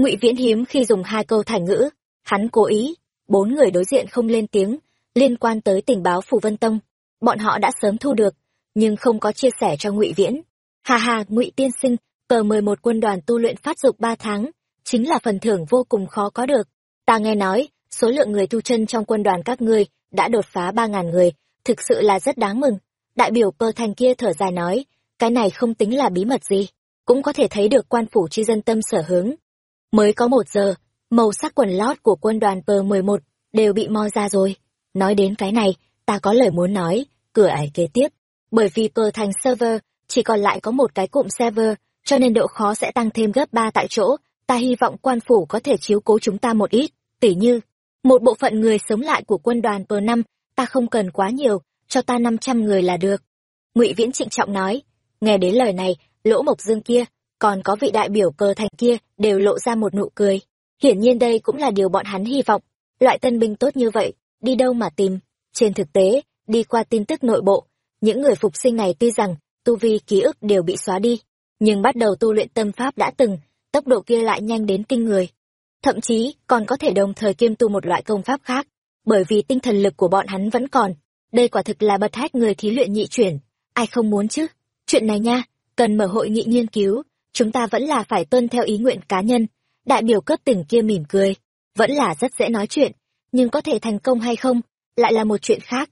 ngụy viễn hiếm khi dùng hai câu thành ngữ, hắn cố ý, bốn người đối diện không lên tiếng, liên quan tới tình báo phù vân tông. Bọn họ đã sớm thu được, nhưng không có chia sẻ cho ngụy viễn. Hà hà ngụy tiên sinh, tờ mười một quân đoàn tu luyện phát dục ba tháng, chính là phần thưởng vô cùng khó có được. Ta nghe nói, số lượng người tu chân trong quân đoàn các ngươi đã đột phá ba ngàn người, thực sự là rất đáng mừng. Đại biểu pơ thành kia thở dài nói, cái này không tính là bí mật gì, cũng có thể thấy được quan phủ chi dân tâm sở hướng mới có một giờ màu sắc quần lót của quân đoàn P mười một đều bị mo ra rồi. Nói đến cái này ta có lời muốn nói cửa ải kế tiếp. Bởi vì P thành server chỉ còn lại có một cái cụm server cho nên độ khó sẽ tăng thêm gấp ba tại chỗ. Ta hy vọng quan phủ có thể chiếu cố chúng ta một ít. Tỉ như một bộ phận người sống lại của quân đoàn P năm, ta không cần quá nhiều cho ta năm trăm người là được. Ngụy viễn trịnh trọng nói nghe đến lời này lỗ mộc dương kia còn có vị đại biểu cờ thành kia đều lộ ra một nụ cười. Hiển nhiên đây cũng là điều bọn hắn hy vọng. Loại tân binh tốt như vậy, đi đâu mà tìm? Trên thực tế, đi qua tin tức nội bộ, những người phục sinh này tuy rằng tu vi, ký ức đều bị xóa đi, nhưng bắt đầu tu luyện tâm pháp đã từng, tốc độ kia lại nhanh đến kinh người. Thậm chí còn có thể đồng thời kiêm tu một loại công pháp khác, bởi vì tinh thần lực của bọn hắn vẫn còn. Đây quả thực là bật hách người thí luyện nhị chuyển. Ai không muốn chứ? Chuyện này nha, cần mở hội nghị nghiên cứu chúng ta vẫn là phải tuân theo ý nguyện cá nhân. Đại biểu cấp tỉnh kia mỉm cười. Vẫn là rất dễ nói chuyện, nhưng có thể thành công hay không, lại là một chuyện khác.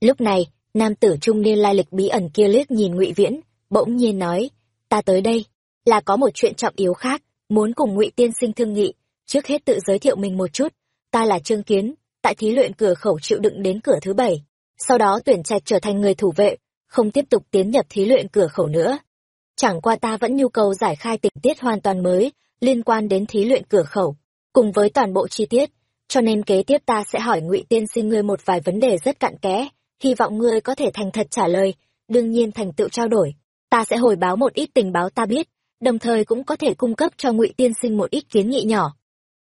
Lúc này, nam tử trung niên lai lịch bí ẩn kia liếc nhìn ngụy viễn, bỗng nhiên nói, ta tới đây, là có một chuyện trọng yếu khác, muốn cùng ngụy tiên sinh thương nghị. Trước hết tự giới thiệu mình một chút, ta là trương kiến, tại thí luyện cửa khẩu chịu đựng đến cửa thứ bảy. Sau đó tuyển trạch trở thành người thủ vệ, không tiếp tục tiến nhập thí luyện cửa khẩu nữa chẳng qua ta vẫn nhu cầu giải khai tình tiết hoàn toàn mới, liên quan đến thí luyện cửa khẩu, cùng với toàn bộ chi tiết. Cho nên kế tiếp ta sẽ hỏi ngụy tiên sinh ngươi một vài vấn đề rất cặn kẽ, hy vọng ngươi có thể thành thật trả lời, đương nhiên thành tựu trao đổi. Ta sẽ hồi báo một ít tình báo ta biết, đồng thời cũng có thể cung cấp cho ngụy tiên sinh một ít kiến nghị nhỏ.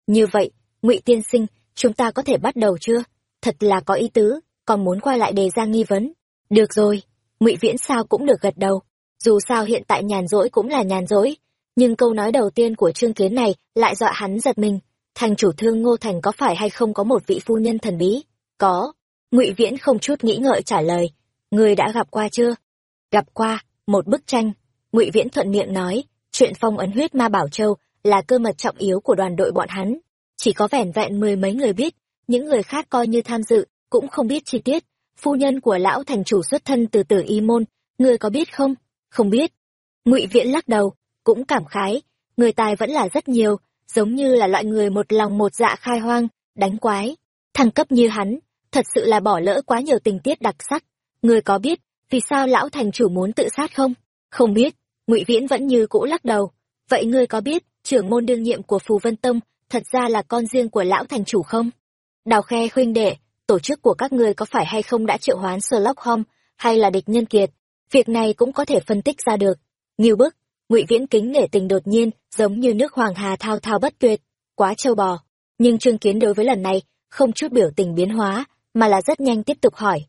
Như vậy, ngụy tiên sinh, chúng ta có thể bắt đầu chưa? Thật là có ý tứ, còn muốn quay lại đề ra nghi vấn. Được rồi, ngụy viễn sao cũng được gật đầu dù sao hiện tại nhàn rỗi cũng là nhàn rỗi, nhưng câu nói đầu tiên của trương kiến này lại dọa hắn giật mình. Thành chủ thương ngô thành có phải hay không có một vị phu nhân thần bí? Có. Ngụy viễn không chút nghĩ ngợi trả lời. Người đã gặp qua chưa? Gặp qua, một bức tranh. Ngụy viễn thuận miệng nói, chuyện phong ấn huyết ma bảo châu là cơ mật trọng yếu của đoàn đội bọn hắn. Chỉ có vẻn vẹn mười mấy người biết, những người khác coi như tham dự, cũng không biết chi tiết. Phu nhân của lão thành chủ xuất thân từ tử y môn, người có biết không? Không biết. Ngụy viễn lắc đầu, cũng cảm khái, người tài vẫn là rất nhiều, giống như là loại người một lòng một dạ khai hoang, đánh quái. Thăng cấp như hắn, thật sự là bỏ lỡ quá nhiều tình tiết đặc sắc. Người có biết, vì sao lão thành chủ muốn tự sát không? Không biết, ngụy viễn vẫn như cũ lắc đầu. Vậy ngươi có biết, trưởng môn đương nhiệm của phù vân tông, thật ra là con riêng của lão thành chủ không? Đào khe huynh đệ, tổ chức của các ngươi có phải hay không đã triệu hoán Sherlock Holmes, hay là địch nhân kiệt? Việc này cũng có thể phân tích ra được. Nghiêu bức ngụy viễn kính nể tình đột nhiên, giống như nước hoàng hà thao thao bất tuyệt, quá trâu bò. Nhưng trương kiến đối với lần này, không chút biểu tình biến hóa, mà là rất nhanh tiếp tục hỏi.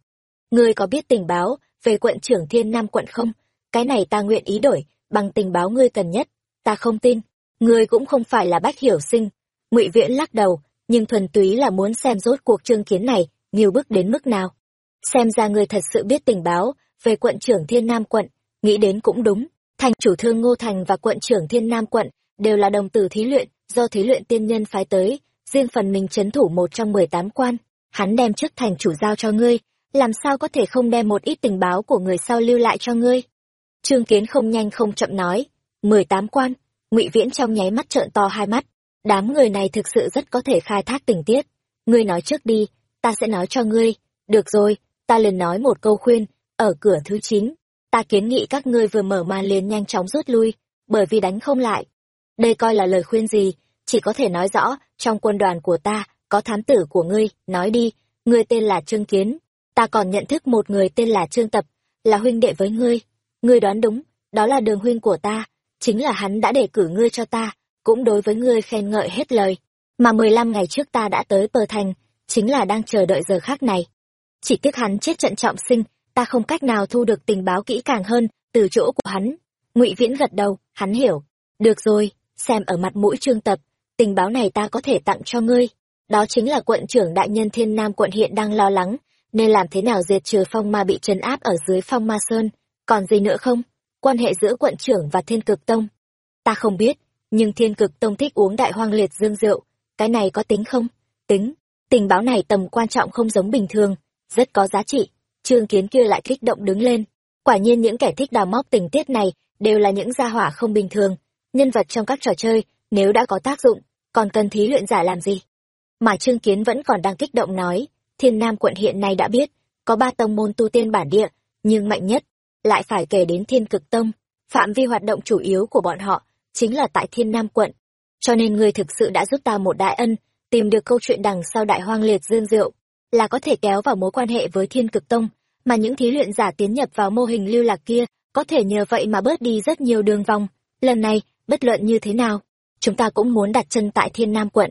Ngươi có biết tình báo về quận trưởng thiên nam quận không? Cái này ta nguyện ý đổi, bằng tình báo ngươi cần nhất. Ta không tin. Ngươi cũng không phải là bách hiểu sinh. Ngụy viễn lắc đầu, nhưng thuần túy là muốn xem rốt cuộc trương kiến này, nhiều bước đến mức nào. Xem ra ngươi thật sự biết tình báo về quận trưởng thiên nam quận, nghĩ đến cũng đúng. Thành chủ thương ngô thành và quận trưởng thiên nam quận đều là đồng tử thí luyện, do thí luyện tiên nhân phái tới, riêng phần mình chấn thủ một trong mười tám quan. Hắn đem chức thành chủ giao cho ngươi, làm sao có thể không đem một ít tình báo của người sau lưu lại cho ngươi? Trương kiến không nhanh không chậm nói, mười tám quan, ngụy viễn trong nháy mắt trợn to hai mắt. Đám người này thực sự rất có thể khai thác tình tiết. Ngươi nói trước đi, ta sẽ nói cho ngươi. Được rồi, ta liền nói một câu khuyên ở cửa thứ chín, ta kiến nghị các ngươi vừa mở màn liền nhanh chóng rút lui, bởi vì đánh không lại. Đây coi là lời khuyên gì? Chỉ có thể nói rõ, trong quân đoàn của ta, có thám tử của ngươi, nói đi, ngươi tên là trương kiến. Ta còn nhận thức một người tên là trương tập, là huynh đệ với ngươi. Ngươi đoán đúng, đó là đường huynh của ta, chính là hắn đã đề cử ngươi cho ta, cũng đối với ngươi khen ngợi hết lời. Mà mười lăm ngày trước ta đã tới pờ thành, chính là đang chờ đợi giờ khác này. Chỉ tiếc hắn chết trận trọng sinh ta không cách nào thu được tình báo kỹ càng hơn từ chỗ của hắn ngụy viễn gật đầu hắn hiểu được rồi xem ở mặt mũi trương tập tình báo này ta có thể tặng cho ngươi. Đó chính là quận trưởng đại nhân thiên nam quận hiện đang lo lắng, nên làm thế nào diệt trừ phong ma bị trấn áp ở dưới phong ma sơn. Còn gì nữa không? Quan hệ giữa quận trưởng và thiên cực tông. Ta không biết, nhưng thiên cực tông thích uống đại hoang liệt dương rượu. Cái này có tính không? Tính. Tình báo này tầm quan trọng không giống bình thường, rất có giá trị. Trương Kiến kia lại kích động đứng lên. Quả nhiên những kẻ thích đào móc tình tiết này đều là những gia hỏa không bình thường. Nhân vật trong các trò chơi, nếu đã có tác dụng, còn cần thí luyện giả làm gì? Mà Trương Kiến vẫn còn đang kích động nói, Thiên Nam quận hiện nay đã biết, có ba tông môn tu tiên bản địa, nhưng mạnh nhất, lại phải kể đến Thiên Cực Tông. Phạm vi hoạt động chủ yếu của bọn họ, chính là tại Thiên Nam quận. Cho nên người thực sự đã giúp ta một đại ân, tìm được câu chuyện đằng sau đại hoang liệt dương diệu, là có thể kéo vào mối quan hệ với Thiên Cực Tông, mà những thí luyện giả tiến nhập vào mô hình lưu lạc kia, có thể nhờ vậy mà bớt đi rất nhiều đường vòng. Lần này, bất luận như thế nào, chúng ta cũng muốn đặt chân tại Thiên Nam quận.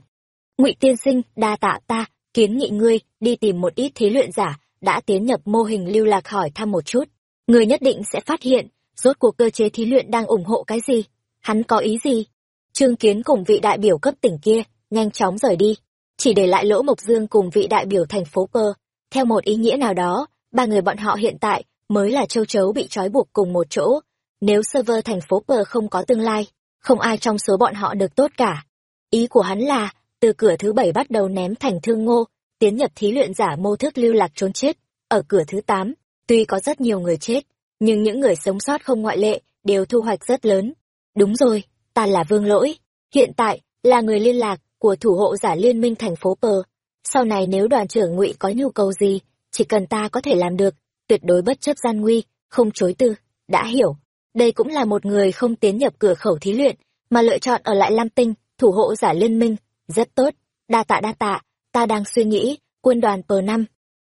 Ngụy Tiên Sinh, đa tạ ta, kiến nghị ngươi đi tìm một ít thí luyện giả đã tiến nhập mô hình lưu lạc hỏi thăm một chút. Ngươi nhất định sẽ phát hiện, rốt cuộc cơ chế thí luyện đang ủng hộ cái gì, hắn có ý gì. Trương Kiến cùng vị đại biểu cấp tỉnh kia, nhanh chóng rời đi, chỉ để lại Lỗ Mộc Dương cùng vị đại biểu thành phố Cơ. Theo một ý nghĩa nào đó, ba người bọn họ hiện tại mới là châu chấu bị trói buộc cùng một chỗ. Nếu server thành phố Cơ không có tương lai, không ai trong số bọn họ được tốt cả. Ý của hắn là, từ cửa thứ bảy bắt đầu ném thành thương ngô, tiến nhập thí luyện giả mô thức lưu lạc trốn chết. Ở cửa thứ tám, tuy có rất nhiều người chết, nhưng những người sống sót không ngoại lệ, đều thu hoạch rất lớn. Đúng rồi, ta là Vương Lỗi, hiện tại là người liên lạc của thủ hộ giả liên minh thành phố Pờ. Sau này nếu đoàn trưởng Ngụy có nhu cầu gì, chỉ cần ta có thể làm được, tuyệt đối bất chấp gian nguy, không chối từ, đã hiểu. Đây cũng là một người không tiến nhập cửa khẩu thí luyện, mà lựa chọn ở lại Lam Tinh, thủ hộ giả liên minh, rất tốt, đa tạ đa tạ, ta đang suy nghĩ, quân đoàn pờ năm.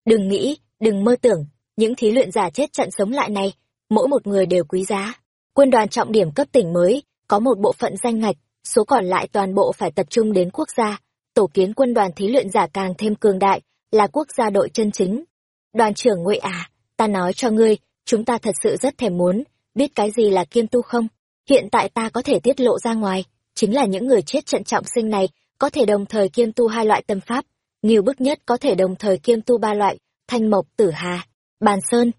Đừng nghĩ, đừng mơ tưởng, những thí luyện giả chết trận sống lại này, mỗi một người đều quý giá. Quân đoàn trọng điểm cấp tỉnh mới, có một bộ phận danh ngạch, số còn lại toàn bộ phải tập trung đến quốc gia. Tổ kiến quân đoàn thí luyện giả càng thêm cường đại, là quốc gia đội chân chính. Đoàn trưởng Ngụy à, ta nói cho ngươi, chúng ta thật sự rất thèm muốn, biết cái gì là kiêm tu không? Hiện tại ta có thể tiết lộ ra ngoài, chính là những người chết trận trọng sinh này, có thể đồng thời kiêm tu hai loại tâm pháp, nhiều bức nhất có thể đồng thời kiêm tu ba loại, thanh mộc, tử hà, bàn sơn.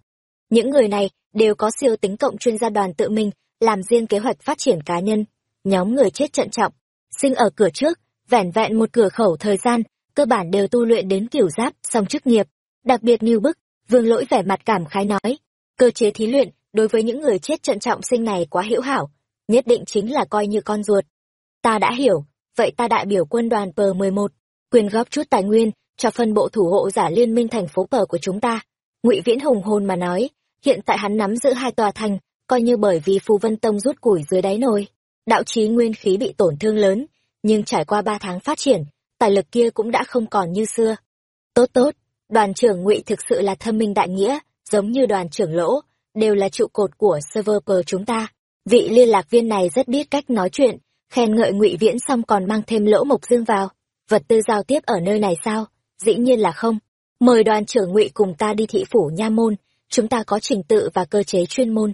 Những người này đều có siêu tính cộng chuyên gia đoàn tự mình, làm riêng kế hoạch phát triển cá nhân. Nhóm người chết trận trọng, sinh ở cửa trước, vẻn vẹn một cửa khẩu thời gian, cơ bản đều tu luyện đến kiểu giáp, song chức nghiệp. Đặc biệt như bức, vương lỗi vẻ mặt cảm khái nói, cơ chế thí luyện đối với những người chết trận trọng sinh này quá hữu hảo, nhất định chính là coi như con ruột. Ta đã hiểu, vậy ta đại biểu quân đoàn p một quyền góp chút tài nguyên cho phân bộ thủ hộ giả liên minh thành phố p của chúng ta. Ngụy Viễn hùng hồn mà nói, hiện tại hắn nắm giữ hai tòa thành, coi như bởi vì Phù Vân Tông rút củi dưới đáy nồi, đạo trí nguyên khí bị tổn thương lớn, nhưng trải qua ba tháng phát triển, tài lực kia cũng đã không còn như xưa. Tốt tốt, đoàn trưởng Ngụy thực sự là thâm minh đại nghĩa, giống như đoàn trưởng Lỗ, đều là trụ cột của server pờ chúng ta. Vị liên lạc viên này rất biết cách nói chuyện, khen ngợi ngụy viễn xong còn mang thêm lỗ mộc dương vào. Vật tư giao tiếp ở nơi này sao? Dĩ nhiên là không. Mời đoàn trưởng ngụy cùng ta đi thị phủ nha môn chúng ta có trình tự và cơ chế chuyên môn.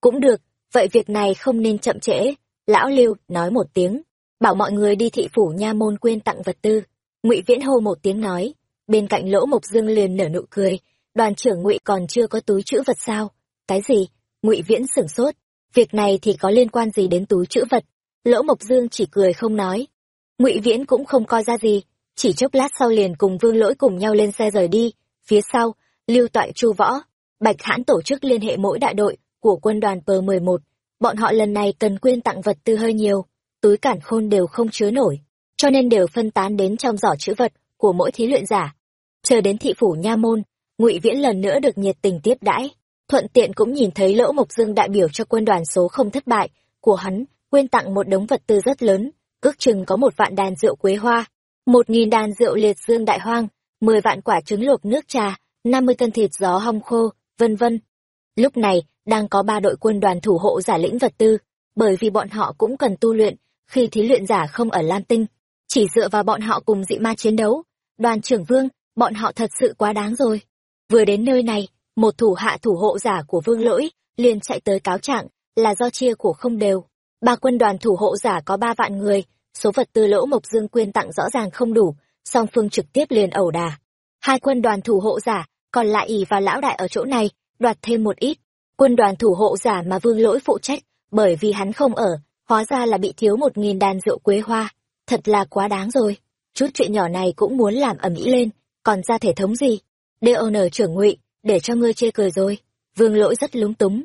Cũng được vậy việc này không nên chậm trễ lão lưu nói một tiếng, bảo mọi người đi thị phủ nha môn quyên tặng vật tư. Ngụy viễn hô một tiếng nói, bên cạnh lỗ mộc dương liền nở nụ cười, đoàn trưởng ngụy còn chưa có túi chữ vật sao? Cái gì? Ngụy viễn sửng sốt, việc này thì có liên quan gì đến túi chữ vật? Lỗ mộc dương chỉ cười không nói. Ngụy viễn cũng không coi ra gì, chỉ chốc lát sau liền cùng vương lỗi cùng nhau lên xe rời đi. Phía sau, lưu toại chu võ, bạch hãn tổ chức liên hệ mỗi đại đội của quân đoàn p mười một bọn họ lần này cần quyên tặng vật tư hơi nhiều túi cản khôn đều không chứa nổi cho nên đều phân tán đến trong giỏ chữ vật của mỗi thí luyện giả chờ đến thị phủ nha môn ngụy viễn lần nữa được nhiệt tình tiếp đãi thuận tiện cũng nhìn thấy lỗ mộc dương đại biểu cho quân đoàn số không thất bại của hắn quyên tặng một đống vật tư rất lớn, ước chừng có một vạn đàn rượu quế hoa, một nghìn đàn rượu liệt dương đại hoang, mười vạn quả trứng luộc nước trà, năm mươi cân thịt gió hong khô, vân vân. Lúc này, đang có ba đội quân đoàn thủ hộ giả lĩnh vật tư, bởi vì bọn họ cũng cần tu luyện, khi thí luyện giả không ở Lam Tinh, chỉ dựa vào bọn họ cùng dị ma chiến đấu. Đoàn trưởng Vương, bọn họ thật sự quá đáng rồi. Vừa đến nơi này, một thủ hạ thủ hộ giả của Vương Lỗi liền chạy tới cáo trạng, là do chia của không đều ba quân đoàn thủ hộ giả có ba vạn người, số vật tư lỗ mộc dương quyên tặng rõ ràng không đủ song phương trực tiếp liền ẩu đà hai quân đoàn thủ hộ giả còn lại ỉ vào lão đại ở chỗ này đoạt thêm một ít. Quân đoàn thủ hộ giả mà vương lỗi phụ trách, bởi vì hắn không ở, hóa ra là bị thiếu một nghìn đàn rượu quế hoa. Thật là quá đáng rồi. Chút chuyện nhỏ này cũng muốn làm ầm ĩ lên. Còn ra thể thống gì? Don trưởng ngụy, để cho ngươi chê cười rồi. Vương lỗi rất lúng túng.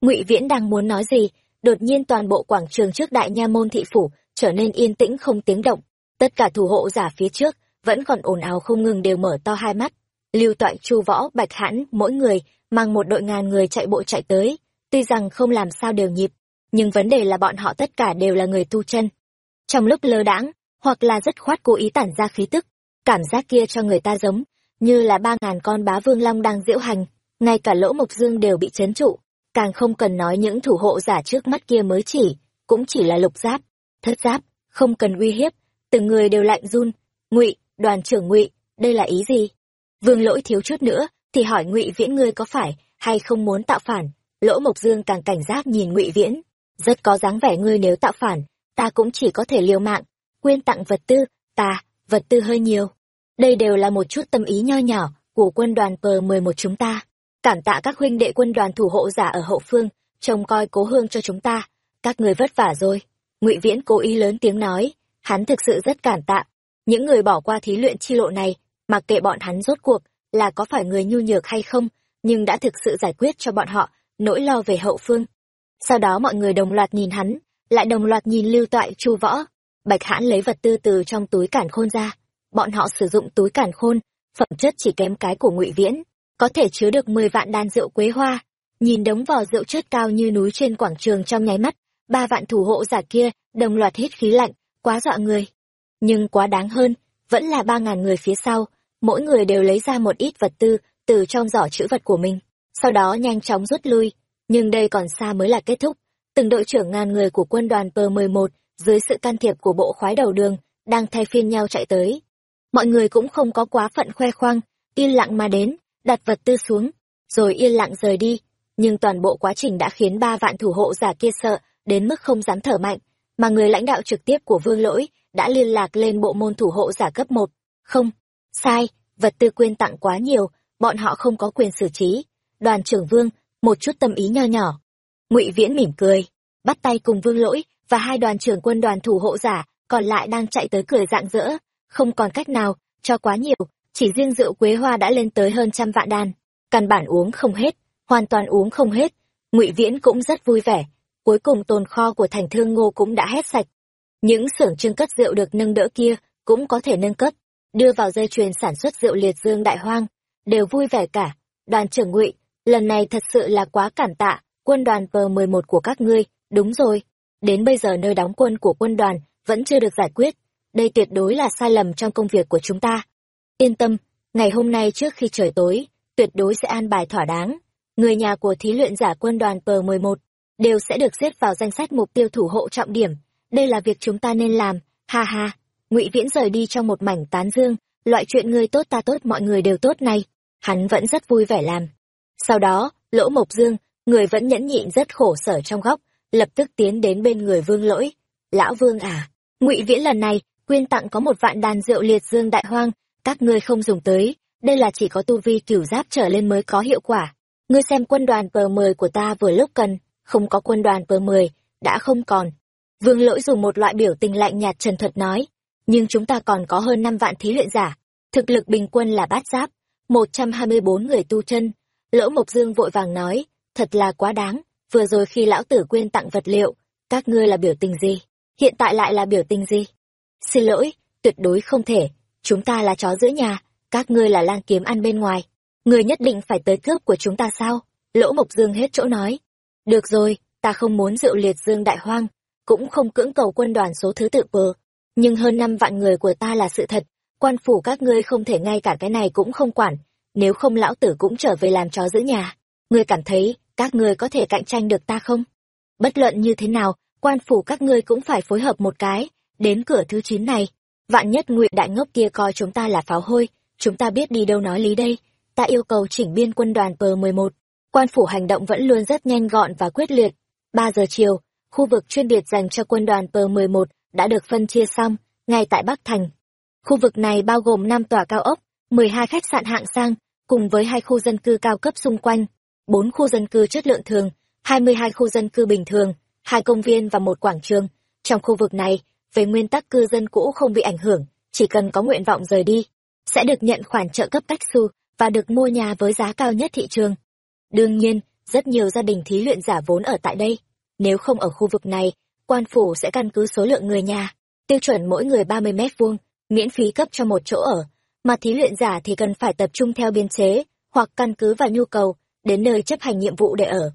Ngụy viễn đang muốn nói gì? Đột nhiên toàn bộ quảng trường trước đại nha môn thị phủ trở nên yên tĩnh không tiếng động. Tất cả thủ hộ giả phía trước vẫn còn ồn ào không ngừng đều mở to hai mắt lưu toại chu võ, bạch hãn, mỗi người mang một đội ngàn người chạy bộ chạy tới. Tuy rằng không làm sao đều nhịp, nhưng vấn đề là bọn họ tất cả đều là người tu chân. Trong lúc lơ đãng, hoặc là rất khoát cố ý tản ra khí tức, cảm giác kia cho người ta giống như là ba ngàn con bá vương long đang diễu hành. Ngay cả lỗ mộc dương đều bị chấn trụ, càng không cần nói những thủ hộ giả trước mắt kia mới chỉ, cũng chỉ là lục giáp, thất giáp, không cần uy hiếp, từng người đều lạnh run. Ngụy, đoàn trưởng ngụy, đây là ý gì? Vương lỗi thiếu chút nữa, thì hỏi ngụy viễn ngươi có phải hay không muốn tạo phản? Lỗ mộc dương càng cảnh giác nhìn ngụy viễn. Rất có dáng vẻ ngươi nếu tạo phản, ta cũng chỉ có thể liều mạng. Quyên tặng vật tư, ta, vật tư hơi nhiều. Đây đều là một chút tâm ý nho nhỏ của quân đoàn pờ mười một chúng ta. Cảm tạ các huynh đệ quân đoàn thủ hộ giả ở hậu phương, trông coi cố hương cho chúng ta. Các người vất vả rồi. Ngụy viễn cố ý lớn tiếng nói, hắn thực sự rất cảm tạ. Những người bỏ qua thí luyện chi lộ này mặc kệ bọn hắn rốt cuộc là có phải người nhu nhược hay không, nhưng đã thực sự giải quyết cho bọn họ nỗi lo về hậu phương. Sau đó mọi người đồng loạt nhìn hắn, lại đồng loạt nhìn lưu toại, chu võ. Bạch hãn lấy vật tư từ trong túi cản khôn ra. Bọn họ sử dụng túi cản khôn, phẩm chất chỉ kém cái của ngụy viễn, có thể chứa được mười vạn đan rượu quế hoa. Nhìn đống vò rượu chất cao như núi trên quảng trường trong nháy mắt, ba vạn thủ hộ giả kia đồng loạt hít khí lạnh, quá dọa người. Nhưng quá đáng hơn, vẫn là ba ngàn người phía sau mỗi người đều lấy ra một ít vật tư từ trong giỏ chữ vật của mình, sau đó nhanh chóng rút lui. Nhưng đây còn xa mới là kết thúc. Từng đội trưởng ngàn người của quân đoàn p một dưới sự can thiệp của bộ khoái đầu đường đang thay phiên nhau chạy tới. Mọi người cũng không có quá phận khoe khoang, yên lặng mà đến, đặt vật tư xuống, rồi yên lặng rời đi. Nhưng toàn bộ quá trình đã khiến ba vạn thủ hộ giả kia sợ đến mức không dám thở mạnh, mà người lãnh đạo trực tiếp của vương lỗi đã liên lạc lên bộ môn thủ hộ giả cấp một. Không sai vật tư quyên tặng quá nhiều bọn họ không có quyền xử trí. Đoàn trưởng vương một chút tâm ý nho nhỏ. Ngụy viễn mỉm cười bắt tay cùng vương lỗi và hai đoàn trưởng quân đoàn thủ hộ giả còn lại đang chạy tới cười rạng rỡ không còn cách nào cho quá nhiều chỉ riêng rượu quế hoa đã lên tới hơn trăm vạn đan, căn bản uống không hết hoàn toàn uống không hết. Ngụy viễn cũng rất vui vẻ cuối cùng tồn kho của thành thương ngô cũng đã hết sạch. Những xưởng trưng cất rượu được nâng đỡ kia cũng có thể nâng cấp đưa vào dây chuyền sản xuất rượu liệt dương đại hoang, đều vui vẻ cả. Đoàn trưởng ngụy, lần này thật sự là quá cản tạ, quân đoàn p mười một của các ngươi, đúng rồi. Đến bây giờ nơi đóng quân của quân đoàn vẫn chưa được giải quyết, đây tuyệt đối là sai lầm trong công việc của chúng ta. Yên tâm, ngày hôm nay trước khi trời tối, tuyệt đối sẽ an bài thỏa đáng. Người nhà của thí luyện giả quân đoàn p mười một đều sẽ được xếp vào danh sách mục tiêu thủ hộ trọng điểm. Đây là việc chúng ta nên làm, ha ha ngụy viễn rời đi trong một mảnh tán dương, loại chuyện người tốt ta tốt mọi người đều tốt này, hắn vẫn rất vui vẻ làm. Sau đó, lỗ mộc dương, người vẫn nhẫn nhịn rất khổ sở trong góc, lập tức tiến đến bên người vương lỗi. Lão vương à ngụy viễn lần này, quyên tặng có một vạn đàn rượu liệt dương đại hoang, các ngươi không dùng tới, đây là chỉ có tu vi cửu giáp trở lên mới có hiệu quả. Ngươi xem quân đoàn pờ mười của ta vừa lúc cần, không có quân đoàn pờ mười, đã không còn. Vương lỗi dùng một loại biểu tình lạnh nhạt trần thuật nói nhưng chúng ta còn có hơn năm vạn thí luyện giả. Thực lực bình quân là bát giáp, một trăm hai mươi bốn người tu chân. Lỗ mộc dương vội vàng nói, thật là quá đáng. Vừa rồi khi lão tử quên tặng vật liệu, các ngươi là biểu tình gì? Hiện tại lại là biểu tình gì? Xin lỗi, tuyệt đối không thể. Chúng ta là chó giữa nhà, các ngươi là lang kiếm ăn bên ngoài. Người nhất định phải tới cướp của chúng ta sao? Lỗ mộc dương hết chỗ nói. Được rồi, ta không muốn rượu liệt dương đại hoang, cũng không cưỡng cầu quân đoàn số thứ tự pờ nhưng hơn năm vạn người của ta là sự thật. Quan phủ các ngươi không thể ngay cả cái này cũng không quản. Nếu không lão tử cũng trở về làm chó giữ nhà. Ngươi cảm thấy các ngươi có thể cạnh tranh được ta không? Bất luận như thế nào, quan phủ các ngươi cũng phải phối hợp một cái. Đến cửa thứ chín này, vạn nhất ngụy đại ngốc kia coi chúng ta là pháo hôi, chúng ta biết đi đâu nói lý đây. Ta yêu cầu chỉnh biên quân đoàn p mười một. Quan phủ hành động vẫn luôn rất nhanh gọn và quyết liệt. Ba giờ chiều, khu vực chuyên biệt dành cho quân đoàn p mười một đã được phân chia xong, ngay tại Bắc Thành. Khu vực này bao gồm 5 tòa cao ốc, 12 khách sạn hạng sang, cùng với hai khu dân cư cao cấp xung quanh, 4 khu dân cư chất lượng thường, 22 khu dân cư bình thường, hai công viên và một quảng trường. Trong khu vực này, về nguyên tắc cư dân cũ không bị ảnh hưởng, chỉ cần có nguyện vọng rời đi, sẽ được nhận khoản trợ cấp tách xu và được mua nhà với giá cao nhất thị trường. Đương nhiên, rất nhiều gia đình thí luyện giả vốn ở tại đây. Nếu không ở khu vực này, quan phủ sẽ căn cứ số lượng người nhà, tiêu chuẩn mỗi người 30 mét vuông, miễn phí cấp cho một chỗ ở, mà thí luyện giả thì cần phải tập trung theo biên chế, hoặc căn cứ vào nhu cầu, đến nơi chấp hành nhiệm vụ để ở.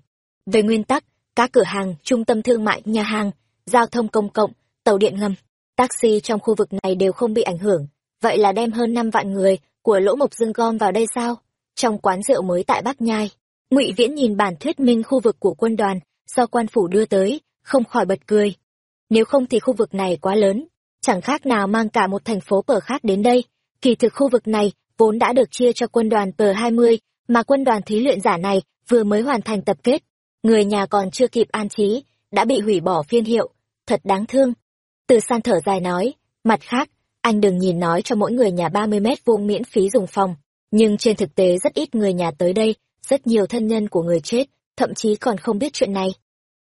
Về nguyên tắc, các cửa hàng, trung tâm thương mại, nhà hàng, giao thông công cộng, tàu điện ngầm, taxi trong khu vực này đều không bị ảnh hưởng. Vậy là đem hơn 5 vạn người của Lỗ Mộc Dương gom vào đây sao? Trong quán rượu mới tại Bắc Nhai, Ngụy Viễn nhìn bản thuyết minh khu vực của quân đoàn do quan phủ đưa tới, không khỏi bật cười. Nếu không thì khu vực này quá lớn, chẳng khác nào mang cả một thành phố pờ khác đến đây. Kỳ thực khu vực này vốn đã được chia cho quân đoàn pờ 20, mà quân đoàn thí luyện giả này vừa mới hoàn thành tập kết. Người nhà còn chưa kịp an trí, đã bị hủy bỏ phiên hiệu, thật đáng thương. Từ san thở dài nói, mặt khác, anh đừng nhìn nói cho mỗi người nhà 30 mét vuông miễn phí dùng phòng, nhưng trên thực tế rất ít người nhà tới đây, rất nhiều thân nhân của người chết, thậm chí còn không biết chuyện này.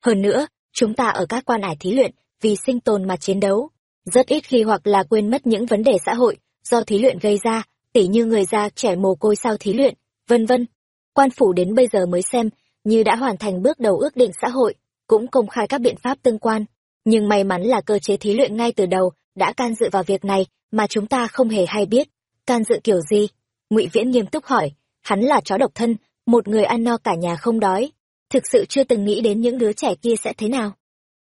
Hơn nữa, chúng ta ở các quan ải thí luyện, vì sinh tồn mà chiến đấu, rất ít khi hoặc là quên mất những vấn đề xã hội do thí luyện gây ra, tỉ như người già trẻ mồ côi sau thí luyện, vân vân. Quan phủ đến bây giờ mới xem, như đã hoàn thành bước đầu ước định xã hội, cũng công khai các biện pháp tương quan. Nhưng may mắn là cơ chế thí luyện ngay từ đầu đã can dự vào việc này mà chúng ta không hề hay biết. Can dự kiểu gì? Ngụy Viễn nghiêm túc hỏi, hắn là chó độc thân, một người ăn no cả nhà không đói, thực sự chưa từng nghĩ đến những đứa trẻ kia sẽ thế nào.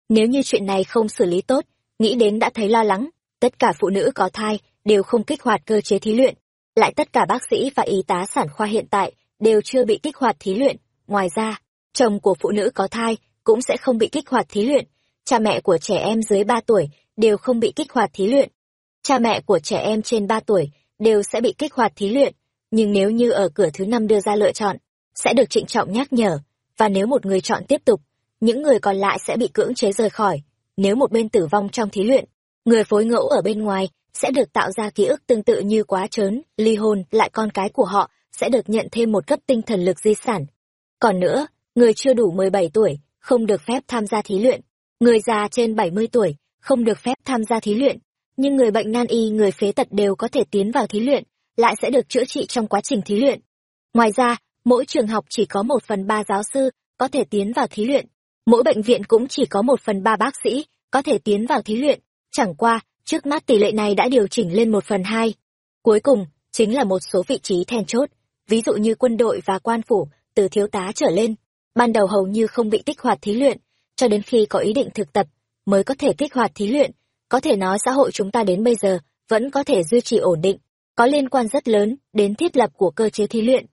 Nếu như chuyện này không xử lý tốt, nghĩ đến đã thấy lo lắng, tất cả phụ nữ có thai đều không kích hoạt cơ chế thí luyện, lại tất cả bác sĩ và y tá sản khoa hiện tại đều chưa bị kích hoạt thí luyện, ngoài ra, chồng của phụ nữ có thai cũng sẽ không bị kích hoạt thí luyện, cha mẹ của trẻ em dưới 3 tuổi đều không bị kích hoạt thí luyện. Cha mẹ của trẻ em trên 3 tuổi đều sẽ bị kích hoạt thí luyện, nhưng nếu như ở cửa thứ năm đưa ra lựa chọn, sẽ được trịnh trọng nhắc nhở, và nếu một người chọn tiếp tục, những người còn lại sẽ bị cưỡng chế rời khỏi. Nếu một bên tử vong trong thí luyện, người phối ngẫu ở bên ngoài sẽ được tạo ra ký ức tương tự như quá trớn, ly hôn, lại con cái của họ sẽ được nhận thêm một cấp tinh thần lực di sản. Còn nữa, người chưa đủ 17 tuổi, không được phép tham gia thí luyện. Người già trên 70 tuổi, không được phép tham gia thí luyện. Nhưng người bệnh nan y, người phế tật đều có thể tiến vào thí luyện, lại sẽ được chữa trị trong quá trình thí luyện. Ngoài ra, mỗi trường học chỉ có một phần ba giáo sư có thể tiến vào thí luyện. Mỗi bệnh viện cũng chỉ có một phần ba bác sĩ có thể tiến vào thí luyện. Chẳng qua, trước mắt tỷ lệ này đã điều chỉnh lên một phần hai. Cuối cùng, chính là một số vị trí then chốt, ví dụ như quân đội và quan phủ, từ thiếu tá trở lên. Ban đầu hầu như không bị kích hoạt thí luyện, cho đến khi có ý định thực tập, mới có thể kích hoạt thí luyện. Có thể nói xã hội chúng ta đến bây giờ vẫn có thể duy trì ổn định, có liên quan rất lớn đến thiết lập của cơ chế thí luyện.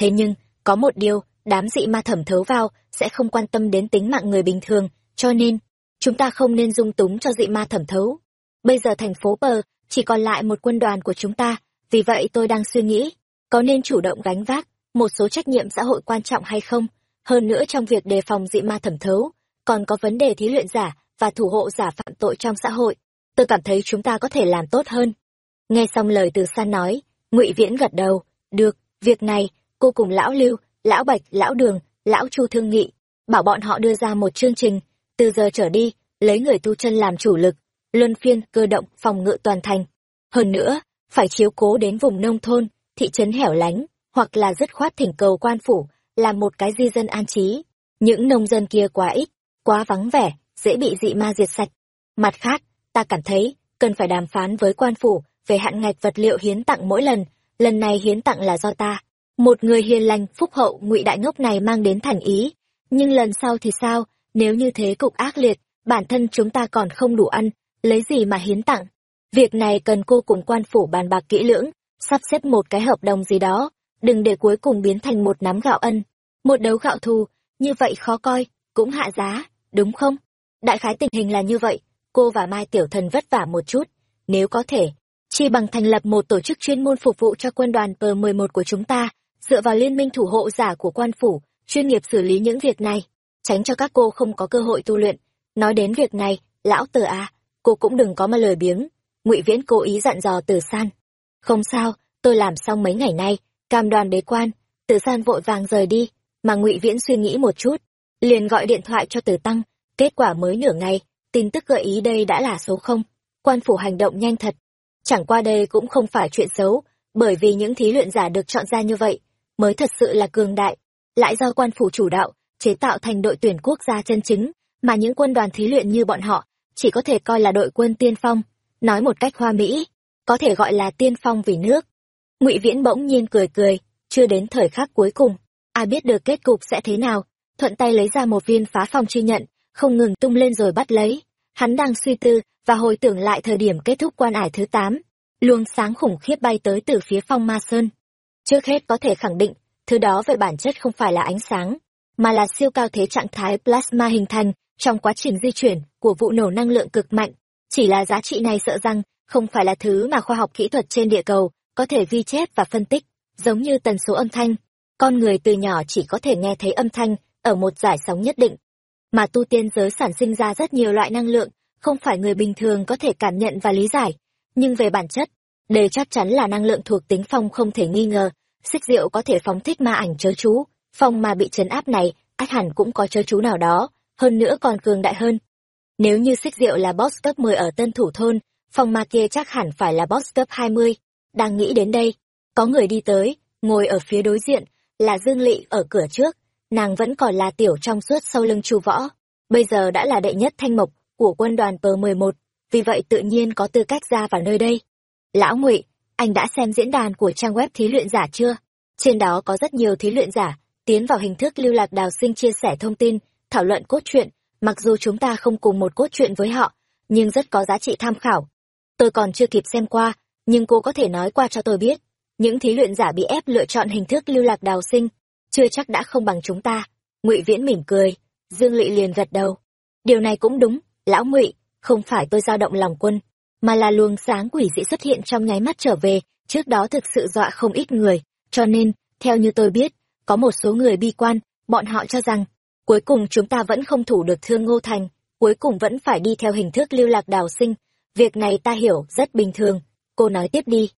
Thế nhưng, có một điều, đám dị ma thẩm thấu vào sẽ không quan tâm đến tính mạng người bình thường, cho nên, chúng ta không nên dung túng cho dị ma thẩm thấu. Bây giờ thành phố Pờ chỉ còn lại một quân đoàn của chúng ta, vì vậy tôi đang suy nghĩ, có nên chủ động gánh vác một số trách nhiệm xã hội quan trọng hay không? Hơn nữa trong việc đề phòng dị ma thẩm thấu, còn có vấn đề thí luyện giả và thủ hộ giả phạm tội trong xã hội. Tôi cảm thấy chúng ta có thể làm tốt hơn. Nghe xong lời từ san nói, ngụy Viễn gật đầu, được, việc này, cô cùng lão lưu, lão bạch, lão đường, lão chu thương nghị, bảo bọn họ đưa ra một chương trình. Từ giờ trở đi, lấy người tu chân làm chủ lực, luân phiên, cơ động, phòng ngự toàn thành. Hơn nữa, phải chiếu cố đến vùng nông thôn, thị trấn hẻo lánh, hoặc là dứt khoát thỉnh cầu quan phủ làm một cái di dân an trí. Những nông dân kia quá ít, quá vắng vẻ, dễ bị dị ma diệt sạch. Mặt khác, ta cảm thấy cần phải đàm phán với quan phủ về hạn ngạch vật liệu hiến tặng mỗi lần. Lần này hiến tặng là do ta một người hiền lành, phúc hậu, ngụy đại ngốc này mang đến thành ý. Nhưng lần sau thì sao? Nếu như thế cục ác liệt, bản thân chúng ta còn không đủ ăn, lấy gì mà hiến tặng? Việc này cần cô cùng quan phủ bàn bạc kỹ lưỡng, sắp xếp một cái hợp đồng gì đó, đừng để cuối cùng biến thành một nắm gạo ân. Một đấu gạo thù, như vậy khó coi, cũng hạ giá, đúng không? Đại khái tình hình là như vậy, cô và mai tiểu thần vất vả một chút, nếu có thể, chi bằng thành lập một tổ chức chuyên môn phục vụ cho quân đoàn p 11 của chúng ta dựa vào liên minh thủ hộ giả của quan phủ, chuyên nghiệp xử lý những việc này, tránh cho các cô không có cơ hội tu luyện. Nói đến việc này, lão tử à, cô cũng đừng có mà lời biếng. Ngụy viễn cố ý dặn dò từ san. Không sao tôi làm xong mấy ngày nay cam đoan bế quan từ san vội vàng rời đi mà ngụy viễn suy nghĩ một chút liền gọi điện thoại cho từ tăng. Kết quả mới nửa ngày tin tức gợi ý đây đã là số không. Quan phủ hành động nhanh thật. Chẳng qua đây cũng không phải chuyện xấu bởi vì những thí luyện giả được chọn ra như vậy mới thật sự là cường đại, lại do quan phủ chủ đạo, chế tạo thành đội tuyển quốc gia chân chính, mà những quân đoàn thí luyện như bọn họ, chỉ có thể coi là đội quân tiên phong. Nói một cách hoa mỹ, có thể gọi là tiên phong vì nước. Ngụy viễn bỗng nhiên cười cười, chưa đến thời khắc cuối cùng, ai biết được kết cục sẽ thế nào, thuận tay lấy ra một viên phá phong chi nhận, không ngừng tung lên rồi bắt lấy. Hắn đang suy tư và hồi tưởng lại thời điểm kết thúc quan ải thứ tám, luồng sáng khủng khiếp bay tới từ phía phong ma sơn trước hết có thể khẳng định, thứ đó về bản chất không phải là ánh sáng, mà là siêu cao thế trạng thái plasma hình thành trong quá trình di chuyển của vụ nổ năng lượng cực mạnh. Chỉ là giá trị này sợ rằng không phải là thứ mà khoa học kỹ thuật trên địa cầu có thể ghi chép và phân tích, giống như tần số âm thanh. Con người từ nhỏ chỉ có thể nghe thấy âm thanh ở một giải sóng nhất định. Mà tu tiên giới sản sinh ra rất nhiều loại năng lượng, không phải người bình thường có thể cảm nhận và lý giải. Nhưng về bản chất, đây chắc chắn là năng lượng thuộc tính phong không thể nghi ngờ xích diệu có thể phóng thích ma ảnh chớ chú. Phong ma bị chấn áp này ắt hẳn cũng có chớ chú nào đó. Hơn nữa còn cường đại hơn. Nếu như xích diệu là boss cấp 10 ở tân thủ thôn phong ma kia chắc hẳn phải là boss cấp 20. đang nghĩ đến đây, có người đi tới, ngồi ở phía đối diện, là dương lỵ ở cửa trước. Nàng vẫn còn là tiểu trong suốt sau lưng chu võ. Bây giờ đã là đệ nhất thanh mộc của quân đoàn p 11 vì vậy tự nhiên có tư cách ra vào nơi đây. Lão ngụy anh đã xem diễn đàn của trang web thí luyện giả chưa? Trên đó có rất nhiều thí luyện giả, tiến vào hình thức lưu lạc đào sinh chia sẻ thông tin, thảo luận cốt truyện. Mặc dù chúng ta không cùng một cốt truyện với họ, nhưng rất có giá trị tham khảo. Tôi còn chưa kịp xem qua, nhưng cô có thể nói qua cho tôi biết. Những thí luyện giả bị ép lựa chọn hình thức lưu lạc đào sinh, chưa chắc đã không bằng chúng ta. Ngụy viễn mỉm cười, dương Lệ liền gật đầu. Điều này cũng đúng, lão ngụy, không phải tôi dao động lòng quân mà là luồng sáng quỷ dị xuất hiện trong nháy mắt trở về, trước đó thực sự dọa không ít người. Cho nên, theo như tôi biết, có một số người bi quan, bọn họ cho rằng, cuối cùng chúng ta vẫn không thủ được thương ngô thành, cuối cùng vẫn phải đi theo hình thức lưu lạc đào sinh. Việc này ta hiểu, rất bình thường. Cô nói tiếp đi.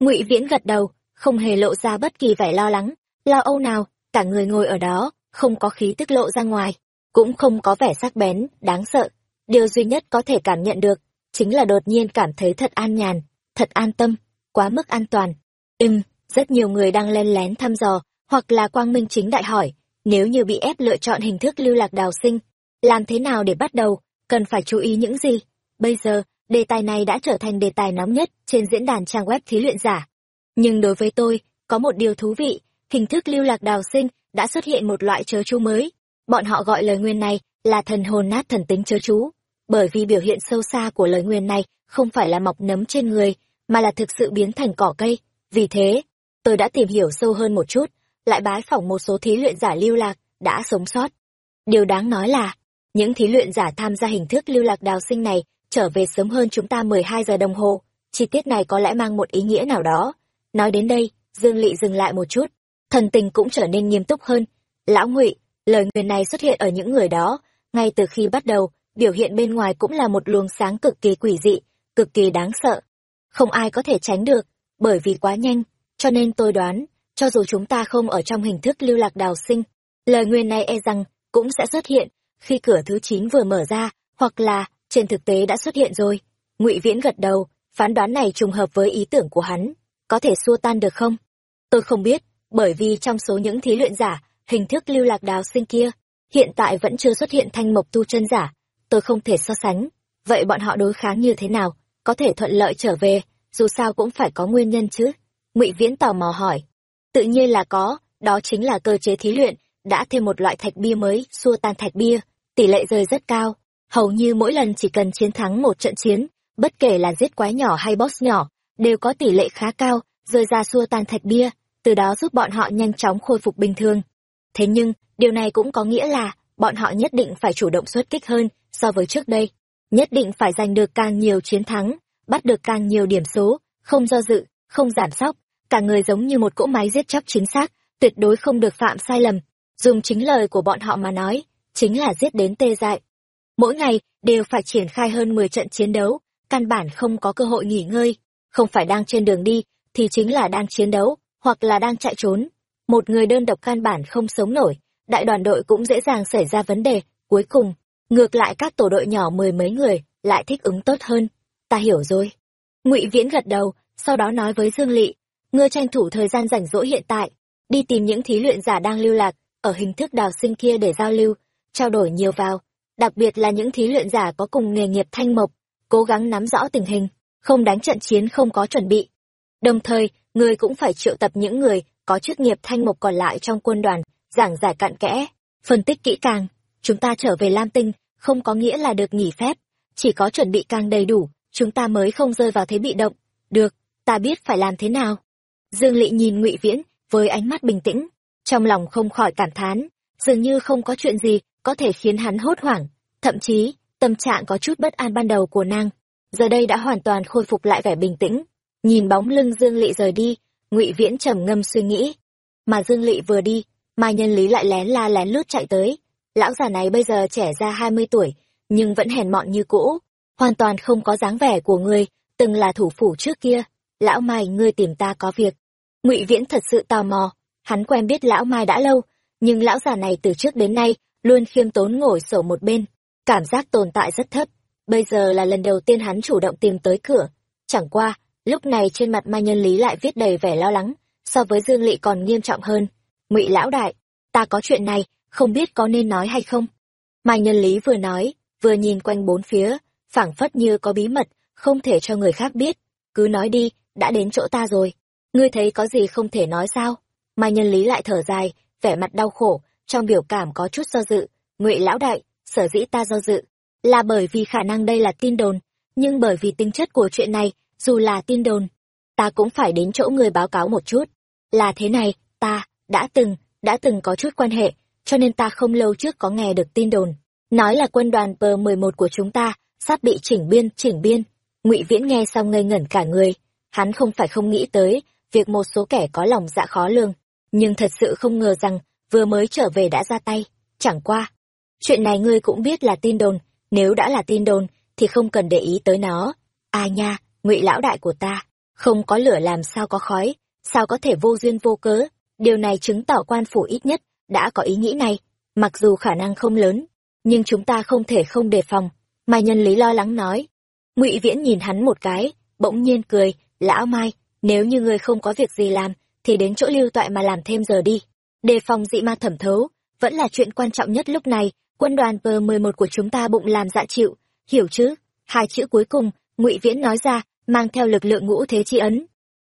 Ngụy viễn gật đầu, không hề lộ ra bất kỳ vẻ lo lắng. Lo âu nào, cả người ngồi ở đó, không có khí tức lộ ra ngoài, cũng không có vẻ sắc bén, đáng sợ. Điều duy nhất có thể cảm nhận được chính là đột nhiên cảm thấy thật an nhàn, thật an tâm, quá mức an toàn. Ừm, rất nhiều người đang len lén thăm dò, hoặc là quang minh chính đại hỏi, nếu như bị ép lựa chọn hình thức lưu lạc đào sinh, làm thế nào để bắt đầu, cần phải chú ý những gì? Bây giờ, đề tài này đã trở thành đề tài nóng nhất trên diễn đàn trang web thí luyện giả. Nhưng đối với tôi, có một điều thú vị, hình thức lưu lạc đào sinh đã xuất hiện một loại chớ chú mới. Bọn họ gọi lời nguyên này là thần hồn nát thần tính chớ chú bởi vì biểu hiện sâu xa của lời nguyên này không phải là mọc nấm trên người, mà là thực sự biến thành cỏ cây. Vì thế, tôi đã tìm hiểu sâu hơn một chút, lại bái phỏng một số thí luyện giả lưu lạc đã sống sót. Điều đáng nói là, những thí luyện giả tham gia hình thức lưu lạc đào sinh này trở về sớm hơn chúng ta mười hai giờ đồng hồ. Chi tiết này có lẽ mang một ý nghĩa nào đó. Nói đến đây, dương lỵ dừng lại một chút. Thần tình cũng trở nên nghiêm túc hơn. Lão ngụy, lời nguyền này xuất hiện ở những người đó, ngay từ khi bắt đầu biểu hiện bên ngoài cũng là một luồng sáng cực kỳ quỷ dị, cực kỳ đáng sợ. Không ai có thể tránh được, bởi vì quá nhanh, cho nên tôi đoán, cho dù chúng ta không ở trong hình thức lưu lạc đào sinh, lời nguyên này e rằng cũng sẽ xuất hiện khi cửa thứ chín vừa mở ra, hoặc là trên thực tế đã xuất hiện rồi. Ngụy viễn gật đầu, phán đoán này trùng hợp với ý tưởng của hắn, có thể xua tan được không? Tôi không biết, bởi vì trong số những thí luyện giả, hình thức lưu lạc đào sinh kia, hiện tại vẫn chưa xuất hiện thanh mộc tu chân giả tôi không thể so sánh. Vậy bọn họ đối kháng như thế nào? Có thể thuận lợi trở về, dù sao cũng phải có nguyên nhân chứ? Ngụy viễn tò mò hỏi. Tự nhiên là có, đó chính là cơ chế thí luyện, đã thêm một loại thạch bia mới, xua tan thạch bia. Tỷ lệ rơi rất cao. Hầu như mỗi lần chỉ cần chiến thắng một trận chiến, bất kể là giết quái nhỏ hay boss nhỏ, đều có tỷ lệ khá cao, rơi ra xua tan thạch bia, từ đó giúp bọn họ nhanh chóng khôi phục bình thường. Thế nhưng, điều này cũng có nghĩa là, bọn họ nhất định phải chủ động xuất kích hơn so với trước đây nhất định phải giành được càng nhiều chiến thắng bắt được càng nhiều điểm số không do dự không giảm sóc. Cả người giống như một cỗ máy giết chóc chính xác tuyệt đối không được phạm sai lầm. Dùng chính lời của bọn họ mà nói chính là giết đến tê dại. Mỗi ngày đều phải triển khai hơn 10 trận chiến đấu, căn bản không có cơ hội nghỉ ngơi, không phải đang trên đường đi, thì chính là đang chiến đấu, hoặc là đang chạy trốn. Một người đơn độc căn bản không sống nổi, đại đoàn đội cũng dễ dàng xảy ra vấn đề, cuối cùng, ngược lại các tổ đội nhỏ mười mấy người lại thích ứng tốt hơn. Ta hiểu rồi. Ngụy Viễn gật đầu, sau đó nói với Dương Lị, ngươi tranh thủ thời gian rảnh rỗi hiện tại, đi tìm những thí luyện giả đang lưu lạc ở hình thức đào sinh kia để giao lưu, trao đổi nhiều vào, đặc biệt là những thí luyện giả có cùng nghề nghiệp thanh mộc, cố gắng nắm rõ tình hình, không đánh trận chiến không có chuẩn bị. Đồng thời, ngươi cũng phải triệu tập những người có chức nghiệp thanh mộc còn lại trong quân đoàn, giảng giải cặn kẽ, phân tích kỹ càng. Chúng ta trở về Lam Tinh, không có nghĩa là được nghỉ phép, chỉ có chuẩn bị càng đầy đủ, chúng ta mới không rơi vào thế bị động. Được, ta biết phải làm thế nào. Dương Lệ nhìn Ngụy Viễn với ánh mắt bình tĩnh, trong lòng không khỏi cảm thán, dường như không có chuyện gì có thể khiến hắn hốt hoảng, thậm chí tâm trạng có chút bất an ban đầu của nàng, giờ đây đã hoàn toàn khôi phục lại vẻ bình tĩnh. Nhìn bóng lưng Dương Lệ rời đi, Ngụy Viễn trầm ngâm suy nghĩ. Mà Dương Lệ vừa đi, Mai Nhân Lý lại lén la lén lút chạy tới. Lão già này bây giờ trẻ ra hai mươi tuổi, nhưng vẫn hèn mọn như cũ, hoàn toàn không có dáng vẻ của người từng là thủ phủ trước kia. Lão Mai, ngươi tìm ta có việc. Ngụy Viễn thật sự tò mò, hắn quen biết lão Mai đã lâu, nhưng lão già này từ trước đến nay luôn khiêm tốn ngồi sổ một bên, cảm giác tồn tại rất thấp. Bây giờ là lần đầu tiên hắn chủ động tìm tới cửa. Chẳng qua, lúc này trên mặt Mai Nhân Lý lại viết đầy vẻ lo lắng, so với Dương Lị còn nghiêm trọng hơn. Ngụy lão đại, ta có chuyện này, không biết có nên nói hay không? Mai Nhân Lý vừa nói, vừa nhìn quanh bốn phía, phảng phất như có bí mật, không thể cho người khác biết. Cứ nói đi, đã đến chỗ ta rồi. Ngươi thấy có gì không thể nói sao? Mai Nhân Lý lại thở dài, vẻ mặt đau khổ, trong biểu cảm có chút do dự. Ngụy lão đại, sở dĩ ta do dự, là bởi vì khả năng đây là tin đồn, nhưng bởi vì tính chất của chuyện này, dù là tin đồn, ta cũng phải đến chỗ người báo cáo một chút. Là thế này, ta, đã từng, đã từng có chút quan hệ, cho nên ta không lâu trước có nghe được tin đồn. Nói là quân đoàn P11 của chúng ta, sắp bị chỉnh biên, chỉnh biên. ngụy Viễn nghe xong ngây ngẩn cả người. Hắn không phải không nghĩ tới, việc một số kẻ có lòng dạ khó lường, nhưng thật sự không ngờ rằng, vừa mới trở về đã ra tay. Chẳng qua. Chuyện này ngươi cũng biết là tin đồn, nếu đã là tin đồn, thì không cần để ý tới nó. À nha, ngụy lão đại của ta, không có lửa làm sao có khói, sao có thể vô duyên vô cớ, điều này chứng tỏ quan phủ ít nhất đã có ý nghĩ này, mặc dù khả năng không lớn, nhưng chúng ta không thể không đề phòng. Mai Nhân Lý lo lắng nói. Ngụy Viễn nhìn hắn một cái, bỗng nhiên cười, lão Mai, nếu như ngươi không có việc gì làm, thì đến chỗ lưu toại mà làm thêm giờ đi. Đề phòng dị ma thẩm thấu, vẫn là chuyện quan trọng nhất lúc này, quân đoàn P11 của chúng ta bụng làm dạ chịu, hiểu chứ? Hai chữ cuối cùng, Ngụy Viễn nói ra, mang theo lực lượng ngũ thế chi ấn.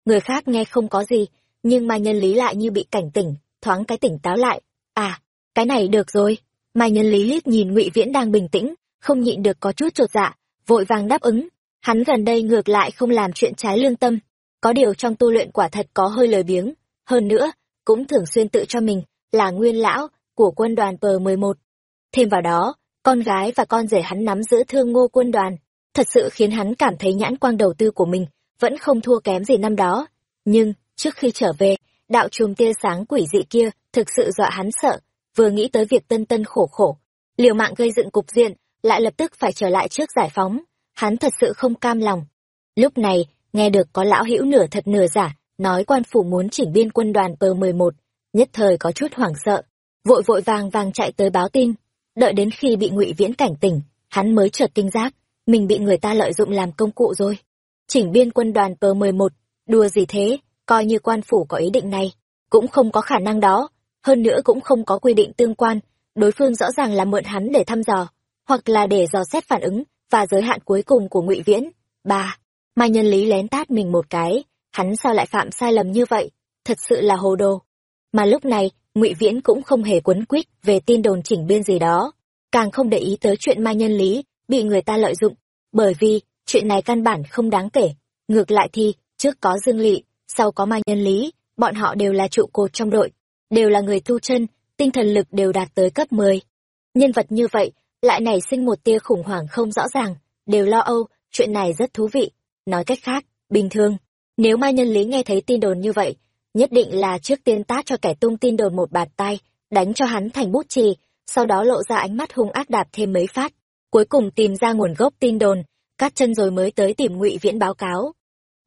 Người khác nghe không có gì, nhưng Mai Nhân Lý lại như bị cảnh tỉnh, thoáng cái tỉnh táo lại. À, cái này được rồi. Mai Nhân Lý liếc nhìn Ngụy Viễn đang bình tĩnh, không nhịn được có chút chột dạ, vội vàng đáp ứng. Hắn gần đây ngược lại không làm chuyện trái lương tâm, có điều trong tu luyện quả thật có hơi lời biếng, hơn nữa, cũng thường xuyên tự cho mình là nguyên lão của quân đoàn P11. Thêm vào đó, con gái và con rể hắn nắm giữ thương ngô quân đoàn, thật sự khiến hắn cảm thấy nhãn quang đầu tư của mình vẫn không thua kém gì năm đó. Nhưng, trước khi trở về, đạo chùm tia sáng quỷ dị kia thực sự dọa hắn sợ, vừa nghĩ tới việc tân tân khổ khổ, liều mạng gây dựng cục diện, lại lập tức phải trở lại trước giải phóng, hắn thật sự không cam lòng. Lúc này, nghe được có lão hữu nửa thật nửa giả, nói quan phủ muốn chỉnh biên quân đoàn P11, nhất thời có chút hoảng sợ, vội vội vàng vàng chạy tới báo tin, đợi đến khi bị Ngụy Viễn cảnh tỉnh, hắn mới chợt kinh giác, mình bị người ta lợi dụng làm công cụ rồi. Chỉnh biên quân đoàn P11, đùa gì thế, coi như quan phủ có ý định này, cũng không có khả năng đó, hơn nữa cũng không có quy định tương quan, đối phương rõ ràng là mượn hắn để thăm dò, hoặc là để dò xét phản ứng và giới hạn cuối cùng của Ngụy Viễn. Ba, Mai Nhân Lý lén tát mình một cái, hắn sao lại phạm sai lầm như vậy, thật sự là hồ đồ. Mà lúc này, Ngụy Viễn cũng không hề quấn quýt về tin đồn chỉnh biên gì đó, càng không để ý tới chuyện Mai Nhân Lý bị người ta lợi dụng, bởi vì chuyện này căn bản không đáng kể. Ngược lại thì, trước có Dương Lị, sau có Mai Nhân Lý, bọn họ đều là trụ cột trong đội, đều là người tu chân, tinh thần lực đều đạt tới cấp 10. Nhân vật như vậy, lại nảy sinh một tia khủng hoảng không rõ ràng, đều lo âu, chuyện này rất thú vị. Nói cách khác, bình thường, nếu Mai Nhân Lý nghe thấy tin đồn như vậy, nhất định là trước tiên tát cho kẻ tung tin đồn một bạt tay, đánh cho hắn thành bút chì, sau đó lộ ra ánh mắt hung ác đạp thêm mấy phát. cuối cùng tìm ra nguồn gốc tin đồn cắt chân rồi mới tới tìm ngụy viễn báo cáo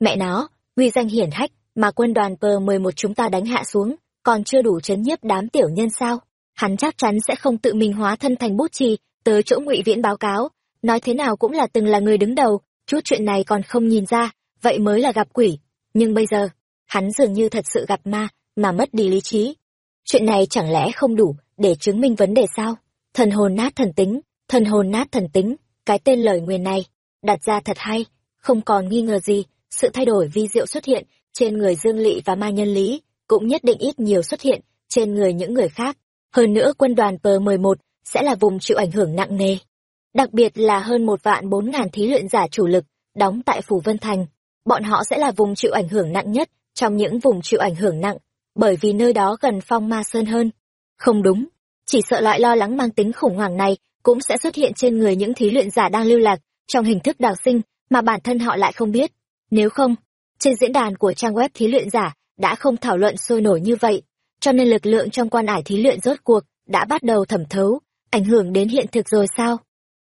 mẹ nó uy danh hiển hách mà quân đoàn pờ mười một chúng ta đánh hạ xuống còn chưa đủ chấn nhiếp đám tiểu nhân sao? Hắn chắc chắn sẽ không tự mình hóa thân thành bút chì, tới chỗ ngụy viễn báo cáo. Nói thế nào cũng là từng là người đứng đầu, chút chuyện này còn không nhìn ra, vậy mới là gặp quỷ. Nhưng bây giờ, hắn dường như thật sự gặp ma, mà mất đi lý trí. Chuyện này chẳng lẽ không đủ để chứng minh vấn đề sao? Thần hồn nát thần tính, thần hồn nát thần tính, cái tên lời nguyền này, đặt ra thật hay, không còn nghi ngờ gì. Sự thay đổi vi diệu xuất hiện trên người dương lỵ và ma nhân lý cũng nhất định ít nhiều xuất hiện trên người những người khác. Hơn nữa quân đoàn p một sẽ là vùng chịu ảnh hưởng nặng nề. Đặc biệt là hơn một vạn bốn ngàn thí luyện giả chủ lực đóng tại phủ vân thành. Bọn họ sẽ là vùng chịu ảnh hưởng nặng nhất trong những vùng chịu ảnh hưởng nặng, bởi vì nơi đó gần phong ma sơn hơn. Không đúng. Chỉ sợ loại lo lắng mang tính khủng hoảng này cũng sẽ xuất hiện trên người những thí luyện giả đang lưu lạc trong hình thức đào sinh mà bản thân họ lại không biết. Nếu không, trên diễn đàn của trang web thí luyện giả đã không thảo luận sôi nổi như vậy, cho nên lực lượng trong quan ải thí luyện rốt cuộc đã bắt đầu thẩm thấu, ảnh hưởng đến hiện thực rồi sao?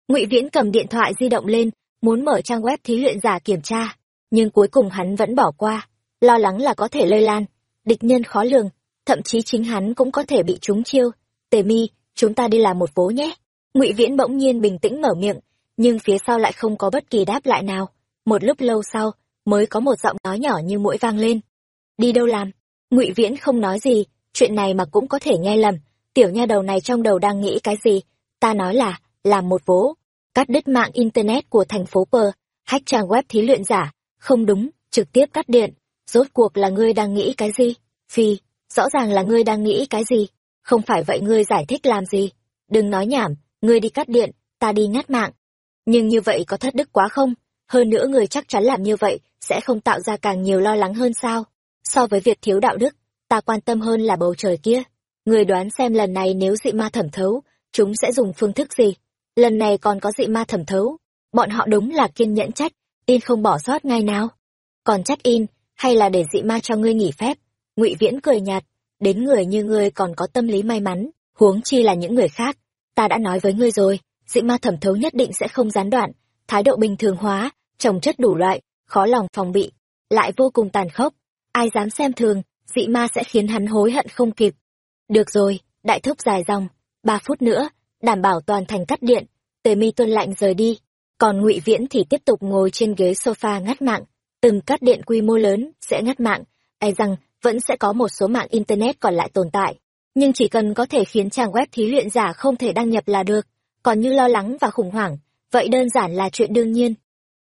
Ngụy viễn cầm điện thoại di động lên, muốn mở trang web thí luyện giả kiểm tra, nhưng cuối cùng hắn vẫn bỏ qua, lo lắng là có thể lây lan. Địch nhân khó lường, thậm chí chính hắn cũng có thể bị trúng chiêu. Tề mi, chúng ta đi làm một vố nhé. Ngụy viễn bỗng nhiên bình tĩnh mở miệng, nhưng phía sau lại không có bất kỳ đáp lại nào. Một lúc lâu sau, mới có một giọng nói nhỏ như mũi vang lên đi đâu làm? Ngụy viễn không nói gì, chuyện này mà cũng có thể nghe lầm. Tiểu nha đầu này trong đầu đang nghĩ cái gì? Ta nói là làm một vố, cắt đứt mạng internet của thành phố pờ hack trang web thí luyện giả. Không đúng, trực tiếp cắt điện. Rốt cuộc là ngươi đang nghĩ cái gì? Phi, rõ ràng là ngươi đang nghĩ cái gì? Không phải vậy ngươi giải thích làm gì? Đừng nói nhảm, ngươi đi cắt điện, ta đi ngắt mạng. Nhưng như vậy có thất đức quá không? Hơn nữa người chắc chắn làm như vậy sẽ không tạo ra càng nhiều lo lắng hơn sao? So với việc thiếu đạo đức, ta quan tâm hơn là bầu trời kia. Người đoán xem lần này nếu dị ma thẩm thấu, chúng sẽ dùng phương thức gì? Lần này còn có dị ma thẩm thấu, bọn họ đúng là kiên nhẫn trách, in không bỏ sót ngay nào. Còn trách in, hay là để dị ma cho ngươi nghỉ phép? Ngụy viễn cười nhạt, đến người như ngươi còn có tâm lý may mắn, huống chi là những người khác. Ta đã nói với ngươi rồi, dị ma thẩm thấu nhất định sẽ không gián đoạn, thái độ bình thường hóa, trồng chất đủ loại, khó lòng phòng bị, lại vô cùng tàn khốc ai dám xem thường, dị ma sẽ khiến hắn hối hận không kịp. Được rồi, đại thúc dài dòng, ba phút nữa, đảm bảo toàn thành cắt điện, tề mi tuân lạnh rời đi. Còn ngụy viễn thì tiếp tục ngồi trên ghế sofa ngắt mạng. Từng cắt điện quy mô lớn sẽ ngắt mạng e rằng vẫn sẽ có một số mạng internet còn lại tồn tại. Nhưng chỉ cần có thể khiến trang web thí luyện giả không thể đăng nhập là được. Còn như lo lắng và khủng hoảng, vậy đơn giản là chuyện đương nhiên.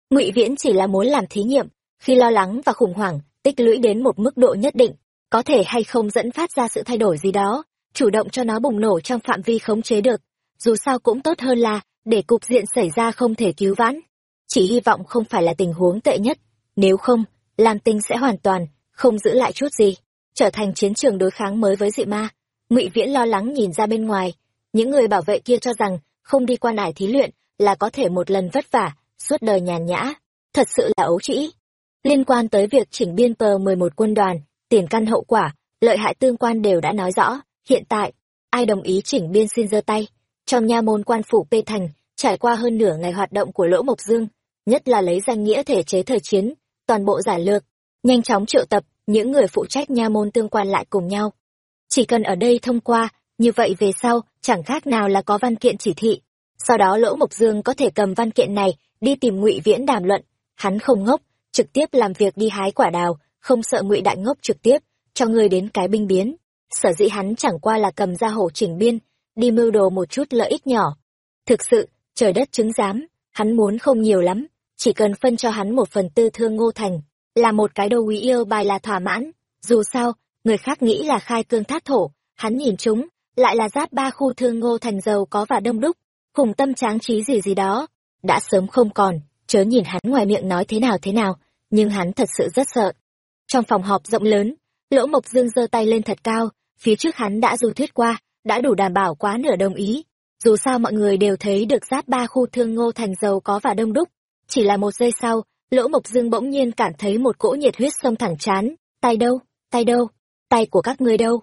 Ngụy viễn chỉ là muốn làm thí nghiệm. Khi lo lắng và khủng hoảng tích lũy đến một mức độ nhất định, có thể hay không dẫn phát ra sự thay đổi gì đó, chủ động cho nó bùng nổ trong phạm vi khống chế được. Dù sao cũng tốt hơn là, để cục diện xảy ra không thể cứu vãn. Chỉ hy vọng không phải là tình huống tệ nhất. Nếu không, lam tinh sẽ hoàn toàn không giữ lại chút gì, trở thành chiến trường đối kháng mới với dị ma. Ngụy viễn lo lắng nhìn ra bên ngoài. Những người bảo vệ kia cho rằng không đi qua nải thí luyện là có thể một lần vất vả suốt đời nhàn nhã. Thật sự là ấu trĩ liên quan tới việc chỉnh biên tờ mười một quân đoàn tiền căn hậu quả lợi hại tương quan đều đã nói rõ hiện tại ai đồng ý chỉnh biên xin giơ tay trong nha môn quan phủ Pê Thành, trải qua hơn nửa ngày hoạt động của Lỗ Mộc Dương, nhất là lấy danh nghĩa thể chế thời chiến, toàn bộ giải lược, nhanh chóng triệu tập những người phụ trách nha môn tương quan lại cùng nhau. Chỉ cần ở đây thông qua, như vậy về sau, chẳng khác nào là có văn kiện chỉ thị. Sau đó Lỗ Mộc Dương có thể cầm văn kiện này đi tìm Ngụy Viễn đàm luận, hắn không ngốc, trực tiếp làm việc đi hái quả đào, không sợ Ngụy Đại ngốc trực tiếp cho người đến cái binh biến. Sở dĩ hắn chẳng qua là cầm ra hổ chỉnh biên, đi mưu đồ một chút lợi ích nhỏ. Thực sự, trời đất chứng giám, hắn muốn không nhiều lắm, chỉ cần phân cho hắn một phần tư thương ngô thành, là một cái đô quý yêu bài là thỏa mãn. Dù sao, người khác nghĩ là khai cương thác thổ, hắn nhìn chúng, lại là giáp ba khu thương ngô thành giàu có và đông đúc, cùng tâm tráng trí gì gì đó. Đã sớm không còn, chớ nhìn hắn ngoài miệng nói thế nào thế nào, nhưng hắn thật sự rất sợ. Trong phòng họp rộng lớn, Lỗ Mộc Dương giơ tay lên thật cao, phía trước hắn đã du thuyết qua, đã đủ đảm bảo quá nửa đồng ý. Dù sao mọi người đều thấy được giáp ba khu thương ngô thành giàu có và đông đúc. Chỉ là một giây sau, Lỗ Mộc Dương bỗng nhiên cảm thấy một cỗ nhiệt huyết sông thẳng chán. Tay đâu? Tay đâu? Tay của các ngươi đâu?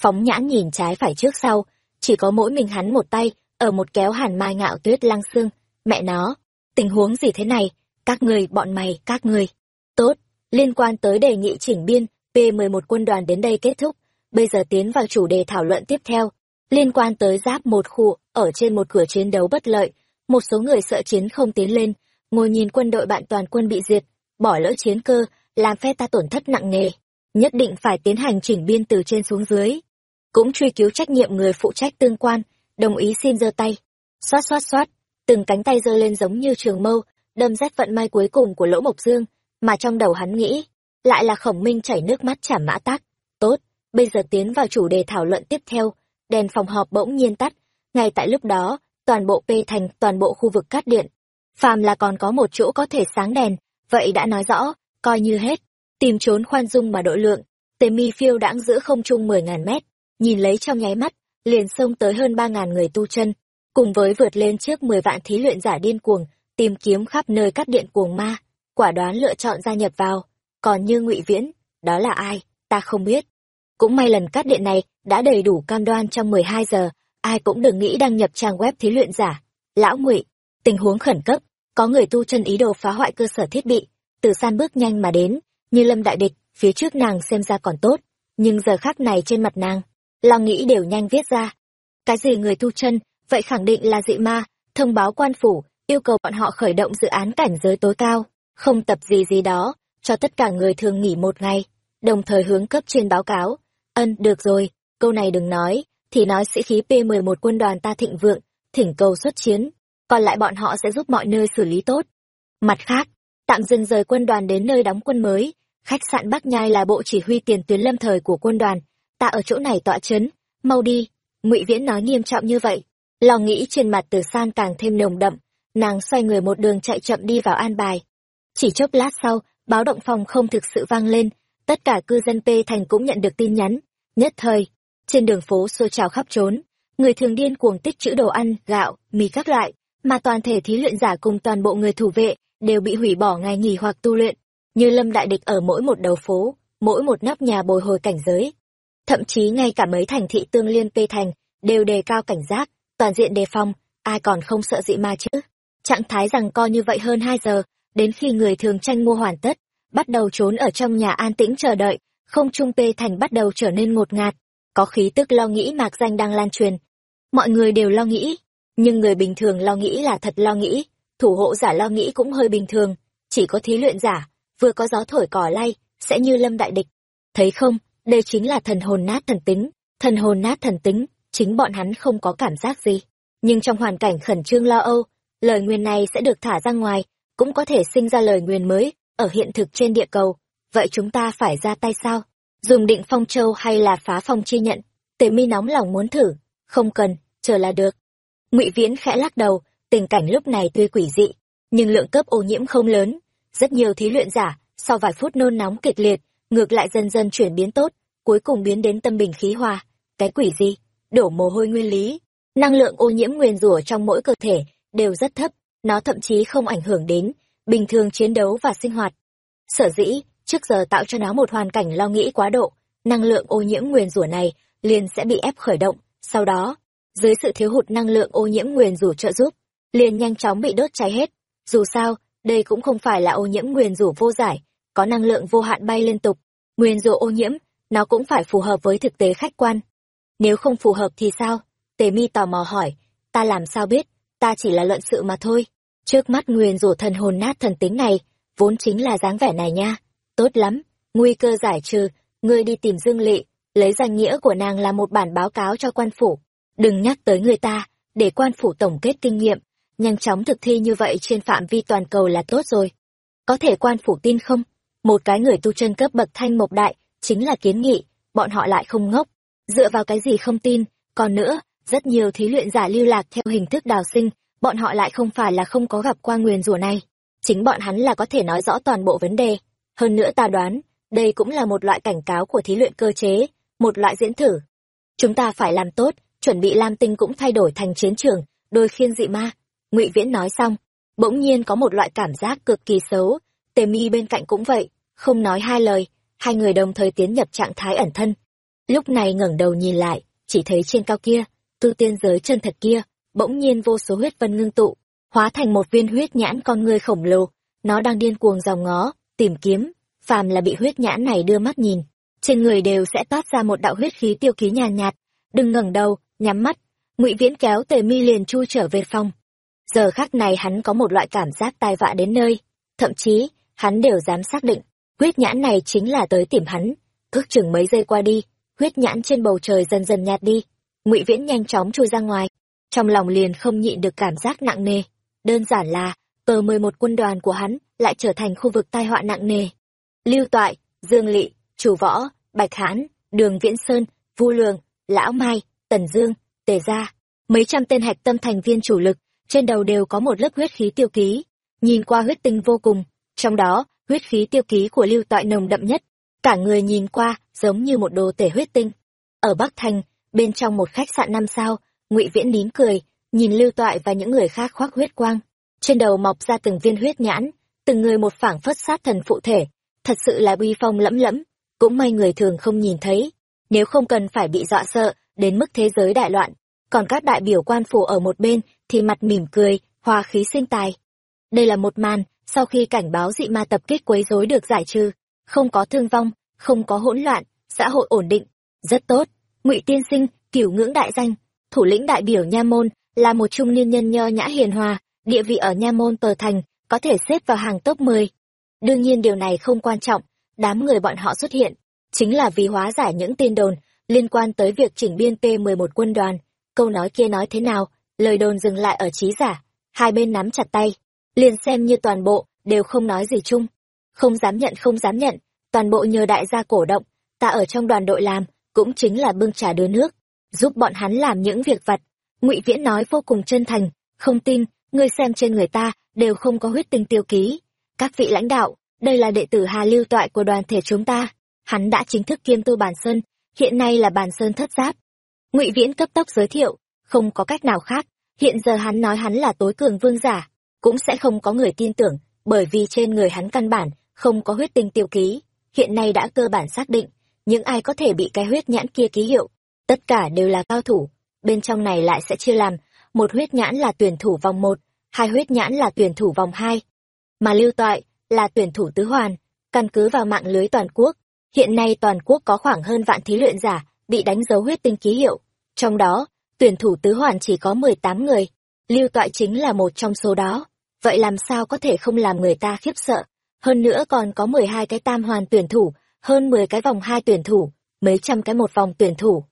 Phóng nhãn nhìn trái phải trước sau, chỉ có mỗi mình hắn một tay, ở một kéo hàn mai ngạo tuyết lăng xương, mẹ nó tình huống gì thế này? Các người bọn mày, các người tốt. Liên quan tới đề nghị chỉnh biên, p 11 quân đoàn đến đây kết thúc. Bây giờ tiến vào chủ đề thảo luận tiếp theo. Liên quan tới giáp một khu, ở trên một cửa chiến đấu bất lợi. Một số người sợ chiến không tiến lên. Ngồi nhìn quân đội bạn toàn quân bị diệt, bỏ lỡ chiến cơ, làm phe ta tổn thất nặng nề. Nhất định phải tiến hành chỉnh biên từ trên xuống dưới. Cũng truy cứu trách nhiệm người phụ trách tương quan, đồng ý xin giơ tay. Xoát xoát xoát từng cánh tay giơ lên giống như trường mâu, đâm rách vận may cuối cùng của lỗ mộc dương, mà trong đầu hắn nghĩ, lại là khổng minh chảy nước mắt trả mã tác tốt, bây giờ tiến vào chủ đề thảo luận tiếp theo, đèn phòng họp bỗng nhiên tắt. Ngay tại lúc đó, toàn bộ p thành, toàn bộ khu vực cắt điện. Phàm là còn có một chỗ có thể sáng đèn, vậy đã nói rõ, coi như hết. Tìm trốn khoan dung mà độ lượng, tề mi phiêu đãng giữa không trung mười ngàn mét, nhìn lấy trong nháy mắt, liền xông tới hơn ba ngàn người tu chân cùng với vượt lên trước mười vạn thí luyện giả điên cuồng, tìm kiếm khắp nơi cắt điện cuồng ma, quả đoán lựa chọn gia nhập vào. Còn như ngụy viễn, đó là ai, ta không biết. Cũng may lần cắt điện này đã đầy đủ cam đoan trong mười hai giờ, ai cũng đừng nghĩ đăng nhập trang web thí luyện giả. Lão ngụy, tình huống khẩn cấp, có người tu chân ý đồ phá hoại cơ sở thiết bị. Từ san bước nhanh mà đến, như lâm đại địch, phía trước nàng xem ra còn tốt, nhưng giờ khác này trên mặt nàng, lo nghĩ đều nhanh viết ra. Cái gì người tu chân vậy khẳng định là dị ma, thông báo quan phủ, yêu cầu bọn họ khởi động dự án cảnh giới tối cao, không tập gì gì đó, cho tất cả người thường nghỉ một ngày, đồng thời hướng cấp trên báo cáo. Ân, được rồi, câu này đừng nói, thì nói sĩ khí p 11 quân đoàn ta thịnh vượng, thỉnh cầu xuất chiến, còn lại bọn họ sẽ giúp mọi nơi xử lý tốt. Mặt khác, tạm dừng rời quân đoàn đến nơi đóng quân mới, khách sạn bắc nhai là bộ chỉ huy tiền tuyến lâm thời của quân đoàn, ta ở chỗ này tọa chấn, mau đi, ngụy viễn nói nghiêm trọng như vậy lo nghĩ trên mặt từ san càng thêm nồng đậm, nàng xoay người một đường chạy chậm đi vào an bài. Chỉ chốc lát sau, báo động phòng không thực sự vang lên, tất cả cư dân p thành cũng nhận được tin nhắn. Nhất thời, trên đường phố xô trào khắp trốn, người thường điên cuồng tích trữ đồ ăn, gạo, mì các loại, mà toàn thể thí luyện giả cùng toàn bộ người thủ vệ đều bị hủy bỏ ngày nghỉ hoặc tu luyện. Như lâm đại địch ở mỗi một đầu phố, mỗi một nóc nhà bồi hồi cảnh giới. Thậm chí ngay cả mấy thành thị tương liên p thành đều đề cao cảnh giác toàn diện đề phòng, ai còn không sợ dị ma chứ? Trạng thái rằng co như vậy hơn hai giờ, đến khi người thường tranh mua hoàn tất, bắt đầu trốn ở trong nhà an tĩnh chờ đợi, không trung pê thành bắt đầu trở nên ngột ngạt. Có khí tức lo nghĩ mạc danh đang lan truyền. Mọi người đều lo nghĩ, nhưng người bình thường lo nghĩ là thật lo nghĩ. Thủ hộ giả lo nghĩ cũng hơi bình thường. Chỉ có thí luyện giả, vừa có gió thổi cỏ lay, sẽ như lâm đại địch. Thấy không? Đây chính là thần hồn nát thần tính. Thần hồn nát thần tính chính bọn hắn không có cảm giác gì. Nhưng trong hoàn cảnh khẩn trương lo âu, lời nguyền này sẽ được thả ra ngoài, cũng có thể sinh ra lời nguyền mới ở hiện thực trên địa cầu. Vậy chúng ta phải ra tay sao? Dùng định phong châu hay là phá phong chi nhận? Tề mi nóng lòng muốn thử. Không cần, chờ là được. Ngụy viễn khẽ lắc đầu, tình cảnh lúc này tuy quỷ dị, nhưng lượng cấp ô nhiễm không lớn. Rất nhiều thí luyện giả, sau vài phút nôn nóng kịch liệt, ngược lại dần dần chuyển biến tốt, cuối cùng biến đến tâm bình khí hòa. Cái quỷ gì? Đổ mồ hôi nguyên lý. Năng lượng ô nhiễm nguyền rủa trong mỗi cơ thể đều rất thấp, nó thậm chí không ảnh hưởng đến bình thường chiến đấu và sinh hoạt. Sở dĩ, trước giờ tạo cho nó một hoàn cảnh lo nghĩ quá độ, năng lượng ô nhiễm nguyền rủa này liền sẽ bị ép khởi động, sau đó, dưới sự thiếu hụt năng lượng ô nhiễm nguyền rủa trợ giúp, liền nhanh chóng bị đốt cháy hết. Dù sao, đây cũng không phải là ô nhiễm nguyền rủa vô giải, có năng lượng vô hạn bay liên tục. Nguyền rủa ô nhiễm, nó cũng phải phù hợp với thực tế khách quan nếu không phù hợp thì sao? Tề mi tò mò hỏi. Ta làm sao biết? Ta chỉ là luận sự mà thôi. Trước mắt nguyền rủa thần hồn nát thần tính này, vốn chính là dáng vẻ này nha. Tốt lắm. Nguy cơ giải trừ. Ngươi đi tìm dương Lệ, lấy danh nghĩa của nàng là một bản báo cáo cho quan phủ. Đừng nhắc tới người ta. Để quan phủ tổng kết kinh nghiệm, nhanh chóng thực thi như vậy trên phạm vi toàn cầu là tốt rồi. Có thể quan phủ tin không? Một cái người tu chân cấp bậc thanh mộc đại chính là kiến nghị, bọn họ lại không ngốc dựa vào cái gì không tin? Còn nữa, rất nhiều thí luyện giả lưu lạc theo hình thức đào sinh, bọn họ lại không phải là không có gặp qua nguyền rủa này. Chính bọn hắn là có thể nói rõ toàn bộ vấn đề. Hơn nữa ta đoán, đây cũng là một loại cảnh cáo của thí luyện cơ chế, một loại diễn thử. Chúng ta phải làm tốt, chuẩn bị lam tinh cũng thay đổi thành chiến trường, đôi khiên dị ma. Ngụy viễn nói xong, bỗng nhiên có một loại cảm giác cực kỳ xấu. Tề mi bên cạnh cũng vậy, không nói hai lời, hai người đồng thời tiến nhập trạng thái ẩn thân lúc này ngẩng đầu nhìn lại chỉ thấy trên cao kia tu tiên giới chân thật kia bỗng nhiên vô số huyết vân ngưng tụ hóa thành một viên huyết nhãn con người khổng lồ, nó đang điên cuồng dòng ngó, tìm kiếm, phàm là bị huyết nhãn này đưa mắt nhìn, trên người đều sẽ toát ra một đạo huyết khí tiêu ký nhàn nhạt, nhạt, đừng ngẩng đầu, nhắm mắt. Ngụy Viễn kéo Tề Mi liền chui trở về phòng. Giờ khắc này hắn có một loại cảm giác tai vạ đến nơi, thậm chí, hắn đều dám xác định, huyết nhãn này chính là tới tìm hắn. Ước chừng mấy giây qua đi, huyết nhãn trên bầu trời dần dần nhạt đi. Ngụy Viễn nhanh chóng chui ra ngoài, trong lòng liền không nhịn được cảm giác nặng nề. Đơn giản là, tờ mười một quân đoàn của hắn lại trở thành khu vực tai họa nặng nề. Lưu Toại, Dương lỵ, Chủ Võ, Bạch Hãn, Đường Viễn Sơn, Vu Lường, Lão Mai, Tần Dương, Tề Gia, mấy trăm tên hạch tâm thành viên chủ lực, trên đầu đều có một lớp huyết khí tiêu ký, nhìn qua huyết tinh vô cùng, trong đó, huyết khí tiêu ký của Lưu Toại nồng đậm nhất, cả người nhìn qua giống như một đồ tể huyết tinh. Ở Bắc Thành, bên trong một khách sạn năm sao, Ngụy Viễn nín cười, nhìn Lưu Toại và những người khác khoác huyết quang, trên đầu mọc ra từng viên huyết nhãn, từng người một phảng phất sát thần phụ thể, thật sự là uy phong lẫm lẫm, cũng may người thường không nhìn thấy, nếu không cần phải bị dọa sợ đến mức thế giới đại loạn, còn các đại biểu quan phủ ở một bên thì mặt mỉm cười, hòa khí sinh tài. Đây là một màn, sau khi cảnh báo dị ma tập kích quấy rối được giải trừ, không có thương vong, không có hỗn loạn, xã hội ổn định, rất tốt. Ngụy Tiên Sinh, cửu ngưỡng đại danh, thủ lĩnh đại biểu Nha Môn, là một trung niên nhân nho nhã hiền hòa, địa vị ở Nha Môn tờ thành, có thể xếp vào hàng top 10. Đương nhiên điều này không quan trọng, đám người bọn họ xuất hiện, chính là vì hóa giải những tin đồn liên quan tới việc chỉnh biên T11 quân đoàn. Câu nói kia nói thế nào, lời đồn dừng lại ở trí giả, hai bên nắm chặt tay, liền xem như toàn bộ, đều không nói gì chung. Không dám nhận không dám nhận, toàn bộ nhờ đại gia cổ động, ta ở trong đoàn đội làm, cũng chính là bưng trà đưa nước, giúp bọn hắn làm những việc vặt. ngụy Viễn nói vô cùng chân thành, không tin, ngươi xem trên người ta, đều không có huyết tinh tiêu ký. Các vị lãnh đạo, đây là đệ tử Hà Lưu Toại của đoàn thể chúng ta. Hắn đã chính thức kiêm tu bản sơn, hiện nay là bản sơn thất giáp. Ngụy Viễn cấp tốc giới thiệu, không có cách nào khác, hiện giờ hắn nói hắn là tối cường vương giả, cũng sẽ không có người tin tưởng, bởi vì trên người hắn căn bản không có huyết tinh tiêu ký, hiện nay đã cơ bản xác định, những ai có thể bị cái huyết nhãn kia ký hiệu, tất cả đều là cao thủ, bên trong này lại sẽ chia làm, một huyết nhãn là tuyển thủ vòng một, hai huyết nhãn là tuyển thủ vòng hai, mà lưu toại là tuyển thủ tứ hoàn, căn cứ vào mạng lưới toàn quốc, hiện nay toàn quốc có khoảng hơn vạn thí luyện giả bị đánh dấu huyết tinh ký hiệu, trong đó, tuyển thủ tứ hoàn chỉ có mười tám người, lưu toại chính là một trong số đó. Vậy làm sao có thể không làm người ta khiếp sợ. Hơn nữa còn có mười hai cái tam hoàn tuyển thủ, hơn mười cái vòng hai tuyển thủ, mấy trăm cái một vòng tuyển thủ.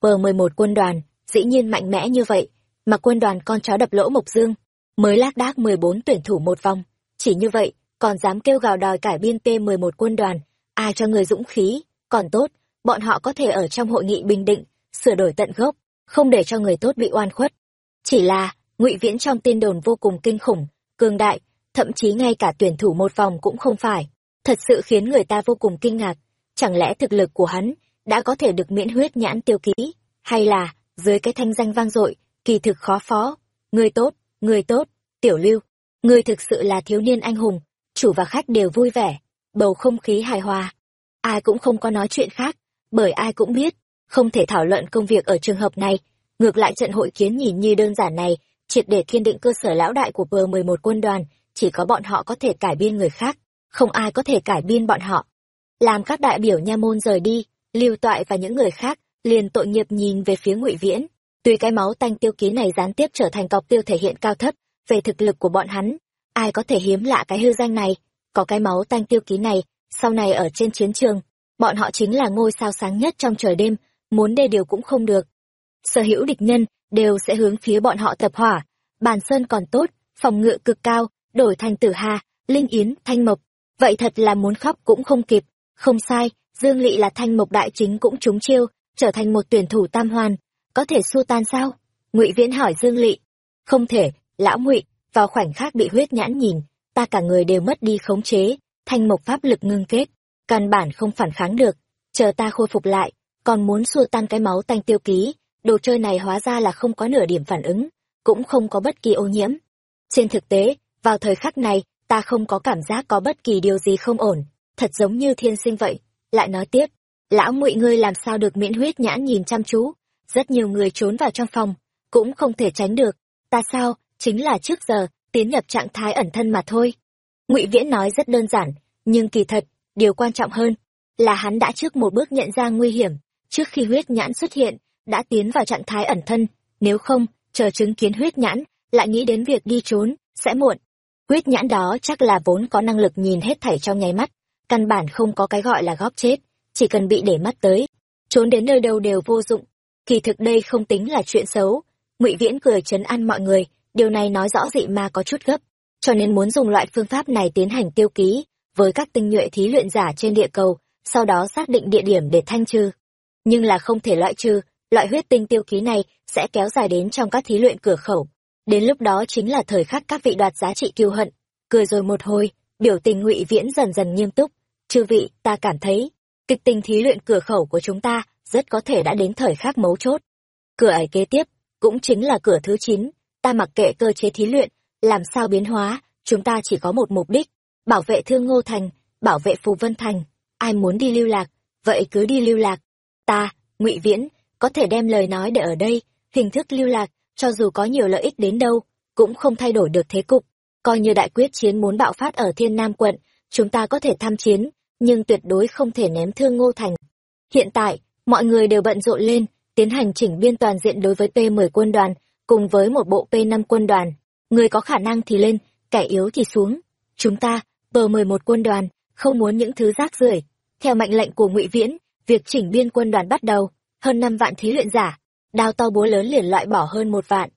Bờ mười một quân đoàn, dĩ nhiên mạnh mẽ như vậy, mà quân đoàn con chó đập lỗ Mộc Dương, mới lác đác mười bốn tuyển thủ một vòng. Chỉ như vậy, còn dám kêu gào đòi cải biên t mười một quân đoàn, ai cho người dũng khí, còn tốt, bọn họ có thể ở trong hội nghị bình định, sửa đổi tận gốc, không để cho người tốt bị oan khuất. Chỉ là, ngụy Viễn trong tin đồn vô cùng kinh khủng, cường đại, thậm chí ngay cả tuyển thủ một vòng cũng không phải. Thật sự khiến người ta vô cùng kinh ngạc. Chẳng lẽ thực lực của hắn đã có thể được miễn huyết nhãn tiêu ký? Hay là, dưới cái thanh danh vang dội, kỳ thực khó phó? Người tốt, người tốt, tiểu lưu. Người thực sự là thiếu niên anh hùng, chủ và khách đều vui vẻ, bầu không khí hài hòa. Ai cũng không có nói chuyện khác, bởi ai cũng biết, không thể thảo luận công việc ở trường hợp này. Ngược lại trận hội kiến nhìn như đơn giản này triệt để kiên định cơ sở lão đại của bờ mười một quân đoàn, chỉ có bọn họ có thể cải biên người khác, không ai có thể cải biên bọn họ. Làm các đại biểu nha môn rời đi, Lưu Toại và những người khác liền tội nghiệp nhìn về phía Ngụy Viễn. Tuy cái máu tanh tiêu ký này gián tiếp trở thành cọc tiêu thể hiện cao thấp về thực lực của bọn hắn, ai có thể hiếm lạ cái hư danh này, có cái máu tanh tiêu ký này, sau này ở trên chiến trường, bọn họ chính là ngôi sao sáng nhất trong trời đêm, muốn đê điều cũng không được. Sở hữu địch nhân đều sẽ hướng phía bọn họ tập hỏa. Bàn sơn còn tốt, phòng ngự cực cao, đổi thành tử hà, linh yến, thanh mộc. Vậy thật là muốn khóc cũng không kịp. Không sai, Dương lỵ là thanh mộc đại chính cũng trúng chiêu, trở thành một tuyển thủ tam hoàn. Có thể xua tan sao? ngụy Viễn hỏi Dương lỵ Không thể, lão ngụy vào khoảnh khắc bị huyết nhãn nhìn, ta cả người đều mất đi khống chế, thanh mộc pháp lực ngưng kết, căn bản không phản kháng được. Chờ ta khôi phục lại, còn muốn xua tan cái máu tanh tiêu ký, đồ chơi này hóa ra là không có nửa điểm phản ứng, cũng không có bất kỳ ô nhiễm. Trên thực tế, vào thời khắc này, ta không có cảm giác có bất kỳ điều gì không ổn, thật giống như thiên sinh vậy. Lại nói tiếp, lão ngụy ngươi làm sao được miễn huyết nhãn nhìn chăm chú, rất nhiều người trốn vào trong phòng, cũng không thể tránh được. Ta sao, chính là trước giờ, tiến nhập trạng thái ẩn thân mà thôi. Ngụy viễn nói rất đơn giản nhưng kỳ thật điều quan trọng hơn là hắn đã trước một bước nhận ra nguy hiểm. Trước khi huyết nhãn xuất hiện đã tiến vào trạng thái ẩn thân. Nếu không chờ chứng kiến huyết nhãn lại nghĩ đến việc đi trốn sẽ muộn. Quyết nhãn đó chắc là vốn có năng lực nhìn hết thảy trong nháy mắt, căn bản không có cái gọi là góp chết, chỉ cần bị để mắt tới, trốn đến nơi đâu đều vô dụng. Kỳ thực đây không tính là chuyện xấu. Ngụy viễn cười chấn an mọi người, điều này nói rõ dị ma có chút gấp, cho nên muốn dùng loại phương pháp này tiến hành tiêu ký với các tinh nhuệ thí luyện giả trên địa cầu, sau đó xác định địa điểm để thanh trừ. Nhưng là không thể loại trừ, loại huyết tinh tiêu ký này sẽ kéo dài đến trong các thí luyện cửa khẩu đến lúc đó chính là thời khắc các vị đoạt giá trị kiêu hận. Cười rồi một hồi, biểu tình ngụy viễn dần dần nghiêm túc. Chư vị, ta cảm thấy, kịch tình thí luyện cửa khẩu của chúng ta rất có thể đã đến thời khắc mấu chốt. Cửa ải kế tiếp, cũng chính là cửa thứ chín. Ta mặc kệ cơ chế thí luyện, làm sao biến hóa, chúng ta chỉ có một mục đích, bảo vệ thương ngô thành, bảo vệ phù vân thành. Ai muốn đi lưu lạc, vậy cứ đi lưu lạc. Ta, ngụy viễn, có thể đem lời nói để ở đây, hình thức lưu lạc cho dù có nhiều lợi ích đến đâu, cũng không thay đổi được thế cục. Coi như đại quyết chiến muốn bạo phát ở thiên nam quận, chúng ta có thể tham chiến, nhưng tuyệt đối không thể ném thương ngô thành. Hiện tại, mọi người đều bận rộn lên, tiến hành chỉnh biên toàn diện đối với p 10 quân đoàn, cùng với một bộ p 5 quân đoàn. Người có khả năng thì lên, kẻ yếu thì xuống. Chúng ta, p 11 quân đoàn, không muốn những thứ rác rưởi. Theo mệnh lệnh của ngụy viễn, việc chỉnh biên quân đoàn bắt đầu, hơn năm vạn thí luyện giả đao to búa lớn liền loại bỏ hơn một vạn.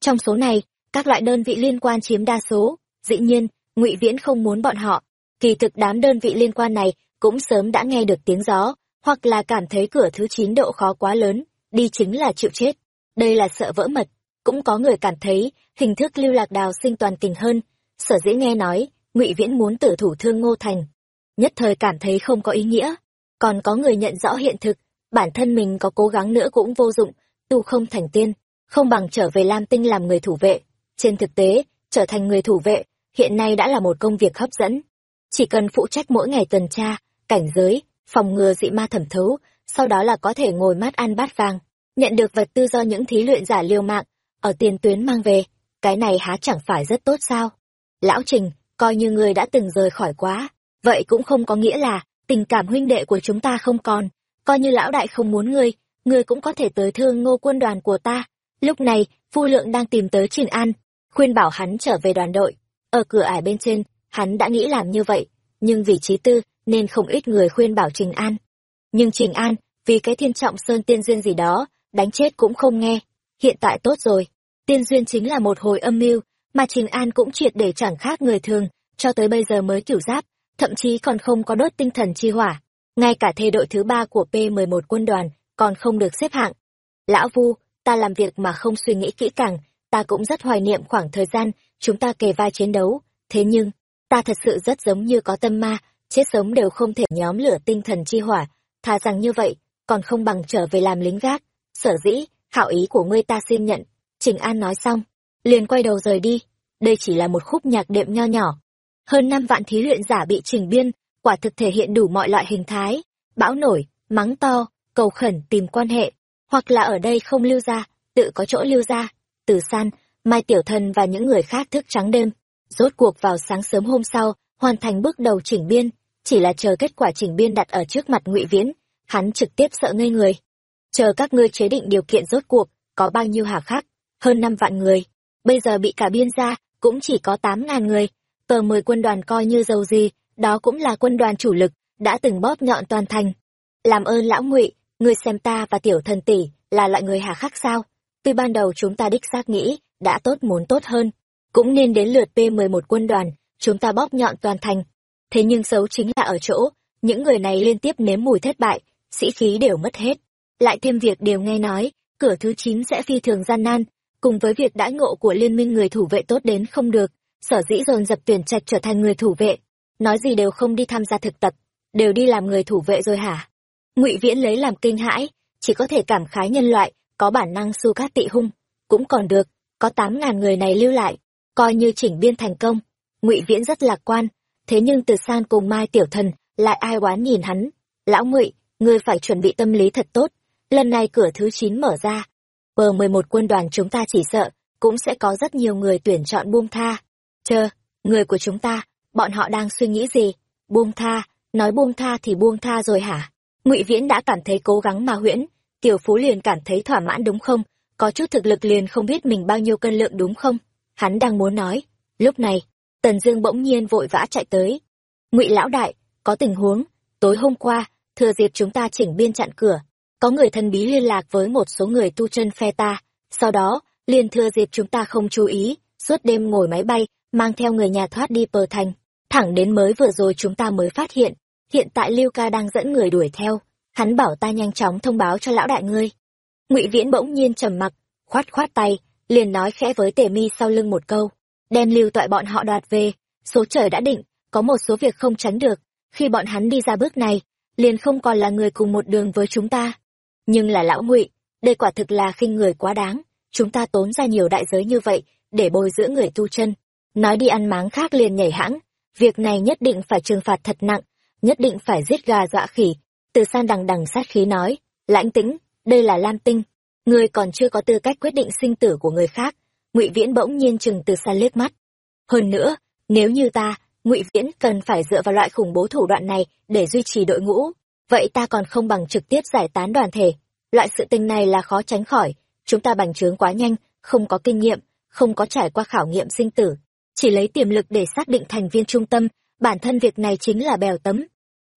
Trong số này, các loại đơn vị liên quan chiếm đa số. Dĩ nhiên, ngụy viễn không muốn bọn họ. Kỳ thực đám đơn vị liên quan này cũng sớm đã nghe được tiếng gió, hoặc là cảm thấy cửa thứ chín độ khó quá lớn, đi chính là chịu chết. Đây là sợ vỡ mật. Cũng có người cảm thấy hình thức lưu lạc đào sinh toàn tình hơn. Sở dĩ nghe nói, ngụy viễn muốn tử thủ thương ngô thành. Nhất thời cảm thấy không có ý nghĩa. Còn có người nhận rõ hiện thực, bản thân mình có cố gắng nữa cũng vô dụng tu không thành tiên, không bằng trở về lam tinh làm người thủ vệ. Trên thực tế, trở thành người thủ vệ, hiện nay đã là một công việc hấp dẫn. Chỉ cần phụ trách mỗi ngày tuần tra, cảnh giới, phòng ngừa dị ma thẩm thấu, sau đó là có thể ngồi mát ăn bát vàng, nhận được vật tư do những thí luyện giả liều mạng, ở tiền tuyến mang về. Cái này há chẳng phải rất tốt sao? Lão trình, coi như người đã từng rời khỏi quá, vậy cũng không có nghĩa là tình cảm huynh đệ của chúng ta không còn. Coi như lão đại không muốn ngươi ngươi cũng có thể tới thương ngô quân đoàn của ta. Lúc này, phu lượng đang tìm tới trình an, khuyên bảo hắn trở về đoàn đội. Ở cửa ải bên trên, hắn đã nghĩ làm như vậy, nhưng vì trí tư nên không ít người khuyên bảo trình an. Nhưng trình an, vì cái thiên trọng sơn tiên duyên gì đó, đánh chết cũng không nghe. Hiện tại tốt rồi. Tiên duyên chính là một hồi âm mưu, mà trình an cũng triệt để chẳng khác người thường, cho tới bây giờ mới kiểu giáp, thậm chí còn không có đốt tinh thần chi hỏa. Ngay cả thê đội thứ ba của p 11 quân đoàn còn không được xếp hạng. Lão vu, ta làm việc mà không suy nghĩ kỹ càng, ta cũng rất hoài niệm khoảng thời gian chúng ta kề vai chiến đấu. Thế nhưng, ta thật sự rất giống như có tâm ma, chết sống đều không thể nhóm lửa tinh thần chi hỏa. Thà rằng như vậy, còn không bằng trở về làm lính gác. Sở dĩ, hảo ý của ngươi ta xin nhận. Trình an nói xong, liền quay đầu rời đi. Đây chỉ là một khúc nhạc đệm nho nhỏ. Hơn năm vạn thí luyện giả bị trình biên, quả thực thể hiện đủ mọi loại hình thái. Bão nổi, mắng to cầu khẩn tìm quan hệ, hoặc là ở đây không lưu ra tự có chỗ lưu ra từ san, mai tiểu thần và những người khác thức trắng đêm, rốt cuộc vào sáng sớm hôm sau, hoàn thành bước đầu chỉnh biên. Chỉ là chờ kết quả chỉnh biên đặt ở trước mặt ngụy viễn, hắn trực tiếp sợ ngây người. Chờ các ngươi chế định điều kiện rốt cuộc, có bao nhiêu hà khác hơn năm vạn người. Bây giờ bị cả biên ra, cũng chỉ có tám ngàn người. Tờ mười quân đoàn coi như dầu gì, đó cũng là quân đoàn chủ lực, đã từng bóp nhọn toàn thành. Làm ơn lão ngụy ngươi xem ta và tiểu thần tỷ là loại người hà khắc sao? Tuy ban đầu chúng ta đích xác nghĩ đã tốt muốn tốt hơn, cũng nên đến lượt p 11 quân đoàn, chúng ta bóp nhọn toàn thành. Thế nhưng xấu chính là ở chỗ, những người này liên tiếp nếm mùi thất bại, sĩ khí đều mất hết. Lại thêm việc đều nghe nói, cửa thứ chín sẽ phi thường gian nan, cùng với việc đãi ngộ của liên minh người thủ vệ tốt đến không được, sở dĩ dồn dập tuyển trạch trở thành người thủ vệ. Nói gì đều không đi tham gia thực tập, đều đi làm người thủ vệ rồi hả? Ngụy viễn lấy làm kinh hãi, chỉ có thể cảm khái nhân loại, có bản năng su cát tị hung, cũng còn được, có tám ngàn người này lưu lại, coi như chỉnh biên thành công. Ngụy viễn rất lạc quan, thế nhưng từ san cùng mai tiểu thần lại ai oán nhìn hắn. Lão ngụy, ngươi phải chuẩn bị tâm lý thật tốt, lần này cửa thứ chín mở ra. Bờ mười một quân đoàn chúng ta chỉ sợ, cũng sẽ có rất nhiều người tuyển chọn buông tha. Chờ người của chúng ta, bọn họ đang suy nghĩ gì? Buông tha, nói buông tha thì buông tha rồi hả? Ngụy viễn đã cảm thấy cố gắng mà huyễn, tiểu phú liền cảm thấy thỏa mãn đúng không? Có chút thực lực liền không biết mình bao nhiêu cân lượng đúng không? Hắn đang muốn nói, lúc này, tần dương bỗng nhiên vội vã chạy tới. Ngụy lão đại, có tình huống, tối hôm qua, thừa dịp chúng ta chỉnh biên chặn cửa, có người thân bí liên lạc với một số người tu chân phe ta, sau đó, liền thừa dịp chúng ta không chú ý, suốt đêm ngồi máy bay, mang theo người nhà thoát đi pờ thành. Thẳng đến mới vừa rồi chúng ta mới phát hiện hiện tại lưu ca đang dẫn người đuổi theo. Hắn bảo ta nhanh chóng thông báo cho lão đại ngươi. Ngụy viễn bỗng nhiên trầm mặc, khoát khoát tay, liền nói khẽ với tề mi sau lưng một câu. Đem lưu toại bọn họ đoạt về. Số trời đã định, có một số việc không tránh được. Khi bọn hắn đi ra bước này, liền không còn là người cùng một đường với chúng ta. Nhưng là lão ngụy, đây quả thực là khinh người quá đáng. Chúng ta tốn ra nhiều đại giới như vậy, để bồi dưỡng người tu chân. Nói đi ăn máng khác liền nhảy hãng. Việc này nhất định phải trừng phạt thật nặng nhất định phải giết gà dọa khỉ. Từ san đằng đằng sát khí nói, lãnh tĩnh, đây là lam tinh. Người còn chưa có tư cách quyết định sinh tử của người khác. Ngụy viễn bỗng nhiên chừng từ San liếc mắt. Hơn nữa, nếu như ta, ngụy viễn cần phải dựa vào loại khủng bố thủ đoạn này để duy trì đội ngũ, vậy ta còn không bằng trực tiếp giải tán đoàn thể. Loại sự tình này là khó tránh khỏi. Chúng ta bành trướng quá nhanh, không có kinh nghiệm, không có trải qua khảo nghiệm sinh tử. Chỉ lấy tiềm lực để xác định thành viên trung tâm, bản thân việc này chính là bèo tấm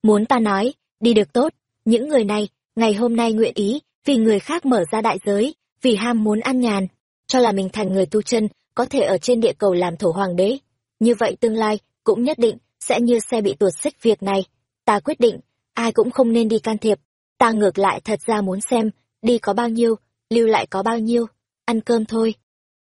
muốn ta nói, đi được tốt, những người này, ngày hôm nay nguyện ý, vì người khác mở ra đại giới, vì ham muốn ăn nhàn, cho là mình thành người tu chân, có thể ở trên địa cầu làm thổ hoàng đế. Như vậy tương lai, cũng nhất định, sẽ như xe bị tuột xích việc này. Ta quyết định, ai cũng không nên đi can thiệp. Ta ngược lại thật ra muốn xem, đi có bao nhiêu, lưu lại có bao nhiêu, ăn cơm thôi.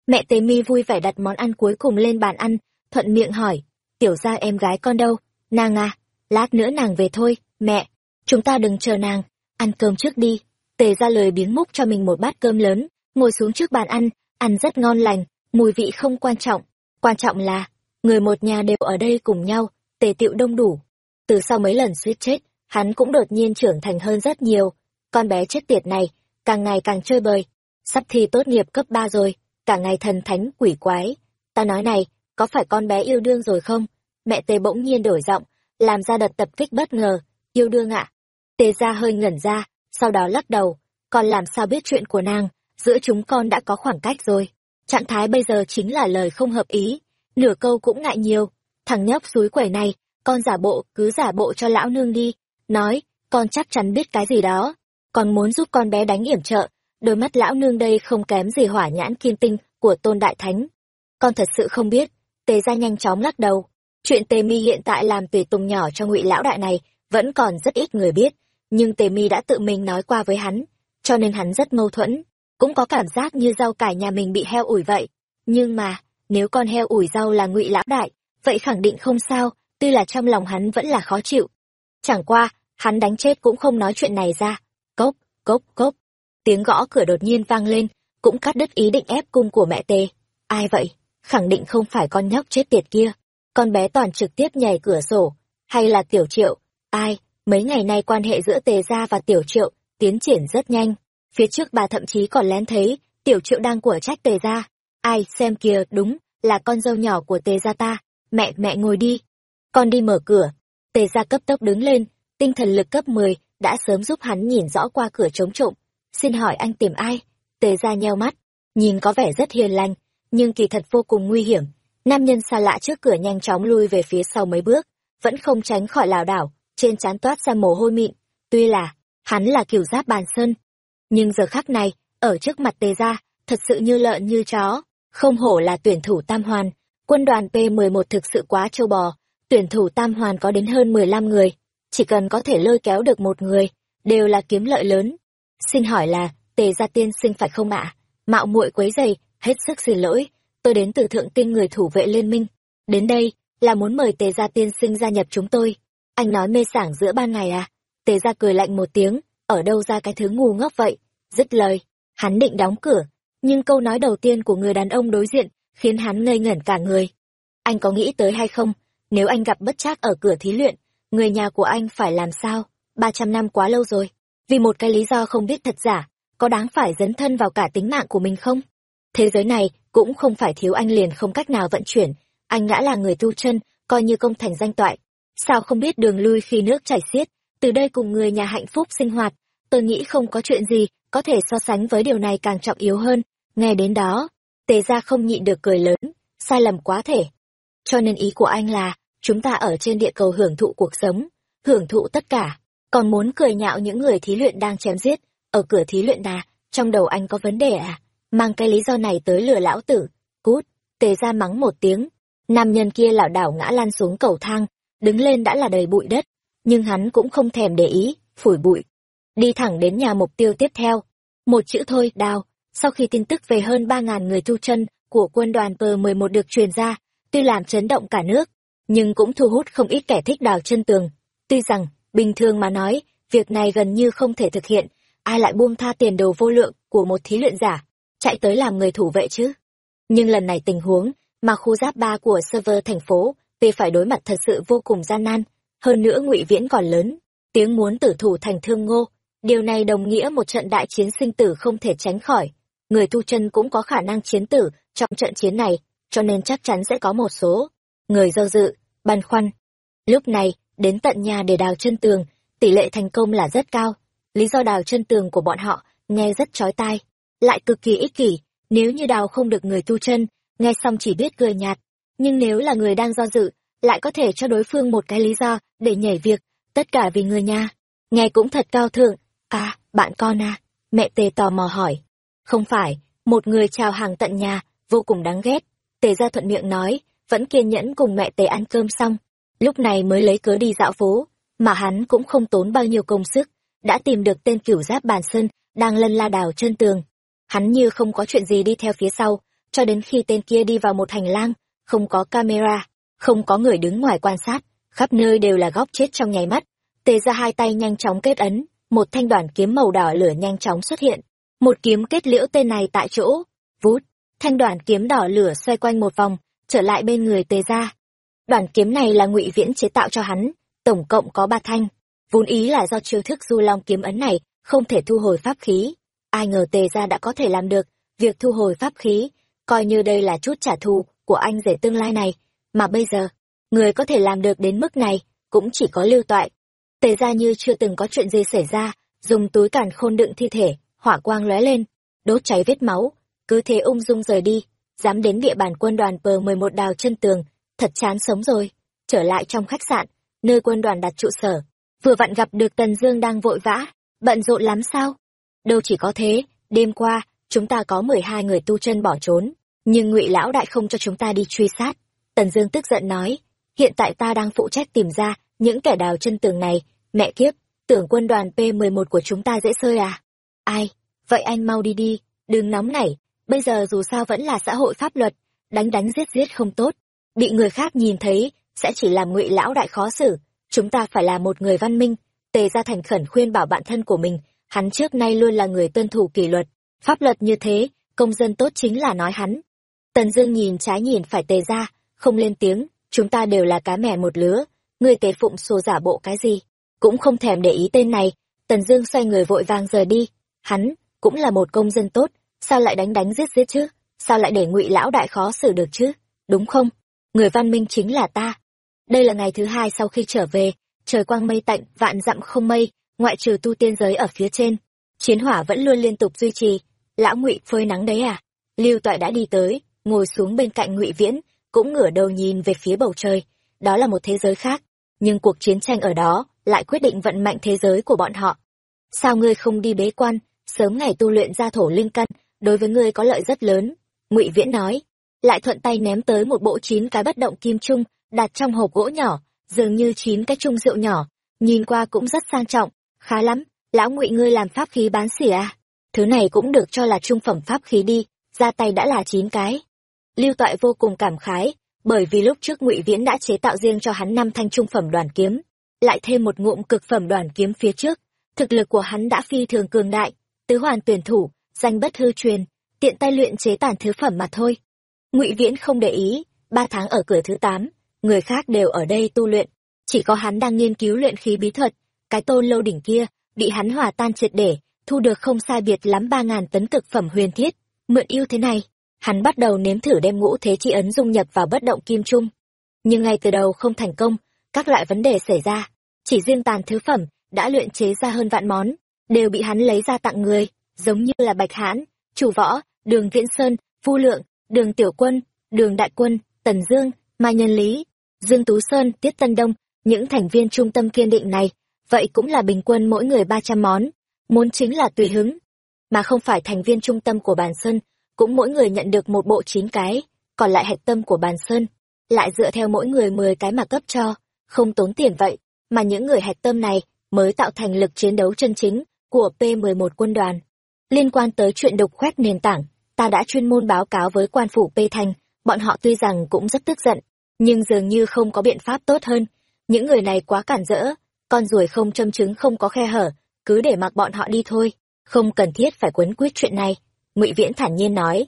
Mẹ tế mi vui vẻ đặt món ăn cuối cùng lên bàn ăn, thuận miệng hỏi, tiểu ra em gái con đâu? Nàng à? Lát nữa nàng về thôi, mẹ. Chúng ta đừng chờ nàng. Ăn cơm trước đi. Tề ra lời biến múc cho mình một bát cơm lớn, ngồi xuống trước bàn ăn ăn rất ngon lành, mùi vị không quan trọng. Quan trọng là, người một nhà đều ở đây cùng nhau, tề tiệu đông đủ. Từ sau mấy lần suýt chết, hắn cũng đột nhiên trưởng thành hơn rất nhiều. Con bé chết tiệt này, càng ngày càng chơi bời. Sắp thi tốt nghiệp cấp ba rồi, cả ngày thần thánh quỷ quái. Ta nói này, có phải con bé yêu đương rồi không? Mẹ tề bỗng nhiên đổi giọng làm ra đợt tập kích bất ngờ. Yêu đương ạ. Tề ra hơi ngẩn ra, sau đó lắc đầu. Còn làm sao biết chuyện của nàng? Giữa chúng con đã có khoảng cách rồi. Trạng thái bây giờ chính là lời không hợp ý. Nửa câu cũng ngại nhiều. Thằng nhóc suối quẩy này, con giả bộ, cứ giả bộ cho lão nương đi. Nói, con chắc chắn biết cái gì đó. Còn muốn giúp con bé đánh yểm trợ, đôi mắt lão nương đây không kém gì hỏa nhãn kim tinh của tôn đại thánh. Con thật sự không biết. Tề ra nhanh chóng lắc đầu chuyện tề mi hiện tại làm tùy tùng nhỏ cho ngụy lão đại này vẫn còn rất ít người biết, nhưng tề mi đã tự mình nói qua với hắn, cho nên hắn rất mâu thuẫn, cũng có cảm giác như rau cải nhà mình bị heo ủi vậy. Nhưng mà, nếu con heo ủi rau là ngụy lão đại, vậy khẳng định không sao, tuy là trong lòng hắn vẫn là khó chịu. Chẳng qua, hắn đánh chết cũng không nói chuyện này ra. Cốc cốc cốc. Tiếng gõ cửa đột nhiên vang lên, cũng cắt đứt ý định ép cung của mẹ tề. Ai vậy? Khẳng định không phải con nhóc chết tiệt kia con bé toàn trực tiếp nhảy cửa sổ, hay là tiểu triệu? Ai, mấy ngày nay quan hệ giữa tề gia và tiểu triệu tiến triển rất nhanh. Phía trước bà thậm chí còn lén thấy, tiểu triệu đang của trách tề gia. Ai, xem kìa, đúng là con dâu nhỏ của tề gia ta. Mẹ mẹ ngồi đi. Con đi mở cửa. Tề gia cấp tốc đứng lên, tinh thần lực cấp mười đã sớm giúp hắn nhìn rõ qua cửa chống trộm. Xin hỏi anh tìm ai? Tề gia nheo mắt, nhìn có vẻ rất hiền lành, nhưng kỳ thật vô cùng nguy hiểm nam nhân xa lạ trước cửa nhanh chóng lui về phía sau mấy bước, vẫn không tránh khỏi lảo đảo, trên trán toát ra mồ hôi mịn, tuy là, hắn là kiểu giáp bàn sơn. Nhưng giờ khắc này, ở trước mặt tề gia, thật sự như lợn như chó, không hổ là tuyển thủ tam hoàn. Quân đoàn p 11 thực sự quá trâu bò, tuyển thủ tam hoàn có đến hơn 15 người, chỉ cần có thể lôi kéo được một người, đều là kiếm lợi lớn. Xin hỏi là, tề gia tiên sinh phải không ạ? Mạo muội quấy dày, hết sức xin lỗi tôi đến từ thượng kinh người thủ vệ liên minh. Đến đây là muốn mời tề gia tiên sinh gia nhập chúng tôi. Anh nói mê sảng giữa ban ngày à? Tề gia cười lạnh một tiếng. Ở đâu ra cái thứ ngu ngốc vậy? Dứt lời, hắn định đóng cửa. Nhưng câu nói đầu tiên của người đàn ông đối diện khiến hắn ngây ngẩn cả người. Anh có nghĩ tới hay không? Nếu anh gặp bất trắc ở cửa thí luyện, người nhà của anh phải làm sao? Ba trăm năm quá lâu rồi. Vì một cái lý do không biết thật giả, có đáng phải dấn thân vào cả tính mạng của mình không? Thế giới này cũng không phải thiếu anh liền không cách nào vận chuyển. Anh đã là người tu chân, coi như công thành danh toại. Sao không biết đường lui khi nước chảy xiết? Từ đây cùng người nhà hạnh phúc sinh hoạt. Tôi nghĩ không có chuyện gì có thể so sánh với điều này càng trọng yếu hơn. Nghe đến đó, tề ra không nhịn được cười lớn. Sai lầm quá thể. Cho nên ý của anh là, chúng ta ở trên địa cầu hưởng thụ cuộc sống, hưởng thụ tất cả. Còn muốn cười nhạo những người thí luyện đang chém giết, ở cửa thí luyện đà trong đầu anh có vấn đề à? Mang cái lý do này tới lừa lão tử. Cút tề ra mắng một tiếng. Nam nhân kia lảo đảo ngã lan xuống cầu thang, đứng lên đã là đầy bụi đất. Nhưng hắn cũng không thèm để ý, phủi bụi. Đi thẳng đến nhà mục tiêu tiếp theo. Một chữ thôi, đào. Sau khi tin tức về hơn ba ngàn người thu chân của quân đoàn p một được truyền ra, tuy làm chấn động cả nước, nhưng cũng thu hút không ít kẻ thích đào chân tường. Tuy rằng, bình thường mà nói, việc này gần như không thể thực hiện, ai lại buông tha tiền đồ vô lượng của một thí luyện giả chạy tới làm người thủ vệ chứ. Nhưng lần này tình huống mà khu giáp ba của server thành phố vì phải đối mặt thật sự vô cùng gian nan. Hơn nữa ngụy viễn còn lớn, tiếng muốn tử thủ thành thương ngô. Điều này đồng nghĩa một trận đại chiến sinh tử không thể tránh khỏi. Người tu chân cũng có khả năng chiến tử trong trận chiến này, cho nên chắc chắn sẽ có một số người do dự, băn khoăn. Lúc này, đến tận nhà để đào chân tường, tỷ lệ thành công là rất cao. Lý do đào chân tường của bọn họ nghe rất chói tai lại cực kỳ ích kỷ, nếu như đào không được người tu chân, nghe xong chỉ biết cười nhạt. Nhưng nếu là người đang do dự, lại có thể cho đối phương một cái lý do để nhảy việc, tất cả vì người nhà. Nghe cũng thật cao thượng. À bạn con à mẹ tề tò mò hỏi. Không phải, một người chào hàng tận nhà, vô cùng đáng ghét. Tề ra thuận miệng nói, vẫn kiên nhẫn cùng mẹ tề ăn cơm xong. Lúc này mới lấy cớ đi dạo phố, mà hắn cũng không tốn bao nhiêu công sức, đã tìm được tên cửu giáp bàn sơn đang lân la đào chân tường hắn như không có chuyện gì đi theo phía sau, cho đến khi tên kia đi vào một hành lang, không có camera, không có người đứng ngoài quan sát, khắp nơi đều là góc chết trong nháy mắt. Tề ra hai tay nhanh chóng kết ấn, một thanh đoàn kiếm màu đỏ lửa nhanh chóng xuất hiện. Một kiếm kết liễu tên này tại chỗ. Vút, thanh đoàn kiếm đỏ lửa xoay quanh một vòng, trở lại bên người tề ra đoàn kiếm này là ngụy viễn chế tạo cho hắn, tổng cộng có ba thanh. Vốn ý là do chiêu thức du long kiếm ấn này, không thể thu hồi pháp khí ai ngờ tề ra đã có thể làm được. Việc thu hồi pháp khí, coi như đây là chút trả thù của anh rể tương lai này. Mà bây giờ, người có thể làm được đến mức này cũng chỉ có lưu toại. Tề ra như chưa từng có chuyện gì xảy ra, dùng túi càn khôn đựng thi thể, hỏa quang lóe lên, đốt cháy vết máu, cứ thế ung dung rời đi, dám đến địa bàn quân đoàn pờ mười một đào chân tường, thật chán sống rồi. Trở lại trong khách sạn, nơi quân đoàn đặt trụ sở. Vừa vặn gặp được tần dương đang vội vã, bận rộn lắm sao? Đâu chỉ có thế, đêm qua, chúng ta có mười hai người tu chân bỏ trốn. Nhưng ngụy lão đại không cho chúng ta đi truy sát. Tần dương tức giận nói, hiện tại ta đang phụ trách tìm ra những kẻ đào chân tường này. Mẹ kiếp, tưởng quân đoàn p mười một của chúng ta dễ sơi à? Ai, vậy anh mau đi đi, đừng nóng nảy. Bây giờ dù sao vẫn là xã hội pháp luật, đánh đánh giết giết không tốt. Bị người khác nhìn thấy, sẽ chỉ làm ngụy lão đại khó xử. Chúng ta phải là một người văn minh, tề ra thành khẩn khuyên bảo bạn thân của mình hắn trước nay luôn là người tuân thủ kỷ luật, pháp luật như thế, công dân tốt chính là nói hắn. Tần dương nhìn trái nhìn phải tề ra, không lên tiếng, chúng ta đều là cá mẻ một lứa người tề phụng xô giả bộ cái gì? Cũng không thèm để ý tên này, tần dương xoay người vội vàng rời đi. Hắn cũng là một công dân tốt, sao lại đánh đánh giết giết chứ? Sao lại để ngụy lão đại khó xử được chứ? Đúng không? Người văn minh chính là ta. Đây là ngày thứ hai sau khi trở về, trời quang mây tạnh, vạn dặm không mây ngoại trừ tu tiên giới ở phía trên, chiến hỏa vẫn luôn liên tục duy trì. Lão ngụy phơi nắng đấy à? Lưu toại đã đi tới, ngồi xuống bên cạnh ngụy viễn, cũng ngửa đầu nhìn về phía bầu trời. Đó là một thế giới khác, nhưng cuộc chiến tranh ở đó lại quyết định vận mạnh thế giới của bọn họ. Sao ngươi không đi bế quan, sớm ngày tu luyện ra thổ linh căn, đối với ngươi có lợi rất lớn? Ngụy viễn nói, lại thuận tay ném tới một bộ chín cái bất động kim trung, đặt trong hộp gỗ nhỏ, dường như chín cái chung rượu nhỏ, nhìn qua cũng rất sang trọng khá lắm, lão ngụy ngươi làm pháp khí bán xỉ à? Thứ này cũng được cho là trung phẩm pháp khí đi, ra tay đã là chín cái. Lưu toại vô cùng cảm khái, bởi vì lúc trước ngụy viễn đã chế tạo riêng cho hắn năm thanh trung phẩm đoàn kiếm, lại thêm một ngụm cực phẩm đoàn kiếm phía trước, thực lực của hắn đã phi thường cường đại, tứ hoàn tuyển thủ, danh bất hư truyền, tiện tay luyện chế tàn thứ phẩm mà thôi. Ngụy viễn không để ý, ba tháng ở cửa thứ tám, người khác đều ở đây tu luyện, chỉ có hắn đang nghiên cứu luyện khí bí thuật cái tôn lâu đỉnh kia bị hắn hòa tan triệt để thu được không sai biệt lắm ba ngàn tấn cực phẩm huyền thiết mượn yêu thế này hắn bắt đầu nếm thử đem ngũ thế chi ấn dung nhập vào bất động kim trung. Nhưng ngay từ đầu không thành công, các loại vấn đề xảy ra. Chỉ riêng tàn thứ phẩm, đã luyện chế ra hơn vạn món, đều bị hắn lấy ra tặng người, giống như là Bạch Hãn, Chủ Võ, Đường Viễn Sơn, Vu Lượng, Đường Tiểu Quân, Đường Đại Quân, Tần Dương, Mai Nhân Lý, Dương Tú Sơn, Tiết Tân Đông, những thành viên trung tâm kiên định này, vậy cũng là bình quân mỗi người ba trăm món, muốn chính là tùy hứng, mà không phải thành viên trung tâm của bàn sơn, cũng mỗi người nhận được một bộ chín cái, còn lại hạch tâm của bàn sơn, lại dựa theo mỗi người mười cái mà cấp cho, không tốn tiền vậy, mà những người hạch tâm này mới tạo thành lực chiến đấu chân chính của P11 quân đoàn. Liên quan tới chuyện đục khoét nền tảng, ta đã chuyên môn báo cáo với quan phủ P Thành, bọn họ tuy rằng cũng rất tức giận, nhưng dường như không có biện pháp tốt hơn. Những người này quá cản rỡ, con ruồi không châm chứng không có khe hở, cứ để mặc bọn họ đi thôi, không cần thiết phải quấn quýt chuyện này. Ngụy Viễn thản nhiên nói.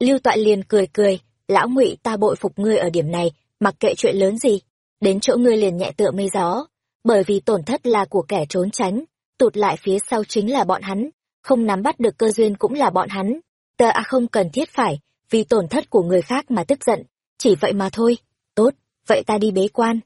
Lưu Toại liền cười cười, lão Ngụy ta bội phục ngươi ở điểm này, mặc kệ chuyện lớn gì, đến chỗ ngươi liền nhẹ tựa mây gió, bởi vì tổn thất là của kẻ trốn tránh, tụt lại phía sau chính là bọn hắn, không nắm bắt được cơ duyên cũng là bọn hắn. Tờ à không cần thiết phải, vì tổn thất của người khác mà tức giận, chỉ vậy mà thôi. Tốt, vậy ta đi bế quan.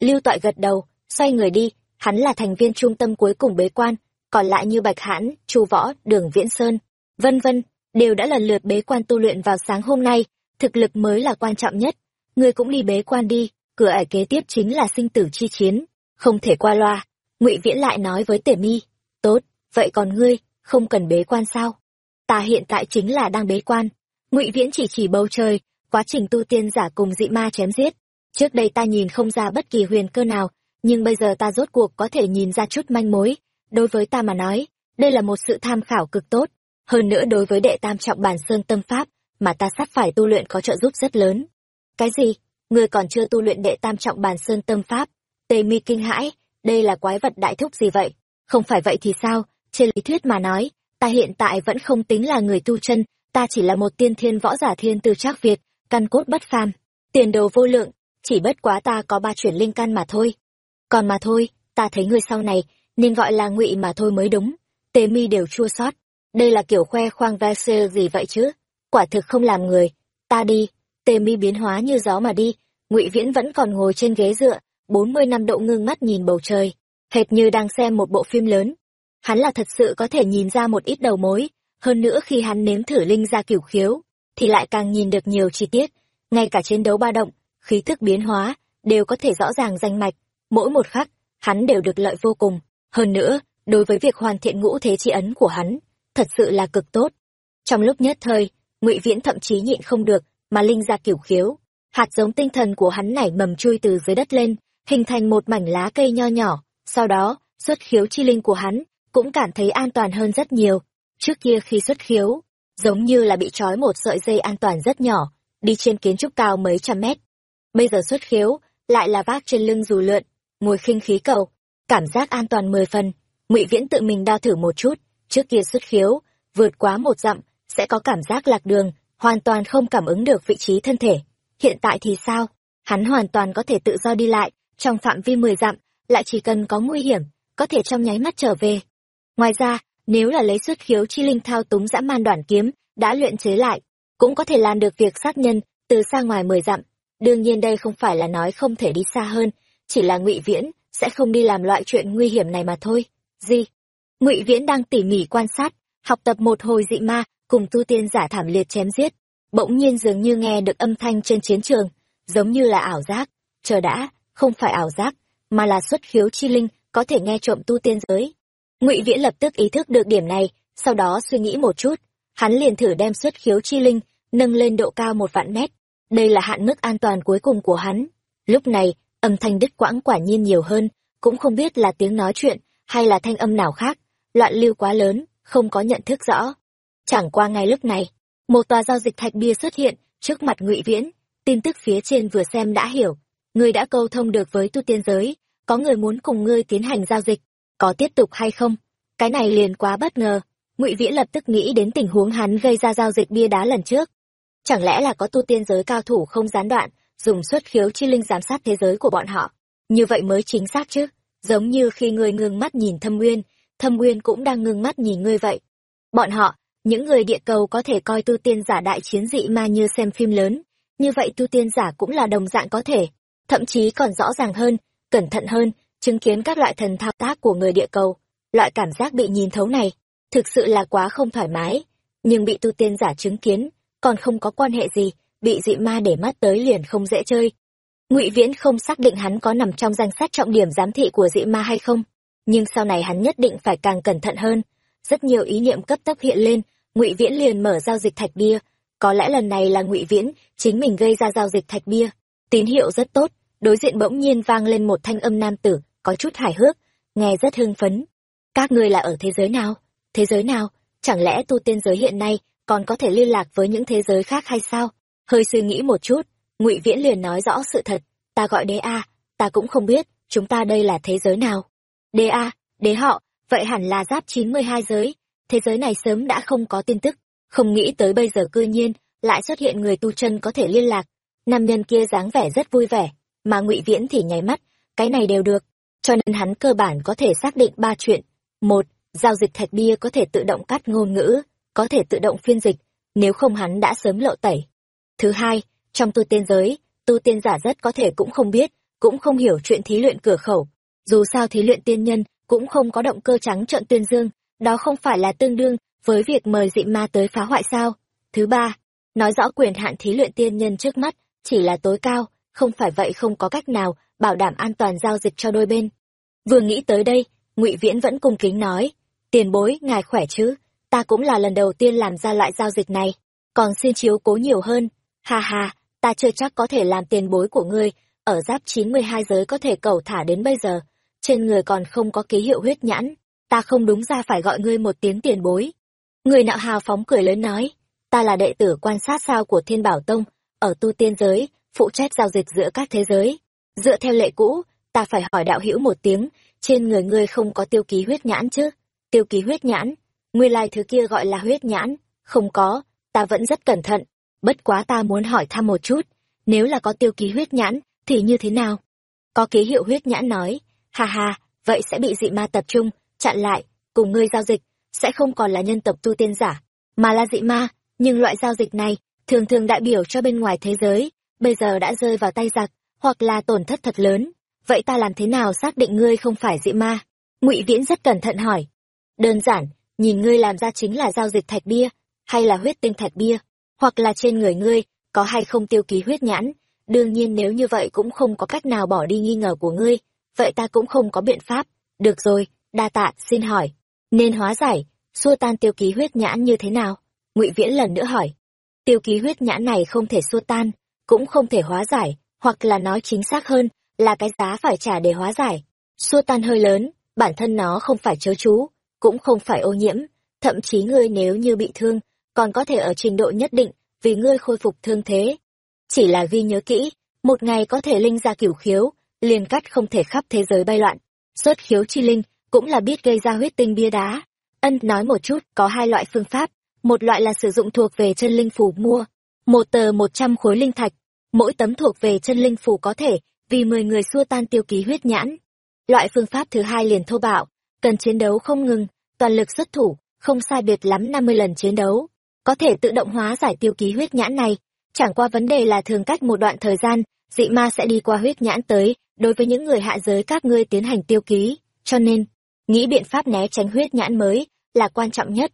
Lưu Toại gật đầu, xoay người đi, hắn là thành viên trung tâm cuối cùng bế quan, còn lại như Bạch Hãn, Chu Võ, Đường Viễn Sơn, vân vân, đều đã lần lượt bế quan tu luyện vào sáng hôm nay, thực lực mới là quan trọng nhất. Ngươi cũng đi bế quan đi, cửa ải kế tiếp chính là sinh tử chi chiến, không thể qua loa. Ngụy Viễn lại nói với Tể Mi, "Tốt, vậy còn ngươi, không cần bế quan sao?" "Ta hiện tại chính là đang bế quan." Ngụy Viễn chỉ chỉ bầu trời, quá trình tu tiên giả cùng dị ma chém giết. Trước đây ta nhìn không ra bất kỳ huyền cơ nào, nhưng bây giờ ta rốt cuộc có thể nhìn ra chút manh mối. Đối với ta mà nói, đây là một sự tham khảo cực tốt. Hơn nữa đối với đệ tam trọng bản sơn tâm pháp, mà ta sắp phải tu luyện có trợ giúp rất lớn. Cái gì? Ngươi còn chưa tu luyện đệ tam trọng bản sơn tâm pháp? Tề mi kinh hãi, đây là quái vật đại thúc gì vậy? Không phải vậy thì sao? Trên lý thuyết mà nói, ta hiện tại vẫn không tính là người tu chân, ta chỉ là một tiên thiên võ giả thiên từ trác Việt, căn cốt bất phàm, tiền đồ vô lượng, chỉ bất quá ta có ba chuyển linh căn mà thôi. Còn mà thôi, ta thấy ngươi sau này, nên gọi là ngụy mà thôi mới đúng. Tề mi đều chua xót đây là kiểu khoe khoang Versailles gì vậy chứ? Quả thực không làm người. Ta đi, tề mi biến hóa như gió mà đi, ngụy Viễn vẫn còn ngồi trên ghế dựa, bốn mươi năm độ ngưng mắt nhìn bầu trời, hệt như đang xem một bộ phim lớn. Hắn là thật sự có thể nhìn ra một ít đầu mối, hơn nữa khi hắn nếm thử linh ra kiểu khiếu, thì lại càng nhìn được nhiều chi tiết, ngay cả chiến đấu ba động, khí thức biến hóa, đều có thể rõ ràng danh mạch, mỗi một khắc, hắn đều được lợi vô cùng. Hơn nữa, đối với việc hoàn thiện ngũ thế chi ấn của hắn, thật sự là cực tốt. Trong lúc nhất thời, ngụy Viễn thậm chí nhịn không được, mà linh ra kiểu khiếu. Hạt giống tinh thần của hắn nảy mầm chui từ dưới đất lên, hình thành một mảnh lá cây nho nhỏ. Sau đó, xuất khiếu chi linh của hắn cũng cảm thấy an toàn hơn rất nhiều. Trước kia khi xuất khiếu, giống như là bị trói một sợi dây an toàn rất nhỏ, đi trên kiến trúc cao mấy trăm mét. Bây giờ xuất khiếu, lại là vác trên lưng dù lượn, ngồi khinh khí cầu, cảm giác an toàn mười phần. Ngụy Viễn tự mình đo thử một chút, trước kia xuất khiếu, vượt quá một dặm, sẽ có cảm giác lạc đường, hoàn toàn không cảm ứng được vị trí thân thể. Hiện tại thì sao? Hắn hoàn toàn có thể tự do đi lại, trong phạm vi mười dặm, lại chỉ cần có nguy hiểm, có thể trong nháy mắt trở về. Ngoài ra, nếu là lấy xuất khiếu chi linh thao túng dã man đoàn kiếm, đã luyện chế lại, cũng có thể làm được việc sát nhân từ xa ngoài mười dặm. Đương nhiên đây không phải là nói không thể đi xa hơn, chỉ là ngụy Viễn sẽ không đi làm loại chuyện nguy hiểm này mà thôi. Gì? Ngụy Viễn đang tỉ mỉ quan sát, học tập một hồi dị ma, cùng tu tiên giả thảm liệt chém giết. Bỗng nhiên dường như nghe được âm thanh trên chiến trường, giống như là ảo giác. Chờ đã, không phải ảo giác, mà là xuất khiếu chi linh, có thể nghe trộm tu tiên giới. Ngụy Viễn lập tức ý thức được điểm này, sau đó suy nghĩ một chút, hắn liền thử đem xuất khiếu chi linh nâng lên độ cao một vạn mét. Đây là hạn mức an toàn cuối cùng của hắn. Lúc này, âm thanh đứt quãng quả nhiên nhiều hơn, cũng không biết là tiếng nói chuyện hay là thanh âm nào khác, loạn lưu quá lớn, không có nhận thức rõ. Chẳng qua ngay lúc này, một tòa giao dịch thạch bia xuất hiện trước mặt Ngụy Viễn, tin tức phía trên vừa xem đã hiểu, ngươi đã câu thông được với tu tiên giới, có người muốn cùng ngươi tiến hành giao dịch, có tiếp tục hay không? Cái này liền quá bất ngờ, Ngụy Viễn lập tức nghĩ đến tình huống hắn gây ra giao dịch bia đá lần trước. Chẳng lẽ là có tu tiên giới cao thủ không gián đoạn, dùng xuất khiếu chi linh giám sát thế giới của bọn họ? Như vậy mới chính xác chứ? Giống như khi ngươi ngưng mắt nhìn Thâm Nguyên, Thâm Nguyên cũng đang ngưng mắt nhìn ngươi vậy. Bọn họ, những người địa cầu có thể coi tu tiên giả đại chiến dị ma như xem phim lớn, như vậy tu tiên giả cũng là đồng dạng có thể, thậm chí còn rõ ràng hơn, cẩn thận hơn, chứng kiến các loại thần thao tác của người địa cầu. Loại cảm giác bị nhìn thấu này, thực sự là quá không thoải mái, nhưng bị tu tiên giả chứng kiến, còn không có quan hệ gì, bị dị ma để mắt tới liền không dễ chơi. Ngụy Viễn không xác định hắn có nằm trong danh sách trọng điểm giám thị của dị ma hay không, nhưng sau này hắn nhất định phải càng cẩn thận hơn. Rất nhiều ý niệm cấp tốc hiện lên, Ngụy Viễn liền mở giao dịch thạch bia, có lẽ lần này là Ngụy Viễn chính mình gây ra giao dịch thạch bia. Tín hiệu rất tốt, đối diện bỗng nhiên vang lên một thanh âm nam tử, có chút hài hước, nghe rất hưng phấn. Các ngươi là ở thế giới nào? Thế giới nào? Chẳng lẽ tu tiên giới hiện nay còn có thể liên lạc với những thế giới khác hay sao? Hơi suy nghĩ một chút, Ngụy Viễn liền nói rõ sự thật, ta gọi đế A, ta cũng không biết, chúng ta đây là thế giới nào. Đế A, đế họ, vậy hẳn là giáp chín mươi hai giới, thế giới này sớm đã không có tin tức, không nghĩ tới bây giờ cư nhiên lại xuất hiện người tu chân có thể liên lạc. Nam nhân kia dáng vẻ rất vui vẻ, mà Ngụy Viễn thì nháy mắt, cái này đều được, cho nên hắn cơ bản có thể xác định ba chuyện. Một, giao dịch thạch bia có thể tự động cắt ngôn ngữ, có thể tự động phiên dịch, nếu không hắn đã sớm lộ tẩy. Thứ hai, trong tu tiên giới, tu tiên giả rất có thể cũng không biết, cũng không hiểu chuyện thí luyện cửa khẩu. Dù sao thí luyện tiên nhân cũng không có động cơ trắng trợn tuyên dương, đó không phải là tương đương với việc mời dị ma tới phá hoại sao. Thứ ba, nói rõ quyền hạn thí luyện tiên nhân trước mắt chỉ là tối cao, không phải vậy không có cách nào bảo đảm an toàn giao dịch cho đôi bên. Vừa nghĩ tới đây, Ngụy Viễn vẫn cung kính nói, tiền bối, ngài khỏe chứ, ta cũng là lần đầu tiên làm ra loại giao dịch này, còn xin chiếu cố nhiều hơn, ha ha, ta chưa chắc có thể làm tiền bối của ngươi, ở giáp chín mươi hai giới có thể cầu thả đến bây giờ, trên người còn không có ký hiệu huyết nhãn, ta không đúng ra phải gọi ngươi một tiếng tiền bối. Người nạo hào phóng cười lớn nói, ta là đệ tử quan sát sao của Thiên Bảo Tông, ở tu tiên giới, phụ trách giao dịch giữa các thế giới. Dựa theo lệ cũ, ta phải hỏi đạo hữu một tiếng, trên người ngươi không có tiêu ký huyết nhãn chứ? Tiêu ký huyết nhãn, nguyên lai thứ kia gọi là huyết nhãn, không có, ta vẫn rất cẩn thận, bất quá ta muốn hỏi thăm một chút, nếu là có tiêu ký huyết nhãn, thì như thế nào? Có ký hiệu huyết nhãn nói, ha ha, vậy sẽ bị dị ma tập trung, chặn lại, cùng ngươi giao dịch, sẽ không còn là nhân tộc tu tiên giả, mà là dị ma, nhưng loại giao dịch này, thường thường đại biểu cho bên ngoài thế giới, bây giờ đã rơi vào tay giặc, hoặc là tổn thất thật lớn, vậy ta làm thế nào xác định ngươi không phải dị ma? Ngụy Viễn rất cẩn thận hỏi. Đơn giản, nhìn ngươi làm ra chính là giao dịch thạch bia, hay là huyết tinh thạch bia, hoặc là trên người ngươi, có hay không tiêu ký huyết nhãn. Đương nhiên nếu như vậy cũng không có cách nào bỏ đi nghi ngờ của ngươi, vậy ta cũng không có biện pháp. Được rồi, đa tạ, xin hỏi. Nên hóa giải, xua tan tiêu ký huyết nhãn như thế nào? Ngụy Viễn lần nữa hỏi. Tiêu ký huyết nhãn này không thể xua tan, cũng không thể hóa giải, hoặc là nói chính xác hơn, là cái giá phải trả để hóa giải. Xua tan hơi lớn, bản thân nó không phải chớ chú, cũng không phải ô nhiễm, thậm chí ngươi nếu như bị thương, còn có thể ở trình độ nhất định, vì ngươi khôi phục thương thế. Chỉ là ghi nhớ kỹ, một ngày có thể linh ra kiểu khiếu, liền cắt không thể khắp thế giới bay loạn. Xuất khiếu chi linh, cũng là biết gây ra huyết tinh bia đá. Ân nói một chút, có hai loại phương pháp, một loại là sử dụng thuộc về chân linh phù mua, một tờ một trăm khối linh thạch, mỗi tấm thuộc về chân linh phù có thể, vì mười người xua tan tiêu ký huyết nhãn. Loại phương pháp thứ hai liền thô bạo, cần chiến đấu không ngừng, toàn lực xuất thủ, không sai biệt lắm năm mươi lần chiến đấu, có thể tự động hóa giải tiêu ký huyết nhãn này. Chẳng qua vấn đề là thường cách một đoạn thời gian, dị ma sẽ đi qua huyết nhãn tới, đối với những người hạ giới các ngươi tiến hành tiêu ký, cho nên, nghĩ biện pháp né tránh huyết nhãn mới là quan trọng nhất.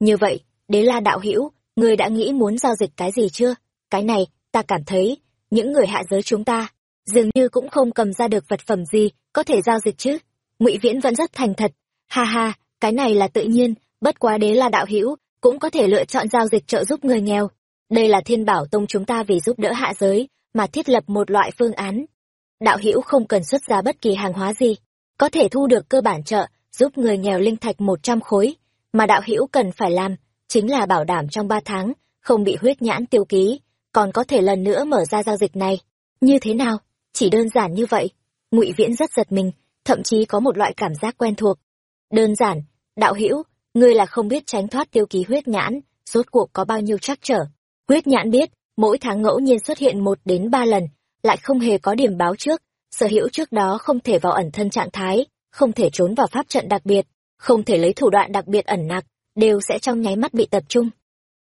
Như vậy, đế la đạo hữu người đã nghĩ muốn giao dịch cái gì chưa? Cái này, ta cảm thấy, những người hạ giới chúng ta, dường như cũng không cầm ra được vật phẩm gì có thể giao dịch chứ. ngụy Viễn vẫn rất thành thật. Ha ha, cái này là tự nhiên, bất quá đế là đạo hữu cũng có thể lựa chọn giao dịch trợ giúp người nghèo. Đây là thiên bảo tông chúng ta vì giúp đỡ hạ giới, mà thiết lập một loại phương án. Đạo hữu không cần xuất ra bất kỳ hàng hóa gì, có thể thu được cơ bản trợ, giúp người nghèo linh thạch một trăm khối, mà đạo hữu cần phải làm, chính là bảo đảm trong ba tháng, không bị huyết nhãn tiêu ký, còn có thể lần nữa mở ra giao dịch này. Như thế nào? Chỉ đơn giản như vậy. ngụy Viễn rất giật mình, thậm chí có một loại cảm giác quen thuộc. Đơn giản, đạo hữu ngươi là không biết tránh thoát tiêu ký huyết nhãn, rốt cuộc có bao nhiêu trắc trở. Huyết nhãn biết, mỗi tháng ngẫu nhiên xuất hiện một đến ba lần, lại không hề có điểm báo trước, sở hữu trước đó không thể vào ẩn thân trạng thái, không thể trốn vào pháp trận đặc biệt, không thể lấy thủ đoạn đặc biệt ẩn nặc, đều sẽ trong nháy mắt bị tập trung.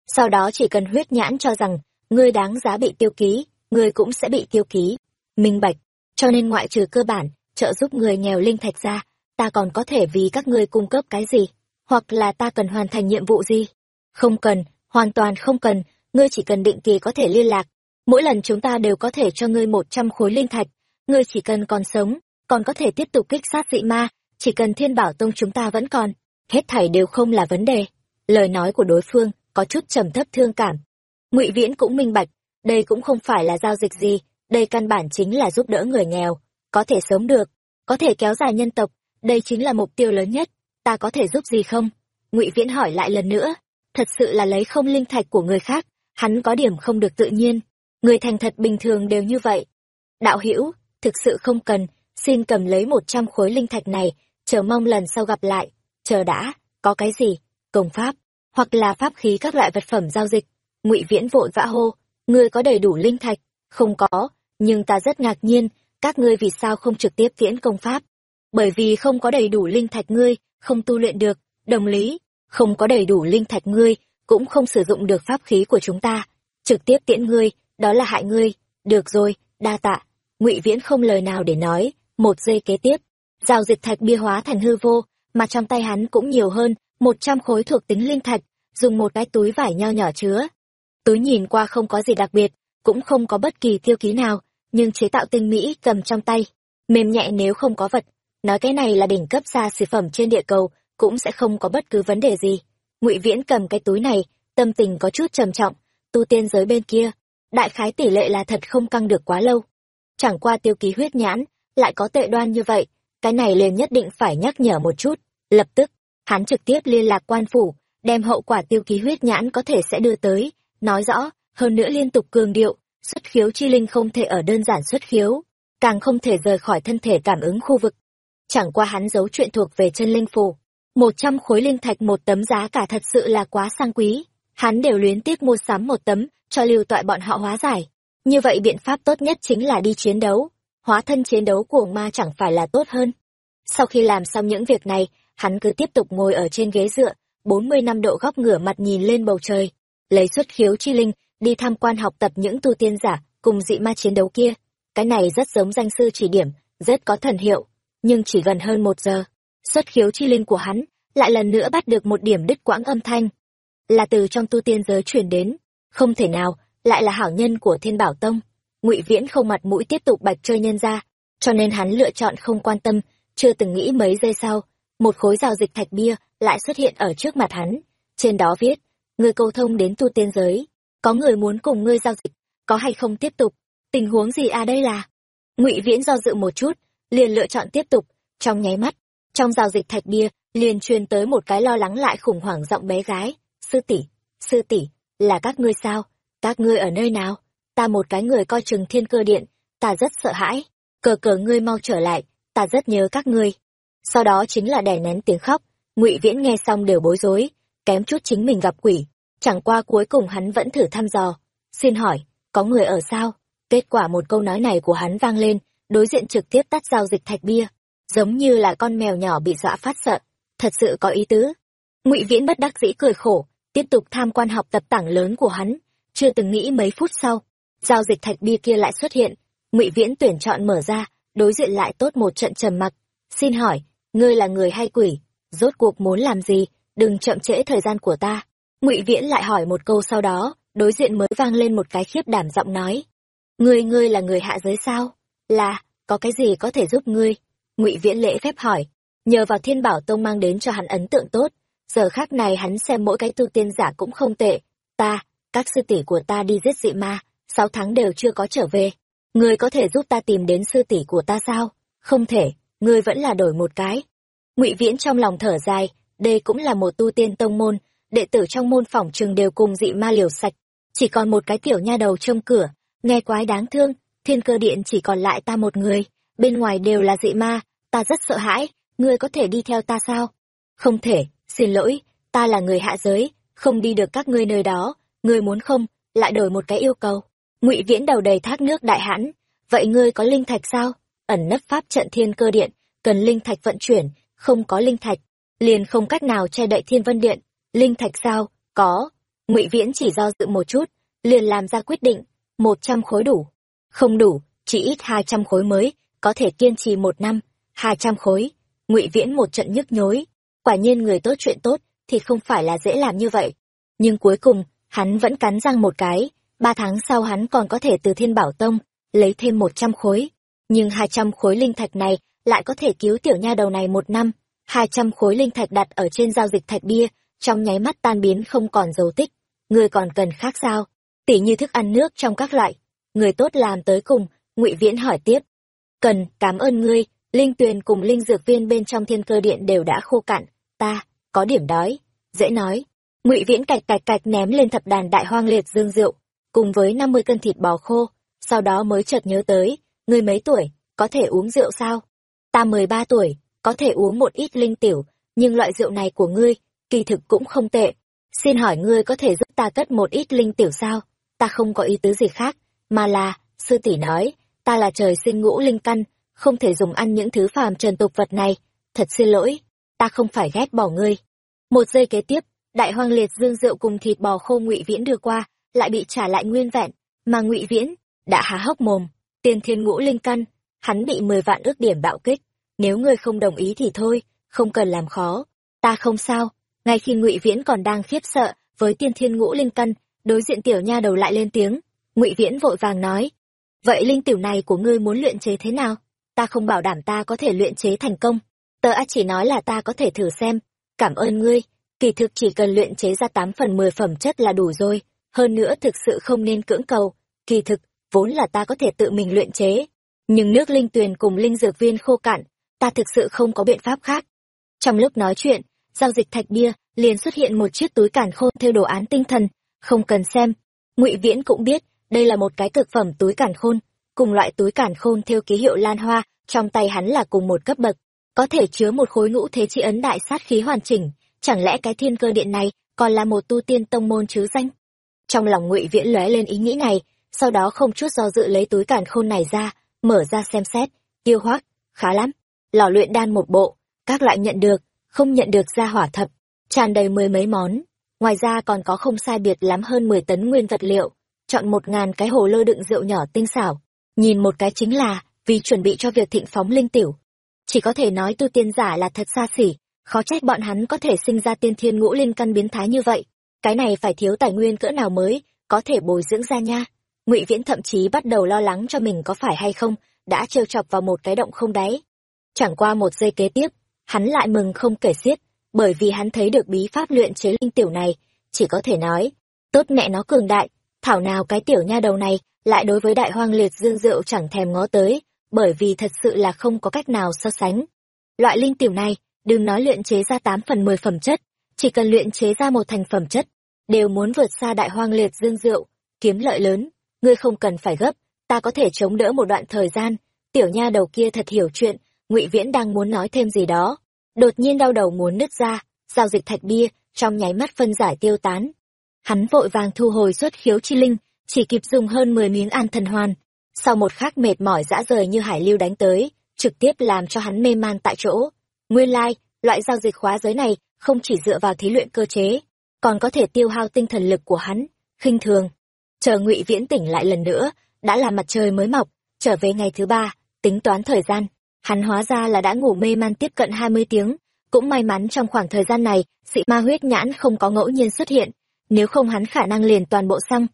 Sau đó chỉ cần huyết nhãn cho rằng ngươi đáng giá bị tiêu ký, ngươi cũng sẽ bị tiêu ký. Minh bạch, cho nên ngoại trừ cơ bản, trợ giúp người nghèo linh thạch ra, ta còn có thể vì các ngươi cung cấp cái gì, hoặc là ta cần hoàn thành nhiệm vụ gì. Không cần, hoàn toàn không cần, ngươi chỉ cần định kỳ có thể liên lạc. Mỗi lần chúng ta đều có thể cho ngươi một trăm khối linh thạch, ngươi chỉ cần còn sống, còn có thể tiếp tục kích sát dị ma, chỉ cần thiên bảo tông chúng ta vẫn còn, hết thảy đều không là vấn đề. Lời nói của đối phương có chút trầm thấp thương cảm. Ngụy Viễn cũng minh bạch, đây cũng không phải là giao dịch gì, đây căn bản chính là giúp đỡ người nghèo, có thể sống được, có thể kéo dài nhân tộc, đây chính là mục tiêu lớn nhất, ta có thể giúp gì không? Ngụy Viễn hỏi lại lần nữa, thật sự là lấy không linh thạch của người khác, hắn có điểm không được tự nhiên, người thành thật bình thường đều như vậy. Đạo hữu thực sự không cần, xin cầm lấy một trăm khối linh thạch này, chờ mong lần sau gặp lại, chờ đã, có cái gì, công pháp, hoặc là pháp khí các loại vật phẩm giao dịch. Ngụy Viễn vội vã hô, ngươi có đầy đủ linh thạch, không có, nhưng ta rất ngạc nhiên, các ngươi vì sao không trực tiếp tiễn công pháp? Bởi vì không có đầy đủ linh thạch ngươi, không tu luyện được, đồng lý, không có đầy đủ linh thạch ngươi, cũng không sử dụng được pháp khí của chúng ta. Trực tiếp tiễn ngươi, đó là hại ngươi. Được rồi, đa tạ. Ngụy Viễn không lời nào để nói, một giây kế tiếp, giao dịch thạch bia hóa thành hư vô, mà trong tay hắn cũng nhiều hơn một trăm khối thuộc tính linh thạch, dùng một cái túi vải nho nhỏ chứa. Túi nhìn qua không có gì đặc biệt, cũng không có bất kỳ tiêu ký nào, nhưng chế tạo tinh mỹ cầm trong tay, mềm nhẹ nếu không có vật, nói cái này là đỉnh cấp xa xỉ phẩm trên địa cầu, cũng sẽ không có bất cứ vấn đề gì. Ngụy Viễn cầm cái túi này, tâm tình có chút trầm trọng, tu tiên giới bên kia, đại khái tỷ lệ là thật không căng được quá lâu. Chẳng qua tiêu ký huyết nhãn, lại có tệ đoan như vậy, cái này liền nhất định phải nhắc nhở một chút. Lập tức, hắn trực tiếp liên lạc quan phủ, đem hậu quả tiêu ký huyết nhãn có thể sẽ đưa tới, nói rõ, hơn nữa liên tục cường điệu, xuất khiếu chi linh không thể ở đơn giản xuất khiếu, càng không thể rời khỏi thân thể cảm ứng khu vực. Chẳng qua hắn giấu chuyện thuộc về chân linh phủ Một trăm khối linh thạch một tấm giá cả thật sự là quá sang quý. Hắn đều luyến tiếc mua sắm một tấm, cho lưu tọa bọn họ hóa giải. Như vậy biện pháp tốt nhất chính là đi chiến đấu. Hóa thân chiến đấu của ma chẳng phải là tốt hơn. Sau khi làm xong những việc này, hắn cứ tiếp tục ngồi ở trên ghế dựa, bốn mươi năm độ góc ngửa mặt nhìn lên bầu trời, lấy xuất khiếu chi linh, đi tham quan học tập những tu tiên giả cùng dị ma chiến đấu kia. Cái này rất giống danh sư chỉ điểm, rất có thần hiệu, nhưng chỉ gần hơn một giờ, xuất khiếu chi linh của hắn lại lần nữa bắt được một điểm đứt quãng âm thanh. Là từ trong tu tiên giới truyền đến, không thể nào, lại là hảo nhân của thiên bảo tông. ngụy Viễn không mặt mũi tiếp tục bạch chơi nhân ra, cho nên hắn lựa chọn không quan tâm, chưa từng nghĩ mấy giây sau, một khối giao dịch thạch bia lại xuất hiện ở trước mặt hắn. Trên đó viết, người cầu thông đến tu tiên giới, có người muốn cùng ngươi giao dịch có hay không tiếp tục tình huống gì à đây là ngụy viễn do dự một chút liền lựa chọn tiếp tục. Trong nháy mắt trong giao dịch thạch bia liền truyền tới một cái lo lắng lại khủng hoảng giọng bé gái. Sư tỷ sư tỷ là các ngươi sao? Các ngươi ở nơi nào? Ta một cái người coi chừng thiên cơ điện ta rất sợ hãi. Cờ cờ ngươi mau trở lại ta rất nhớ các ngươi. Sau đó chính là đè nén tiếng khóc. Ngụy viễn nghe xong đều bối rối kém chút chính mình gặp quỷ. Chẳng qua cuối cùng hắn vẫn thử thăm dò. Xin hỏi, có người ở sao? Kết quả một câu nói này của hắn vang lên, đối diện trực tiếp tắt giao dịch thạch bia. Giống như là con mèo nhỏ bị dọa phát sợ. Thật sự có ý tứ. ngụy Viễn bất đắc dĩ cười khổ, tiếp tục tham quan học tập tảng lớn của hắn. Chưa từng nghĩ mấy phút sau, giao dịch thạch bia kia lại xuất hiện. ngụy Viễn tuyển chọn mở ra, đối diện lại tốt một trận trầm mặc. Xin hỏi, ngươi là người hay quỷ? Rốt cuộc muốn làm gì? Đừng chậm trễ thời gian của ta ngụy viễn lại hỏi một câu sau đó đối diện mới vang lên một cái khiếp đảm giọng nói ngươi ngươi là người hạ giới sao là có cái gì có thể giúp ngươi? Ngụy viễn lễ phép hỏi. Nhờ vào thiên bảo tông mang đến cho hắn ấn tượng tốt giờ khác này hắn xem mỗi cái tu tiên giả cũng không tệ. Ta các sư tỷ của ta đi giết dị ma sáu tháng đều chưa có trở về. Ngươi có thể giúp ta tìm đến sư tỷ của ta sao? Không thể ngươi vẫn là đổi một cái. Ngụy viễn trong lòng thở dài đây cũng là một tu tiên tông môn đệ tử trong môn phỏng trường đều cùng dị ma liều sạch, chỉ còn một cái tiểu nha đầu trông cửa, nghe quái đáng thương, thiên cơ điện chỉ còn lại ta một người, bên ngoài đều là dị ma, ta rất sợ hãi, ngươi có thể đi theo ta sao? Không thể, xin lỗi, ta là người hạ giới, không đi được các ngươi nơi đó, ngươi muốn không, lại đổi một cái yêu cầu. Ngụy Viễn đầu đầy thác nước đại hãn, vậy ngươi có linh thạch sao? Ẩn nấp pháp trận thiên cơ điện, cần linh thạch vận chuyển, không có linh thạch, liền không cách nào che đậy thiên vân điện, linh thạch sao? Có. Ngụy viễn chỉ do dự một chút. Liền làm ra quyết định. Một trăm khối đủ không đủ, chỉ ít hai trăm khối mới, có thể kiên trì một năm, hai trăm khối. Ngụy viễn một trận nhức nhối. Quả nhiên người tốt chuyện tốt thì không phải là dễ làm như vậy. Nhưng cuối cùng, hắn vẫn cắn răng một cái. Ba tháng sau hắn còn có thể từ thiên bảo tông lấy thêm một trăm khối. Nhưng hai trăm khối linh thạch này lại có thể cứu tiểu nha đầu này một năm. Hai trăm khối linh thạch đặt ở trên giao dịch thạch bia, trong nháy mắt tan biến không còn dấu tích. Ngươi còn cần khác sao? Tỉ như thức ăn nước trong các loại người tốt làm tới cùng, ngụy viễn hỏi tiếp. Cần, cảm ơn ngươi, linh tuyền cùng linh dược viên bên trong thiên cơ điện đều đã khô cạn, ta, có điểm đói, dễ nói. Ngụy viễn cạch cạch cạch ném lên thập đàn đại hoang liệt dương rượu, cùng với năm mươi cân thịt bò khô, sau đó mới chợt nhớ tới, ngươi mấy tuổi, có thể uống rượu sao? Ta mười ba tuổi, có thể uống một ít linh tiểu, nhưng loại rượu này của ngươi, kỳ thực cũng không tệ. Xin hỏi ngươi có thể giúp ta cất một ít linh tiểu sao? Ta không có ý tứ gì khác mà là, sư tỷ nói, ta là trời sinh ngũ linh căn, không thể dùng ăn những thứ phàm trần tục vật này. Thật xin lỗi, ta không phải ghét bỏ ngươi. Một giây kế tiếp, đại hoang liệt dương rượu cùng thịt bò khô ngụy viễn đưa qua, lại bị trả lại nguyên vẹn. Mà ngụy viễn đã há hốc mồm tiên thiên ngũ linh căn, hắn bị mười vạn ước điểm bạo kích. Nếu ngươi không đồng ý thì thôi, không cần làm khó. Ta không sao. Ngay khi ngụy viễn còn đang khiếp sợ với tiên thiên ngũ linh căn, đối diện tiểu nha đầu lại lên tiếng ngụy viễn vội vàng nói, vậy linh tiểu này của ngươi muốn luyện chế thế nào? Ta không bảo đảm ta có thể luyện chế thành công. Tớ A chỉ nói là ta có thể thử xem. Cảm ơn ngươi, kỳ thực chỉ cần luyện chế ra tám phần mười phẩm chất là đủ rồi. Hơn nữa thực sự không nên cưỡng cầu. Kỳ thực, vốn là ta có thể tự mình luyện chế. Nhưng nước linh tuyền cùng linh dược viên khô cạn, ta thực sự không có biện pháp khác. Trong lúc nói chuyện, giao dịch thạch bia liền xuất hiện một chiếc túi cản khôn theo đồ án tinh thần. Không cần xem. Ngụy viễn cũng biết đây là một cái thực phẩm túi cản khôn. Cùng loại túi cản khôn theo ký hiệu lan hoa, trong tay hắn là cùng một cấp bậc. Có thể chứa một khối ngũ thế chi ấn đại sát khí hoàn chỉnh. Chẳng lẽ cái thiên cơ điện này còn là một tu tiên tông môn chứ danh? Trong lòng ngụy viễn lóe lên ý nghĩ này, sau đó không chút do dự lấy túi cản khôn này ra, mở ra xem xét. Tiêu hoác khá lắm. Lò luyện đan một bộ, các loại nhận được, không nhận được ra hỏa thập, tràn đầy mười mấy món. Ngoài ra còn có không sai biệt lắm hơn mười tấn nguyên vật liệu chọn một ngàn cái hồ lô đựng rượu nhỏ tinh xảo. Nhìn một cái chính là, vì chuẩn bị cho việc thịnh phóng linh tiểu. Chỉ có thể nói tu tiên giả là thật xa xỉ, khó trách bọn hắn có thể sinh ra tiên thiên ngũ linh căn biến thái như vậy. Cái này phải thiếu tài nguyên cỡ nào mới, có thể bồi dưỡng ra nha. Ngụy viễn thậm chí bắt đầu lo lắng cho mình có phải hay không, đã trêu chọc vào một cái động không đáy. Chẳng qua một giây kế tiếp, hắn lại mừng không kể xiết, bởi vì hắn thấy được bí pháp luyện chế linh tiểu này, chỉ có thể nói, tốt mẹ nó cường đại thảo nào cái tiểu nha đầu này, lại đối với đại hoang liệt dương rượu chẳng thèm ngó tới, bởi vì thật sự là không có cách nào so sánh. Loại linh tiểu này, đừng nói luyện chế ra tám phần mười phẩm chất, chỉ cần luyện chế ra một thành phẩm chất, đều muốn vượt xa đại hoang liệt dương rượu, kiếm lợi lớn, ngươi không cần phải gấp, ta có thể chống đỡ một đoạn thời gian, tiểu nha đầu kia thật hiểu chuyện, ngụy viễn đang muốn nói thêm gì đó, đột nhiên đau đầu muốn nứt ra, giao dịch thạch bia, trong nháy mắt phân giải tiêu tán hắn vội vàng thu hồi xuất khiếu chi linh, chỉ kịp dùng hơn mười miếng an thần hoàn. Sau một khắc mệt mỏi dã rời như hải lưu đánh tới, trực tiếp làm cho hắn mê man tại chỗ. Nguyên lai, loại giao dịch khóa giới này không chỉ dựa vào thí luyện cơ chế, còn có thể tiêu hao tinh thần lực của hắn, khinh thường. Chờ ngụy viễn tỉnh lại lần nữa, đã là mặt trời mới mọc, trở về ngày thứ ba, tính toán thời gian. Hắn hóa ra là đã ngủ mê man tiếp cận hai mươi tiếng. Cũng may mắn trong khoảng thời gian này, dị ma huyết nhãn không có ngẫu nhiên xuất hiện nếu không hắn khả năng liền toàn bộ xăng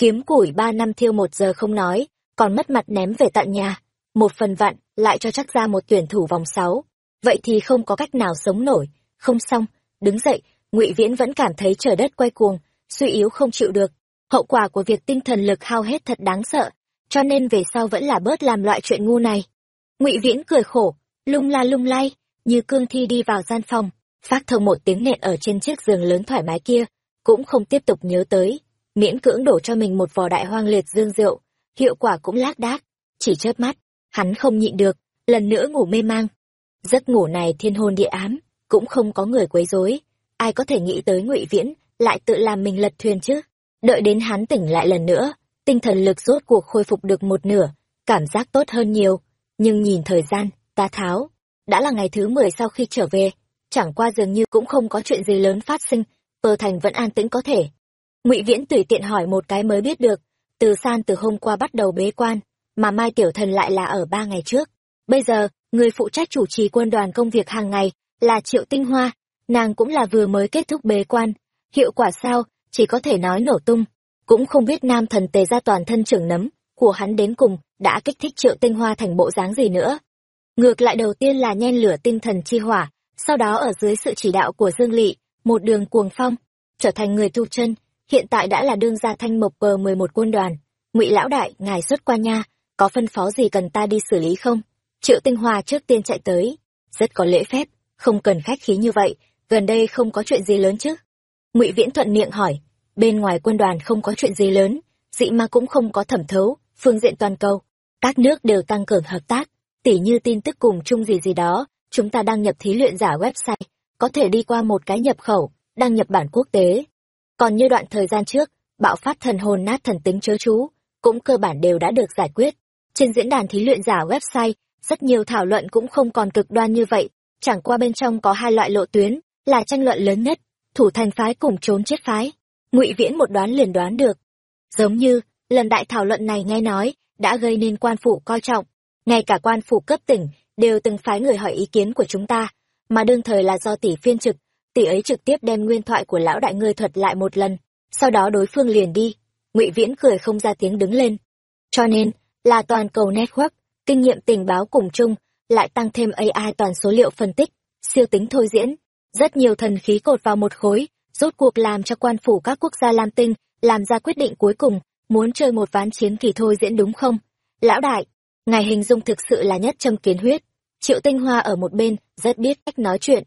kiếm củi ba năm thiêu một giờ không nói, còn mất mặt ném về tận nhà. Một phần vạn, lại cho chắc ra một tuyển thủ vòng sáu. Vậy thì không có cách nào sống nổi. Không xong, đứng dậy, ngụy viễn vẫn cảm thấy trời đất quay cuồng, suy yếu không chịu được. Hậu quả của việc tinh thần lực hao hết thật đáng sợ, cho nên về sau vẫn là bớt làm loại chuyện ngu này. Ngụy viễn cười khổ, lung la lung lay, như cương thi đi vào gian phòng, phát thông một tiếng nện ở trên chiếc giường lớn thoải mái kia cũng không tiếp tục nhớ tới. Miễn cưỡng đổ cho mình một vò đại hoang liệt dương rượu, hiệu quả cũng lác đác, chỉ chớp mắt, hắn không nhịn được, lần nữa ngủ mê mang. Giấc ngủ này thiên hôn địa ám, cũng không có người quấy rối. Ai có thể nghĩ tới ngụy viễn lại tự làm mình lật thuyền chứ? Đợi đến hắn tỉnh lại lần nữa, tinh thần lực rốt cuộc khôi phục được một nửa, cảm giác tốt hơn nhiều. Nhưng nhìn thời gian, ta tháo, đã là ngày thứ mười sau khi trở về, chẳng qua dường như cũng không có chuyện gì lớn phát sinh. Pơ Thành vẫn an tĩnh có thể. Ngụy Viễn tùy tiện hỏi một cái mới biết được, từ san từ hôm qua bắt đầu bế quan, mà Mai Tiểu Thần lại là ở ba ngày trước. Bây giờ, người phụ trách chủ trì quân đoàn công việc hàng ngày là Triệu Tinh Hoa, nàng cũng là vừa mới kết thúc bế quan. Hiệu quả sao, chỉ có thể nói nổ tung. Cũng không biết nam thần tề ra toàn thân trưởng nấm, của hắn đến cùng, đã kích thích Triệu Tinh Hoa thành bộ dáng gì nữa. Ngược lại đầu tiên là nhen lửa tinh thần chi hỏa, sau đó ở dưới sự chỉ đạo của Dương lỵ một đường cuồng phong, trở thành người tu chân, hiện tại đã là đương gia thanh mộc bờ mười một quân đoàn. Ngụy lão đại, ngài xuất qua nha, có phân phó gì cần ta đi xử lý không? Triệu Tinh Hoa trước tiên chạy tới, rất có lễ phép, không cần khách khí như vậy, gần đây không có chuyện gì lớn chứ? Ngụy Viễn thuận miệng hỏi, bên ngoài quân đoàn không có chuyện gì lớn, dị ma cũng không có thẩm thấu, phương diện toàn cầu, các nước đều tăng cường hợp tác, tỉ như tin tức cùng chung gì gì đó, chúng ta đang nhập thí luyện giả website, có thể đi qua một cái nhập khẩu, đăng nhập bản quốc tế. Còn như đoạn thời gian trước, bạo phát thần hồn nát thần tính chớ chú, cũng cơ bản đều đã được giải quyết. Trên diễn đàn thí luyện giả website, rất nhiều thảo luận cũng không còn cực đoan như vậy, chẳng qua bên trong có hai loại lộ tuyến, là tranh luận lớn nhất, thủ thành phái cùng trốn chết phái. Ngụy Viễn một đoán liền đoán được. Giống như, lần đại thảo luận này nghe nói, đã gây nên quan phủ coi trọng, ngay cả quan phủ cấp tỉnh đều từng phái người hỏi ý kiến của chúng ta, mà đương thời là do tỷ phiên trực, tỷ ấy trực tiếp đem nguyên thoại của lão đại ngươi thuật lại một lần, sau đó đối phương liền đi. Ngụy Viễn cười không ra tiếng đứng lên. Cho nên, là toàn cầu network, kinh nghiệm tình báo cùng chung, lại tăng thêm AI toàn số liệu phân tích, siêu tính thôi diễn, rất nhiều thần khí cột vào một khối, rốt cuộc làm cho quan phủ các quốc gia Lam Tinh làm ra quyết định cuối cùng, muốn chơi một ván chiến kỳ thôi diễn đúng không? Lão đại, ngài hình dung thực sự là nhất châm kiến huyết. Triệu Tinh Hoa ở một bên, rất biết cách nói chuyện.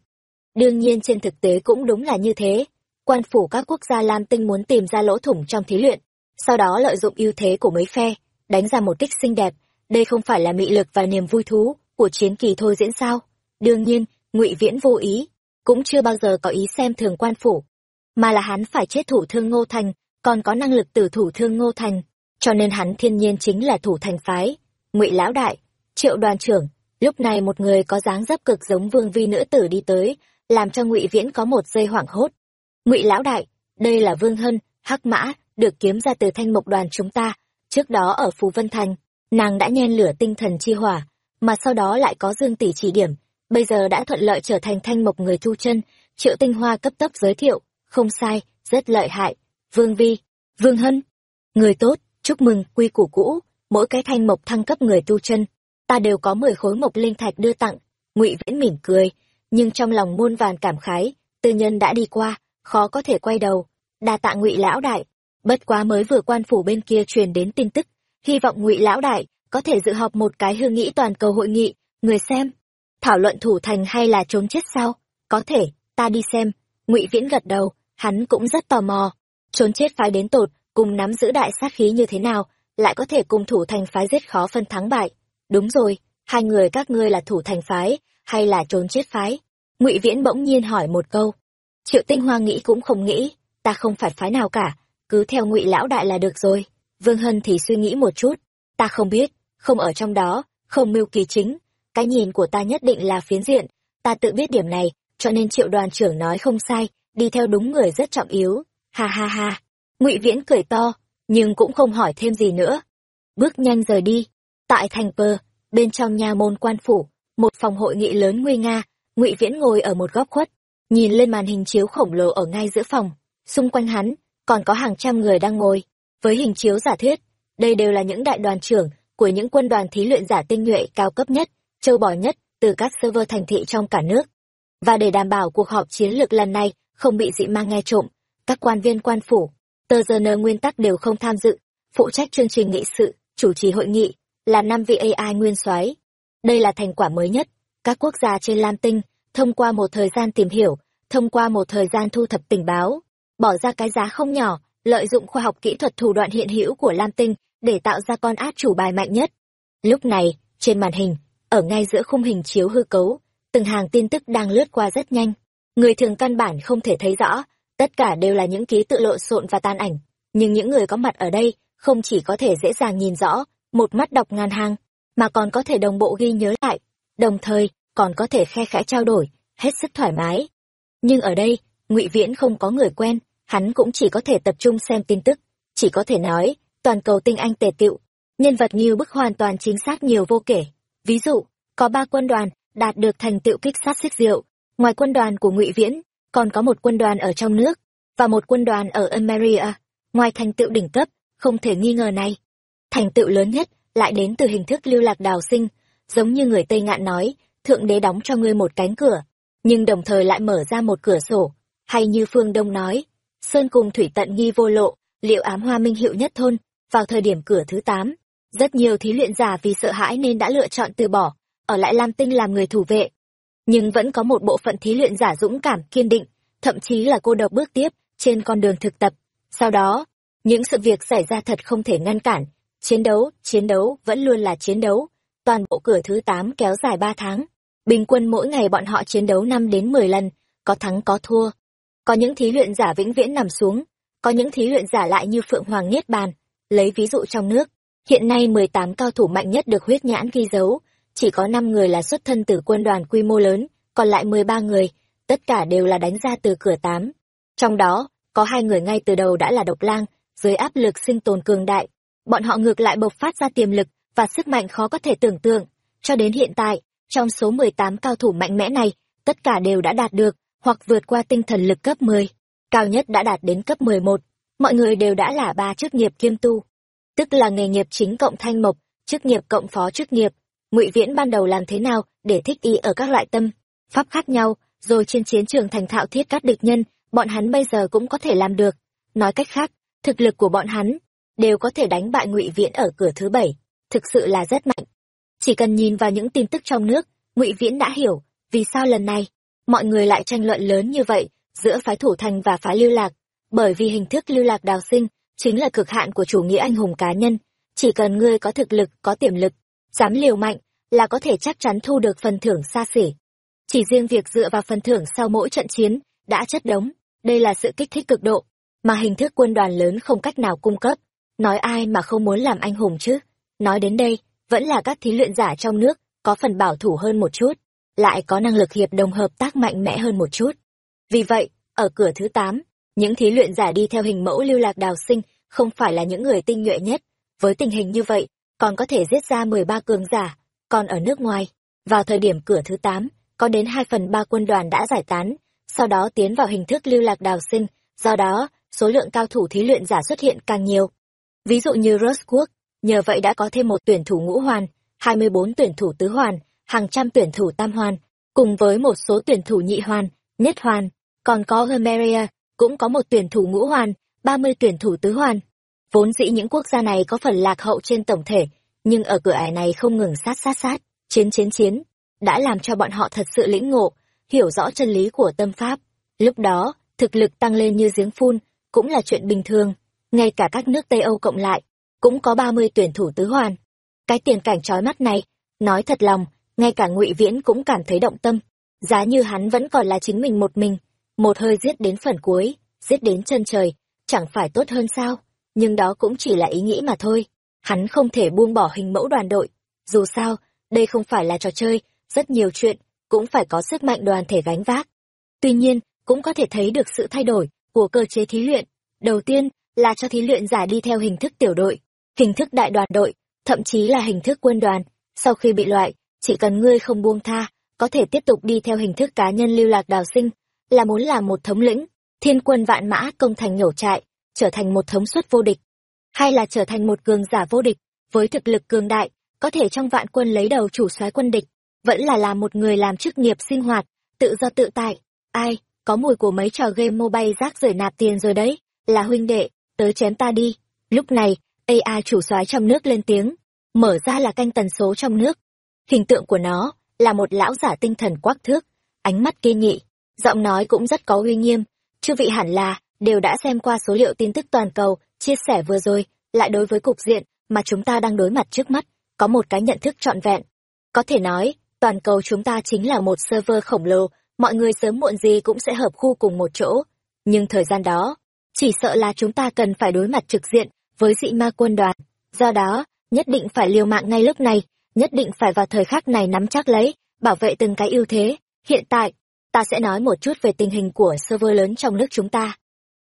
Đương nhiên trên thực tế cũng đúng là như thế. Quan phủ các quốc gia Lam Tinh muốn tìm ra lỗ thủng trong thí luyện, sau đó lợi dụng ưu thế của mấy phe, đánh ra một kích xinh đẹp. Đây không phải là mị lực và niềm vui thú của chiến kỳ thôi diễn sao? Đương nhiên, ngụy Viễn vô ý, cũng chưa bao giờ có ý xem thường quan phủ, mà là hắn phải chết thủ thương Ngô Thành, còn có năng lực tử thủ thương Ngô Thành, cho nên hắn thiên nhiên chính là thủ thành phái. Ngụy lão đại, Triệu đoàn trưởng, lúc này một người có dáng dấp cực giống Vương Vi nữ tử đi tới, làm cho Ngụy Viễn có một giây hoảng hốt. Ngụy lão đại, đây là Vương Hân, Hắc Mã, được kiếm ra từ thanh mộc đoàn chúng ta, trước đó ở Phú Vân Thành, nàng đã nhen lửa tinh thần chi hỏa, mà sau đó lại có Dương tỷ chỉ điểm, bây giờ đã thuận lợi trở thành thanh mộc người thu chân, Triệu Tinh Hoa cấp tốc giới thiệu, không sai, rất lợi hại. Vương Vi, Vương Hân, người tốt, chúc mừng, quy củ cũ, mỗi cái thanh mộc thăng cấp người tu chân, ta đều có mười khối mộc linh thạch đưa tặng. Ngụy Viễn mỉm cười, nhưng trong lòng muôn vàn cảm khái, tư nhân đã đi qua, khó có thể quay đầu. Đa tạ Ngụy lão đại, bất quá mới vừa quan phủ bên kia truyền đến tin tức, hy vọng Ngụy lão đại có thể dự họp một cái hương nghĩ toàn cầu hội nghị, người xem, thảo luận thủ thành hay là trốn chết sao? Có thể, ta đi xem. Ngụy Viễn gật đầu, hắn cũng rất tò mò. Trốn chết phái đến tột, cùng nắm giữ đại sát khí như thế nào, lại có thể cùng thủ thành phái giết khó phân thắng bại. Đúng rồi, hai người các ngươi là thủ thành phái, hay là trốn chết phái? Ngụy Viễn bỗng nhiên hỏi một câu. Triệu Tinh Hoa nghĩ cũng không nghĩ, ta không phải phái nào cả, cứ theo Ngụy lão đại là được rồi. Vương Hân thì suy nghĩ một chút, ta không biết, không ở trong đó, không mưu kỳ chính, cái nhìn của ta nhất định là phiến diện, ta tự biết điểm này, cho nên triệu đoàn trưởng nói không sai, đi theo đúng người rất trọng yếu. Ha ha ha. Ngụy Viễn cười to, nhưng cũng không hỏi thêm gì nữa. Bước nhanh rời đi. Tại thành pơ, bên trong nhà môn quan phủ, một phòng hội nghị lớn nguy nga, Ngụy Viễn ngồi ở một góc khuất, nhìn lên màn hình chiếu khổng lồ ở ngay giữa phòng, xung quanh hắn còn có hàng trăm người đang ngồi. Với hình chiếu giả thuyết, đây đều là những đại đoàn trưởng của những quân đoàn thí luyện giả tinh nhuệ cao cấp nhất, châu bò nhất từ các server thành thị trong cả nước. Và để đảm bảo cuộc họp chiến lược lần này không bị dị ma nghe trộm, các quan viên quan phủ, tờ giờ nơ nguyên tắc đều không tham dự, phụ trách chương trình nghị sự, chủ trì hội nghị, là năm vị AI nguyên soái. Đây là thành quả mới nhất, các quốc gia trên Lam Tinh, thông qua một thời gian tìm hiểu, thông qua một thời gian thu thập tình báo, bỏ ra cái giá không nhỏ, lợi dụng khoa học kỹ thuật thủ đoạn hiện hữu của Lam Tinh để tạo ra con át chủ bài mạnh nhất. Lúc này, trên màn hình, ở ngay giữa khung hình chiếu hư cấu, từng hàng tin tức đang lướt qua rất nhanh. Người thường căn bản không thể thấy rõ, tất cả đều là những ký tự lộn xộn và tan ảnh. Nhưng những người có mặt ở đây không chỉ có thể dễ dàng nhìn rõ, một mắt đọc ngàn hàng, mà còn có thể đồng bộ ghi nhớ lại, đồng thời còn có thể khe khẽ trao đổi, hết sức thoải mái. Nhưng ở đây, ngụy viễn không có người quen hắn cũng chỉ có thể tập trung xem tin tức chỉ có thể nói toàn cầu tinh anh tề tựu, nhân vật như bức hoàn toàn chính xác nhiều vô kể ví dụ có ba quân đoàn đạt được thành tựu kích sát xích diệu ngoài quân đoàn của ngụy viễn còn có một quân đoàn ở trong nước và một quân đoàn ở Ameria. Ngoài thành tựu đỉnh cấp, không thể nghi ngờ này. Thành tựu lớn nhất lại đến từ hình thức lưu lạc đào sinh, giống như người Tây Ngạn nói, Thượng Đế đóng cho ngươi một cánh cửa, nhưng đồng thời lại mở ra một cửa sổ, hay như Phương Đông nói, Sơn cùng Thủy tận nghi vô lộ, liệu ám hoa minh hiệu nhất thôn, vào thời điểm cửa thứ tám Rất nhiều thí luyện giả vì sợ hãi nên đã lựa chọn từ bỏ, ở lại Lam Tinh làm người thủ vệ. Nhưng vẫn có một bộ phận thí luyện giả dũng cảm kiên định, thậm chí là cô độc bước tiếp, trên con đường thực tập. Sau đó, những sự việc xảy ra thật không thể ngăn cản. Chiến đấu, chiến đấu, vẫn luôn là chiến đấu. Toàn bộ cửa thứ 8 kéo dài 3 tháng. Bình quân mỗi ngày bọn họ chiến đấu 5 đến 10 lần, có thắng có thua. Có những thí luyện giả vĩnh viễn nằm xuống, có những thí luyện giả lại như Phượng Hoàng Niết Bàn. Lấy ví dụ trong nước, hiện nay 18 cao thủ mạnh nhất được huyết nhãn ghi dấu, chỉ có 5 người là xuất thân từ quân đoàn quy mô lớn, còn lại 13 người, tất cả đều là đánh ra từ cửa 8. Trong đó, có hai người ngay từ đầu đã là độc lang, dưới áp lực sinh tồn cường đại, bọn họ ngược lại bộc phát ra tiềm lực và sức mạnh khó có thể tưởng tượng. Cho đến hiện tại, trong số 18 cao thủ mạnh mẽ này, tất cả đều đã đạt được, hoặc vượt qua tinh thần lực cấp 10, cao nhất đã đạt đến cấp 11. Mọi người đều đã là ba chức nghiệp kiêm tu, tức là nghề nghiệp chính cộng thanh mộc, chức nghiệp cộng phó chức nghiệp. Ngụy Viễn ban đầu làm thế nào để thích y ở các loại tâm, pháp khác nhau, rồi trên chiến trường thành thạo thiết các địch nhân, bọn hắn bây giờ cũng có thể làm được. Nói cách khác, thực lực của bọn hắn đều có thể đánh bại Ngụy Viễn ở cửa thứ bảy, thực sự là rất mạnh. Chỉ cần nhìn vào những tin tức trong nước, Ngụy Viễn đã hiểu vì sao lần này mọi người lại tranh luận lớn như vậy giữa phái thủ thành và phái lưu lạc, bởi vì hình thức lưu lạc đào sinh chính là cực hạn của chủ nghĩa anh hùng cá nhân, chỉ cần ngươi có thực lực, có tiềm lực, dám liều mạnh là có thể chắc chắn thu được phần thưởng xa xỉ. Chỉ riêng việc dựa vào phần thưởng sau mỗi trận chiến đã chất đống, đây là sự kích thích cực độ, mà hình thức quân đoàn lớn không cách nào cung cấp. Nói ai mà không muốn làm anh hùng chứ? Nói đến đây, vẫn là các thí luyện giả trong nước, có phần bảo thủ hơn một chút, lại có năng lực hiệp đồng hợp tác mạnh mẽ hơn một chút. Vì vậy, ở cửa thứ tám những thí luyện giả đi theo hình mẫu lưu lạc đào sinh không phải là những người tinh nhuệ nhất. Với tình hình như vậy, còn có thể giết ra 13 cường giả, còn ở nước ngoài, vào thời điểm cửa thứ tám có đến hai phần ba quân đoàn đã giải tán, sau đó tiến vào hình thức lưu lạc đào sinh, do đó, số lượng cao thủ thí luyện giả xuất hiện càng nhiều. Ví dụ như Rosquark, nhờ vậy đã có thêm một tuyển thủ ngũ hoàn, 24 tuyển thủ tứ hoàn, hàng trăm tuyển thủ tam hoàn, cùng với một số tuyển thủ nhị hoàn, nhất hoàn, còn có Hermeria, cũng có một tuyển thủ ngũ hoàn, 30 tuyển thủ tứ hoàn. Vốn dĩ những quốc gia này có phần lạc hậu trên tổng thể, nhưng ở cửa ải này không ngừng sát sát sát, chiến chiến chiến, đã làm cho bọn họ thật sự lĩnh ngộ, hiểu rõ chân lý của tâm pháp. Lúc đó, thực lực tăng lên như giếng phun, cũng là chuyện bình thường. Ngay cả các nước Tây Âu cộng lại, cũng có 30 tuyển thủ tứ hoàn. Cái tiền cảnh trói mắt này, nói thật lòng, ngay cả ngụy Viễn cũng cảm thấy động tâm. Giá như hắn vẫn còn là chính mình một mình, một hơi giết đến phần cuối, giết đến chân trời, chẳng phải tốt hơn sao? Nhưng đó cũng chỉ là ý nghĩ mà thôi. Hắn không thể buông bỏ hình mẫu đoàn đội. Dù sao, đây không phải là trò chơi, rất nhiều chuyện, cũng phải có sức mạnh đoàn thể gánh vác. Tuy nhiên, cũng có thể thấy được sự thay đổi của cơ chế thí luyện. Đầu tiên là cho thí luyện giả đi theo hình thức tiểu đội, hình thức đại đoàn đội, thậm chí là hình thức quân đoàn. Sau khi bị loại, chỉ cần ngươi không buông tha, có thể tiếp tục đi theo hình thức cá nhân lưu lạc đào sinh, là muốn làm một thống lĩnh, thiên quân vạn mã công thành nhổ trại, trở thành một thống suất vô địch, hay là trở thành một cường giả vô địch, với thực lực cường đại, có thể trong vạn quân lấy đầu chủ soái quân địch vẫn là làm một người làm chức nghiệp sinh hoạt, tự do tự tại. Ai, có mùi của mấy trò game mobile rác rưởi nạp tiền rồi đấy, là huynh đệ, tới chém ta đi. Lúc này, AI chủ soái trong nước lên tiếng, mở ra là canh tần số trong nước. Hình tượng của nó là một lão giả tinh thần quắc thước, ánh mắt kiên nghị, giọng nói cũng rất có uy nghiêm. Chư vị hẳn là đều đã xem qua số liệu tin tức toàn cầu chia sẻ vừa rồi, lại đối với cục diện mà chúng ta đang đối mặt trước mắt, có một cái nhận thức trọn vẹn. Có thể nói, toàn cầu chúng ta chính là một server khổng lồ, mọi người sớm muộn gì cũng sẽ hợp khu cùng một chỗ. Nhưng thời gian đó, chỉ sợ là chúng ta cần phải đối mặt trực diện với dị ma quân đoàn. Do đó, nhất định phải liều mạng ngay lúc này, nhất định phải vào thời khắc này nắm chắc lấy, bảo vệ từng cái ưu thế. Hiện tại, ta sẽ nói một chút về tình hình của server lớn trong nước chúng ta.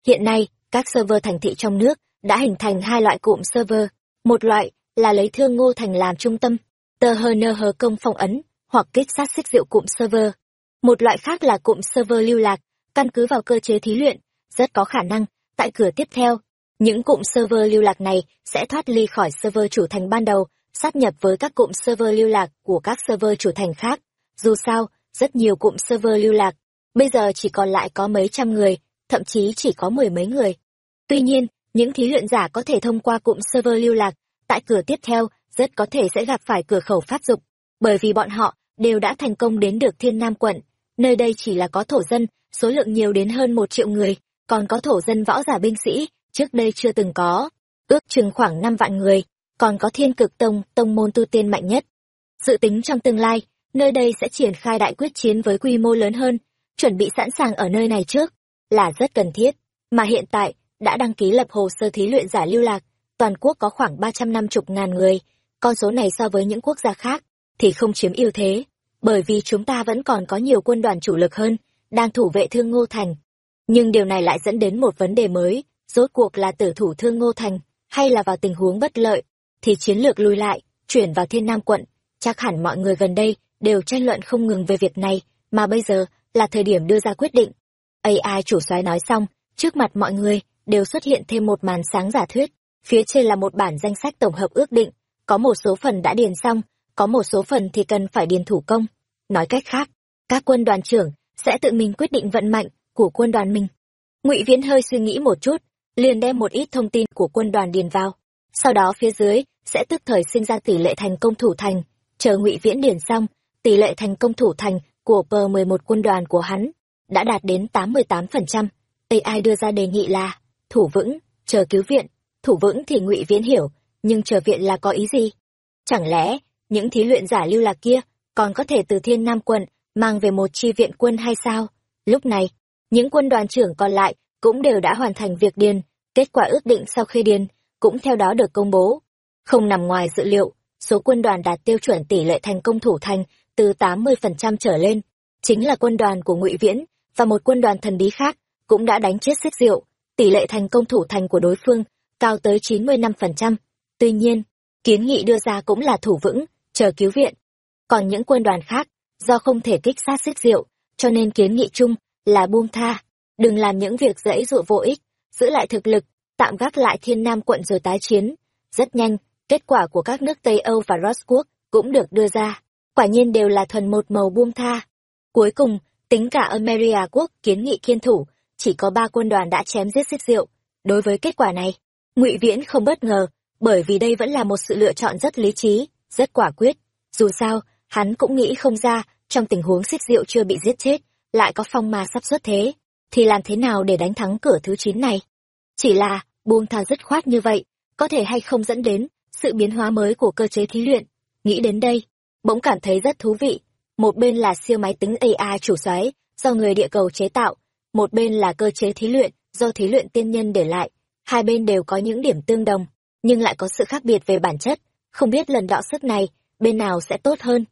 Hiện nay, các server thành thị trong nước đã hình thành hai loại cụm server. Một loại là lấy thương ngô thành làm trung tâm, tờ hờ nơ hờ công phong ấn, hoặc kích sát xích diệu cụm server. Một loại khác là cụm server lưu lạc, căn cứ vào cơ chế thí luyện, rất có khả năng, tại cửa tiếp theo, những cụm server lưu lạc này sẽ thoát ly khỏi server chủ thành ban đầu, sát nhập với các cụm server lưu lạc của các server chủ thành khác. Dù sao, rất nhiều cụm server lưu lạc, bây giờ chỉ còn lại có mấy trăm người, thậm chí chỉ có mười mấy người. Tuy nhiên, những thí luyện giả có thể thông qua cụm server lưu lạc, tại cửa tiếp theo, rất có thể sẽ gặp phải cửa khẩu phát dục, bởi vì bọn họ đều đã thành công đến được Thiên Nam quận. Nơi đây chỉ là có thổ dân, số lượng nhiều đến hơn một triệu người, còn có thổ dân võ giả binh sĩ, trước đây chưa từng có, ước chừng khoảng năm vạn người, còn có thiên cực tông, tông môn tu tiên mạnh nhất. Dự tính trong tương lai, nơi đây sẽ triển khai đại quyết chiến với quy mô lớn hơn, chuẩn bị sẵn sàng ở nơi này trước, là rất cần thiết, mà hiện tại, đã đăng ký lập hồ sơ thí luyện giả lưu lạc, toàn quốc có khoảng ba trăm năm chục ngàn người, con số này so với những quốc gia khác, thì không chiếm ưu thế, bởi vì chúng ta vẫn còn có nhiều quân đoàn chủ lực hơn, đang thủ vệ thương Ngô Thành. Nhưng điều này lại dẫn đến một vấn đề mới, rốt cuộc là tử thủ thương Ngô Thành, hay là vào tình huống bất lợi, thì chiến lược lùi lại, chuyển vào thiên nam quận, chắc hẳn mọi người gần đây đều tranh luận không ngừng về việc này, mà bây giờ là thời điểm đưa ra quyết định. AI chủ soái nói xong, trước mặt mọi người đều xuất hiện thêm một màn sáng giả thuyết, phía trên là một bản danh sách tổng hợp ước định, có một số phần đã điền xong, có một số phần thì cần phải điền thủ công. Nói cách khác, các quân đoàn trưởng sẽ tự mình quyết định vận mạnh của quân đoàn mình. Ngụy Viễn hơi suy nghĩ một chút, liền đem một ít thông tin của quân đoàn điền vào. Sau đó phía dưới sẽ tức thời sinh ra tỷ lệ thành công thủ thành. Chờ Ngụy Viễn điền xong, tỷ lệ thành công thủ thành của P11 quân đoàn của hắn đã đạt đến 88%. AI đưa ra đề nghị là thủ vững, chờ cứu viện. Thủ vững thì Ngụy Viễn hiểu, nhưng chờ viện là có ý gì? Chẳng lẽ những thí luyện giả lưu lạc kia còn có thể từ Thiên Nam quận mang về một chi viện quân hay sao? Lúc này, những quân đoàn trưởng còn lại cũng đều đã hoàn thành việc điền, kết quả ước định sau khi điền cũng theo đó được công bố. Không nằm ngoài dự liệu, số quân đoàn đạt tiêu chuẩn tỷ lệ thành công thủ thành từ 80% trở lên, chính là quân đoàn của Ngụy Viễn và một quân đoàn thần bí khác cũng đã đánh chết xích diệu, tỷ lệ thành công thủ thành của đối phương cao tới 95%. Tuy nhiên, kiến nghị đưa ra cũng là thủ vững, chờ cứu viện. Còn những quân đoàn khác, do không thể kích sát xích diệu, cho nên kiến nghị chung là buông tha, đừng làm những việc dễ dụ vô ích, giữ lại thực lực, tạm gác lại thiên nam quận rồi tái chiến. Rất nhanh, kết quả của các nước Tây Âu và Ross quốc cũng được đưa ra, quả nhiên đều là thuần một màu buông tha. Cuối cùng, tính cả Ameria quốc kiến nghị kiên thủ, chỉ có ba quân đoàn đã chém giết xích diệu. Đối với kết quả này, ngụy Viễn không bất ngờ, bởi vì đây vẫn là một sự lựa chọn rất lý trí, rất quả quyết. Dù sao, hắn cũng nghĩ không ra, trong tình huống xích diệu chưa bị giết chết, lại có phong ma sắp xuất thế, thì làm thế nào để đánh thắng cửa thứ chín này? Chỉ là, buông tha dứt khoát như vậy, có thể hay không dẫn đến sự biến hóa mới của cơ chế thí luyện. Nghĩ đến đây, bỗng cảm thấy rất thú vị. Một bên là siêu máy tính AI chủ xoáy, do người địa cầu chế tạo, một bên là cơ chế thí luyện, do thí luyện tiên nhân để lại. Hai bên đều có những điểm tương đồng, nhưng lại có sự khác biệt về bản chất. Không biết lần đọ sức này, bên nào sẽ tốt hơn.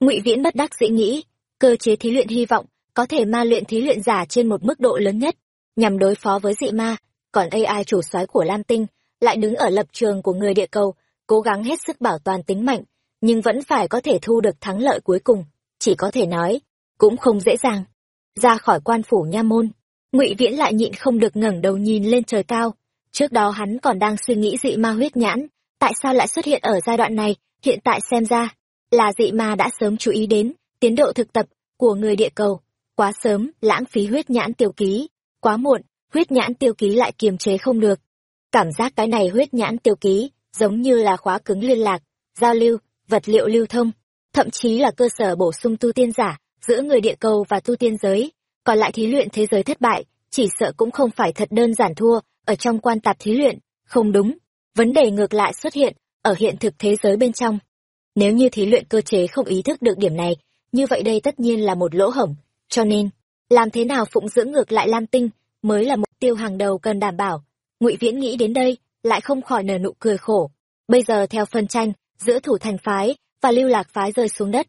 Ngụy Viễn bất đắc dĩ nghĩ, cơ chế thí luyện hy vọng có thể ma luyện thí luyện giả trên một mức độ lớn nhất, nhằm đối phó với dị ma, còn AI chủ soái của Lam Tinh lại đứng ở lập trường của người địa cầu, cố gắng hết sức bảo toàn tính mạnh, nhưng vẫn phải có thể thu được thắng lợi cuối cùng, chỉ có thể nói, cũng không dễ dàng. Ra khỏi quan phủ nha môn, Ngụy Viễn lại nhịn không được ngẩng đầu nhìn lên trời cao, trước đó hắn còn đang suy nghĩ dị ma huyết nhãn, tại sao lại xuất hiện ở giai đoạn này, hiện tại xem ra, là dị ma đã sớm chú ý đến tiến độ thực tập của người địa cầu quá sớm, lãng phí huyết nhãn tiêu ký. Quá muộn, huyết nhãn tiêu ký lại kiềm chế không được. Cảm giác cái này huyết nhãn tiêu ký, giống như là khóa cứng liên lạc, giao lưu, vật liệu lưu thông. Thậm chí là cơ sở bổ sung tu tiên giả giữa người địa cầu và tu tiên giới. Còn lại thí luyện thế giới thất bại, chỉ sợ cũng không phải thật đơn giản thua, ở trong quan tạp thí luyện. Không đúng, vấn đề ngược lại xuất hiện, ở hiện thực thế giới bên trong. Nếu như thí luyện cơ chế không ý thức được điểm này, như vậy đây tất nhiên là một lỗ hổng cho nên, làm thế nào phụng dưỡng ngược lại Lam Tinh mới là mục tiêu hàng đầu cần đảm bảo. Ngụy Viễn nghĩ đến đây, lại không khỏi nở nụ cười khổ. Bây giờ theo phân tranh giữa thủ thành phái và lưu lạc phái rơi xuống đất.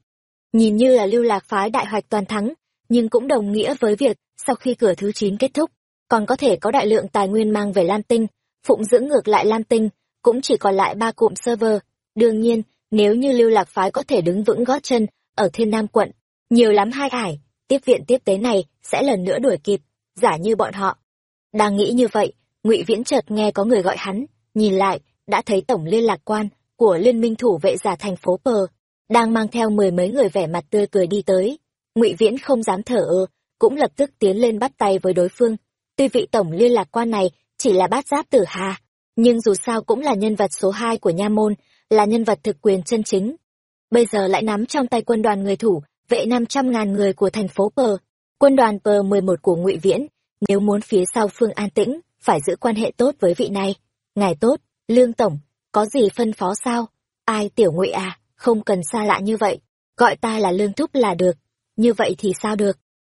Nhìn như là lưu lạc phái đại hoạch toàn thắng, nhưng cũng đồng nghĩa với việc sau khi cửa thứ 9 kết thúc, còn có thể có đại lượng tài nguyên mang về Lam Tinh, phụng dưỡng ngược lại Lam Tinh, cũng chỉ còn lại ba cụm server. Đương nhiên, nếu như lưu lạc phái có thể đứng vững gót chân ở thiên nam quận, nhiều lắm hai ải, tiếp viện tiếp tế này sẽ lần nữa đuổi kịp, giả như bọn họ. Đang nghĩ như vậy, ngụy Viễn chợt nghe có người gọi hắn, nhìn lại, đã thấy tổng liên lạc quan của liên minh thủ vệ giả thành phố Pờ, đang mang theo mười mấy người vẻ mặt tươi cười đi tới. ngụy Viễn không dám thở ơ, cũng lập tức tiến lên bắt tay với đối phương. Tuy vị tổng liên lạc quan này chỉ là bát giáp tử hà, nhưng dù sao cũng là nhân vật số hai của nha môn, là nhân vật thực quyền chân chính. Bây giờ lại nắm trong tay quân đoàn người thủ, vệ năm trăm ngàn người của thành phố Pờ. Quân đoàn Pờ mười một của ngụy Viễn, nếu muốn phía sau Phương an tĩnh, phải giữ quan hệ tốt với vị này. Ngài tốt, Lương Tổng, có gì phân phó sao? Ai tiểu ngụy à, không cần xa lạ như vậy, gọi ta là Lương Thúc là được. Như vậy thì sao được?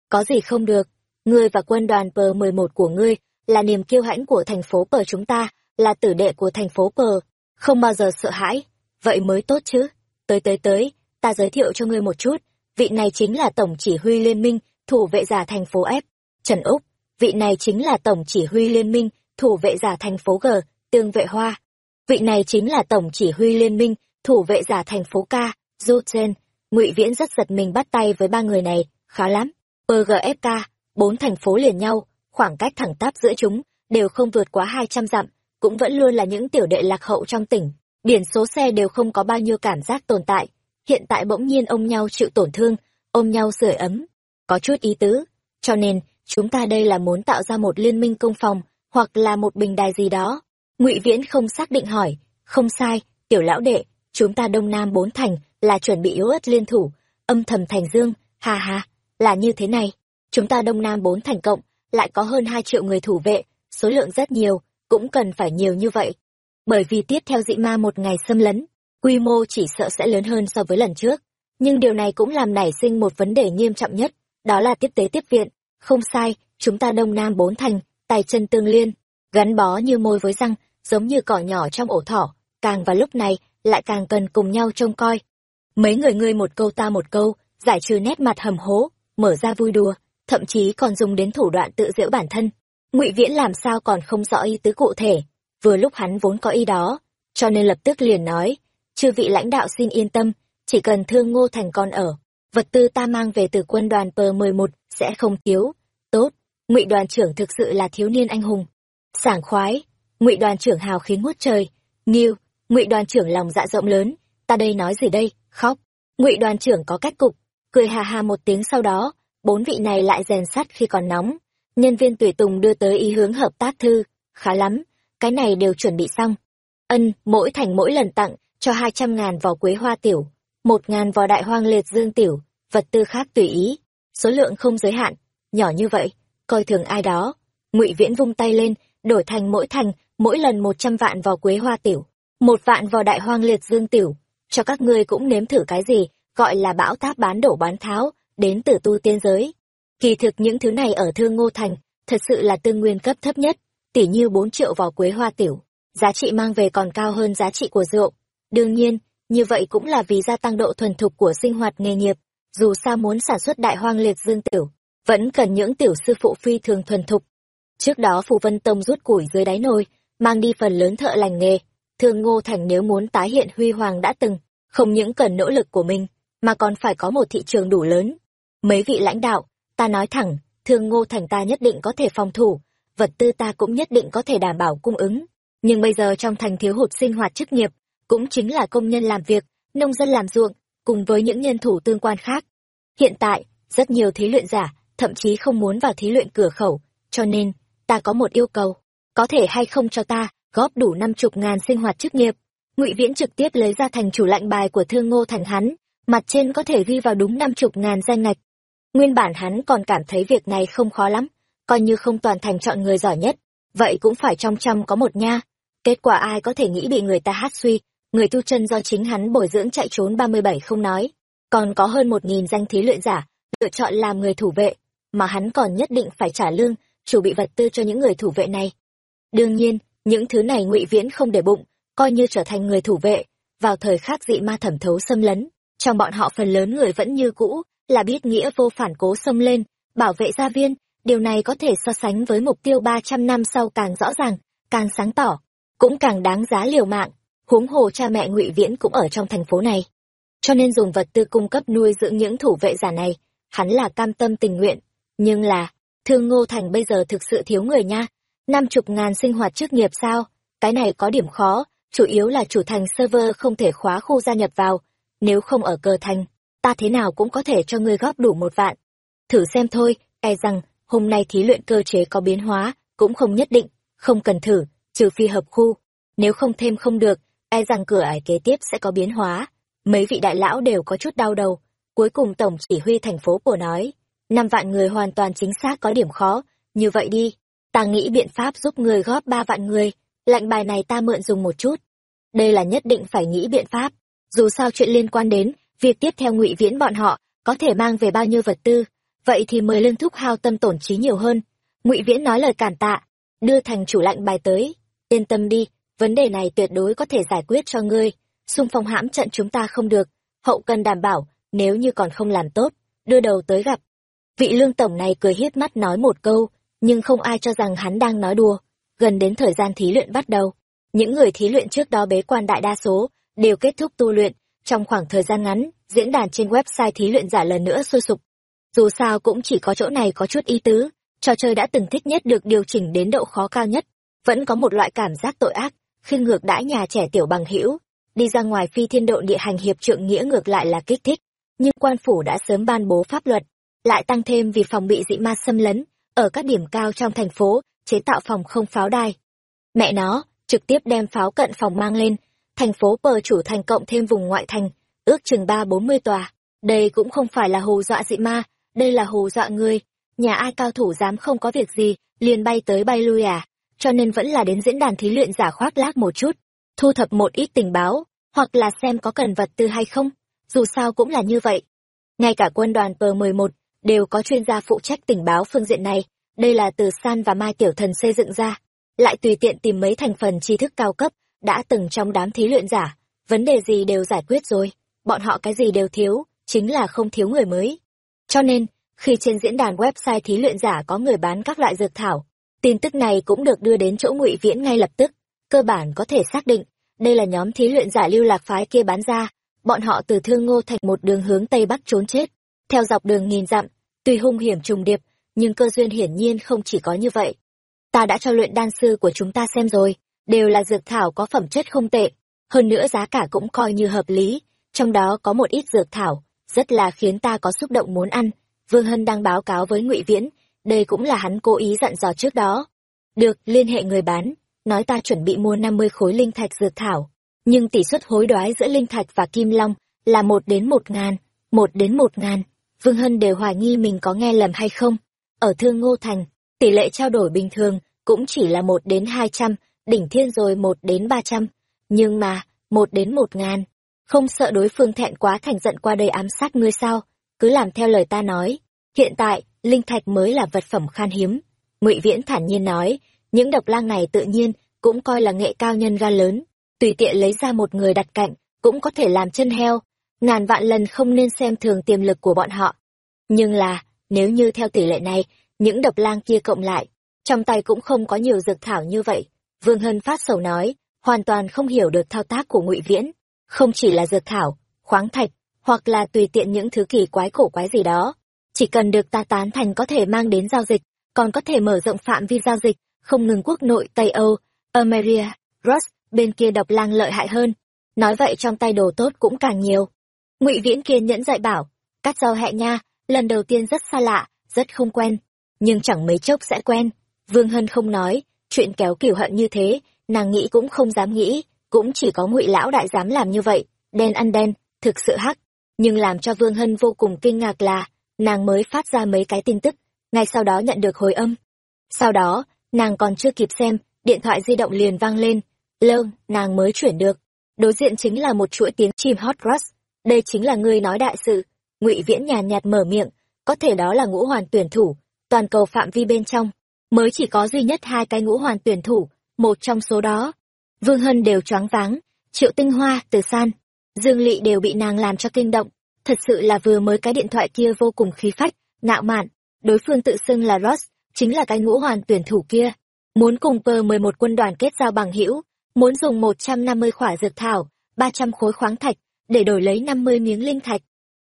Có gì không được? Ngươi và quân đoàn Pờ mười một của ngươi là niềm kiêu hãnh của thành phố Pờ chúng ta, là tử đệ của thành phố Pờ, không bao giờ sợ hãi, vậy mới tốt chứ. Tới tới tới, ta giới thiệu cho ngươi một chút, vị này chính là tổng chỉ huy liên minh, thủ vệ giả thành phố F, Trần Úc, vị này chính là tổng chỉ huy liên minh, thủ vệ giả thành phố G, Tương Vệ Hoa. Vị này chính là tổng chỉ huy liên minh, thủ vệ giả thành phố K, Du Chen. Ngụy Viễn rất giật mình bắt tay với ba người này, khá lắm. PGFK, bốn thành phố liền nhau, khoảng cách thẳng tắp giữa chúng đều không vượt quá hai trăm dặm, cũng vẫn luôn là những tiểu đệ lạc hậu trong tỉnh. Biển số xe đều không có bao nhiêu cảm giác tồn tại. Hiện tại bỗng nhiên ôm nhau chịu tổn thương, ôm nhau sưởi ấm. Có chút ý tứ. Cho nên, chúng ta đây là muốn tạo ra một liên minh công phòng, hoặc là một bình đài gì đó. ngụy Viễn không xác định hỏi. Không sai, tiểu lão đệ, chúng ta đông nam bốn thành là chuẩn bị yếu ớt liên thủ, âm thầm thành dương, ha ha, là như thế này. Chúng ta đông nam bốn thành cộng, lại có hơn hai triệu người thủ vệ, số lượng rất nhiều, cũng cần phải nhiều như vậy. Bởi vì tiếp theo dị ma một ngày xâm lấn, quy mô chỉ sợ sẽ lớn hơn so với lần trước. Nhưng điều này cũng làm nảy sinh một vấn đề nghiêm trọng nhất, đó là tiếp tế tiếp viện. Không sai, chúng ta đông nam bốn thành, tay chân tương liên, gắn bó như môi với răng, giống như cỏ nhỏ trong ổ thỏ, càng vào lúc này, lại càng cần cùng nhau trông coi. Mấy người ngươi một câu ta một câu, giải trừ nét mặt hầm hố, mở ra vui đùa, thậm chí còn dùng đến thủ đoạn tự giễu bản thân ngụy viễn làm sao còn không rõ ý tứ cụ thể vừa lúc hắn vốn có ý đó cho nên lập tức liền nói chư vị lãnh đạo xin yên tâm, chỉ cần thương ngô thành còn ở, vật tư ta mang về từ quân đoàn p mười một sẽ không thiếu. Tốt, ngụy đoàn trưởng thực sự là thiếu niên anh hùng. Sảng khoái, ngụy đoàn trưởng hào khí ngút trời. Nghiêu, ngụy đoàn trưởng lòng dạ rộng lớn, ta đây nói gì đây, khóc. Ngụy đoàn trưởng có cách cục, cười hà hà một tiếng sau đó, bốn vị này lại rèn sắt khi còn nóng. Nhân viên tùy tùng đưa tới ý hướng hợp tác thư, khá lắm, cái này đều chuẩn bị xong. Ân, mỗi thành mỗi lần tặng cho hai trăm ngàn vỏ quế hoa tiểu một ngàn vỏ đại hoang liệt dương tiểu vật tư khác tùy ý số lượng không giới hạn nhỏ như vậy coi thường ai đó ngụy viễn vung tay lên đổi thành mỗi thành mỗi lần một trăm vạn vỏ quế hoa tiểu một vạn vỏ đại hoang liệt dương tiểu cho các ngươi cũng nếm thử cái gì gọi là bão táp bán đổ bán tháo đến từ tu tiên giới Kỳ thực những thứ này ở Thương Ngô Thành, thật sự là tương nguyên cấp thấp nhất, tỉ như bốn triệu vỏ quế hoa tiểu. Giá trị mang về còn cao hơn giá trị của rượu. Đương nhiên, như vậy cũng là vì gia tăng độ thuần thục của sinh hoạt nghề nghiệp. Dù sao muốn sản xuất đại hoang liệt dương tiểu, vẫn cần những tiểu sư phụ phi thường thuần thục. Trước đó Phù Vân Tông rút củi dưới đáy nồi, mang đi phần lớn thợ lành nghề. Thương Ngô Thành nếu muốn tái hiện huy hoàng đã từng, không những cần nỗ lực của mình, mà còn phải có một thị trường đủ lớn. Mấy vị lãnh đạo, ta nói thẳng, thương ngô thành ta nhất định có thể phòng thủ, vật tư ta cũng nhất định có thể đảm bảo cung ứng. Nhưng bây giờ trong thành thiếu hụt sinh hoạt chức nghiệp, cũng chính là công nhân làm việc, nông dân làm ruộng, cùng với những nhân thủ tương quan khác. Hiện tại, rất nhiều thí luyện giả, thậm chí không muốn vào thí luyện cửa khẩu, cho nên, ta có một yêu cầu, có thể hay không cho ta, góp đủ năm chục ngàn sinh hoạt chức nghiệp. ngụy Viễn trực tiếp lấy ra thành chủ lạnh bài của thương ngô thành hắn, mặt trên có thể ghi vào đúng năm chục ngàn danh ngạch, Nguyên bản hắn còn cảm thấy việc này không khó lắm, coi như không toàn thành chọn người giỏi nhất, vậy cũng phải trong trăm có một nha. Kết quả ai có thể nghĩ bị người ta hát suy, người tu chân do chính hắn bồi dưỡng chạy trốn ba mươi bảy không nói, còn có hơn một nghìn danh thí luyện giả, lựa chọn làm người thủ vệ, mà hắn còn nhất định phải trả lương, chủ bị vật tư cho những người thủ vệ này. Đương nhiên, những thứ này ngụy Viễn không để bụng, coi như trở thành người thủ vệ, vào thời khắc dị ma thẩm thấu xâm lấn, trong bọn họ phần lớn người vẫn như cũ, là biết nghĩa vô phản cố xông lên, bảo vệ gia viên, điều này có thể so sánh với mục tiêu 300 năm sau càng rõ ràng, càng sáng tỏ, cũng càng đáng giá liều mạng. Huống hồ cha mẹ Ngụy Viễn cũng ở trong thành phố này. Cho nên dùng vật tư cung cấp nuôi dưỡng những thủ vệ giả này, hắn là cam tâm tình nguyện. Nhưng là, thương Ngô Thành bây giờ thực sự thiếu người nha. Năm chục ngàn sinh hoạt chức nghiệp sao? Cái này có điểm khó, chủ yếu là chủ thành server không thể khóa khu gia nhập vào. Nếu không ở cờ thành, ta thế nào cũng có thể cho ngươi góp đủ một vạn. Thử xem thôi, e rằng, hôm nay thí luyện cơ chế có biến hóa, cũng không nhất định, không cần thử, trừ phi hợp khu. Nếu không thêm không được, e rằng cửa ải kế tiếp sẽ có biến hóa. Mấy vị đại lão đều có chút đau đầu. Cuối cùng Tổng chỉ huy thành phố của nói, năm vạn người hoàn toàn chính xác có điểm khó, như vậy đi, ta nghĩ biện pháp giúp người góp ba vạn người, lệnh bài này ta mượn dùng một chút. Đây là nhất định phải nghĩ biện pháp, dù sao chuyện liên quan đến việc tiếp theo ngụy viễn bọn họ có thể mang về bao nhiêu vật tư, vậy thì mời lương thúc hao tâm tổn trí nhiều hơn. Ngụy Viễn nói lời cản tạ, đưa thành chủ lạnh bài tới, yên tâm đi, vấn đề này tuyệt đối có thể giải quyết cho ngươi. Xung phong hãm trận chúng ta không được, hậu cần đảm bảo, nếu như còn không làm tốt, đưa đầu tới gặp. Vị lương tổng này cười hiếp mắt nói một câu, nhưng không ai cho rằng hắn đang nói đùa. Gần đến thời gian thí luyện bắt đầu, những người thí luyện trước đó bế quan đại đa số đều kết thúc tu luyện, trong khoảng thời gian ngắn, diễn đàn trên website thí luyện giả lần nữa sôi sục. Dù sao cũng chỉ có chỗ này có chút ý tứ, trò chơi đã từng thích nhất được điều chỉnh đến độ khó cao nhất, vẫn có một loại cảm giác tội ác, khi ngược đãi nhà trẻ tiểu bằng hữu đi ra ngoài phi thiên độ địa hành hiệp trượng nghĩa ngược lại là kích thích, nhưng quan phủ đã sớm ban bố pháp luật, lại tăng thêm vì phòng bị dị ma xâm lấn, ở các điểm cao trong thành phố, chế tạo phòng không pháo đài. Mẹ nó, trực tiếp đem pháo cận phòng mang lên, thành phố bờ chủ thành cộng thêm vùng ngoại thành, ước chừng ba bốn mươi tòa. Đây cũng không phải là hù dọa dị ma, đây là hù dọa người. Nhà ai cao thủ dám không có việc gì, liền bay tới bay lui à, cho nên vẫn là đến diễn đàn thí luyện giả khoác lác một chút, thu thập một ít tình báo, hoặc là xem có cần vật tư hay không, dù sao cũng là như vậy. Ngay cả quân đoàn P-11 đều có chuyên gia phụ trách tình báo phương diện này, đây là từ San và Mai Tiểu Thần xây dựng ra, lại tùy tiện tìm mấy thành phần tri thức cao cấp, đã từng trong đám thí luyện giả, vấn đề gì đều giải quyết rồi, bọn họ cái gì đều thiếu, chính là không thiếu người mới. Cho nên, khi trên diễn đàn website thí luyện giả có người bán các loại dược thảo, tin tức này cũng được đưa đến chỗ ngụy Viễn ngay lập tức, cơ bản có thể xác định, đây là nhóm thí luyện giả lưu lạc phái kia bán ra, bọn họ từ Thương Ngô Thành một đường hướng Tây Bắc trốn chết, theo dọc đường nghìn dặm, tuy hung hiểm trùng điệp, nhưng cơ duyên hiển nhiên không chỉ có như vậy. Ta đã cho luyện đan sư của chúng ta xem rồi, đều là dược thảo có phẩm chất không tệ, hơn nữa giá cả cũng coi như hợp lý, trong đó có một ít dược thảo, rất là khiến ta có xúc động muốn ăn. Vương Hân đang báo cáo với Ngụy Viễn, đây cũng là hắn cố ý dặn dò trước đó. Được, liên hệ người bán, nói ta chuẩn bị mua 50 khối linh thạch dược thảo, nhưng tỷ suất hối đoái giữa linh thạch và kim long là một đến một ngàn, một đến một ngàn. Vương Hân đều hoài nghi mình có nghe lầm hay không. Ở Thương Ngô Thành, tỷ lệ trao đổi bình thường cũng chỉ là một đến hai trăm, đỉnh thiên rồi một đến ba trăm. Nhưng mà, một đến một ngàn, không sợ đối phương thẹn quá thành giận qua đây ám sát ngươi sao, cứ làm theo lời ta nói. Hiện tại, linh thạch mới là vật phẩm khan hiếm. ngụy Viễn thản nhiên nói, những độc lang này tự nhiên cũng coi là nghệ cao nhân gan lớn, tùy tiện lấy ra một người đặt cạnh, cũng có thể làm chân heo, ngàn vạn lần không nên xem thường tiềm lực của bọn họ. Nhưng là, nếu như theo tỷ lệ này, những độc lang kia cộng lại, trong tay cũng không có nhiều dược thảo như vậy. Vương Hân phát sầu nói, hoàn toàn không hiểu được thao tác của ngụy Viễn, không chỉ là dược thảo, khoáng thạch, hoặc là tùy tiện những thứ kỳ quái cổ quái gì đó. Chỉ cần được ta tán thành có thể mang đến giao dịch, còn có thể mở rộng phạm vi giao dịch, không ngừng quốc nội Tây Âu, Ameria, Ross, bên kia độc lang lợi hại hơn. Nói vậy trong tay đồ tốt cũng càng nhiều. ngụy Viễn kiên nhẫn dạy bảo, cắt rau hẹ nha, lần đầu tiên rất xa lạ, rất không quen, nhưng chẳng mấy chốc sẽ quen. Vương Hân không nói, chuyện kéo kiểu hận như thế, nàng nghĩ cũng không dám nghĩ, cũng chỉ có ngụy lão đại dám làm như vậy, đen ăn đen, thực sự hắc. Nhưng làm cho Vương Hân vô cùng kinh ngạc là, nàng mới phát ra mấy cái tin tức, ngay sau đó nhận được hồi âm. Sau đó, nàng còn chưa kịp xem, điện thoại di động liền vang lên, lơ, nàng mới chuyển được. Đối diện chính là một chuỗi tiếng chim hot cross, đây chính là ngươi nói đại sự. Ngụy Viễn nhàn nhạt mở miệng, có thể đó là ngũ hoàn tuyển thủ, toàn cầu phạm vi bên trong, mới chỉ có duy nhất hai cái ngũ hoàn tuyển thủ, một trong số đó. Vương Hân đều choáng váng, Triệu Tinh Hoa, Từ San, Dương Lị đều bị nàng làm cho kinh động, thật sự là vừa mới cái điện thoại kia vô cùng khí phách, ngạo mạn. Đối phương tự xưng là ross, chính là cái ngũ hoàn tuyển thủ kia. Muốn cùng pờ mười một quân đoàn kết giao bằng hữu, muốn dùng một trăm năm mươi khỏa dược thảo, ba trăm khối khoáng thạch, để đổi lấy năm mươi miếng linh thạch.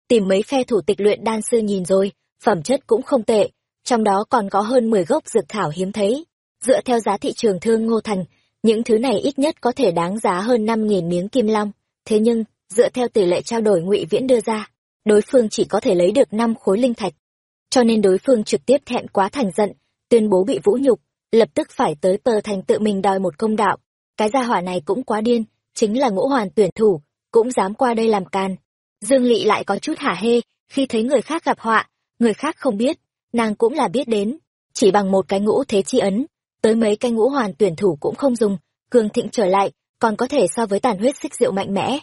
Tìm mấy phe thủ tịch luyện đan sư nhìn rồi, phẩm chất cũng không tệ, trong đó còn có hơn mười gốc dược thảo hiếm thấy. Dựa theo giá thị trường thương ngô thành, những thứ này ít nhất có thể đáng giá hơn năm nghìn miếng kim long. Thế nhưng dựa theo tỷ lệ trao đổi ngụy viễn đưa ra, đối phương chỉ có thể lấy được năm khối linh thạch. Cho nên đối phương trực tiếp thẹn quá thành giận, tuyên bố bị vũ nhục, lập tức phải tới tờ thành tự mình đòi một công đạo. Cái gia hỏa này cũng quá điên, chính là ngũ hoàn tuyển thủ, cũng dám qua đây làm can dương lỵ lại có chút hả hê, khi thấy người khác gặp họa, người khác không biết, nàng cũng là biết đến. Chỉ bằng một cái ngũ thế chi ấn, tới mấy cái ngũ hoàn tuyển thủ cũng không dùng, cường thịnh trở lại, còn có thể so với tàn huyết xích rượu mạnh mẽ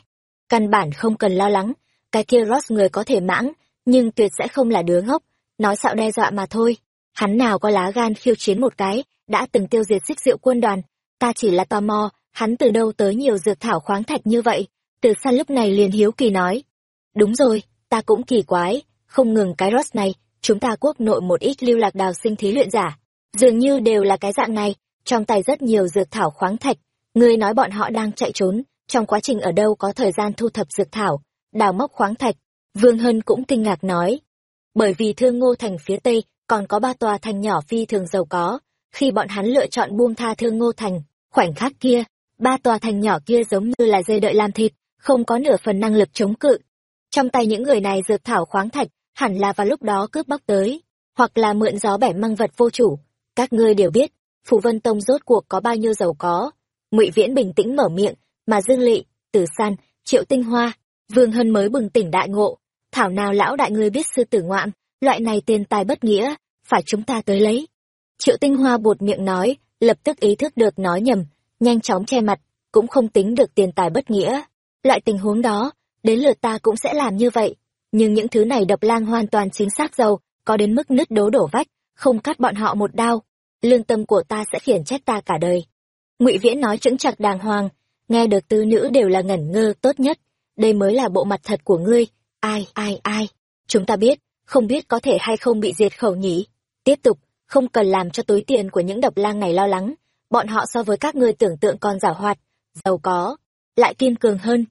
căn bản không cần lo lắng. Cái kia ross người có thể mãng, nhưng tuyệt sẽ không là đứa ngốc. Nói xạo đe dọa mà thôi. Hắn nào có lá gan khiêu chiến một cái, đã từng tiêu diệt xích rượu quân đoàn. Ta chỉ là tò mò, hắn từ đâu tới nhiều dược thảo khoáng thạch như vậy? Từ xa lúc này liền hiếu kỳ nói. Đúng rồi, ta cũng kỳ quái, không ngừng cái ross này, chúng ta quốc nội một ít lưu lạc đào sinh thí luyện giả. Dường như đều là cái dạng này, trong tay rất nhiều dược thảo khoáng thạch. Ngươi nói bọn họ đang chạy trốn trong quá trình ở đâu có thời gian thu thập dược thảo, đào móc khoáng thạch, vương hân cũng kinh ngạc nói. Bởi vì thương ngô thành phía tây còn có ba tòa thành nhỏ phi thường giàu có, khi bọn hắn lựa chọn buông tha thương ngô thành, khoảnh khắc kia, ba tòa thành nhỏ kia giống như là dây đợi làm thịt, không có nửa phần năng lực chống cự. Trong tay những người này dược thảo khoáng thạch hẳn là vào lúc đó cướp bóc tới, hoặc là mượn gió bẻ măng vật vô chủ. Các ngươi đều biết, phù vân tông rốt cuộc có bao nhiêu giàu có. Ngụy viễn bình tĩnh mở miệng mà dương lỵ tử san, triệu tinh hoa, vương hân mới bừng tỉnh đại ngộ. Thảo nào lão đại ngươi biết sư tử ngoạm, loại này tiền tài bất nghĩa, phải chúng ta tới lấy. Triệu tinh hoa buột miệng nói, lập tức ý thức được nói nhầm, nhanh chóng che mặt, cũng không tính được tiền tài bất nghĩa. Loại tình huống đó, đến lượt ta cũng sẽ làm như vậy. Nhưng những thứ này đập lang hoàn toàn chính xác giàu, có đến mức nứt đố đổ vách, không cắt bọn họ một đao. Lương tâm của ta sẽ khiển trách ta cả đời. Ngụy viễn nói chững chặt đàng hoàng nghe được tứ nữ đều là ngẩn ngơ, tốt nhất. Đây mới là bộ mặt thật của ngươi. Ai ai ai? Chúng ta biết, không biết có thể hay không bị diệt khẩu nhỉ? Tiếp tục, không cần làm cho túi tiền của những độc lang này lo lắng. Bọn họ so với các ngươi tưởng tượng còn giảo hoạt, giàu có, lại kiên cường hơn.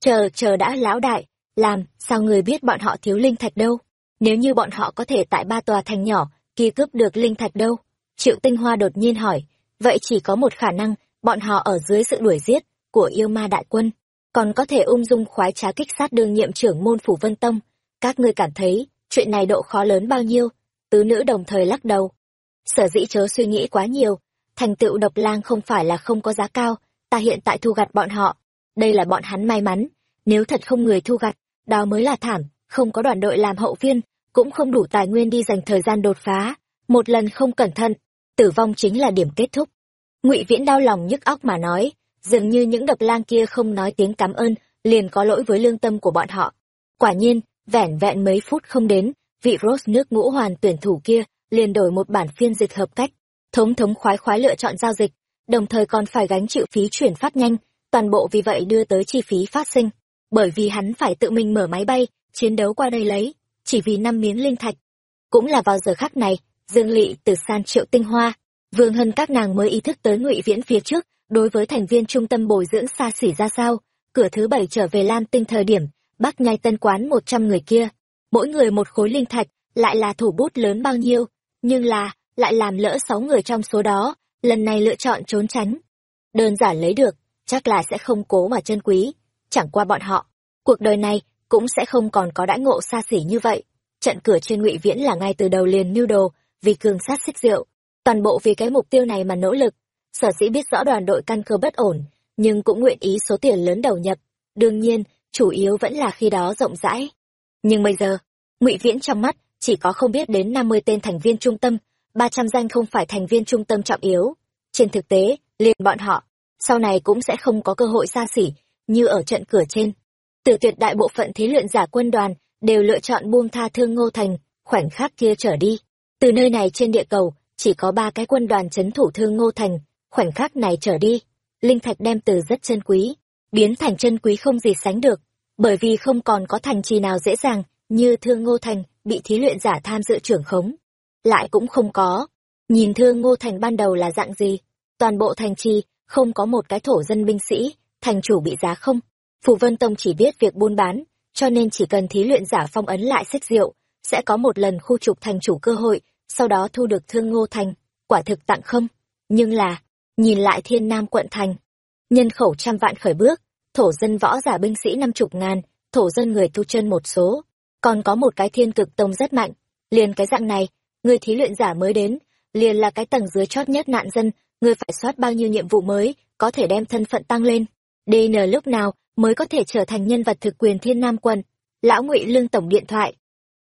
Chờ chờ đã, lão đại. Làm, sao người biết bọn họ thiếu linh thạch đâu? Nếu như bọn họ có thể tại ba tòa thành nhỏ, kia cướp được linh thạch đâu? Triệu tinh hoa đột nhiên hỏi. Vậy chỉ có một khả năng, bọn họ ở dưới sự đuổi giết của yêu ma đại quân, còn có thể ung dung khoái trá kích sát đương nhiệm trưởng môn phủ vân tông. Các ngươi cảm thấy, chuyện này độ khó lớn bao nhiêu? Tứ nữ đồng thời lắc đầu. Sở dĩ chớ suy nghĩ quá nhiều, thành tựu độc lang không phải là không có giá cao, ta hiện tại thu gặt bọn họ. Đây là bọn hắn may mắn, nếu thật không người thu gặt, đó mới là thảm, không có đoàn đội làm hậu viên, cũng không đủ tài nguyên đi dành thời gian đột phá. Một lần không cẩn thận, tử vong chính là điểm kết thúc. Ngụy viễn đau lòng nhức óc mà nói dường như những độc lang kia không nói tiếng cảm ơn, liền có lỗi với lương tâm của bọn họ. Quả nhiên, vẻn vẹn mấy phút không đến, vị rose nước ngũ hoàn tuyển thủ kia liền đổi một bản phiên dịch hợp cách, thống thống khoái khoái lựa chọn giao dịch, đồng thời còn phải gánh chịu phí chuyển phát nhanh, toàn bộ vì vậy đưa tới chi phí phát sinh. Bởi vì hắn phải tự mình mở máy bay, chiến đấu qua đây lấy, chỉ vì năm miếng linh thạch. Cũng là vào giờ khắc này, dương lỵ từ san triệu tinh hoa, vương hân các nàng mới ý thức tới ngụy viễn phía trước đối với thành viên trung tâm bồi dưỡng xa xỉ ra sao, cửa thứ bảy trở về lam tinh thời điểm, bắc nhai tân quán một trăm người kia. Mỗi người một khối linh thạch, lại là thủ bút lớn bao nhiêu, nhưng là, lại làm lỡ sáu người trong số đó, lần này lựa chọn trốn tránh. Đơn giản lấy được, chắc là sẽ không cố mà chân quý, chẳng qua bọn họ, cuộc đời này cũng sẽ không còn có đãi ngộ xa xỉ như vậy. Trận cửa trên ngụy viễn là ngay từ đầu liền mưu đồ, vì cường sát xích rượu toàn bộ vì cái mục tiêu này mà nỗ lực sở dĩ biết rõ đoàn đội căn cơ bất ổn, nhưng cũng nguyện ý số tiền lớn đầu nhập. Đương nhiên, chủ yếu vẫn là khi đó rộng rãi. Nhưng bây giờ, ngụy viễn trong mắt chỉ có không biết đến năm mươi tên thành viên trung tâm, ba trăm danh không phải thành viên trung tâm trọng yếu. Trên thực tế, liền bọn họ, sau này cũng sẽ không có cơ hội xa xỉ như ở trận cửa trên. Từ tuyệt đại bộ phận thí luyện giả quân đoàn đều lựa chọn buông tha thương ngô thành, khoảnh khắc kia trở đi. Từ nơi này trên địa cầu, chỉ có ba cái quân đoàn chấn thủ thương ngô thành khoảnh khắc này trở đi, linh thạch đem từ rất chân quý, biến thành chân quý không gì sánh được, bởi vì không còn có thành trì nào dễ dàng như thương ngô thành bị thí luyện giả tham dự trưởng khống. Lại cũng không có. Nhìn thương ngô thành ban đầu là dạng gì, toàn bộ thành trì không có một cái thổ dân binh sĩ, thành chủ bị giá không. Phù vân tông chỉ biết việc buôn bán, cho nên chỉ cần thí luyện giả phong ấn lại sách rượu sẽ có một lần khu trục thành chủ cơ hội, sau đó thu được thương ngô thành, quả thực tặng không. Nhưng là nhìn lại thiên nam quận thành. Nhân khẩu trăm vạn khởi bước, thổ dân võ giả binh sĩ năm chục ngàn, thổ dân người tu chân một số. Còn có một cái thiên cực tông rất mạnh. Liền cái dạng này, người thí luyện giả mới đến, liền là cái tầng dưới chót nhất nạn dân, người phải soát bao nhiêu nhiệm vụ mới, có thể đem thân phận tăng lên. Dn lúc nào mới có thể trở thành nhân vật thực quyền thiên nam quân lão ngụy lương tổng điện thoại.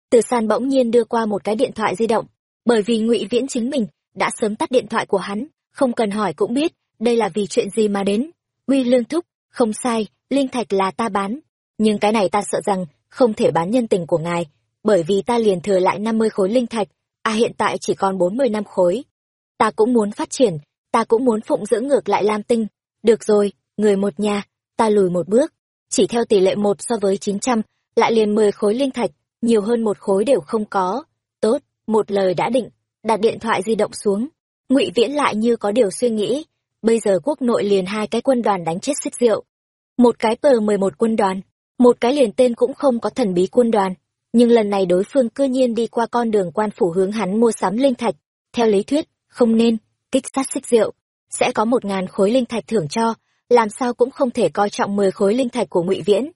Từ san bỗng nhiên đưa qua một cái điện thoại di động, bởi vì ngụy viễn chính mình đã sớm tắt điện thoại của hắn không cần hỏi cũng biết, đây là vì chuyện gì mà đến. Uy lương thúc, không sai, linh thạch là ta bán. Nhưng cái này ta sợ rằng không thể bán nhân tình của ngài, bởi vì ta liền thừa lại năm mươi khối linh thạch à hiện tại chỉ còn bốn mươi năm khối. Ta cũng muốn phát triển, ta cũng muốn phụng dưỡng ngược lại lam tinh. Được rồi, người một nhà, ta lùi một bước. Chỉ theo tỷ lệ một so với chín trăm, lại liền mười khối linh thạch, nhiều hơn một khối đều không có. Tốt, một lời đã định, đặt điện thoại di động xuống ngụy viễn lại như có điều suy nghĩ. Bây giờ quốc nội liền hai cái quân đoàn đánh chết xích rượu một cái pờ mười một quân đoàn, một cái liền tên cũng không có thần bí quân đoàn. Nhưng lần này đối phương cư nhiên đi qua con đường quan phủ hướng hắn mua sắm linh thạch. Theo lý thuyết, không nên, kích sát xích rượu sẽ có một ngàn khối linh thạch thưởng cho, làm sao cũng không thể coi trọng mười khối linh thạch của ngụy viễn.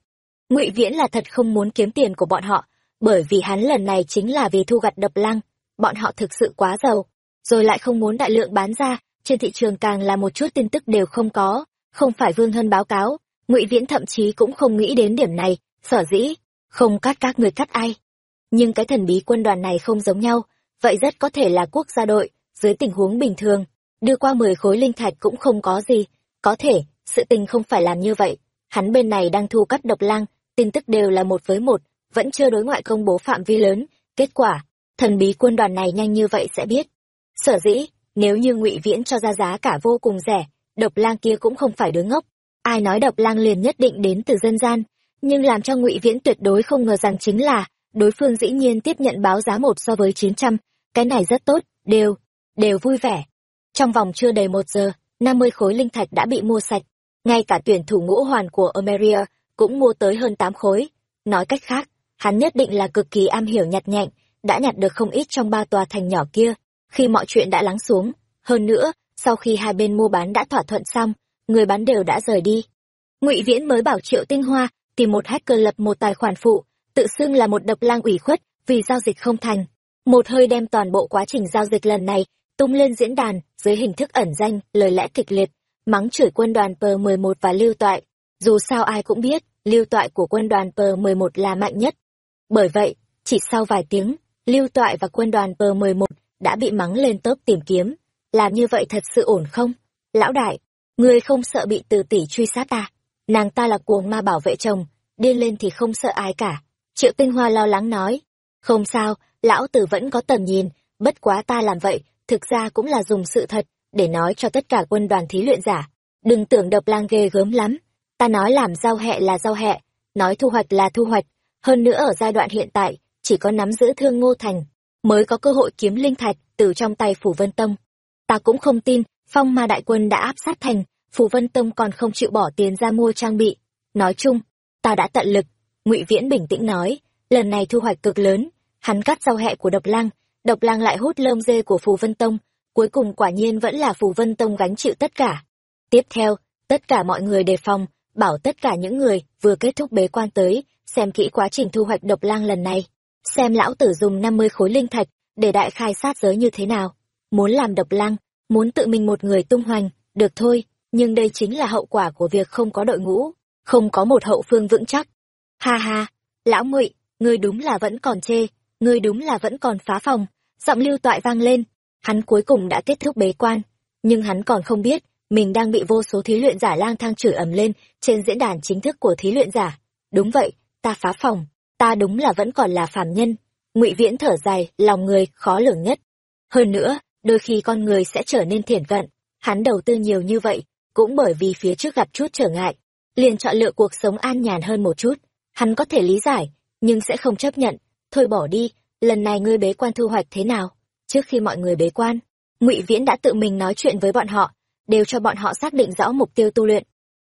Ngụy viễn là thật không muốn kiếm tiền của bọn họ, bởi vì hắn lần này chính là vì thu gặt đập lăng. Bọn họ thực sự quá giàu rồi lại không muốn đại lượng bán ra, trên thị trường càng là một chút tin tức đều không có, không phải vương hân báo cáo, ngụy viễn thậm chí cũng không nghĩ đến điểm này, sở dĩ, không cắt các người cắt ai. Nhưng cái thần bí quân đoàn này không giống nhau, vậy rất có thể là quốc gia đội, dưới tình huống bình thường, đưa qua mười khối linh thạch cũng không có gì, có thể, sự tình không phải làm như vậy, hắn bên này đang thu cắt độc lang, tin tức đều là một với một, vẫn chưa đối ngoại công bố phạm vi lớn, kết quả, thần bí quân đoàn này nhanh như vậy sẽ biết sở dĩ, nếu như ngụy viễn cho ra giá cả vô cùng rẻ, độc lang kia cũng không phải đứa ngốc. Ai nói độc lang liền nhất định đến từ dân gian, nhưng làm cho ngụy viễn tuyệt đối không ngờ rằng chính là, đối phương dĩ nhiên tiếp nhận báo giá một so với chín trăm, cái này rất tốt, đều đều vui vẻ. Trong vòng chưa đầy một giờ, năm mươi khối linh thạch đã bị mua sạch, ngay cả tuyển thủ ngũ hoàn của Ameria cũng mua tới hơn tám khối. Nói cách khác, hắn nhất định là cực kỳ am hiểu nhặt nhạnh, đã nhặt được không ít trong ba tòa thành nhỏ kia khi mọi chuyện đã lắng xuống. Hơn nữa, sau khi hai bên mua bán đã thỏa thuận xong, người bán đều đã rời đi. Ngụy viễn mới bảo triệu tinh hoa tìm một hacker lập một tài khoản phụ, tự xưng là một độc lang ủy khuất, vì giao dịch không thành. Một hơi đem toàn bộ quá trình giao dịch lần này tung lên diễn đàn dưới hình thức ẩn danh, lời lẽ kịch liệt, mắng chửi quân đoàn p 11 và lưu toại. Dù sao ai cũng biết, lưu toại của quân đoàn p 11 là mạnh nhất. Bởi vậy, chỉ sau vài tiếng, lưu toại và quân đoàn p 11 đã bị mắng lên tớp tìm kiếm. Làm như vậy thật sự ổn không? Lão đại ngươi không sợ bị từ tỷ truy sát ta, nàng ta là cuồng ma bảo vệ chồng điên lên thì không sợ ai cả. Triệu tinh hoa lo lắng nói. Không sao lão tử vẫn có tầm nhìn bất quá ta làm vậy thực ra cũng là dùng sự thật để nói cho tất cả quân đoàn thí luyện giả. Đừng tưởng độc lang ghê gớm lắm. Ta nói làm giao hẹ là giao hẹ nói thu hoạch là thu hoạch. Hơn nữa ở giai đoạn hiện tại chỉ có nắm giữ thương ngô thành mới có cơ hội kiếm linh thạch từ trong tay phủ vân tông. Ta cũng không tin, phong ma đại quân đã áp sát thành phủ vân tông còn không chịu bỏ tiền ra mua trang bị. Nói chung, ta đã tận lực, ngụy viễn bình tĩnh nói, lần này thu hoạch cực lớn, hắn cắt rau hẹ của độc lang độc lang lại hút lơm dê của phù vân tông, cuối cùng quả nhiên vẫn là phù vân tông gánh chịu tất cả. Tiếp theo, tất cả mọi người đề phòng, bảo tất cả những người vừa kết thúc bế quan tới, xem kỹ quá trình thu hoạch độc lang lần này xem lão tử dùng năm mươi khối linh thạch để đại khai sát giới như thế nào. Muốn làm độc lang, muốn tự mình một người tung hoành, được thôi, nhưng đây chính là hậu quả của việc không có đội ngũ, không có một hậu phương vững chắc. Ha ha, lão ngụy, ngươi đúng là vẫn còn chê, ngươi đúng là vẫn còn phá phòng, giọng lưu toại vang lên. Hắn cuối cùng đã kết thúc bế quan, nhưng hắn còn không biết mình đang bị vô số thí luyện giả lang thang chửi ầm lên trên diễn đàn chính thức của thí luyện giả. Đúng vậy, ta phá phòng ta đúng là vẫn còn là phàm nhân. Ngụy viễn thở dài, lòng người khó lường nhất. Hơn nữa, đôi khi con người sẽ trở nên thiển cận hắn đầu tư nhiều như vậy, cũng bởi vì phía trước gặp chút trở ngại. Liền chọn lựa cuộc sống an nhàn hơn một chút. Hắn có thể lý giải, nhưng sẽ không chấp nhận. Thôi bỏ đi, lần này ngươi bế quan thu hoạch thế nào? Trước khi mọi người bế quan, ngụy viễn đã tự mình nói chuyện với bọn họ, đều cho bọn họ xác định rõ mục tiêu tu luyện.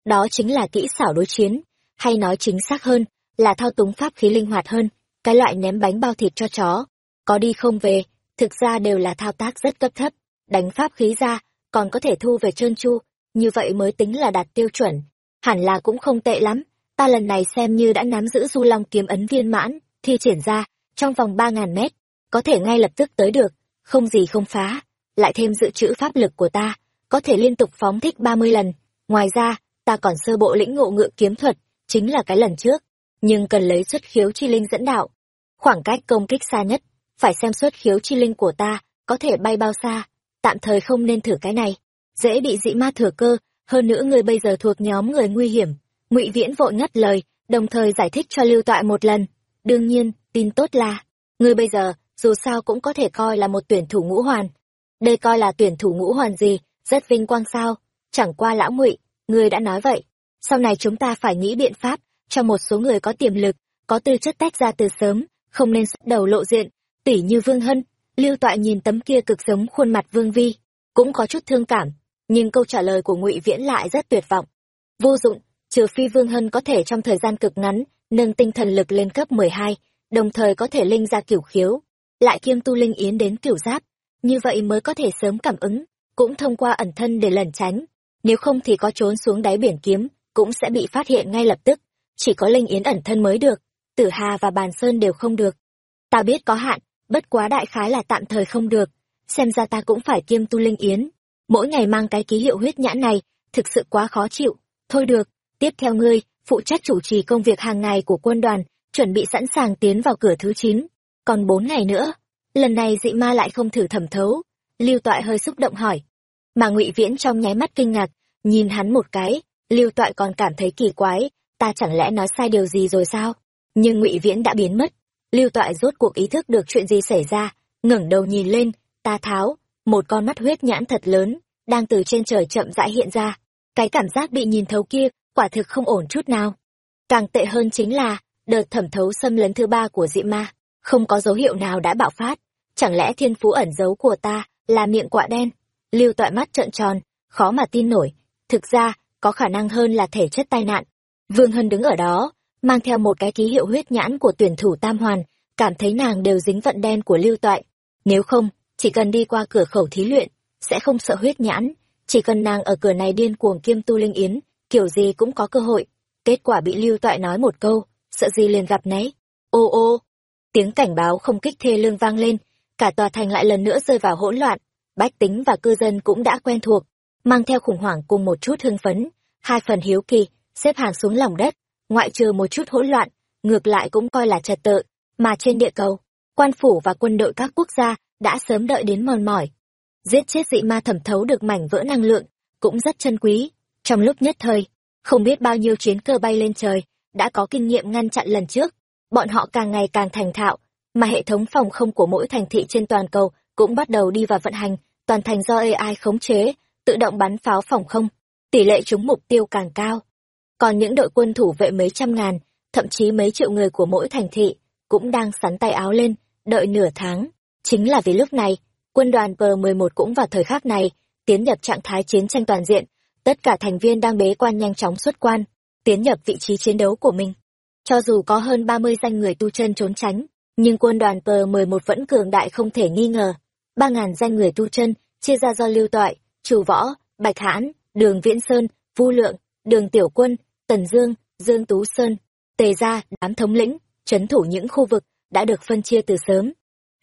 Đó chính là kỹ xảo đối chiến, hay nói chính xác hơn là thao túng pháp khí linh hoạt hơn, cái loại ném bánh bao thịt cho chó, có đi không về, thực ra đều là thao tác rất cấp thấp, đánh pháp khí ra, còn có thể thu về trơn chu như vậy mới tính là đạt tiêu chuẩn, hẳn là cũng không tệ lắm, ta lần này xem như đã nắm giữ du long kiếm ấn viên mãn, thi triển ra, trong vòng ba ngàn mét, có thể ngay lập tức tới được, không gì không phá, lại thêm dự trữ pháp lực của ta, có thể liên tục phóng thích ba mươi lần, ngoài ra, ta còn sơ bộ lĩnh ngộ ngự kiếm thuật, chính là cái lần trước nhưng cần lấy xuất khiếu chi linh dẫn đạo. Khoảng cách công kích xa nhất, phải xem xuất khiếu chi linh của ta có thể bay bao xa, tạm thời không nên thử cái này. Dễ bị dị ma thừa cơ, hơn nữa người bây giờ thuộc nhóm người nguy hiểm, ngụy viễn vội ngắt lời, đồng thời giải thích cho lưu toại một lần. Đương nhiên, tin tốt là, người bây giờ, dù sao cũng có thể coi là một tuyển thủ ngũ hoàn. Đây coi là tuyển thủ ngũ hoàn gì, rất vinh quang sao? Chẳng qua lão ngụy, người đã nói vậy. Sau này chúng ta phải nghĩ biện pháp cho một số người có tiềm lực, có tư chất tách ra từ sớm, không nên xuất đầu lộ diện tỷ như vương hân, lưu toại nhìn tấm kia cực giống khuôn mặt vương vi, cũng có chút thương cảm, nhưng câu trả lời của ngụy viễn lại rất tuyệt vọng. Vô dụng, trừ phi vương hân có thể trong thời gian cực ngắn, nâng tinh thần lực lên cấp mười hai, đồng thời có thể linh ra cửu khiếu, lại kiêm tu linh yến đến cửu giáp, như vậy mới có thể sớm cảm ứng, cũng thông qua ẩn thân để lẩn tránh, nếu không thì có trốn xuống đáy biển kiếm, cũng sẽ bị phát hiện ngay lập tức chỉ có linh yến ẩn thân mới được, tử hà và bàn sơn đều không được. Ta biết có hạn, bất quá đại khái là tạm thời không được. Xem ra ta cũng phải kiêm tu linh yến. Mỗi ngày mang cái ký hiệu huyết nhãn này, thực sự quá khó chịu. Thôi được, tiếp theo ngươi, phụ trách chủ trì công việc hàng ngày của quân đoàn, chuẩn bị sẵn sàng tiến vào cửa thứ chín. Còn bốn ngày nữa, lần này dị ma lại không thử thẩm thấu. Lưu toại hơi xúc động hỏi. Mà ngụy viễn trong nháy mắt kinh ngạc, nhìn hắn một cái, lưu toại còn cảm thấy kỳ quái ta chẳng lẽ nói sai điều gì rồi sao? Nhưng ngụy viễn đã biến mất. Lưu toại rốt cuộc ý thức được chuyện gì xảy ra, ngẩng đầu nhìn lên, ta tháo, một con mắt huyết nhãn thật lớn, đang từ trên trời chậm rãi hiện ra. Cái cảm giác bị nhìn thấu kia, quả thực không ổn chút nào. Càng tệ hơn chính là, đợt thẩm thấu xâm lấn thứ ba của dị ma, không có dấu hiệu nào đã bạo phát. Chẳng lẽ thiên phú ẩn giấu của ta là miệng quạ đen? Lưu toại mắt trợn tròn, khó mà tin nổi. Thực ra, có khả năng hơn là thể chất tai nạn vương hân đứng ở đó, mang theo một cái ký hiệu huyết nhãn của tuyển thủ tam hoàn, cảm thấy nàng đều dính vận đen của lưu toại. Nếu không, chỉ cần đi qua cửa khẩu thí luyện, sẽ không sợ huyết nhãn. Chỉ cần nàng ở cửa này điên cuồng kiêm tu linh yến, kiểu gì cũng có cơ hội. Kết quả bị lưu toại nói một câu, sợ gì liền gặp nấy. Ô ô, tiếng cảnh báo không kích thê lương vang lên, cả tòa thành lại lần nữa rơi vào hỗn loạn. Bách tính và cư dân cũng đã quen thuộc, mang theo khủng hoảng cùng một chút hưng phấn. Hai phần hiếu kỳ xếp hàng xuống lòng đất, ngoại trừ một chút hỗn loạn, ngược lại cũng coi là trật tự, mà trên địa cầu, quan phủ và quân đội các quốc gia đã sớm đợi đến mòn mỏi. Giết chết dị ma thẩm thấu được mảnh vỡ năng lượng cũng rất chân quý. Trong lúc nhất thời, không biết bao nhiêu chiến cơ bay lên trời đã có kinh nghiệm ngăn chặn lần trước. Bọn họ càng ngày càng thành thạo, mà hệ thống phòng không của mỗi thành thị trên toàn cầu cũng bắt đầu đi vào vận hành, toàn thành do ai khống chế, tự động bắn pháo phòng không. Tỷ lệ trúng mục tiêu càng cao còn những đội quân thủ vệ mấy trăm ngàn, thậm chí mấy triệu người của mỗi thành thị cũng đang sắn tay áo lên, đợi nửa tháng. Chính là vì lúc này, quân đoàn p 11 cũng vào thời khắc này, tiến nhập trạng thái chiến tranh toàn diện. Tất cả thành viên đang bế quan nhanh chóng xuất quan, tiến nhập vị trí chiến đấu của mình. Cho dù có hơn 30 danh người tu chân trốn tránh, nhưng quân đoàn p 11 vẫn cường đại không thể nghi ngờ. Ba ngàn danh người tu chân, chia ra do lưu toại chủ võ, bạch hãn, đường viễn sơn, vu lượng, đường tiểu quân tần dương dương tú sơn tề gia đám thống lĩnh trấn thủ những khu vực đã được phân chia từ sớm.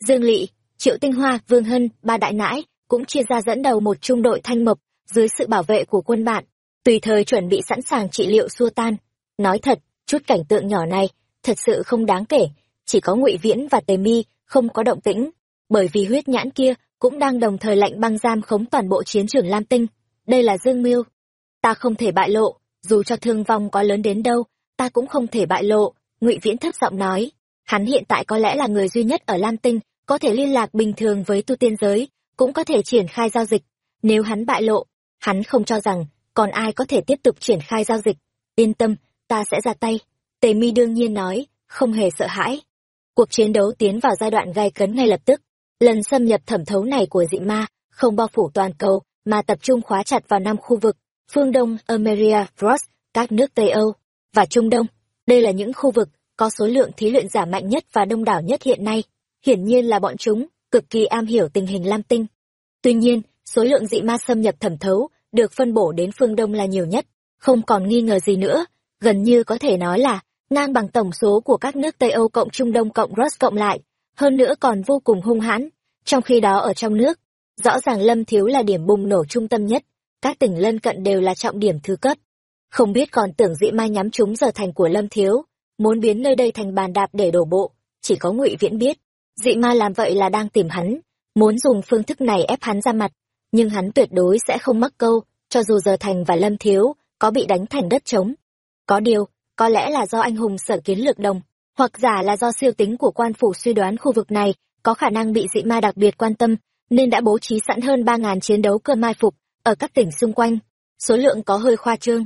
Dương Lệ, triệu tinh hoa vương hân ba đại nãi cũng chia ra dẫn đầu một trung đội thanh mộc dưới sự bảo vệ của quân bạn. Tùy thời chuẩn bị sẵn sàng trị liệu xua tan. Nói thật chút cảnh tượng nhỏ này thật sự không đáng kể. Chỉ có ngụy viễn và tề mi không có động tĩnh bởi vì huyết nhãn kia cũng đang đồng thời lạnh băng giam khống toàn bộ chiến trường lam tinh. Đây là dương mưu ta không thể bại lộ dù cho thương vong có lớn đến đâu ta cũng không thể bại lộ ngụy viễn thấp giọng nói. Hắn hiện tại có lẽ là người duy nhất ở lam tinh có thể liên lạc bình thường với tu tiên giới cũng có thể triển khai giao dịch. Nếu hắn bại lộ hắn không cho rằng còn ai có thể tiếp tục triển khai giao dịch. Yên tâm ta sẽ ra tay. Tề mi đương nhiên nói, không hề sợ hãi. Cuộc chiến đấu tiến vào giai đoạn gai cấn ngay lập tức. Lần xâm nhập thẩm thấu này của dị ma, không bao phủ toàn cầu, mà tập trung khóa chặt vào năm khu vực, phương Đông, Ameria, Frost, các nước Tây Âu, và Trung Đông. Đây là những khu vực có số lượng thí luyện giả mạnh nhất và đông đảo nhất hiện nay. Hiển nhiên là bọn chúng, cực kỳ am hiểu tình hình Lam Tinh. Tuy nhiên, số lượng dị ma xâm nhập thẩm thấu, được phân bổ đến phương Đông là nhiều nhất, không còn nghi ngờ gì nữa, gần như có thể nói là ngang bằng tổng số của các nước Tây Âu cộng Trung Đông cộng Rus cộng lại, hơn nữa còn vô cùng hung hãn. Trong khi đó ở trong nước, rõ ràng Lâm Thiếu là điểm bùng nổ trung tâm nhất, các tỉnh lân cận đều là trọng điểm thứ cấp. Không biết còn tưởng dị ma nhắm chúng giờ thành của Lâm Thiếu, muốn biến nơi đây thành bàn đạp để đổ bộ, chỉ có Ngụy Viễn biết. Dị ma làm vậy là đang tìm hắn, muốn dùng phương thức này ép hắn ra mặt, nhưng hắn tuyệt đối sẽ không mắc câu, cho dù giờ thành và Lâm Thiếu có bị đánh thành đất trống. Có điều, có lẽ là do anh hùng sở kiến lược đồng, hoặc giả là do siêu tính của quan phủ suy đoán khu vực này có khả năng bị dị ma đặc biệt quan tâm, nên đã bố trí sẵn hơn ba ngàn chiến đấu cơ mai phục ở các tỉnh xung quanh. Số lượng có hơi khoa trương.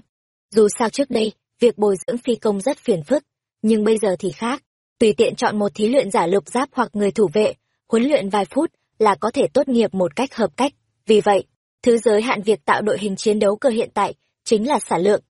Dù sao trước đây, việc bồi dưỡng phi công rất phiền phức, nhưng bây giờ thì khác. Tùy tiện chọn một thí luyện giả lục giáp hoặc người thủ vệ, huấn luyện vài phút là có thể tốt nghiệp một cách hợp cách. Vì vậy, thứ giới hạn việc tạo đội hình chiến đấu cơ hiện tại chính là sản lượng.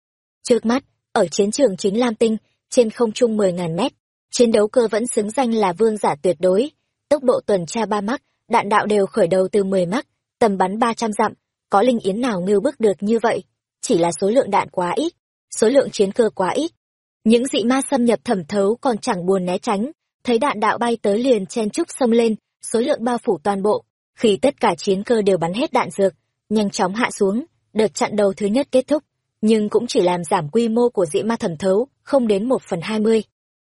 Trước mắt, ở chiến trường chính Lam Tinh, trên không trung 10.000 mét, chiến đấu cơ vẫn xứng danh là vương giả tuyệt đối. Tốc độ tuần tra ba mắc, đạn đạo đều khởi đầu từ 10 mắc, tầm bắn 300 dặm, có linh yến nào ngưu bức được như vậy. Chỉ là số lượng đạn quá ít, số lượng chiến cơ quá ít. Những dị ma xâm nhập thẩm thấu còn chẳng buồn né tránh, thấy đạn đạo bay tới liền chen trúc xông lên, số lượng bao phủ toàn bộ. Khi tất cả chiến cơ đều bắn hết đạn dược, nhanh chóng hạ xuống, đợt chặn đầu thứ nhất kết thúc nhưng cũng chỉ làm giảm quy mô của dị ma thẩm thấu không đến một phần hai mươi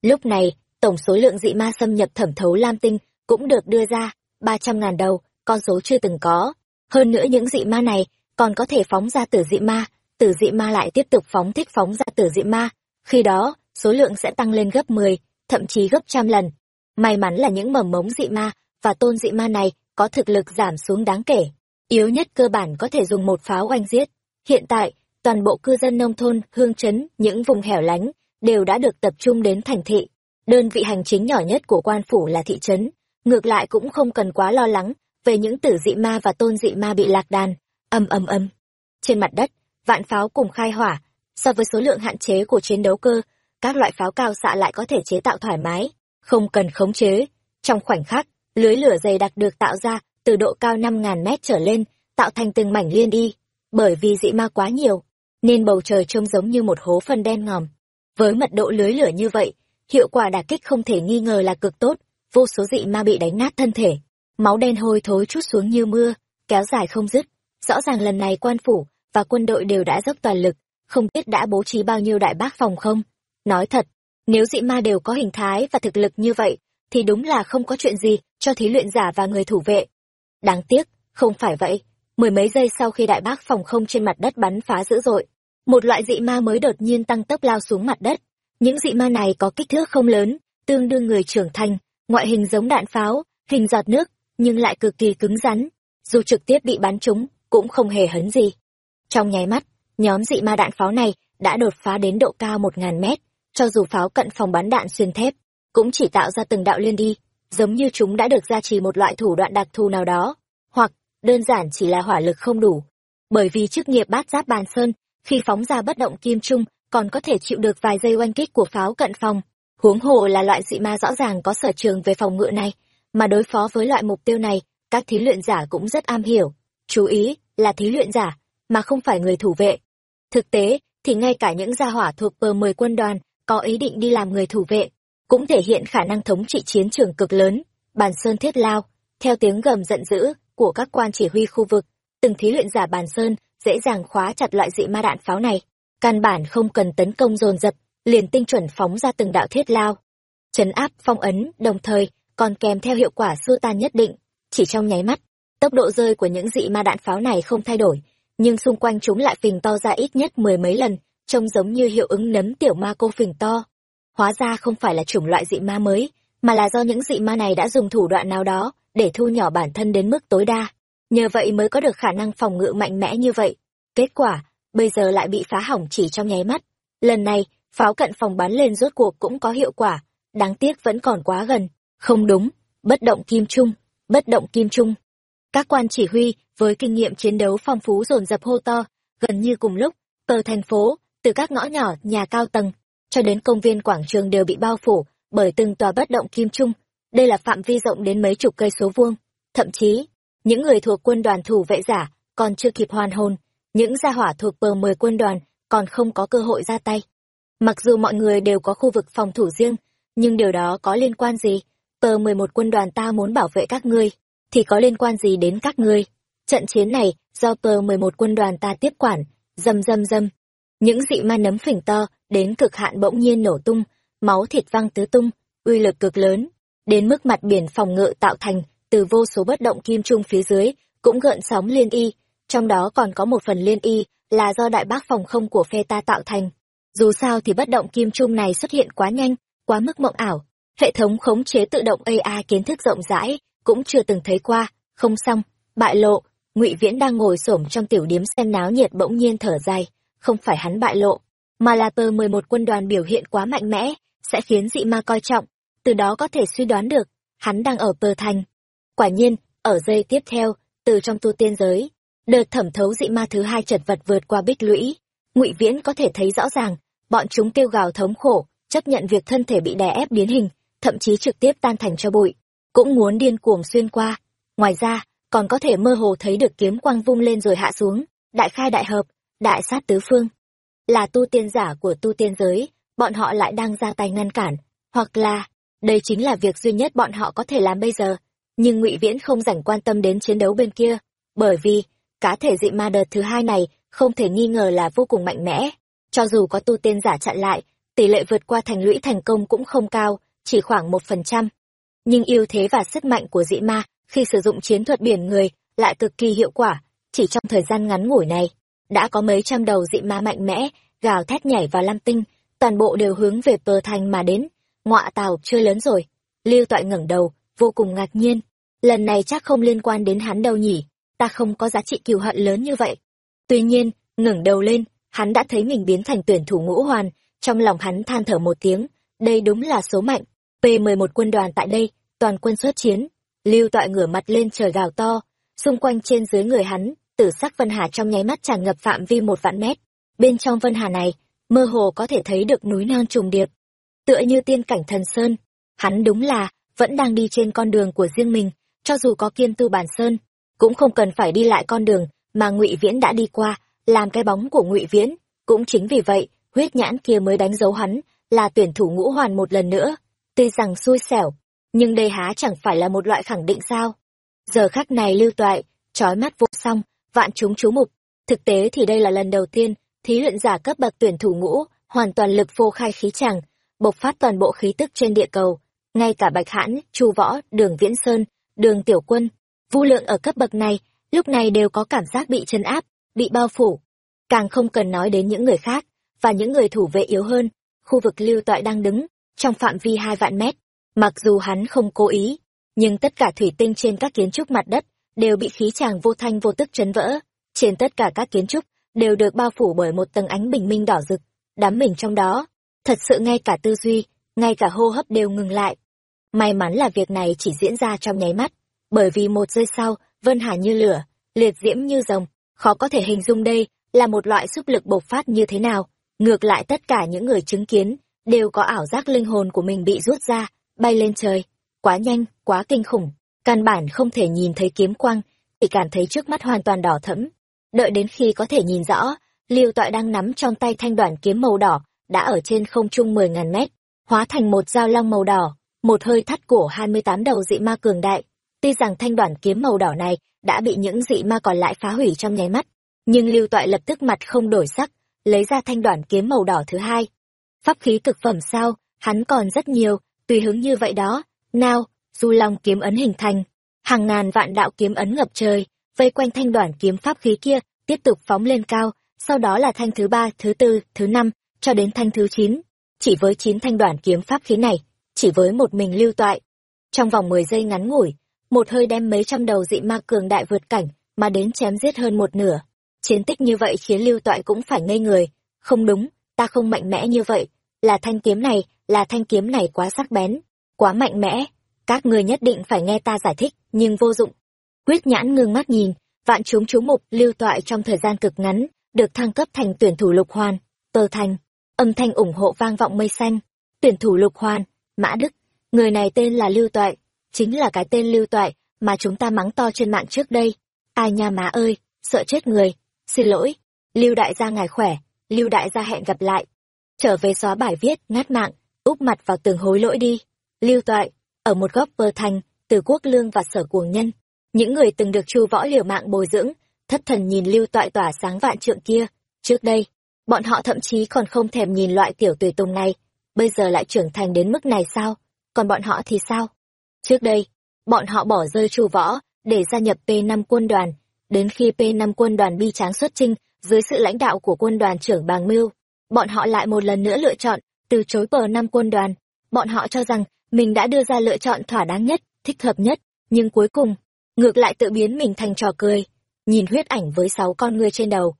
lúc này tổng số lượng dị ma xâm nhập thẩm thấu lam tinh cũng được đưa ra ba trăm ngàn đầu con số chưa từng có hơn nữa những dị ma này còn có thể phóng ra tử dị ma. Tử dị ma lại tiếp tục phóng thích phóng ra tử dị ma. Khi đó số lượng sẽ tăng lên gấp mười thậm chí gấp trăm lần. May mắn là những mầm mống dị ma và tôn dị ma này có thực lực giảm xuống đáng kể. Yếu nhất cơ bản có thể dùng một pháo oanh giết. Hiện tại toàn bộ cư dân nông thôn, hương trấn, những vùng hẻo lánh, đều đã được tập trung đến thành thị. Đơn vị hành chính nhỏ nhất của quan phủ là thị trấn, ngược lại cũng không cần quá lo lắng về những tử dị ma và tôn dị ma bị lạc đàn. Âm âm âm. Trên mặt đất, vạn pháo cùng khai hỏa, so với số lượng hạn chế của chiến đấu cơ, các loại pháo cao xạ lại có thể chế tạo thoải mái, không cần khống chế. Trong khoảnh khắc, lưới lửa dày đặc được tạo ra từ độ cao năm ngàn mét trở lên, tạo thành từng mảnh liên y. Bởi vì dị ma quá nhiều, nên bầu trời trông giống như một hố phân đen ngòm. Với mật độ lưới lửa như vậy, hiệu quả đả kích không thể nghi ngờ là cực tốt, vô số dị ma bị đánh nát thân thể, máu đen hôi thối chút xuống như mưa, kéo dài không dứt. Rõ ràng lần này quan phủ và quân đội đều đã dốc toàn lực, không biết đã bố trí bao nhiêu đại bác phòng không. Nói thật, nếu dị ma đều có hình thái và thực lực như vậy, thì đúng là không có chuyện gì cho thí luyện giả và người thủ vệ. Đáng tiếc, không phải vậy. Mười mấy giây sau khi đại bác phòng không trên mặt đất bắn phá dữ dội, một loại dị ma mới đột nhiên tăng tốc lao xuống mặt đất. Những dị ma này có kích thước không lớn, tương đương người trưởng thành, ngoại hình giống đạn pháo, hình giọt nước, nhưng lại cực kỳ cứng rắn. Dù trực tiếp bị bắn trúng, cũng không hề hấn gì. Trong nháy mắt, nhóm dị ma đạn pháo này đã đột phá đến độ cao một ngàn mét, cho dù pháo cận phòng bắn đạn xuyên thép, cũng chỉ tạo ra từng đạo liên đi, giống như chúng đã được gia trì một loại thủ đoạn đặc thù nào đó, hoặc đơn giản chỉ là hỏa lực không đủ. Bởi vì chức nghiệp bát giáp bàn sơn khi phóng ra bất động kim trung còn có thể chịu được vài giây oanh kích của pháo cận phòng huống hồ là loại dị ma rõ ràng có sở trường về phòng ngự này mà đối phó với loại mục tiêu này, các thí luyện giả cũng rất am hiểu. Chú ý là thí luyện giả, mà không phải người thủ vệ. Thực tế, thì ngay cả những gia hỏa thuộc bờ mười quân đoàn có ý định đi làm người thủ vệ, cũng thể hiện khả năng thống trị chiến trường cực lớn. Bàn sơn thiết lao, theo tiếng gầm giận dữ của các quan chỉ huy khu vực, từng thí luyện giả bàn sơn dễ dàng khóa chặt loại dị ma đạn pháo này. Căn bản không cần tấn công dồn dập, liền tinh chuẩn phóng ra từng đạo thiết lao. Chấn áp phong ấn, đồng thời còn kèm theo hiệu quả xua tan nhất định chỉ trong nháy mắt tốc độ rơi của những dị ma đạn pháo này không thay đổi nhưng xung quanh chúng lại phình to ra ít nhất mười mấy lần trông giống như hiệu ứng nấm tiểu ma cô phình to hóa ra không phải là chủng loại dị ma mới mà là do những dị ma này đã dùng thủ đoạn nào đó để thu nhỏ bản thân đến mức tối đa nhờ vậy mới có được khả năng phòng ngự mạnh mẽ như vậy. Kết quả, bây giờ lại bị phá hỏng chỉ trong nháy mắt. Lần này, pháo cận phòng bắn lên rốt cuộc cũng có hiệu quả, đáng tiếc vẫn còn quá gần. Không đúng, bất động kim trung, bất động kim trung. Các quan chỉ huy với kinh nghiệm chiến đấu phong phú dồn dập hô to, gần như cùng lúc, tờ thành phố, từ các ngõ nhỏ, nhà cao tầng, cho đến công viên quảng trường đều bị bao phủ bởi từng tòa bất động kim trung. Đây là phạm vi rộng đến mấy chục cây số vuông. Thậm chí, những người thuộc quân đoàn thủ vệ giả còn chưa kịp hoàn hồn, những gia hỏa thuộc bờ mười quân đoàn còn không có cơ hội ra tay. Mặc dù mọi người đều có khu vực phòng thủ riêng, nhưng điều đó có liên quan gì? Tờ mười một quân đoàn ta muốn bảo vệ các ngươi, thì có liên quan gì đến các ngươi? Trận chiến này do tờ mười một quân đoàn ta tiếp quản, dầm dầm dầm. Những dị ma nấm phỉnh to đến cực hạn bỗng nhiên nổ tung, máu thịt văng tứ tung, uy lực cực lớn, đến mức mặt biển phòng ngự tạo thành từ vô số bất động kim trung phía dưới cũng gợn sóng liên y, trong đó còn có một phần liên y là do đại bác phòng không của phe ta tạo thành. Dù sao thì bất động kim trung này xuất hiện quá nhanh, quá mức mộng ảo, hệ thống khống chế tự động AI kiến thức rộng rãi cũng chưa từng thấy qua, không xong, bại lộ, Ngụy Viễn đang ngồi xổm trong tiểu điếm xem náo nhiệt bỗng nhiên thở dài, không phải hắn bại lộ, mà là tờ mười một quân đoàn biểu hiện quá mạnh mẽ, sẽ khiến dị ma coi trọng, từ đó có thể suy đoán được, hắn đang ở tờ thành. Quả nhiên, ở giây tiếp theo, từ trong tu tiên giới, đợt thẩm thấu dị ma thứ hai chật vật vượt qua bích lũy, Ngụy Viễn có thể thấy rõ ràng, bọn chúng kêu gào thống khổ, chấp nhận việc thân thể bị đè ép biến hình, thậm chí trực tiếp tan thành cho bụi, cũng muốn điên cuồng xuyên qua. Ngoài ra, còn có thể mơ hồ thấy được kiếm quang vung lên rồi hạ xuống, đại khai đại hợp, đại sát tứ phương. Là tu tiên giả của tu tiên giới, bọn họ lại đang ra tay ngăn cản, hoặc là, đây chính là việc duy nhất bọn họ có thể làm bây giờ. Nhưng ngụy Viễn không dành quan tâm đến chiến đấu bên kia, bởi vì, cá thể dị ma đợt thứ hai này không thể nghi ngờ là vô cùng mạnh mẽ. Cho dù có tu tiên giả chặn lại, tỷ lệ vượt qua thành lũy thành công cũng không cao, chỉ khoảng một phần trăm. Nhưng ưu thế và sức mạnh của dị ma khi sử dụng chiến thuật biển người lại cực kỳ hiệu quả, chỉ trong thời gian ngắn ngủi này, đã có mấy trăm đầu dị ma mạnh mẽ, gào thét nhảy vào lam tinh, toàn bộ đều hướng về tờ thành mà đến. Ngọa tàu chưa lớn rồi. Lưu Toại ngẩng đầu, vô cùng ngạc nhiên. Lần này chắc không liên quan đến hắn đâu nhỉ, ta không có giá trị cừu hận lớn như vậy. Tuy nhiên, ngẩng đầu lên, hắn đã thấy mình biến thành tuyển thủ ngũ hoàn, trong lòng hắn than thở một tiếng, đây đúng là số mạnh. P11 quân đoàn tại đây, toàn quân xuất chiến. Lưu Tọa ngửa mặt lên trời gào to, xung quanh trên dưới người hắn, tử sắc vân hà trong nháy mắt tràn ngập phạm vi một vạn mét. Bên trong vân hà này, mơ hồ có thể thấy được núi non trùng điệp. Tựa như tiên cảnh thần sơn, hắn đúng là vẫn đang đi trên con đường của riêng mình, cho dù có kiên tư bản sơn, cũng không cần phải đi lại con đường mà Ngụy Viễn đã đi qua, làm cái bóng của Ngụy Viễn, cũng chính vì vậy, huyết nhãn kia mới đánh dấu hắn là tuyển thủ ngũ hoàn một lần nữa. Tuy rằng xui xẻo, nhưng đây há chẳng phải là một loại khẳng định sao? Giờ khắc này lưu toại, trói mắt vô song, vạn chúng chú mục. Thực tế thì đây là lần đầu tiên, thí luyện giả cấp bậc tuyển thủ ngũ, hoàn toàn lực vô khai khí chàng, bộc phát toàn bộ khí tức trên địa cầu. Ngay cả Bạch Hãn, Chu Võ, Đường Viễn Sơn, Đường Tiểu Quân, Vu Lượng ở cấp bậc này, lúc này đều có cảm giác bị chấn áp, bị bao phủ. Càng không cần nói đến những người khác, và những người thủ vệ yếu hơn. Khu vực lưu toại đang đứng, trong phạm vi hai vạn mét. Mặc dù hắn không cố ý, nhưng tất cả thủy tinh trên các kiến trúc mặt đất đều bị khí tràng vô thanh vô tức chấn vỡ. Trên tất cả các kiến trúc đều được bao phủ bởi một tầng ánh bình minh đỏ rực, đám mình trong đó. Thật sự ngay cả tư duy, ngay cả hô hấp đều ngừng lại. May mắn là việc này chỉ diễn ra trong nháy mắt, bởi vì một giây sau, vân hà như lửa, liệt diễm như rồng, khó có thể hình dung đây là một loại sức lực bộc phát như thế nào. Ngược lại tất cả những người chứng kiến đều có ảo giác linh hồn của mình bị rút ra, bay lên trời. Quá nhanh, quá kinh khủng, căn bản không thể nhìn thấy kiếm quang, chỉ cảm thấy trước mắt hoàn toàn đỏ thẫm. Đợi đến khi có thể nhìn rõ, Lưu Tọa đang nắm trong tay thanh đoạn kiếm màu đỏ, đã ở trên không trung mười ngàn mét, hóa thành một dao long màu đỏ, một hơi thắt cổ hai mươi tám đầu dị ma cường đại. Tuy rằng thanh đoạn kiếm màu đỏ này đã bị những dị ma còn lại phá hủy trong nháy mắt, nhưng Lưu Tọa lập tức mặt không đổi sắc, lấy ra thanh đoạn kiếm màu đỏ thứ hai. Pháp khí cực phẩm sao, hắn còn rất nhiều, tùy hứng như vậy đó. Nào, du long kiếm ấn hình thành, hàng ngàn vạn đạo kiếm ấn ngập trời, vây quanh thanh đoàn kiếm pháp khí kia, tiếp tục phóng lên cao, sau đó là thanh thứ ba, thứ tư, thứ năm, cho đến thanh thứ chín. Chỉ với chín thanh đoàn kiếm pháp khí này, chỉ với một mình lưu toại. Trong vòng mười giây ngắn ngủi, một hơi đem mấy trăm đầu dị ma cường đại vượt cảnh, mà đến chém giết hơn một nửa. Chiến tích như vậy khiến lưu toại cũng phải ngây người. Không đúng, ta không mạnh mẽ như vậy, là thanh kiếm này là thanh kiếm này quá sắc bén quá mạnh mẽ. Các ngươi nhất định phải nghe ta giải thích nhưng vô dụng. Quyết nhãn ngưng mắt nhìn vạn chúng chú mục lưu toại trong thời gian cực ngắn được thăng cấp thành tuyển thủ lục hoàn tờ thành âm thanh ủng hộ vang vọng mây xanh. Tuyển thủ lục hoàn mã đức người này tên là lưu toại chính là cái tên lưu toại mà chúng ta mắng to trên mạng trước đây. Ai nha má ơi sợ chết người xin lỗi. Lưu đại gia ngài khỏe lưu đại gia hẹn gặp lại. Trở về xóa bài viết ngắt mạng, úp mặt vào tường hối lỗi đi. Lưu toại, ở một góc bờ thành, từ quốc lương và sở cuồng nhân. Những người từng được chu võ liều mạng bồi dưỡng, thất thần nhìn lưu toại tỏa sáng vạn trượng kia. Trước đây, bọn họ thậm chí còn không thèm nhìn loại tiểu tùy tùng này. Bây giờ lại trưởng thành đến mức này sao? Còn bọn họ thì sao? Trước đây, bọn họ bỏ rơi chu võ để gia nhập p 5 quân đoàn. Đến khi p 5 quân đoàn bi tráng xuất chinh dưới sự lãnh đạo của quân đoàn trưởng bàng mưu, bọn họ lại một lần nữa lựa chọn từ chối bờ năm quân đoàn. Bọn họ cho rằng mình đã đưa ra lựa chọn thỏa đáng nhất, thích hợp nhất, nhưng cuối cùng, ngược lại tự biến mình thành trò cười, nhìn huyết ảnh với sáu con ngươi trên đầu.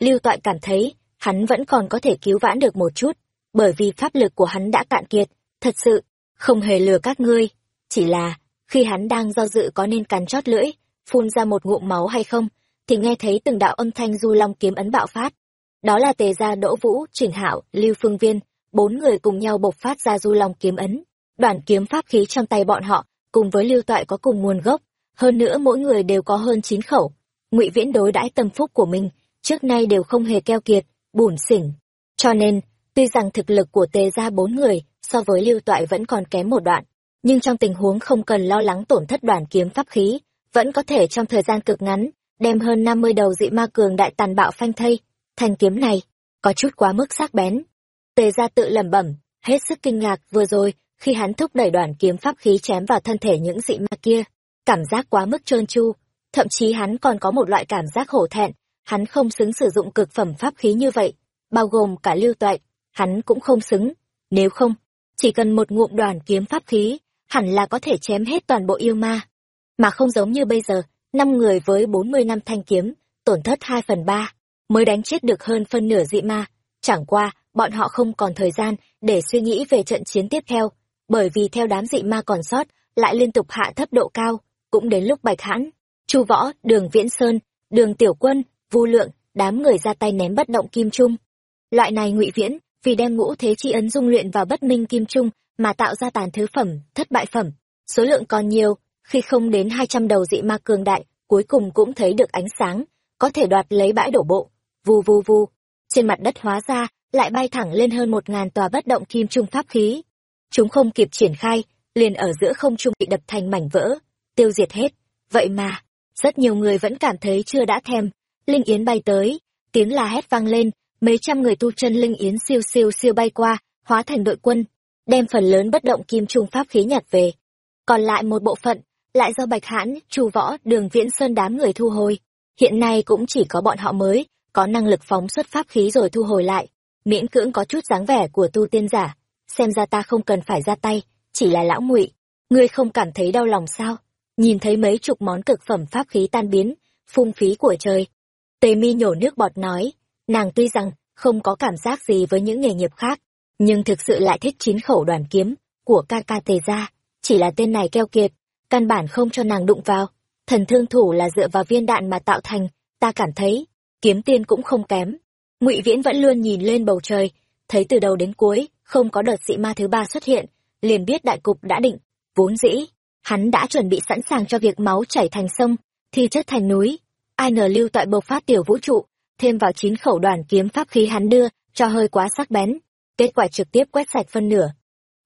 Lưu toại cảm thấy hắn vẫn còn có thể cứu vãn được một chút, bởi vì pháp lực của hắn đã cạn kiệt, thật sự không hề lừa các ngươi, chỉ là khi hắn đang do dự có nên cắn chót lưỡi, phun ra một ngụm máu hay không thì nghe thấy từng đạo âm thanh du long kiếm ấn bạo phát. Đó là tề gia đỗ vũ trình hạo, lưu phương viên, bốn người cùng nhau bộc phát ra du long kiếm ấn. Đoàn kiếm pháp khí trong tay bọn họ, cùng với lưu toại có cùng nguồn gốc, hơn nữa mỗi người đều có hơn chín khẩu. Ngụy viễn đối đãi tâm phúc của mình, trước nay đều không hề keo kiệt bủn xỉn. Cho nên, tuy rằng thực lực của tề gia bốn người so với lưu toại vẫn còn kém một đoạn, nhưng trong tình huống không cần lo lắng tổn thất đoàn kiếm pháp khí, vẫn có thể trong thời gian cực ngắn đem hơn năm mươi đầu dị ma cường đại tàn bạo phanh thây. Thanh kiếm này, có chút quá mức sắc bén. Tề gia tự lẩm bẩm, hết sức kinh ngạc vừa rồi, khi hắn thúc đẩy đoàn kiếm pháp khí chém vào thân thể những dị ma kia. Cảm giác quá mức trơn tru. Thậm chí hắn còn có một loại cảm giác hổ thẹn. Hắn không xứng sử dụng cực phẩm pháp khí như vậy, bao gồm cả lưu toại hắn cũng không xứng. Nếu không, chỉ cần một ngụm đoàn kiếm pháp khí, hẳn là có thể chém hết toàn bộ yêu ma. Mà không giống như bây giờ năm người với bốn mươi năm thanh kiếm, tổn thất hai phần ba, mới đánh chết được hơn phân nửa dị ma. Chẳng qua, bọn họ không còn thời gian để suy nghĩ về trận chiến tiếp theo, bởi vì theo đám dị ma còn sót, lại liên tục hạ thấp độ cao. Cũng đến lúc bạch hãn, chu võ, đường viễn sơn, đường tiểu quân, vu lượng, đám người ra tay ném bất động kim trung. Loại này ngụy viễn, vì đem ngũ thế chi ấn dung luyện vào bất minh kim trung mà tạo ra tàn thứ phẩm, thất bại phẩm. Số lượng còn nhiều khi không đến hai trăm đầu dị ma cường đại, cuối cùng cũng thấy được ánh sáng, có thể đoạt lấy bãi đổ bộ. Vù vù vù. Trên mặt đất hóa ra, lại bay thẳng lên hơn một ngàn tòa bất động kim trung pháp khí. Chúng không kịp triển khai, liền ở giữa không trung bị đập thành mảnh vỡ. Tiêu diệt hết. Vậy mà, rất nhiều người vẫn cảm thấy chưa đã thèm. Linh yến bay tới, tiếng la hét vang lên, mấy trăm người tu chân linh yến siêu siêu siêu bay qua, hóa thành đội quân, đem phần lớn bất động kim trung pháp khí nhặt về. Còn lại một bộ phận lại do bạch hãn, chu võ, đường viễn sơn đám người thu hồi. Hiện nay cũng chỉ có bọn họ mới, có năng lực phóng xuất pháp khí rồi thu hồi lại. Miễn cưỡng có chút dáng vẻ của tu tiên giả. Xem ra ta không cần phải ra tay, chỉ là lão ngụy. Ngươi không cảm thấy đau lòng sao? Nhìn thấy mấy chục món cực phẩm pháp khí tan biến, phung phí của trời. Tề mi nhổ nước bọt nói, nàng tuy rằng không có cảm giác gì với những nghề nghiệp khác, nhưng thực sự lại thích chín khẩu đoàn kiếm của ca ca tề gia. Chỉ là tên này keo kiệt căn bản không cho nàng đụng vào. Thần thương thủ là dựa vào viên đạn mà tạo thành, ta cảm thấy, kiếm tiên cũng không kém. Ngụy viễn vẫn luôn nhìn lên bầu trời, thấy từ đầu đến cuối không có đợt dị ma thứ ba xuất hiện, liền biết đại cục đã định. Vốn dĩ, hắn đã chuẩn bị sẵn sàng cho việc máu chảy thành sông, thi chất thành núi. Ai ngờ lưu tọa bộc phát tiểu vũ trụ, thêm vào chín khẩu đoàn kiếm pháp khí hắn đưa, cho hơi quá sắc bén. Kết quả trực tiếp quét sạch phân nửa.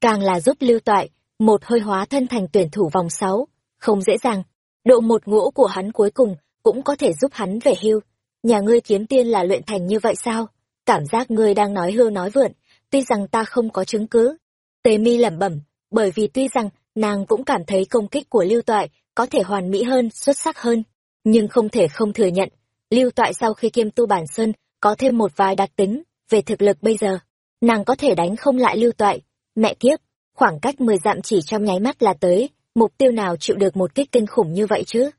Càng là giúp lưu toại một hơi hóa thân thành tuyển thủ vòng sáu. Không dễ dàng. Độ một ngũ của hắn cuối cùng cũng có thể giúp hắn về hưu. Nhà ngươi kiếm tiên là luyện thành như vậy sao? Cảm giác ngươi đang nói hưu nói vượn. Tuy rằng ta không có chứng cứ. Tề mi lẩm bẩm, bởi vì tuy rằng nàng cũng cảm thấy công kích của lưu toại có thể hoàn mỹ hơn, xuất sắc hơn. Nhưng không thể không thừa nhận, lưu toại sau khi kiêm tu bản sơn có thêm một vài đặc tính về thực lực bây giờ. Nàng có thể đánh không lại lưu toại. Mẹ kiếp khoảng cách mười dặm chỉ trong nháy mắt là tới mục tiêu nào chịu được một kích kinh khủng như vậy chứ?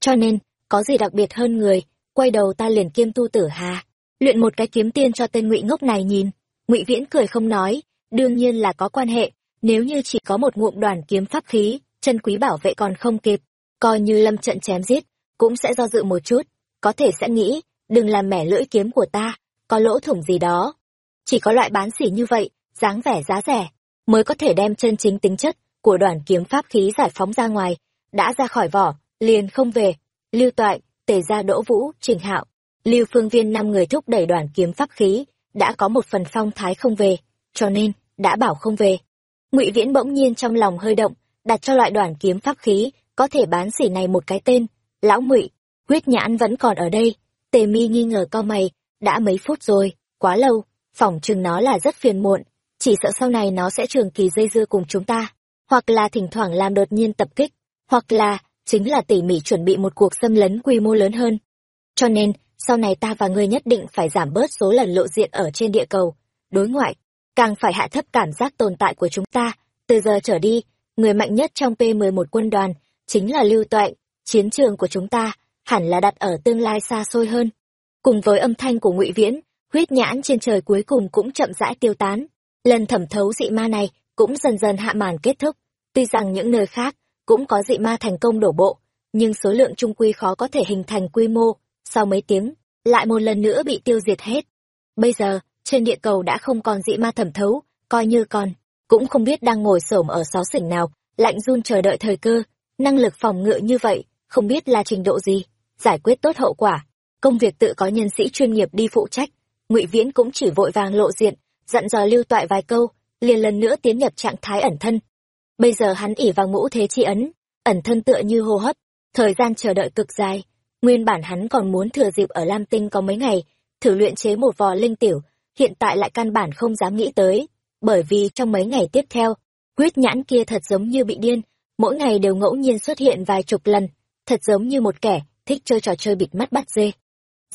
Cho nên có gì đặc biệt hơn người quay đầu ta liền kiêm tu tử hà. Luyện một cái kiếm tiên cho tên ngụy ngốc này nhìn. Ngụy viễn cười không nói đương nhiên là có quan hệ, nếu như chỉ có một ngụm đoàn kiếm pháp khí, chân quý bảo vệ còn không kịp, coi như lâm trận chém giết, cũng sẽ do dự một chút, có thể sẽ nghĩ, đừng làm mẻ lưỡi kiếm của ta, có lỗ thủng gì đó. Chỉ có loại bán xỉ như vậy, dáng vẻ giá rẻ, mới có thể đem chân chính tính chất của đoàn kiếm pháp khí giải phóng ra ngoài, đã ra khỏi vỏ, liền không về. Lưu Toại, Tề Gia Đỗ Vũ, Trình Hạo, Lưu Phương Viên năm người thúc đẩy đoàn kiếm pháp khí, đã có một phần phong thái không về, cho nên đã bảo không về. Ngụy Viễn bỗng nhiên trong lòng hơi động, đặt cho loại đoàn kiếm pháp khí có thể bán xỉ này một cái tên, Lão Ngụy, huyết nhãn vẫn còn ở đây. Tề Mi nghi ngờ co mày, đã mấy phút rồi, quá lâu, phỏng chừng nó là rất phiền muộn, chỉ sợ sau này nó sẽ trường kỳ dây dưa cùng chúng ta, hoặc là thỉnh thoảng làm đột nhiên tập kích, hoặc là chính là tỉ mỉ chuẩn bị một cuộc xâm lấn quy mô lớn hơn. Cho nên, sau này ta và ngươi nhất định phải giảm bớt số lần lộ diện ở trên địa cầu, đối ngoại, càng phải hạ thấp cảm giác tồn tại của chúng ta. Từ giờ trở đi, người mạnh nhất trong P11 quân đoàn chính là Lưu Toại, chiến trường của chúng ta hẳn là đặt ở tương lai xa xôi hơn. Cùng với âm thanh của Ngụy Viễn, huyết nhãn trên trời cuối cùng cũng chậm rãi tiêu tán. Lần thẩm thấu dị ma này cũng dần dần hạ màn kết thúc. Tuy rằng những nơi khác cũng có dị ma thành công đổ bộ, nhưng số lượng trung quy khó có thể hình thành quy mô, sau mấy tiếng, lại một lần nữa bị tiêu diệt hết. Bây giờ, trên địa cầu đã không còn dị ma thẩm thấu, coi như còn, cũng không biết đang ngồi xổm ở xó xỉnh nào, lạnh run chờ đợi thời cơ, năng lực phòng ngự như vậy, không biết là trình độ gì, giải quyết tốt hậu quả. Công việc tự có nhân sĩ chuyên nghiệp đi phụ trách, ngụy Viễn cũng chỉ vội vàng lộ diện, dặn dò lưu toại vài câu, liền lần nữa tiến nhập trạng thái ẩn thân. Bây giờ hắn ỉ vào ngũ thế chi ấn, ẩn thân tựa như hô hấp, thời gian chờ đợi cực dài. Nguyên bản hắn còn muốn thừa dịp ở Lam Tinh có mấy ngày, thử luyện chế một vò linh tiểu, hiện tại lại căn bản không dám nghĩ tới, bởi vì trong mấy ngày tiếp theo, huyết nhãn kia thật giống như bị điên, mỗi ngày đều ngẫu nhiên xuất hiện vài chục lần, thật giống như một kẻ thích chơi trò chơi bịt mắt bắt dê.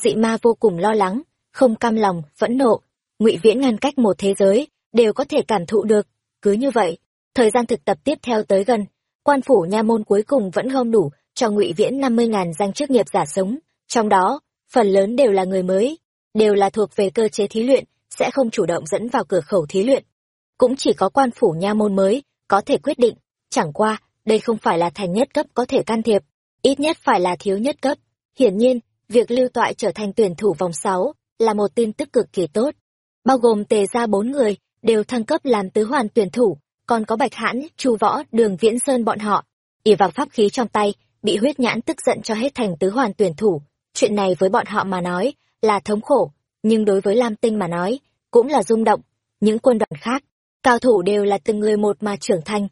Dị ma vô cùng lo lắng, không cam lòng, phẫn nộ, ngụy viễn ngăn cách một thế giới, đều có thể cảm thụ được. Cứ như vậy, thời gian thực tập tiếp theo tới gần, quan phủ nha môn cuối cùng vẫn không đủ cho ngụy viễn năm mươi ngàn danh chức nghiệp giả sống, trong đó, phần lớn đều là người mới, đều là thuộc về cơ chế thí luyện, sẽ không chủ động dẫn vào cửa khẩu thí luyện. Cũng chỉ có quan phủ nha môn mới, có thể quyết định, chẳng qua, đây không phải là thành nhất cấp có thể can thiệp, ít nhất phải là thiếu nhất cấp. Hiển nhiên, việc lưu toại trở thành tuyển thủ vòng sáu là một tin tức cực kỳ tốt. Bao gồm tề ra bốn người, đều thăng cấp làm tứ hoàn tuyển thủ, còn có bạch hãn, chu võ, đường viễn sơn bọn họ. ỉ vào pháp khí trong tay, bị huyết nhãn tức giận cho hết thành tứ hoàn tuyển thủ. Chuyện này với bọn họ mà nói, là thống khổ, nhưng đối với Lam Tinh mà nói, cũng là rung động. Những quân đoàn khác, cao thủ đều là từng người một mà trưởng thành.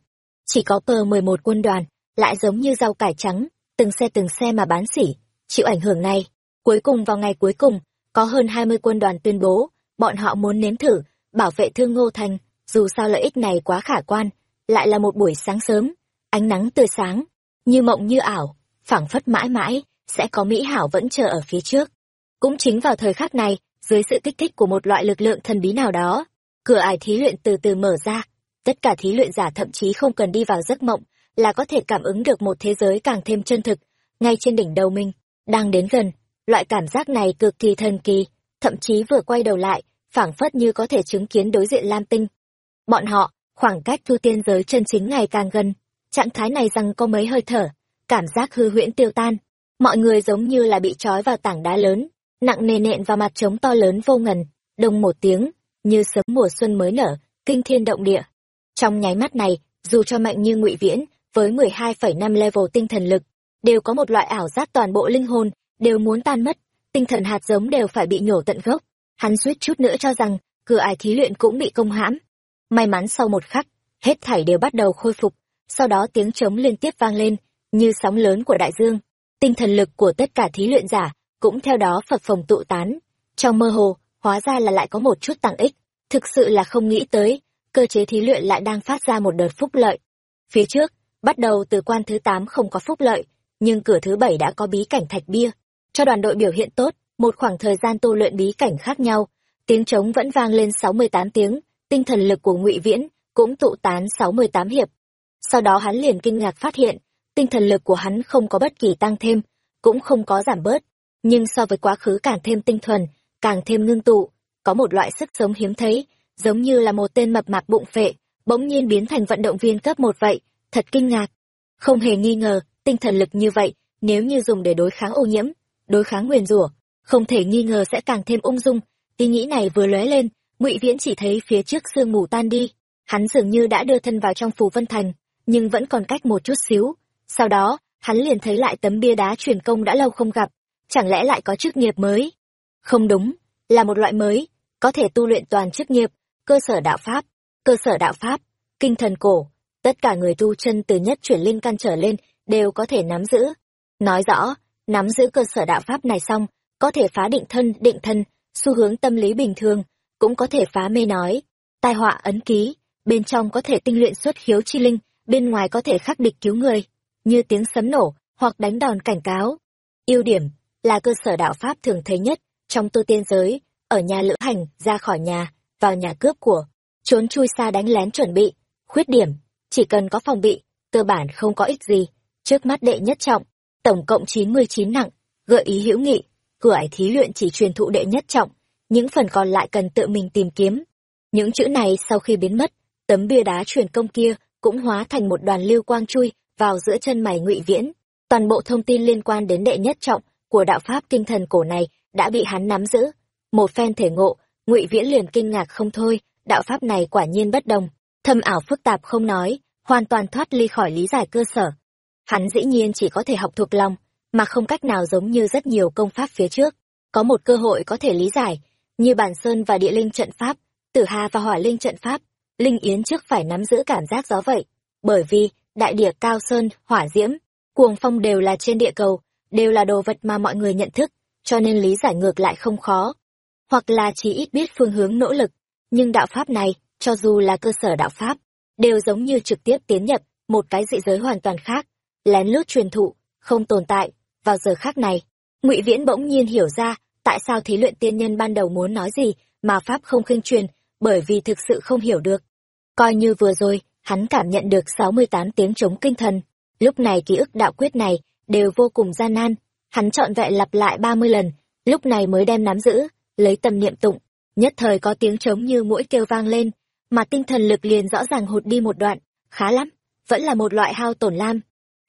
Chỉ có pờ 11 quân đoàn, lại giống như rau cải trắng, từng xe từng xe mà bán xỉ, chịu ảnh hưởng này. Cuối cùng vào ngày cuối cùng, có hơn 20 quân đoàn tuyên bố, bọn họ muốn nếm thử, bảo vệ thương Ngô Thành, dù sao lợi ích này quá khả quan, lại là một buổi sáng sớm, ánh nắng tươi sáng, như mộng như ảo, phảng phất mãi mãi, sẽ có Mỹ Hảo vẫn chờ ở phía trước. Cũng chính vào thời khắc này, dưới sự kích thích của một loại lực lượng thần bí nào đó, cửa ải thí luyện từ từ mở ra, tất cả thí luyện giả thậm chí không cần đi vào giấc mộng, là có thể cảm ứng được một thế giới càng thêm chân thực, ngay trên đỉnh đầu mình, đang đến gần. Loại cảm giác này cực kỳ thần kỳ, thậm chí vừa quay đầu lại, phảng phất như có thể chứng kiến đối diện Lam Tinh. Bọn họ, khoảng cách thu tiên giới chân chính ngày càng gần, trạng thái này rằng có mấy hơi thở, cảm giác hư huyễn tiêu tan. Mọi người giống như là bị trói vào tảng đá lớn, nặng nề nện vào mặt trống to lớn vô ngần, đông một tiếng, như sớm mùa xuân mới nở, kinh thiên động địa. Trong nháy mắt này, dù cho mạnh như ngụy Viễn, với 12,5 level tinh thần lực, đều có một loại ảo giác toàn bộ linh hồn, đều muốn tan mất, tinh thần hạt giống đều phải bị nhổ tận gốc. Hắn suýt chút nữa cho rằng, cửa ải thí luyện cũng bị công hãm. May mắn sau một khắc, hết thảy đều bắt đầu khôi phục, sau đó tiếng trống liên tiếp vang lên, như sóng lớn của đại dương. Tinh thần lực của tất cả thí luyện giả cũng theo đó phập phồng tụ tán. Trong mơ hồ, hóa ra là lại có một chút tăng ích, thực sự là không nghĩ tới, cơ chế thí luyện lại đang phát ra một đợt phúc lợi. Phía trước, bắt đầu từ quan thứ tám không có phúc lợi, nhưng cửa thứ bảy đã có bí cảnh thạch bia. Cho đoàn đội biểu hiện tốt, một khoảng thời gian tu luyện bí cảnh khác nhau, tiếng trống vẫn vang lên 68 tiếng, tinh thần lực của Ngụy Viễn cũng tụ tán 68 hiệp. Sau đó hắn liền kinh ngạc phát hiện, tinh thần lực của hắn không có bất kỳ tăng thêm, cũng không có giảm bớt, nhưng so với quá khứ càng thêm tinh thuần, càng thêm ngưng tụ, có một loại sức sống hiếm thấy, giống như là một tên mập mạp bụng phệ, bỗng nhiên biến thành vận động viên cấp một vậy, thật kinh ngạc. Không hề nghi ngờ, tinh thần lực như vậy, nếu như dùng để đối kháng ô nhiễm, đối kháng nguyền rủa, không thể nghi ngờ sẽ càng thêm ung dung. Ý nghĩ này vừa lóe lên, Ngụy Viễn chỉ thấy phía trước sương mù tan đi, hắn dường như đã đưa thân vào trong phù vân thành, nhưng vẫn còn cách một chút xíu. Sau đó, hắn liền thấy lại tấm bia đá truyền công đã lâu không gặp, chẳng lẽ lại có chức nghiệp mới? Không đúng, là một loại mới, có thể tu luyện toàn chức nghiệp, cơ sở đạo pháp, cơ sở đạo pháp, kinh thần cổ, tất cả người tu chân từ nhất chuyển linh căn trở lên đều có thể nắm giữ. Nói rõ, nắm giữ cơ sở đạo pháp này xong, có thể phá định thân, định thân, xu hướng tâm lý bình thường, cũng có thể phá mê nói, tai họa ấn ký, bên trong có thể tinh luyện xuất khiếu chi linh, bên ngoài có thể khắc địch cứu người, như tiếng sấm nổ hoặc đánh đòn cảnh cáo. Ưu điểm là cơ sở đạo pháp thường thấy nhất trong tu tiên giới, ở nhà lữ hành, ra khỏi nhà, vào nhà cướp của, trốn chui xa đánh lén chuẩn bị. Khuyết điểm, chỉ cần có phòng bị, cơ bản không có ích gì. Trước mắt đệ nhất trọng, tổng cộng chín mươi chín nặng, gợi ý hữu nghị, cửa ải thí luyện chỉ truyền thụ đệ nhất trọng, những phần còn lại cần tự mình tìm kiếm. Những chữ này sau khi biến mất, tấm bia đá truyền công kia cũng hóa thành một đoàn lưu quang chui vào giữa chân mày ngụy viễn. Toàn bộ thông tin liên quan đến đệ nhất trọng của đạo pháp kinh thần cổ này đã bị hắn nắm giữ. Một phen thể ngộ, ngụy viễn liền kinh ngạc không thôi, đạo pháp này quả nhiên bất đồng, thâm ảo phức tạp không nói, hoàn toàn thoát ly khỏi lý giải cơ sở. Hắn dĩ nhiên chỉ có thể học thuộc lòng, mà không cách nào giống như rất nhiều công pháp phía trước, có một cơ hội có thể lý giải, như bản sơn và địa linh trận pháp, tử hà và hỏa linh trận pháp, linh yến trước phải nắm giữ cảm giác gió vậy, bởi vì đại địa cao sơn, hỏa diễm, cuồng phong đều là trên địa cầu, đều là đồ vật mà mọi người nhận thức, cho nên lý giải ngược lại không khó. Hoặc là chỉ ít biết phương hướng nỗ lực, nhưng đạo pháp này, cho dù là cơ sở đạo pháp, đều giống như trực tiếp tiến nhập một cái dị giới hoàn toàn khác, lén lút truyền thụ, không tồn tại. Vào giờ khác này, Ngụy Viễn bỗng nhiên hiểu ra tại sao thí luyện tiên nhân ban đầu muốn nói gì mà pháp không khinh truyền, bởi vì thực sự không hiểu được. Coi như vừa rồi, hắn cảm nhận được sáu mươi tám tiếng chống kinh thần, lúc này ký ức đạo quyết này đều vô cùng gian nan, hắn trọn vẹn lặp lại ba mươi lần, lúc này mới đem nắm giữ, lấy tâm niệm tụng, nhất thời có tiếng trống như mũi kêu vang lên, mà tinh thần lực liền rõ ràng hụt đi một đoạn, khá lắm, vẫn là một loại hao tổn lam.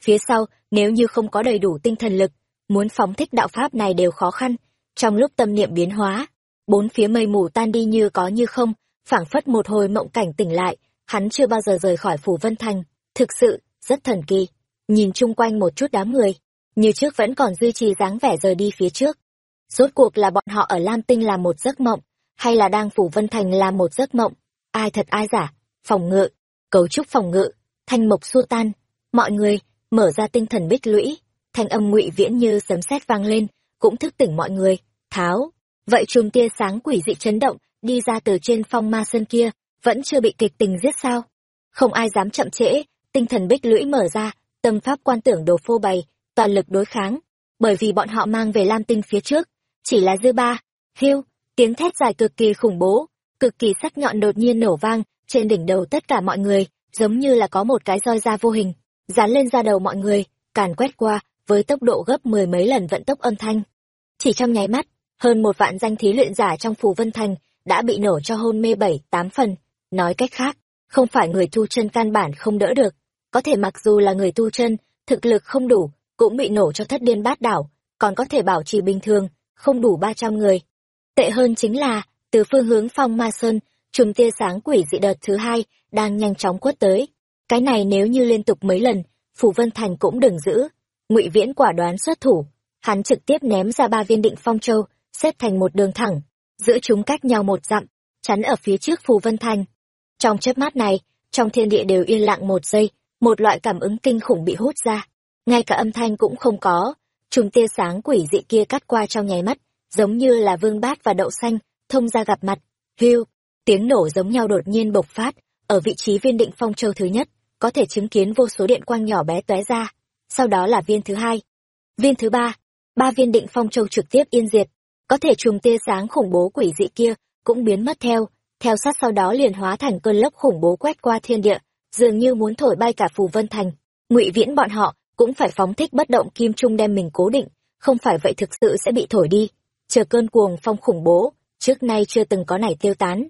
Phía sau, nếu như không có đầy đủ tinh thần lực, muốn phóng thích đạo pháp này đều khó khăn, trong lúc tâm niệm biến hóa, bốn phía mây mù tan đi như có như không, phảng phất một hồi mộng cảnh tỉnh lại, hắn chưa bao giờ rời khỏi phủ Vân Thành, thực sự, rất thần kỳ. Nhìn chung quanh một chút đám người, như trước vẫn còn duy trì dáng vẻ rời đi phía trước. Rốt cuộc là bọn họ ở Lam Tinh làm một giấc mộng, hay là đang phủ Vân Thành làm một giấc mộng, ai thật ai giả, phòng ngự, cấu trúc phòng ngự, thanh mộc xua tan, mọi người, mở ra tinh thần bích lũy, thanh âm ngụy viễn như sấm sét vang lên, cũng thức tỉnh mọi người, tháo. Vậy chùm tia sáng quỷ dị chấn động, đi ra từ trên phong ma sơn kia, vẫn chưa bị kịch tình giết sao? Không ai dám chậm trễ, tinh thần bích lũy mở ra, tâm pháp quan tưởng đồ phô bày, toàn lực đối kháng, bởi vì bọn họ mang về Lam Tinh phía trước, chỉ là dư ba, hiu, tiếng thét dài cực kỳ khủng bố, cực kỳ sắc nhọn đột nhiên nổ vang, trên đỉnh đầu tất cả mọi người, giống như là có một cái roi da vô hình, dán lên da đầu mọi người, càn quét qua, với tốc độ gấp mười mấy lần vận tốc âm thanh. Chỉ trong nháy mắt, hơn một vạn danh thí luyện giả trong phù vân thành đã bị nổ cho hôn mê bảy tám phần. Nói cách khác không phải người tu chân căn bản không đỡ được. Có thể mặc dù là người tu chân thực lực không đủ cũng bị nổ cho thất điên bát đảo còn có thể bảo trì bình thường không đủ ba trăm người. Tệ hơn chính là từ phương hướng phong ma sơn chùm tia sáng quỷ dị đợt thứ hai đang nhanh chóng quất tới cái này nếu như liên tục mấy lần phủ vân thành cũng đừng giữ ngụy viễn quả đoán xuất thủ hắn trực tiếp ném ra ba viên định phong châu xếp thành một đường thẳng, giữa chúng cách nhau một dặm, chắn ở phía trước Phù Vân Thành. Trong chớp mắt này, trong thiên địa đều yên lặng một giây, một loại cảm ứng kinh khủng bị hút ra. Ngay cả âm thanh cũng không có, trùng tia sáng quỷ dị kia cắt qua trong nháy mắt, giống như là vương bát và đậu xanh, thông ra gặp mặt. Hưu, tiếng nổ giống nhau đột nhiên bộc phát, ở vị trí viên định phong châu thứ nhất, có thể chứng kiến vô số điện quang nhỏ bé tóe ra. Sau đó là viên thứ hai, viên thứ ba, ba viên định phong châu trực tiếp yên diệt, có thể chùm tia sáng khủng bố quỷ dị kia cũng biến mất theo. Theo sát sau đó liền hóa thành cơn lốc khủng bố quét qua thiên địa dường như muốn thổi bay cả phù vân thành. Ngụy viễn bọn họ cũng phải phóng thích bất động kim trung đem mình cố định không phải vậy thực sự sẽ bị thổi đi. Chờ cơn cuồng phong khủng bố trước nay chưa từng có này tiêu tán.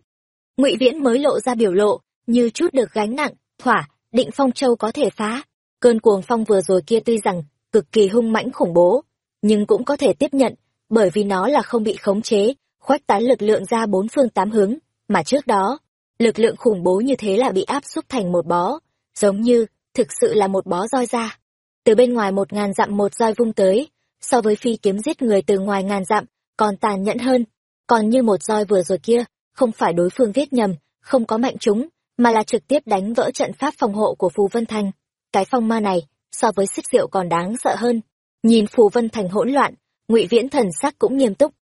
Ngụy viễn mới lộ ra biểu lộ như chút được gánh nặng thỏa định phong châu có thể phá. Cơn cuồng phong vừa rồi kia tuy rằng cực kỳ hung mãnh khủng bố, nhưng cũng có thể tiếp nhận, bởi vì nó là không bị khống chế, khoách tán lực lượng ra bốn phương tám hướng, mà trước đó, lực lượng khủng bố như thế là bị áp xúc thành một bó, giống như thực sự là một bó roi ra. Từ bên ngoài một ngàn dặm một roi vung tới, so với phi kiếm giết người từ ngoài ngàn dặm, còn tàn nhẫn hơn. Còn như một roi vừa rồi kia, không phải đối phương viết nhầm, không có mạnh chúng mà là trực tiếp đánh vỡ trận pháp phòng hộ của phù vân thành. Cái phong ma này, so với xích rượu còn đáng sợ hơn. Nhìn phù vân thành hỗn loạn, ngụy viễn thần sắc cũng nghiêm túc.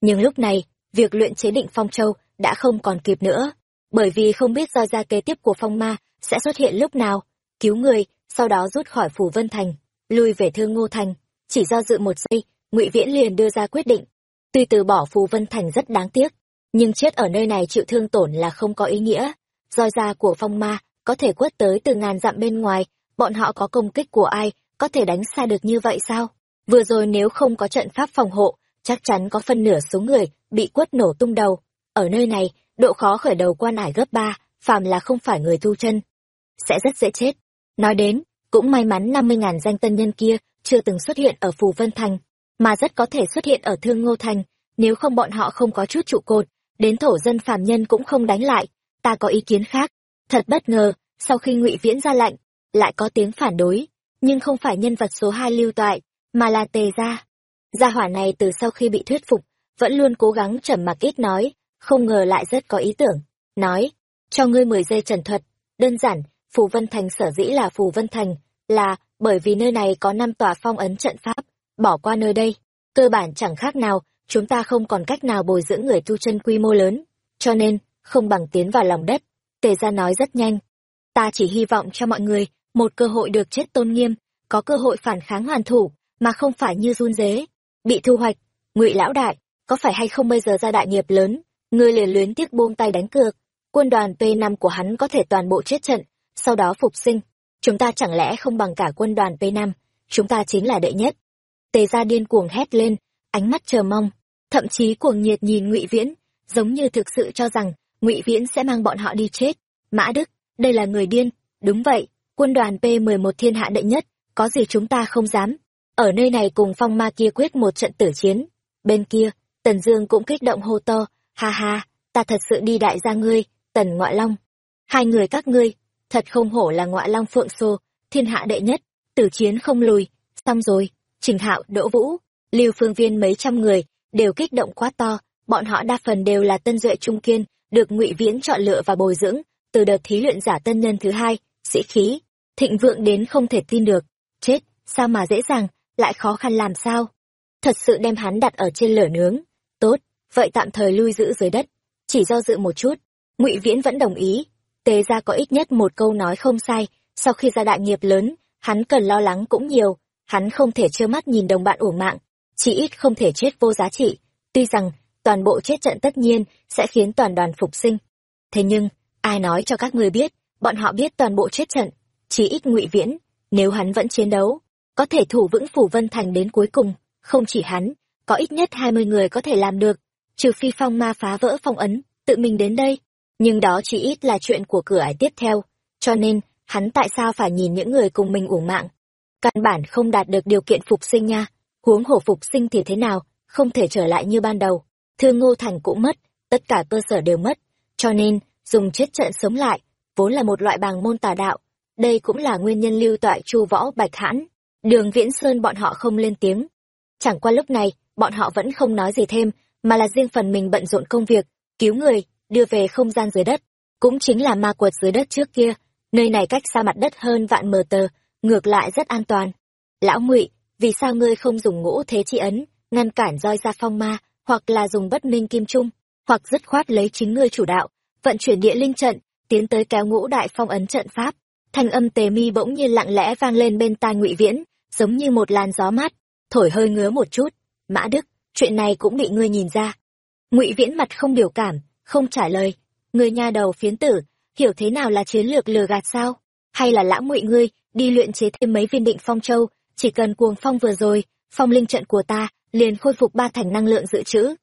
Nhưng lúc này, việc luyện chế định phong châu đã không còn kịp nữa, bởi vì không biết do ra kế tiếp của phong ma sẽ xuất hiện lúc nào. Cứu người, sau đó rút khỏi phù vân thành, lui về thương ngô thành. Chỉ do dự một giây, ngụy viễn liền đưa ra quyết định. Tuy từ bỏ phù vân thành rất đáng tiếc, nhưng chết ở nơi này chịu thương tổn là không có ý nghĩa roi da của phong ma có thể quất tới từ ngàn dặm bên ngoài, bọn họ có công kích của ai có thể đánh xa được như vậy sao? Vừa rồi nếu không có trận pháp phòng hộ, chắc chắn có phân nửa số người bị quất nổ tung đầu. Ở nơi này, độ khó khởi đầu quan ải gấp ba, phàm là không phải người tu chân, sẽ rất dễ chết. Nói đến, cũng may mắn năm mươi ngàn danh tân nhân kia chưa từng xuất hiện ở phù vân thành, mà rất có thể xuất hiện ở thương ngô thành. Nếu không bọn họ không có chút trụ cột, đến thổ dân phàm nhân cũng không đánh lại ta có ý kiến khác. Thật bất ngờ, sau khi ngụy viễn ra lệnh, lại có tiếng phản đối. Nhưng không phải nhân vật số hai lưu toại, mà là tề gia. Gia hỏa này từ sau khi bị thuyết phục, vẫn luôn cố gắng trầm mặc ít nói, không ngờ lại rất có ý tưởng. Nói, cho ngươi mười giây trần thuật, đơn giản, phù vân thành sở dĩ là phù vân thành, là bởi vì nơi này có năm tòa phong ấn trận pháp, bỏ qua nơi đây. Cơ bản chẳng khác nào, chúng ta không còn cách nào bồi dưỡng người tu chân quy mô lớn. Cho nên không bằng tiến vào lòng đất. Tề gia nói rất nhanh. Ta chỉ hy vọng cho mọi người một cơ hội được chết tôn nghiêm, có cơ hội phản kháng hoàn thủ, mà không phải như run dế. Bị thu hoạch, ngụy lão đại, có phải hay không bây giờ ra đại nghiệp lớn? Ngươi liền luyến tiếc buông tay đánh cược. Quân đoàn p năm của hắn có thể toàn bộ chết trận, sau đó phục sinh. Chúng ta chẳng lẽ không bằng cả quân đoàn p năm? Chúng ta chính là đệ nhất. Tề gia điên cuồng hét lên, ánh mắt chờ mong. Thậm chí cuồng nhiệt nhìn ngụy viễn, giống như thực sự cho rằng ngụy viễn sẽ mang bọn họ đi chết. Mã đức, đây là người điên. Đúng vậy, quân đoàn p mười một thiên hạ đệ nhất, có gì chúng ta không dám? Ở nơi này cùng phong ma kia quyết một trận tử chiến. Bên kia, tần dương cũng kích động hô to, ha ha, ta thật sự đi đại gia ngươi, tần ngoại long. Hai người các ngươi, thật không hổ là ngoại long phượng xô thiên hạ đệ nhất, tử chiến không lùi. Xong rồi, trình hạo, đỗ vũ, lưu phương viên mấy trăm người đều kích động quá to, bọn họ đa phần đều là tân duệ trung kiên được ngụy viễn chọn lựa và bồi dưỡng. Từ đợt thí luyện giả tân nhân thứ hai, sĩ khí, thịnh vượng đến không thể tin được. Chết, sao mà dễ dàng, lại khó khăn làm sao? Thật sự đem hắn đặt ở trên lửa nướng. Tốt, vậy tạm thời lui giữ dưới đất. Chỉ do dự một chút, ngụy viễn vẫn đồng ý. Tề ra có ít nhất một câu nói không sai. Sau khi ra đại nghiệp lớn, hắn cần lo lắng cũng nhiều. Hắn không thể trơ mắt nhìn đồng bạn uổng mạng, chỉ ít không thể chết vô giá trị. Tuy rằng, toàn bộ chết trận tất nhiên sẽ khiến toàn đoàn phục sinh. Thế nhưng, ai nói cho các ngươi biết, bọn họ biết toàn bộ chết trận chỉ ít ngụy viễn, nếu hắn vẫn chiến đấu, có thể thủ vững phủ vân thành đến cuối cùng. Không chỉ hắn, có ít nhất hai mươi người có thể làm được, trừ phi phong ma phá vỡ phong ấn, tự mình đến đây. Nhưng đó chỉ ít là chuyện của cửa ải tiếp theo, cho nên hắn tại sao phải nhìn những người cùng mình uổng mạng? Căn bản không đạt được điều kiện phục sinh nha. Huống hổ phục sinh thì thế nào, không thể trở lại như ban đầu. Thương ngô thành cũng mất tất cả cơ sở đều mất. Cho nên, dùng chết trận sống lại, vốn là một loại bàng môn tà đạo, đây cũng là nguyên nhân lưu toại chu võ, bạch hãn. Đường viễn sơn bọn họ không lên tiếng. Chẳng qua lúc này, bọn họ vẫn không nói gì thêm, mà là riêng phần mình bận rộn công việc, cứu người, đưa về không gian dưới đất. Cũng chính là ma quật dưới đất trước kia, nơi này cách xa mặt đất hơn vạn mờ tờ, ngược lại rất an toàn. Lão ngụy, vì sao ngươi không dùng ngũ thế chi ấn, ngăn cản roi ra phong ma, hoặc là dùng bất minh kim trung? Hoặc dứt khoát lấy chính ngươi chủ đạo, vận chuyển địa linh trận, tiến tới kéo ngũ đại phong ấn trận pháp. Thanh âm tề mi bỗng nhiên lặng lẽ vang lên bên tai ngụy viễn, giống như một làn gió mát, thổi hơi ngứa một chút. Mã đức, chuyện này cũng bị ngươi nhìn ra. Ngụy viễn mặt không biểu cảm, không trả lời. Người nha đầu phiến tử, hiểu thế nào là chiến lược lừa gạt sao? Hay là lão ngụy ngươi, đi luyện chế thêm mấy viên định phong châu, chỉ cần cuồng phong vừa rồi, phong linh trận của ta liền khôi phục ba thành năng lượng dự trữ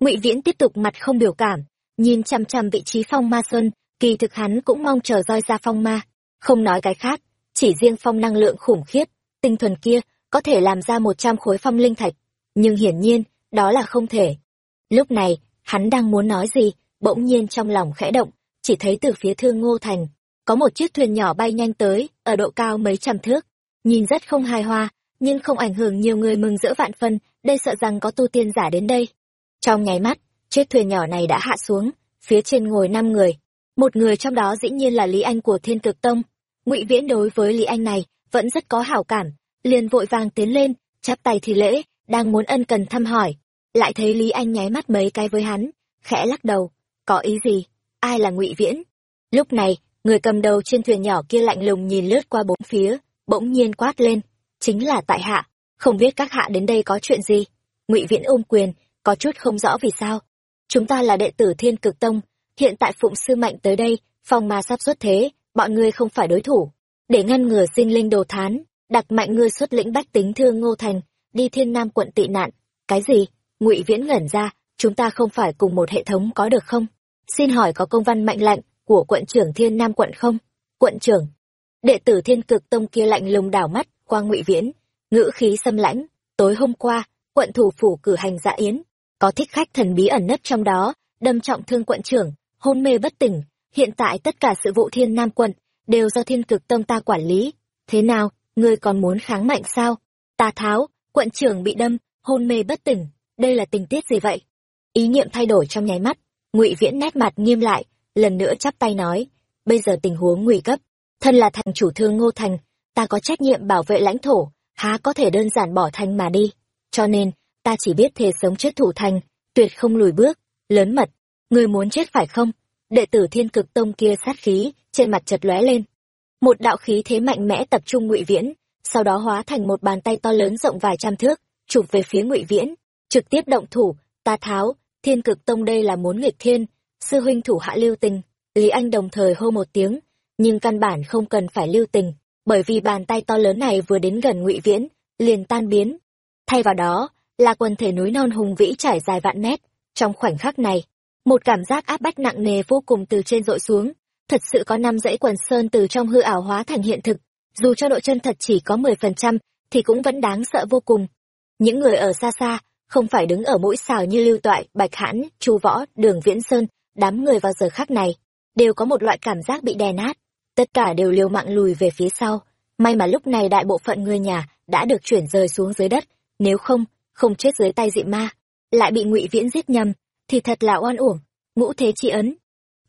ngụy viễn tiếp tục mặt không biểu cảm, nhìn chằm chằm vị trí phong ma xuân, kỳ thực hắn cũng mong chờ roi ra phong ma. Không nói cái khác, chỉ riêng phong năng lượng khủng khiếp, tinh thuần kia có thể làm ra một trăm khối phong linh thạch. Nhưng hiển nhiên, đó là không thể. Lúc này, hắn đang muốn nói gì, bỗng nhiên trong lòng khẽ động, chỉ thấy từ phía thương ngô thành, có một chiếc thuyền nhỏ bay nhanh tới, ở độ cao mấy trăm thước. Nhìn rất không hài hòa, nhưng không ảnh hưởng nhiều người mừng rỡ vạn phân đây sợ rằng có tu tiên giả đến đây trong nháy mắt, chiếc thuyền nhỏ này đã hạ xuống, phía trên ngồi năm người. Một người trong đó dĩ nhiên là lý anh của thiên cực tông. Ngụy viễn đối với lý anh này vẫn rất có hảo cảm, liền vội vàng tiến lên, chắp tay thì lễ, đang muốn ân cần thăm hỏi. Lại thấy lý anh nháy mắt mấy cái với hắn, khẽ lắc đầu, có ý gì? Ai là ngụy viễn? Lúc này, người cầm đầu trên thuyền nhỏ kia lạnh lùng nhìn lướt qua bốn phía, bỗng nhiên quát lên, chính là tại hạ, không biết các hạ đến đây có chuyện gì? Ngụy viễn ôm quyền có chút không rõ vì sao. Chúng ta là đệ tử thiên cực tông, hiện tại phụng sư mạnh tới đây, phòng ma sắp xuất thế, bọn ngươi không phải đối thủ. Để ngăn ngừa sinh linh đồ thán, đặc mạnh ngươi xuất lĩnh bách tính thương ngô thành, đi thiên nam quận tị nạn. Cái gì? Ngụy viễn ngẩn ra, chúng ta không phải cùng một hệ thống có được không? Xin hỏi có công văn mạnh lạnh của quận trưởng thiên nam quận không? Quận trưởng, đệ tử thiên cực tông kia lạnh lùng đảo mắt qua ngụy viễn, ngữ khí xâm lãnh. Tối hôm qua, quận thủ phủ cử hành dạ yến có thích khách thần bí ẩn nấp trong đó, đâm trọng thương quận trưởng, hôn mê bất tỉnh. Hiện tại tất cả sự vụ thiên nam quận đều do thiên cực tông ta quản lý. Thế nào, ngươi còn muốn kháng mạnh sao? Ta tháo, quận trưởng bị đâm, hôn mê bất tỉnh. Đây là tình tiết gì vậy? Ý niệm thay đổi trong nháy mắt, ngụy viễn nét mặt nghiêm lại, lần nữa chắp tay nói, bây giờ tình huống nguy cấp, thân là thành chủ thương ngô thành, ta có trách nhiệm bảo vệ lãnh thổ, há có thể đơn giản bỏ thành mà đi. Cho nên ta chỉ biết thề sống chết thủ thành, tuyệt không lùi bước, lớn mật. Người muốn chết phải không? Đệ tử thiên cực tông kia sát khí, trên mặt chật lóe lên. Một đạo khí thế mạnh mẽ tập trung ngụy viễn, sau đó hóa thành một bàn tay to lớn rộng vài trăm thước, chụp về phía ngụy viễn, trực tiếp động thủ. Ta tháo, thiên cực tông đây là muốn nghịch thiên, sư huynh thủ hạ lưu tình. Lý anh đồng thời hô một tiếng, nhưng căn bản không cần phải lưu tình, bởi vì bàn tay to lớn này vừa đến gần ngụy viễn, liền tan biến. Thay vào đó là quần thể núi non hùng vĩ trải dài vạn mét. Trong khoảnh khắc này, một cảm giác áp bách nặng nề vô cùng từ trên dội xuống. Thật sự có năm dãy quần sơn từ trong hư ảo hóa thành hiện thực. Dù cho độ chân thật chỉ có mười phần trăm, thì cũng vẫn đáng sợ vô cùng. Những người ở xa xa, không phải đứng ở mũi xào như lưu toại, bạch hãn, chu võ, đường viễn sơn, đám người vào giờ khắc này, đều có một loại cảm giác bị đè nát. Tất cả đều liều mạng lùi về phía sau. May mà lúc này đại bộ phận người nhà đã được chuyển rời xuống dưới đất, nếu không không chết dưới tay dị ma, lại bị ngụy viễn giết nhầm, thì thật là oan uổng, ngũ thế chi ấn.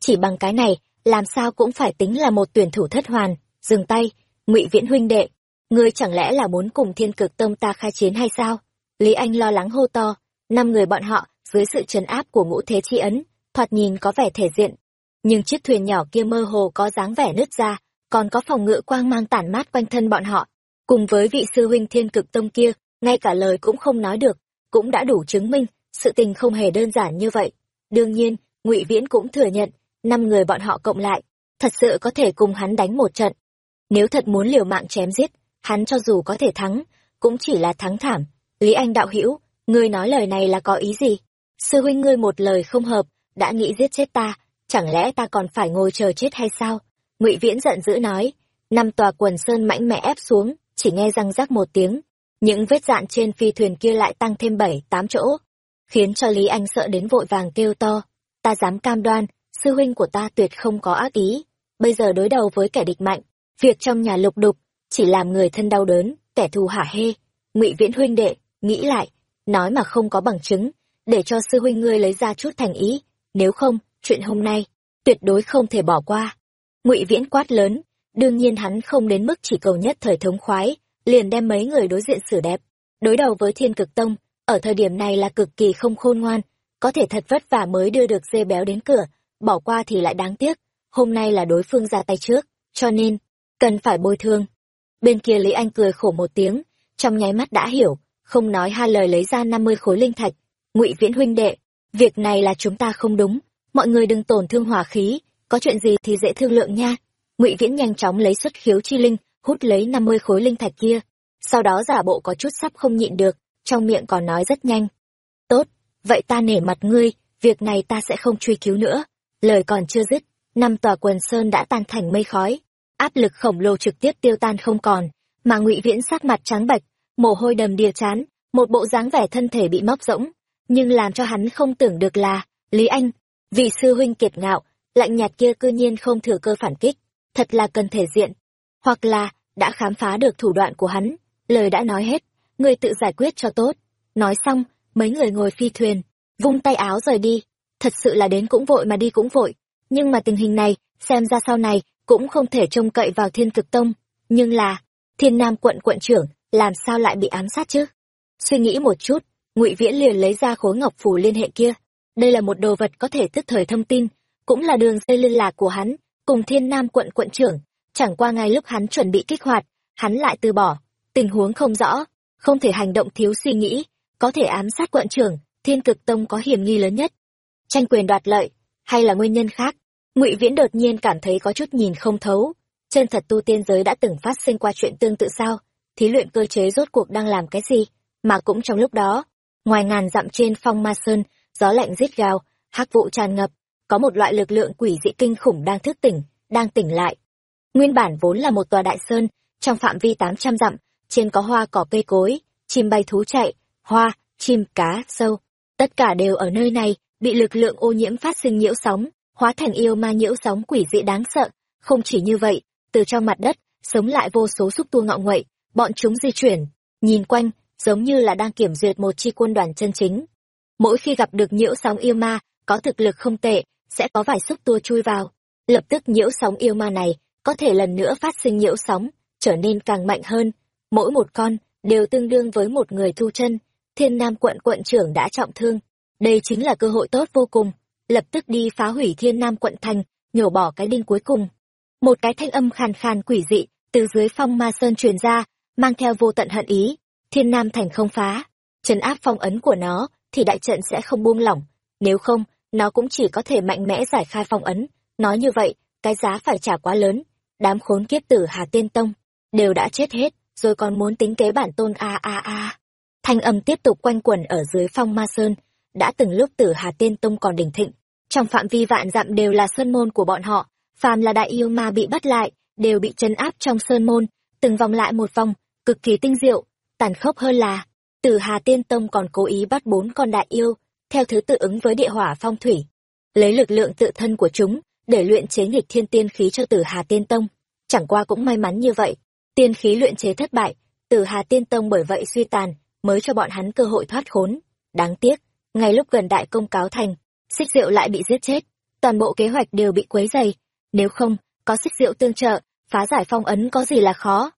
Chỉ bằng cái này, làm sao cũng phải tính là một tuyển thủ thất hoàn. Dừng tay, ngụy viễn huynh đệ, ngươi chẳng lẽ là muốn cùng thiên cực tông ta khai chiến hay sao? Lý anh lo lắng hô to, năm người bọn họ, dưới sự trấn áp của ngũ thế chi ấn, thoạt nhìn có vẻ thể diện. Nhưng chiếc thuyền nhỏ kia mơ hồ có dáng vẻ nứt ra, còn có phòng ngự quang mang tản mát quanh thân bọn họ. Cùng với vị sư huynh thiên cực tông kia ngay cả lời cũng không nói được, cũng đã đủ chứng minh sự tình không hề đơn giản như vậy. Đương nhiên, ngụy viễn cũng thừa nhận, năm người bọn họ cộng lại, thật sự có thể cùng hắn đánh một trận. Nếu thật muốn liều mạng chém giết, hắn cho dù có thể thắng, cũng chỉ là thắng thảm. Lý anh đạo hữu, ngươi nói lời này là có ý gì? Sư huynh ngươi một lời không hợp, đã nghĩ giết chết ta, chẳng lẽ ta còn phải ngồi chờ chết hay sao? Ngụy viễn giận dữ nói, năm tòa quần sơn mãnh mẽ ép xuống, chỉ nghe răng rắc một tiếng những vết dạn trên phi thuyền kia lại tăng thêm bảy, tám chỗ, khiến cho lý anh sợ đến vội vàng kêu to. Ta dám cam đoan, sư huynh của ta tuyệt không có ác ý. Bây giờ đối đầu với kẻ địch mạnh, việc trong nhà lục đục, chỉ làm người thân đau đớn, kẻ thù hả hê. Ngụy viễn huynh đệ, nghĩ lại, nói mà không có bằng chứng, để cho sư huynh ngươi lấy ra chút thành ý. Nếu không, chuyện hôm nay, tuyệt đối không thể bỏ qua. Ngụy viễn quát lớn, đương nhiên hắn không đến mức chỉ cầu nhất thời thống khoái liền đem mấy người đối diện xử đẹp, đối đầu với thiên cực tông, ở thời điểm này là cực kỳ không khôn ngoan, có thể thật vất vả mới đưa được dê béo đến cửa, bỏ qua thì lại đáng tiếc, hôm nay là đối phương ra tay trước, cho nên, cần phải bồi thương bên kia lý anh cười khổ một tiếng, trong nháy mắt đã hiểu, không nói hai lời lấy ra năm mươi khối linh thạch, ngụy viễn huynh đệ, việc này là chúng ta không đúng, mọi người đừng tổn thương hỏa khí, có chuyện gì thì dễ thương lượng nha. Ngụy viễn nhanh chóng lấy xuất khiếu chi linh hút lấy năm mươi khối linh thạch kia sau đó giả bộ có chút sắp không nhịn được trong miệng còn nói rất nhanh tốt vậy ta nể mặt ngươi việc này ta sẽ không truy cứu nữa. Lời còn chưa dứt, năm tòa quần sơn đã tan thành mây khói. Áp lực khổng lồ trực tiếp tiêu tan không còn, mà ngụy Viễn sắc mặt trắng bệch, mồ hôi đầm đìa chán, một bộ dáng vẻ thân thể bị móc rỗng. Nhưng làm cho hắn không tưởng được là, Lý Anh, vị sư huynh kiệt ngạo, lạnh nhạt kia cư nhiên không thừa cơ phản kích, thật là cần thể diện. Hoặc là, đã khám phá được thủ đoạn của hắn, lời đã nói hết, người tự giải quyết cho tốt. Nói xong, mấy người ngồi phi thuyền, vung tay áo rời đi. Thật sự là đến cũng vội mà đi cũng vội. Nhưng mà tình hình này, xem ra sau này, cũng không thể trông cậy vào thiên cực tông. Nhưng là, thiên nam quận quận trưởng, làm sao lại bị ám sát chứ? Suy nghĩ một chút, ngụy Viễn liền lấy ra khối ngọc phù liên hệ kia. Đây là một đồ vật có thể tức thời thông tin, cũng là đường dây liên lạc của hắn, cùng thiên nam quận quận trưởng. Chẳng qua ngay lúc hắn chuẩn bị kích hoạt, hắn lại từ bỏ. Tình huống không rõ, không thể hành động thiếu suy nghĩ, có thể ám sát quận trưởng, thiên cực tông có hiểm nghi lớn nhất. Tranh quyền đoạt lợi, hay là nguyên nhân khác? ngụy Viễn đột nhiên cảm thấy có chút nhìn không thấu. Chân thật tu tiên giới đã từng phát sinh qua chuyện tương tự sao? Thí luyện cơ chế rốt cuộc đang làm cái gì? Mà cũng trong lúc đó, ngoài ngàn dặm trên phong ma sơn, gió lạnh rít gào, hắc vụ tràn ngập, có một loại lực lượng quỷ dị kinh khủng đang thức tỉnh, đang tỉnh lại. Nguyên bản vốn là một tòa đại sơn, trong phạm vi tám trăm dặm, trên có hoa cỏ cây cối, chim bay thú chạy, hoa, chim, cá, sâu. Tất cả đều ở nơi này, bị lực lượng ô nhiễm phát sinh nhiễu sóng, hóa thành yêu ma nhiễu sóng quỷ dị đáng sợ. Không chỉ như vậy, từ trong mặt đất, sống lại vô số xúc tua ngọ nguậy, bọn chúng di chuyển, nhìn quanh, giống như là đang kiểm duyệt một chi quân đoàn chân chính. Mỗi khi gặp được nhiễu sóng yêu ma, có thực lực không tệ, sẽ có vài xúc tua chui vào. Lập tức nhiễu sóng yêu ma này, có thể lần nữa phát sinh nhiễu sóng, trở nên càng mạnh hơn. Mỗi một con, đều tương đương với một người thu chân. Thiên Nam quận quận trưởng đã trọng thương. Đây chính là cơ hội tốt vô cùng. Lập tức đi phá hủy Thiên Nam quận thành, nhổ bỏ cái đinh cuối cùng. Một cái thanh âm khàn khàn quỷ dị, từ dưới phong ma sơn truyền ra, mang theo vô tận hận ý. Thiên Nam thành không phá. Trấn áp phong ấn của nó, thì đại trận sẽ không buông lỏng. Nếu không, nó cũng chỉ có thể mạnh mẽ giải khai phong ấn. Nói như vậy, cái giá phải trả quá lớn. Đám khốn kiếp tử Hà Tiên Tông, đều đã chết hết, rồi còn muốn tính kế bản tôn a a a. Thanh âm tiếp tục quanh quẩn ở dưới phong ma sơn, đã từng lúc tử Hà Tiên Tông còn đỉnh thịnh. Trong phạm vi vạn dặm đều là sơn môn của bọn họ, phàm là đại yêu ma bị bắt lại, đều bị chấn áp trong sơn môn, từng vòng lại một vòng, cực kỳ tinh diệu, tàn khốc hơn là, tử Hà Tiên Tông còn cố ý bắt bốn con đại yêu, theo thứ tự ứng với địa hỏa phong thủy, lấy lực lượng tự thân của chúng, để luyện chế nghịch thiên tiên khí cho tử Hà Tiên Tông. Chẳng qua cũng may mắn như vậy, tiên khí luyện chế thất bại, tử Hà Tiên Tông bởi vậy suy tàn, mới cho bọn hắn cơ hội thoát khốn. Đáng tiếc, ngay lúc gần đại công cáo thành, xích diệu lại bị giết chết, toàn bộ kế hoạch đều bị quấy dày. Nếu không, có xích diệu tương trợ, phá giải phong ấn có gì là khó.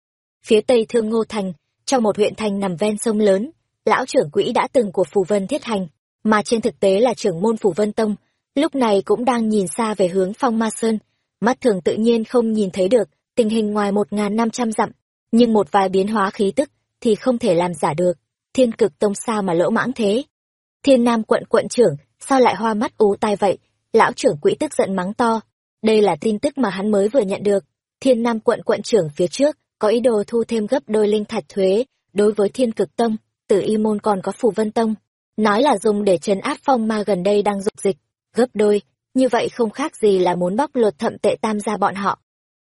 Phía tây thương ngô thành, trong một huyện thành nằm ven sông lớn, lão trưởng quỹ đã từng của Phù Vân Thiết Hành, mà trên thực tế là trưởng môn Phù Vân Tông, lúc này cũng đang nhìn xa về hướng phong ma sơn, mắt thường tự nhiên không nhìn thấy được tình hình ngoài một n năm trăm dặm, nhưng một vài biến hóa khí tức thì không thể làm giả được. Thiên cực tông sao mà lỗ mãng thế? Thiên Nam quận quận trưởng, sao lại hoa mắt ú tai vậy? Lão trưởng quỹ tức giận mắng to. Đây là tin tức mà hắn mới vừa nhận được. Thiên Nam quận quận trưởng phía trước, có ý đồ thu thêm gấp đôi linh thạch thuế, đối với thiên cực tông, tử y môn còn có phù vân tông. Nói là dùng để trấn áp phong ma gần đây đang dục dịch, gấp đôi, như vậy không khác gì là muốn bóc lột thậm tệ tam gia bọn họ.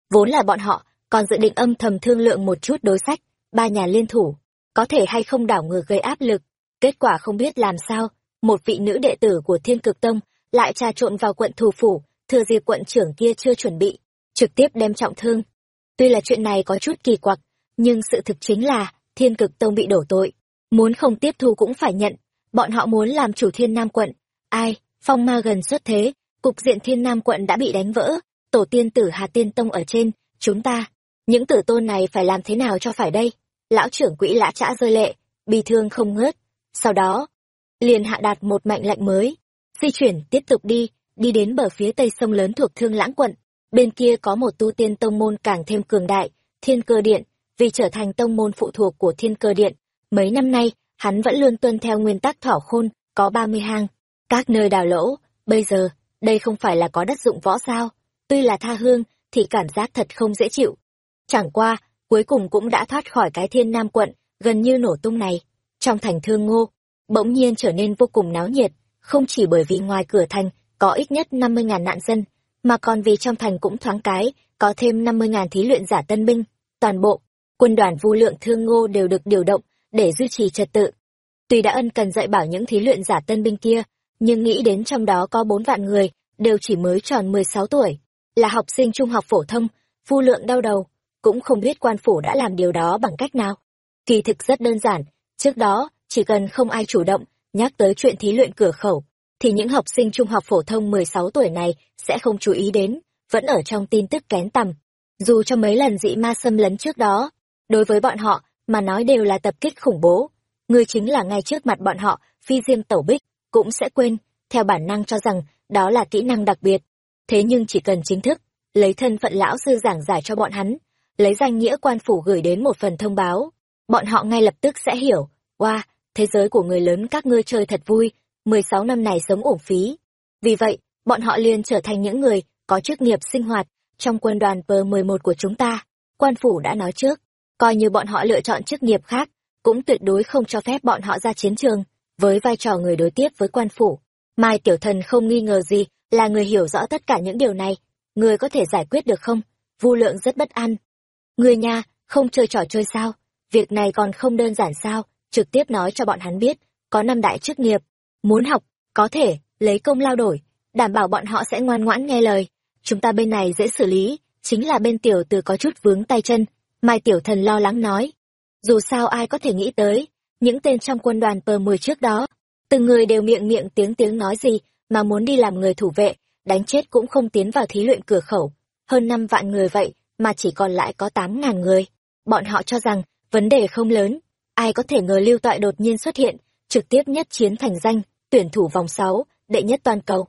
Vốn là bọn họ, còn dự định âm thầm thương lượng một chút đối sách, ba nhà liên thủ, có thể hay không đảo ngược gây áp lực. Kết quả không biết làm sao, một vị nữ đệ tử của thiên cực tông lại trà trộn vào quận thủ phủ, thừa dịp quận trưởng kia chưa chuẩn bị, trực tiếp đem trọng thương. Tuy là chuyện này có chút kỳ quặc, nhưng sự thực chính là thiên cực tông bị đổ tội. Muốn không tiếp thu cũng phải nhận, bọn họ muốn làm chủ thiên nam quận. Ai, phong ma gần xuất thế, cục diện thiên nam quận đã bị đánh vỡ, tổ tiên tử Hà Tiên Tông ở trên, chúng ta, những tử tôn này phải làm thế nào cho phải đây? Lão trưởng quỹ lã trã rơi lệ, bi thương không ngớt. Sau đó, liền hạ đạt một mệnh lệnh mới. Di chuyển, tiếp tục đi, đi đến bờ phía tây sông lớn thuộc Thương Lãng quận. Bên kia có một tu tiên tông môn càng thêm cường đại, Thiên Cơ Điện, vì trở thành tông môn phụ thuộc của Thiên Cơ Điện. Mấy năm nay, hắn vẫn luôn tuân theo nguyên tắc thỏ khôn, có ba mươi hang, các nơi đào lỗ. Bây giờ, đây không phải là có đất dụng võ sao? Tuy là tha hương, thì cảm giác thật không dễ chịu. Chẳng qua, cuối cùng cũng đã thoát khỏi cái thiên nam quận, gần như nổ tung này. Trong thành thương ngô, bỗng nhiên trở nên vô cùng náo nhiệt, không chỉ bởi vì ngoài cửa thành có ít nhất năm mươi ngàn nạn dân, mà còn vì trong thành cũng thoáng cái, có thêm năm mươi ngàn thí luyện giả tân binh. Toàn bộ, quân đoàn vu lượng thương ngô đều được điều động để duy trì trật tự. Tuy đã ân cần dạy bảo những thí luyện giả tân binh kia, nhưng nghĩ đến trong đó có bốn vạn người, đều chỉ mới tròn mười sáu tuổi, là học sinh trung học phổ thông, vu lượng đau đầu, cũng không biết quan phủ đã làm điều đó bằng cách nào. Kỳ thực rất đơn giản, trước đó, chỉ cần không ai chủ động, nhắc tới chuyện thí luyện cửa khẩu, thì những học sinh trung học phổ thông 16 tuổi này sẽ không chú ý đến, vẫn ở trong tin tức kén tầm. Dù cho mấy lần dị ma xâm lấn trước đó, đối với bọn họ mà nói đều là tập kích khủng bố. Người chính là ngay trước mặt bọn họ, phi diêm tẩu bích, cũng sẽ quên, theo bản năng cho rằng đó là kỹ năng đặc biệt. Thế nhưng chỉ cần chính thức, lấy thân phận lão sư giảng giải cho bọn hắn, lấy danh nghĩa quan phủ gửi đến một phần thông báo, bọn họ ngay lập tức sẽ hiểu, wow, thế giới của người lớn các ngươi chơi thật vui, 16 năm này sống uổng phí. Vì vậy, bọn họ liền trở thành những người có chức nghiệp sinh hoạt trong quân đoàn P11 của chúng ta. Quan phủ đã nói trước, coi như bọn họ lựa chọn chức nghiệp khác, cũng tuyệt đối không cho phép bọn họ ra chiến trường, với vai trò người đối tiếp với quan phủ. Mai Tiểu Thần không nghi ngờ gì, là người hiểu rõ tất cả những điều này. Người có thể giải quyết được không? Vu lượng rất bất an. Người nha, không chơi trò chơi sao? Việc này còn không đơn giản sao? Trực tiếp nói cho bọn hắn biết, có năm đại chức nghiệp. Muốn học, có thể, lấy công lao đổi, đảm bảo bọn họ sẽ ngoan ngoãn nghe lời. Chúng ta bên này dễ xử lý, chính là bên tiểu từ có chút vướng tay chân. Mai Tiểu Thần lo lắng nói. Dù sao ai có thể nghĩ tới, những tên trong quân đoàn pờ 10 trước đó, từng người đều miệng miệng tiếng tiếng nói gì mà muốn đi làm người thủ vệ, đánh chết cũng không tiến vào thí luyện cửa khẩu. Hơn năm vạn người vậy mà chỉ còn lại có tám ngàn người. Bọn họ cho rằng vấn đề không lớn, ai có thể ngờ lưu toại đột nhiên xuất hiện, trực tiếp nhất chiến thành danh, tuyển thủ vòng sáu đệ nhất toàn cầu.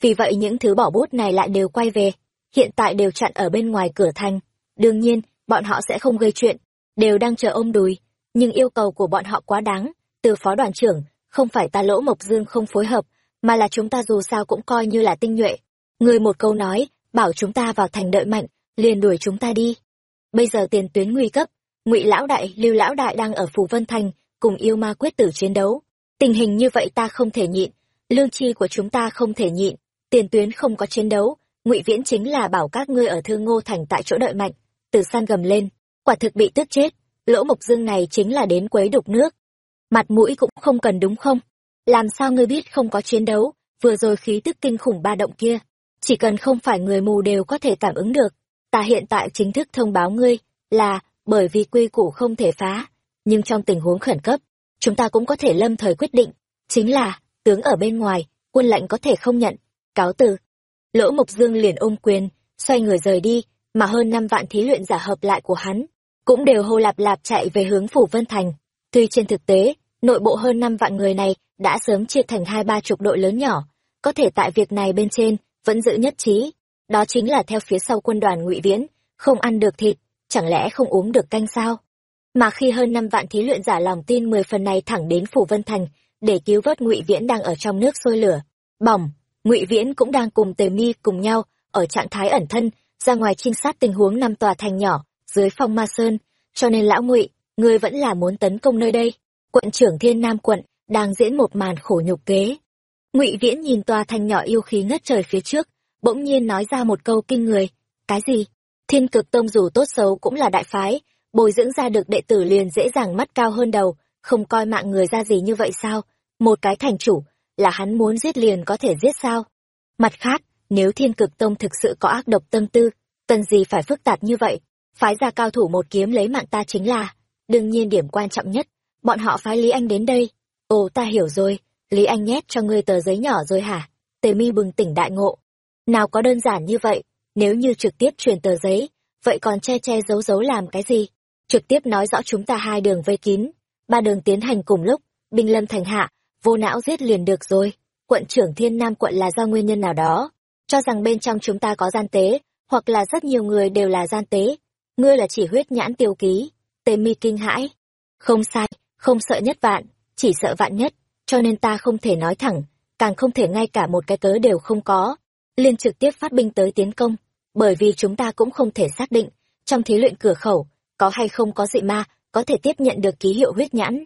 Vì vậy những thứ bỏ bút này lại đều quay về, hiện tại đều chặn ở bên ngoài cửa thành. Đương nhiên, bọn họ sẽ không gây chuyện, đều đang chờ ôm đùi, nhưng yêu cầu của bọn họ quá đáng, từ phó đoàn trưởng, không phải ta lỗ mộc dương không phối hợp, mà là chúng ta dù sao cũng coi như là tinh nhuệ. Người một câu nói, bảo chúng ta vào thành đợi mạnh, liền đuổi chúng ta đi. Bây giờ tiền tuyến nguy cấp, ngụy lão đại, lưu lão đại đang ở phù vân thành, cùng yêu ma quyết tử chiến đấu. Tình hình như vậy ta không thể nhịn, lương chi của chúng ta không thể nhịn, tiền tuyến không có chiến đấu, ngụy viễn chính là bảo các ngươi ở thương ngô thành tại chỗ đợi mạnh. Từ san gầm lên, quả thực bị tức chết, lỗ mộc dương này chính là đến quấy đục nước. Mặt mũi cũng không cần đúng không? Làm sao ngươi biết không có chiến đấu, vừa rồi khí tức kinh khủng ba động kia. Chỉ cần không phải người mù đều có thể cảm ứng được. Ta hiện tại chính thức thông báo ngươi, là, bởi vì quy củ không thể phá. Nhưng trong tình huống khẩn cấp, chúng ta cũng có thể lâm thời quyết định. Chính là, tướng ở bên ngoài, quân lệnh có thể không nhận. Cáo từ. Lỗ Mộc Dương liền ôm quyền, xoay người rời đi, mà hơn năm vạn thí luyện giả hợp lại của hắn, cũng đều hô lạp lạp chạy về hướng Phủ Vân Thành. Tuy trên thực tế, nội bộ hơn năm vạn người này đã sớm chia thành hai ba chục đội lớn nhỏ, có thể tại việc này bên trên vẫn giữ nhất trí. Đó chính là theo phía sau quân đoàn ngụy Viễn, không ăn được thịt, chẳng lẽ không uống được canh sao? Mà khi hơn năm vạn thí luyện giả lòng tin mười phần này thẳng đến Phủ Vân Thành, để cứu vớt ngụy Viễn đang ở trong nước sôi lửa, bỏng, ngụy Viễn cũng đang cùng Tề Mi cùng nhau ở trạng thái ẩn thân, ra ngoài trinh sát tình huống năm tòa thành nhỏ dưới phong ma sơn, cho nên lão ngụy, ngươi vẫn là muốn tấn công nơi đây. Quận trưởng thiên nam quận đang diễn một màn khổ nhục kế. Ngụy viễn nhìn tòa thành nhỏ yêu khí ngất trời phía trước bỗng nhiên nói ra một câu kinh người cái gì? Thiên cực tông dù tốt xấu cũng là đại phái bồi dưỡng ra được đệ tử liền dễ dàng mắt cao hơn đầu không coi mạng người ra gì như vậy sao? Một cái thành chủ là hắn muốn giết liền có thể giết sao? Mặt khác nếu thiên cực tông thực sự có ác độc tâm tư cần gì phải phức tạp như vậy? Phái ra cao thủ một kiếm lấy mạng ta chính là, đương nhiên điểm quan trọng nhất, bọn họ phái lý anh đến đây. Ồ, ta hiểu rồi, lý anh nhét cho ngươi tờ giấy nhỏ rồi hả? Tề mi bừng tỉnh đại ngộ. Nào có đơn giản như vậy, nếu như trực tiếp truyền tờ giấy, vậy còn che che giấu giấu làm cái gì? Trực tiếp nói rõ chúng ta hai đường vây kín, ba đường tiến hành cùng lúc, binh lâm thành hạ, vô não giết liền được rồi. Quận trưởng thiên nam quận là do nguyên nhân nào đó? Cho rằng bên trong chúng ta có gian tế, hoặc là rất nhiều người đều là gian tế ngươi là chỉ huyết nhãn tiêu ký tề mi kinh hãi. Không sai không sợ nhất vạn chỉ sợ vạn nhất cho nên ta không thể nói thẳng càng không thể ngay cả một cái cớ đều không có. Liên trực tiếp phát binh tới tiến công bởi vì chúng ta cũng không thể xác định trong thí luyện cửa khẩu có hay không có dị ma có thể tiếp nhận được ký hiệu huyết nhãn.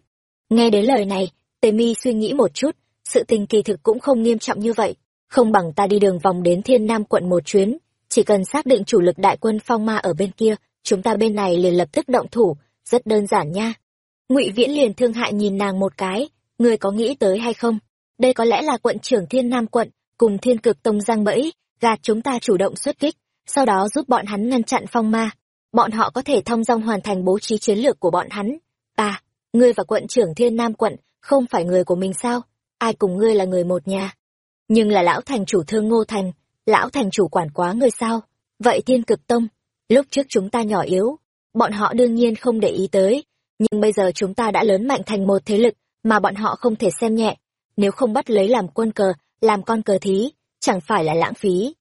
Nghe đến lời này tề mi suy nghĩ một chút sự tình kỳ thực cũng không nghiêm trọng như vậy. Không bằng ta đi đường vòng đến thiên nam quận một chuyến, chỉ cần xác định chủ lực đại quân phong ma ở bên kia, chúng ta bên này liền lập tức động thủ, rất đơn giản nha. Ngụy Viễn liền thương hại nhìn nàng một cái, người có nghĩ tới hay không? Đây có lẽ là quận trưởng thiên nam quận, cùng thiên cực tông giang bẫy, gạt chúng ta chủ động xuất kích, sau đó giúp bọn hắn ngăn chặn phong ma. Bọn họ có thể thông dong hoàn thành bố trí chiến lược của bọn hắn. À, ngươi và quận trưởng thiên nam quận không phải người của mình sao? Ai cùng ngươi là người một nhà? Nhưng là lão thành chủ thương ngô thành, lão thành chủ quản quá ngươi sao? Vậy thiên cực tông, lúc trước chúng ta nhỏ yếu, bọn họ đương nhiên không để ý tới, nhưng bây giờ chúng ta đã lớn mạnh thành một thế lực mà bọn họ không thể xem nhẹ. Nếu không bắt lấy làm quân cờ, làm con cờ thí, chẳng phải là lãng phí.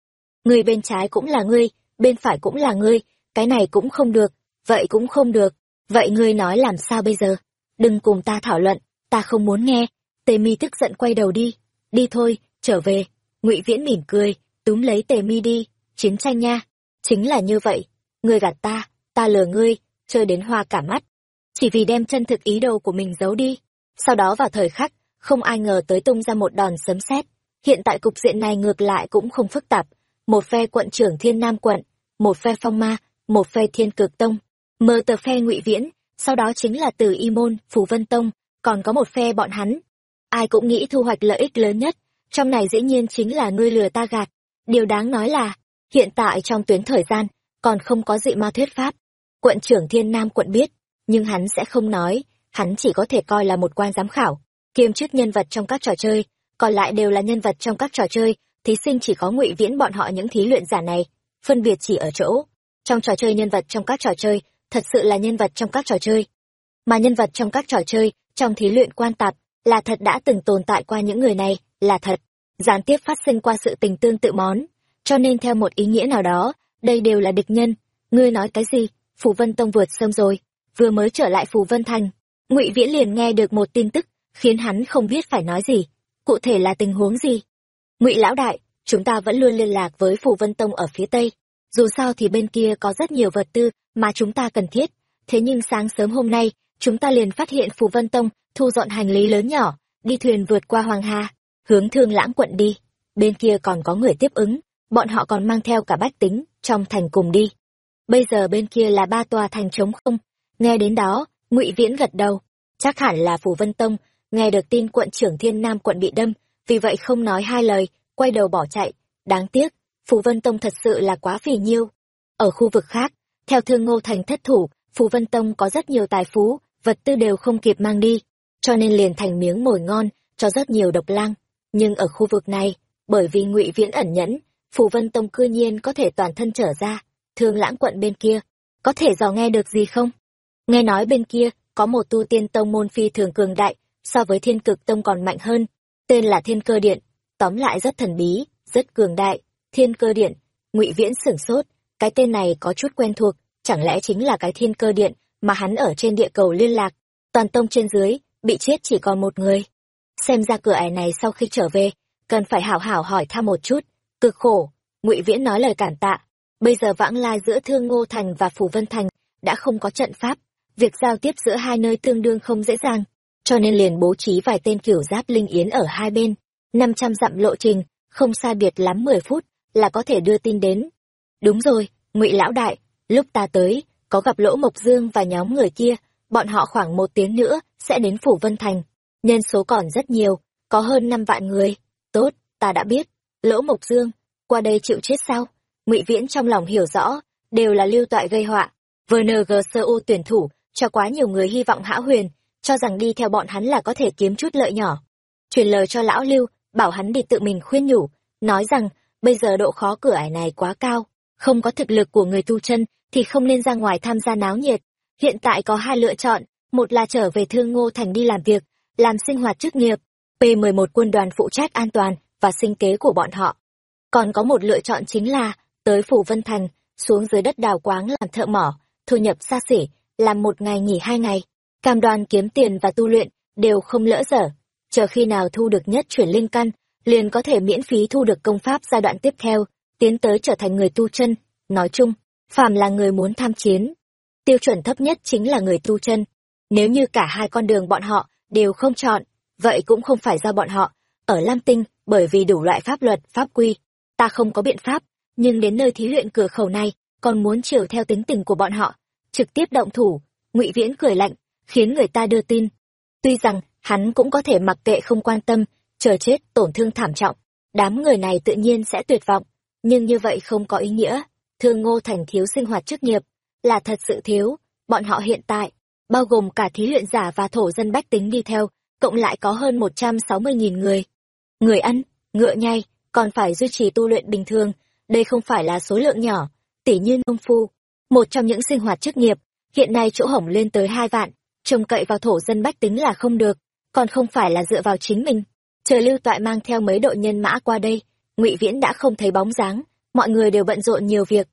Người bên trái cũng là ngươi, bên phải cũng là ngươi, cái này cũng không được, vậy cũng không được. Vậy ngươi nói làm sao bây giờ? Đừng cùng ta thảo luận, ta không muốn nghe. Tề mi tức giận quay đầu đi. Đi thôi, trở về. ngụy Viễn mỉm cười, túm lấy tề mi đi. Chiến tranh nha. Chính là như vậy. Ngươi gạt ta, ta lừa ngươi, chơi đến hoa cả mắt. Chỉ vì đem chân thực ý đồ của mình giấu đi. Sau đó vào thời khắc, không ai ngờ tới tung ra một đòn sấm sét. Hiện tại cục diện này ngược lại cũng không phức tạp. Một phe quận trưởng thiên nam quận, một phe phong ma, một phe thiên cực tông, mơ tờ phe ngụy viễn, sau đó chính là từ y môn, phù vân tông, còn có một phe bọn hắn. Ai cũng nghĩ thu hoạch lợi ích lớn nhất, trong này dĩ nhiên chính là ngươi lừa ta gạt. Điều đáng nói là, hiện tại trong tuyến thời gian, còn không có dị ma thuyết pháp. Quận trưởng thiên nam quận biết, nhưng hắn sẽ không nói, hắn chỉ có thể coi là một quan giám khảo, kiêm chức nhân vật trong các trò chơi, còn lại đều là nhân vật trong các trò chơi, thí sinh chỉ có ngụy viễn bọn họ những thí luyện giả này, phân biệt chỉ ở chỗ, trong trò chơi nhân vật trong các trò chơi, thật sự là nhân vật trong các trò chơi. Mà nhân vật trong các trò chơi, trong thí luyện quan tạp, là thật đã từng tồn tại qua những người này, là thật, gián tiếp phát sinh qua sự tình tương tự món. Cho nên theo một ý nghĩa nào đó, đây đều là địch nhân. Ngươi nói cái gì? Phù Vân Tông vượt sông rồi, vừa mới trở lại Phù Vân Thành. Ngụy Viễn liền nghe được một tin tức, khiến hắn không biết phải nói gì. Cụ thể là tình huống gì? Ngụy Lão Đại, chúng ta vẫn luôn liên lạc với Phù Vân Tông ở phía Tây dù sao thì bên kia có rất nhiều vật tư mà chúng ta cần thiết thế nhưng sáng sớm hôm nay chúng ta liền phát hiện phù vân tông thu dọn hành lý lớn nhỏ đi thuyền vượt qua hoàng hà hướng thương lãng quận đi bên kia còn có người tiếp ứng bọn họ còn mang theo cả bách tính trong thành cùng đi bây giờ bên kia là ba tòa thành trống không nghe đến đó ngụy viễn gật đầu chắc hẳn là phù vân tông nghe được tin quận trưởng thiên nam quận bị đâm vì vậy không nói hai lời quay đầu bỏ chạy đáng tiếc Phù Vân Tông thật sự là quá phì nhiêu. Ở khu vực khác, theo thương ngô thành thất thủ, Phù Vân Tông có rất nhiều tài phú, vật tư đều không kịp mang đi, cho nên liền thành miếng mồi ngon cho rất nhiều độc lang. Nhưng ở khu vực này, bởi vì ngụy Viễn ẩn nhẫn, Phù Vân Tông cư nhiên có thể toàn thân trở ra, thương lãng quận bên kia, có thể dò nghe được gì không? Nghe nói bên kia, có một tu tiên tông môn phi thường cường đại, so với thiên cực tông còn mạnh hơn, tên là thiên cơ điện, tóm lại rất thần bí, rất cường đại, thiên cơ điện ngụy viễn sửng sốt cái tên này có chút quen thuộc chẳng lẽ chính là cái thiên cơ điện mà hắn ở trên địa cầu liên lạc toàn tông trên dưới bị chết chỉ còn một người? Xem ra cửa ải này sau khi trở về cần phải hảo hảo hỏi thăm một chút cực khổ. Ngụy viễn nói lời cản tạ. Bây giờ vãng lai giữa thương ngô thành và phủ vân thành đã không có trận pháp. Việc giao tiếp giữa hai nơi tương đương không dễ dàng. Cho nên liền bố trí vài tên kiểu giáp linh yến ở hai bên. Năm trăm dặm lộ trình, không sai biệt lắm mười phút là có thể đưa tin đến. Đúng rồi, ngụy lão đại, lúc ta tới, có gặp lỗ mộc dương và nhóm người kia, bọn họ khoảng một tiếng nữa sẽ đến phủ vân thành. Nhân số còn rất nhiều, có hơn năm vạn người. Tốt, ta đã biết lỗ mộc dương qua đây chịu chết sao? Ngụy viễn trong lòng hiểu rõ đều là lưu toại gây họa. Vng sơ u tuyển thủ cho quá nhiều người hy vọng hão huyền cho rằng đi theo bọn hắn là có thể kiếm chút lợi nhỏ. Truyền lời cho lão lưu bảo hắn đi tự mình khuyên nhủ nói rằng bây giờ độ khó cửa ải này quá cao, không có thực lực của người tu chân thì không nên ra ngoài tham gia náo nhiệt. Hiện tại có hai lựa chọn, một là trở về Thương Ngô Thành đi làm việc, làm sinh hoạt chức nghiệp, P11 quân đoàn phụ trách an toàn và sinh kế của bọn họ. Còn có một lựa chọn chính là tới Phủ Vân Thành, xuống dưới đất đào quáng làm thợ mỏ, thu nhập xa xỉ, làm một ngày nghỉ hai ngày, cam đoan kiếm tiền và tu luyện đều không lỡ dở. Chờ khi nào thu được nhất chuyển linh căn, liền có thể miễn phí thu được công pháp giai đoạn tiếp theo, tiến tới trở thành người tu chân. Nói chung, phàm là người muốn tham chiến, tiêu chuẩn thấp nhất chính là người tu chân. Nếu như cả hai con đường bọn họ đều không chọn, vậy cũng không phải do bọn họ, ở lam tinh bởi vì đủ loại pháp luật, pháp quy. Ta không có biện pháp, nhưng đến nơi thí luyện cửa khẩu này, còn muốn chiều theo tính tình của bọn họ, trực tiếp động thủ, ngụy viễn cười lạnh, khiến người ta đưa tin. Tuy rằng, hắn cũng có thể mặc kệ không quan tâm, chờ chết tổn thương thảm trọng, đám người này tự nhiên sẽ tuyệt vọng. Nhưng như vậy không có ý nghĩa, thương ngô thành thiếu sinh hoạt chức nghiệp, là thật sự thiếu, bọn họ hiện tại, bao gồm cả thí luyện giả và thổ dân bách tính đi theo cộng lại có hơn một trăm sáu mươi nghìn người. Người ăn, ngựa nhai, còn phải duy trì tu luyện bình thường. Đây không phải là số lượng nhỏ. Tỉ như nông phu, một trong những sinh hoạt chức nghiệp, hiện nay chỗ hổng lên tới hai vạn. Trông cậy vào thổ dân bách tính là không được, còn không phải là dựa vào chính mình. Chờ lưu toại mang theo mấy đội nhân mã qua đây, ngụy viễn đã không thấy bóng dáng, mọi người đều bận rộn nhiều việc.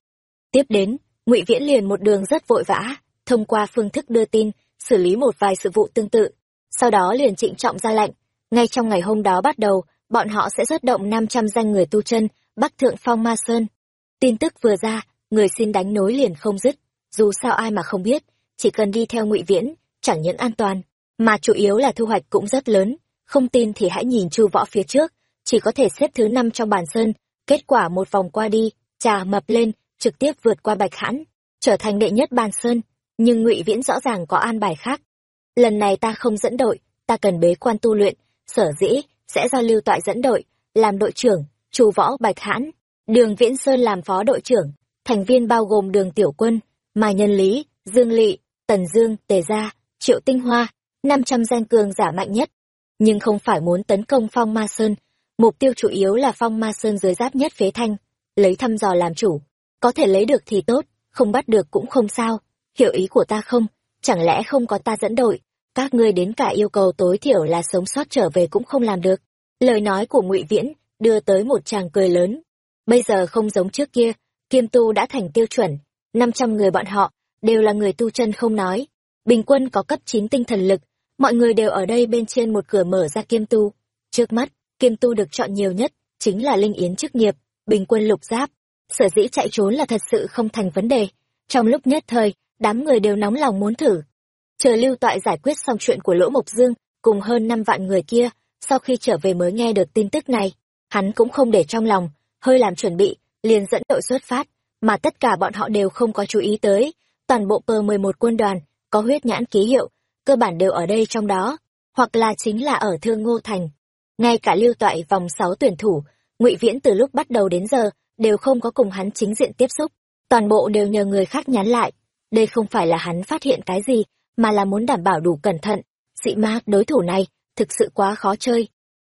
Tiếp đến, ngụy viễn liền một đường rất vội vã, thông qua phương thức đưa tin, xử lý một vài sự vụ tương tự sau đó liền trịnh trọng ra lệnh, ngay trong ngày hôm đó bắt đầu, bọn họ sẽ xuất động năm trăm danh người tu chân, bắc thượng phong ma sơn. Tin tức vừa ra, người xin đánh nối liền không dứt. Dù sao ai mà không biết, chỉ cần đi theo ngụy viễn, chẳng những an toàn, mà chủ yếu là thu hoạch cũng rất lớn. Không tin thì hãy nhìn chu võ phía trước, chỉ có thể xếp thứ năm trong bàn sơn. Kết quả một vòng qua đi, trà mập lên, trực tiếp vượt qua bạch hãn, trở thành đệ nhất bàn sơn. Nhưng ngụy viễn rõ ràng có an bài khác lần này ta không dẫn đội, ta cần bế quan tu luyện, sở dĩ sẽ do lưu toại dẫn đội, làm đội trưởng, chu võ bạch hãn. Đường viễn sơn làm phó đội trưởng, thành viên bao gồm đường tiểu quân, mai nhân lý, dương lỵ tần dương, tề gia, triệu tinh hoa, năm trăm danh cường giả mạnh nhất. Nhưng không phải muốn tấn công phong ma sơn, mục tiêu chủ yếu là phong ma sơn dưới giáp nhất phế thanh, lấy thăm dò làm chủ. Có thể lấy được thì tốt, không bắt được cũng không sao. Hiểu ý của ta không? Chẳng lẽ không có ta dẫn đội? Các ngươi đến cả yêu cầu tối thiểu là sống sót trở về cũng không làm được. Lời nói của ngụy viễn đưa tới một tràng cười lớn. Bây giờ không giống trước kia, kiêm tu đã thành tiêu chuẩn. Năm trăm người bọn họ đều là người tu chân không nói. Bình quân có cấp chín tinh thần lực, mọi người đều ở đây bên trên một cửa mở ra kiêm tu. Trước mắt, kiêm tu được chọn nhiều nhất chính là linh yến chức nghiệp, bình quân lục giáp. Sở dĩ chạy trốn là thật sự không thành vấn đề. Trong lúc nhất thời, đám người đều nóng lòng muốn thử chờ lưu toại giải quyết xong chuyện của lỗ mộc dương, cùng hơn năm vạn người kia, sau khi trở về mới nghe được tin tức này, hắn cũng không để trong lòng, hơi làm chuẩn bị, liền dẫn đội xuất phát, mà tất cả bọn họ đều không có chú ý tới, toàn bộ pờ mười một quân đoàn, có huyết nhãn ký hiệu, cơ bản đều ở đây trong đó, hoặc là chính là ở thương ngô thành. Ngay cả lưu toại vòng sáu tuyển thủ, ngụy viễn từ lúc bắt đầu đến giờ, đều không có cùng hắn chính diện tiếp xúc, toàn bộ đều nhờ người khác nhắn lại. Đây không phải là hắn phát hiện cái gì mà là muốn đảm bảo đủ cẩn thận. Dị ma, đối thủ này, thực sự quá khó chơi.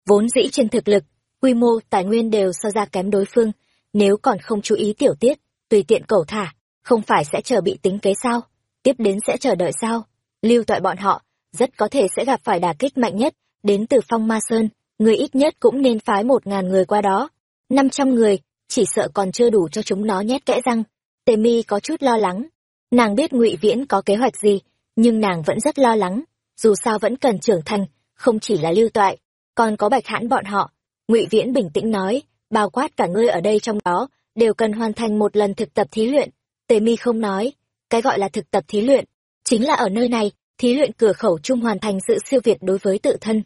Vốn dĩ trên thực lực, quy mô, tài nguyên đều so ra kém đối phương. Nếu còn không chú ý tiểu tiết, tùy tiện cầu thả, không phải sẽ chờ bị tính kế sao? Tiếp đến sẽ chờ đợi sao? Lưu toại bọn họ, rất có thể sẽ gặp phải đà kích mạnh nhất đến từ phong ma sơn. Người ít nhất cũng nên phái một ngàn người qua đó. Năm trăm người, chỉ sợ còn chưa đủ cho chúng nó nhét kẽ răng. Tề mi có chút lo lắng. Nàng biết ngụy viễn có kế hoạch gì nhưng nàng vẫn rất lo lắng, dù sao vẫn cần trưởng thành, không chỉ là lưu toại, còn có bạch hãn bọn họ. Ngụy viễn bình tĩnh nói, bao quát cả ngươi ở đây trong đó, đều cần hoàn thành một lần thực tập thí luyện. Tề mi không nói, cái gọi là thực tập thí luyện, chính là ở nơi này, thí luyện cửa khẩu chung hoàn thành sự siêu việt đối với tự thân.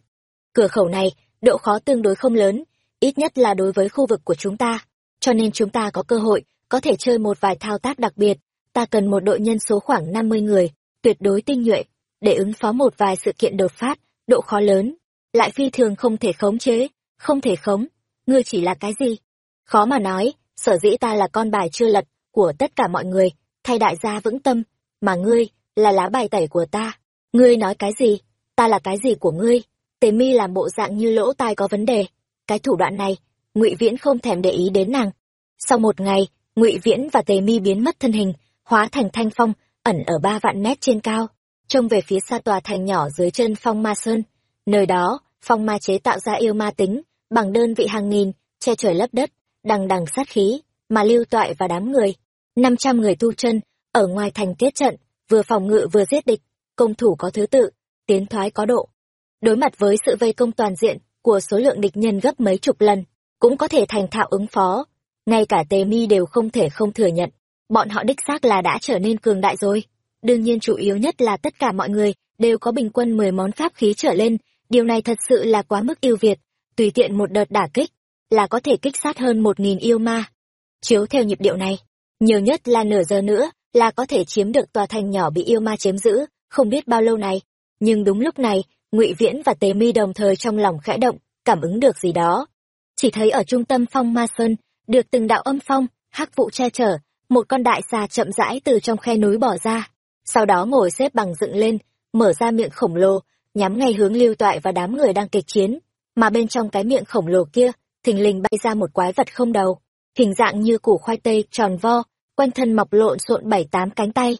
Cửa khẩu này, độ khó tương đối không lớn, ít nhất là đối với khu vực của chúng ta, cho nên chúng ta có cơ hội, có thể chơi một vài thao tác đặc biệt. Ta cần một đội nhân số khoảng năm mươi người tuyệt đối tinh nhuệ, để ứng phó một vài sự kiện đột phát, độ khó lớn, lại phi thường không thể khống chế, không thể khống. Ngươi chỉ là cái gì? Khó mà nói, sở dĩ ta là con bài chưa lật của tất cả mọi người, thay đại gia vững tâm, mà ngươi là lá bài tẩy của ta. Ngươi nói cái gì? Ta là cái gì của ngươi? Tề mi làm bộ dạng như lỗ tai có vấn đề. Cái thủ đoạn này, ngụy viễn không thèm để ý đến nàng. Sau một ngày, ngụy viễn và tề mi biến mất thân hình, hóa thành thanh phong ẩn ở ba vạn mét trên cao, trông về phía xa tòa thành nhỏ dưới chân phong ma sơn. Nơi đó, phong ma chế tạo ra yêu ma tính, bằng đơn vị hàng nghìn, che trời lấp đất, đằng đằng sát khí, mà lưu toại và đám người. Năm trăm người tu chân, ở ngoài thành kết trận, vừa phòng ngự vừa giết địch, công thủ có thứ tự, tiến thoái có độ. Đối mặt với sự vây công toàn diện của số lượng địch nhân gấp mấy chục lần, cũng có thể thành thạo ứng phó, ngay cả tề mi đều không thể không thừa nhận bọn họ đích xác là đã trở nên cường đại rồi đương nhiên chủ yếu nhất là tất cả mọi người đều có bình quân mười món pháp khí trở lên điều này thật sự là quá mức ưu việt tùy tiện một đợt đả kích, là có thể kích sát hơn một nghìn yêu ma. Chiếu theo nhịp điệu này, nhiều nhất là nửa giờ nữa là có thể chiếm được tòa thành nhỏ bị yêu ma chiếm giữ, không biết bao lâu này. Nhưng đúng lúc này, ngụy Viễn và tề Mi đồng thời trong lòng khẽ động, cảm ứng được gì đó. Chỉ thấy ở trung tâm phong ma sơn, được từng đạo âm phong, hắc vụ che chở, một con đại xà chậm rãi từ trong khe núi bỏ ra. Sau đó ngồi xếp bằng dựng lên, mở ra miệng khổng lồ, nhắm ngay hướng lưu toại và đám người đang kịch chiến. Mà bên trong cái miệng khổng lồ kia, thình lình bay ra một quái vật không đầu, hình dạng như củ khoai tây tròn vo, quanh thân mọc lộn xộn bảy tám cánh tay.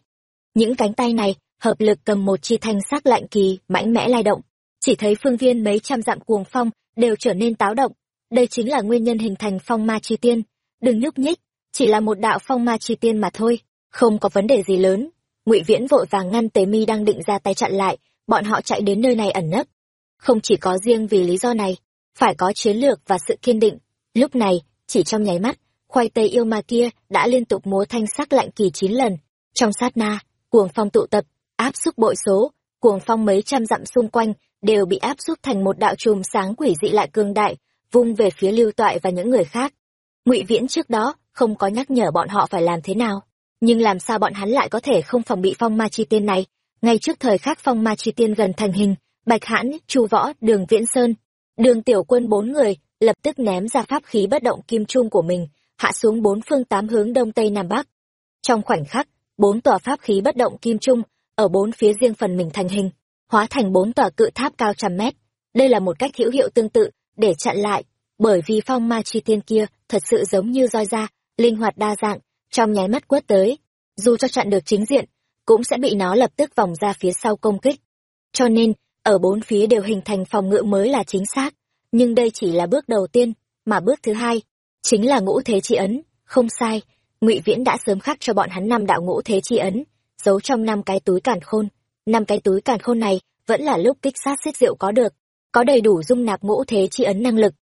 Những cánh tay này hợp lực cầm một chi thanh sắc lạnh kỳ, mãnh mẽ lai động. Chỉ thấy phương viên mấy trăm dặm cuồng phong đều trở nên táo động. Đây chính là nguyên nhân hình thành phong ma chi tiên. Đừng nhúc nhích, chỉ là một đạo phong ma chi tiên mà thôi, không có vấn đề gì lớn. Ngụy Viễn vội vàng ngăn Tế Mi đang định ra tay chặn lại, bọn họ chạy đến nơi này ẩn nấp. Không chỉ có riêng vì lý do này, phải có chiến lược và sự kiên định. Lúc này, chỉ trong nháy mắt, khoai tây yêu ma kia đã liên tục múa thanh sắc lạnh kỳ chín lần. Trong sát na, cuồng phong tụ tập, áp xúc bội số, cuồng phong mấy trăm dặm xung quanh đều bị áp xúc thành một đạo chùm sáng quỷ dị lại cương đại, vung về phía lưu toại và những người khác. Ngụy Viễn trước đó không có nhắc nhở bọn họ phải làm thế nào, nhưng làm sao bọn hắn lại có thể không phòng bị phong ma chi tiên này? Ngay trước thời khắc phong ma chi tiên gần thành hình, Bạch Hãn, Chu Võ, Đường Viễn Sơn, Đường Tiểu Quân bốn người lập tức ném ra pháp khí bất động kim trung của mình, hạ xuống bốn phương tám hướng đông tây nam bắc. Trong khoảnh khắc, bốn tòa pháp khí bất động kim trung ở bốn phía riêng phần mình thành hình, hóa thành bốn tòa cự tháp cao trăm mét. Đây là một cách hữu hiệu tương tự để chặn lại, bởi vì phong ma chi tiên kia thật sự giống như roi da, linh hoạt đa dạng, trong nháy mắt quất tới, dù cho chặn được chính diện, cũng sẽ bị nó lập tức vòng ra phía sau công kích. Cho nên, ở bốn phía đều hình thành phòng ngự mới là chính xác, nhưng đây chỉ là bước đầu tiên, mà bước thứ hai chính là ngũ thế chi ấn, không sai, Ngụy Viễn đã sớm khắc cho bọn hắn năm đạo ngũ thế chi ấn, giấu trong năm cái túi càn khôn. Năm cái túi càn khôn này vẫn là lúc kích sát xích rượu có được, có đầy đủ dung nạp ngũ thế chi ấn năng lực.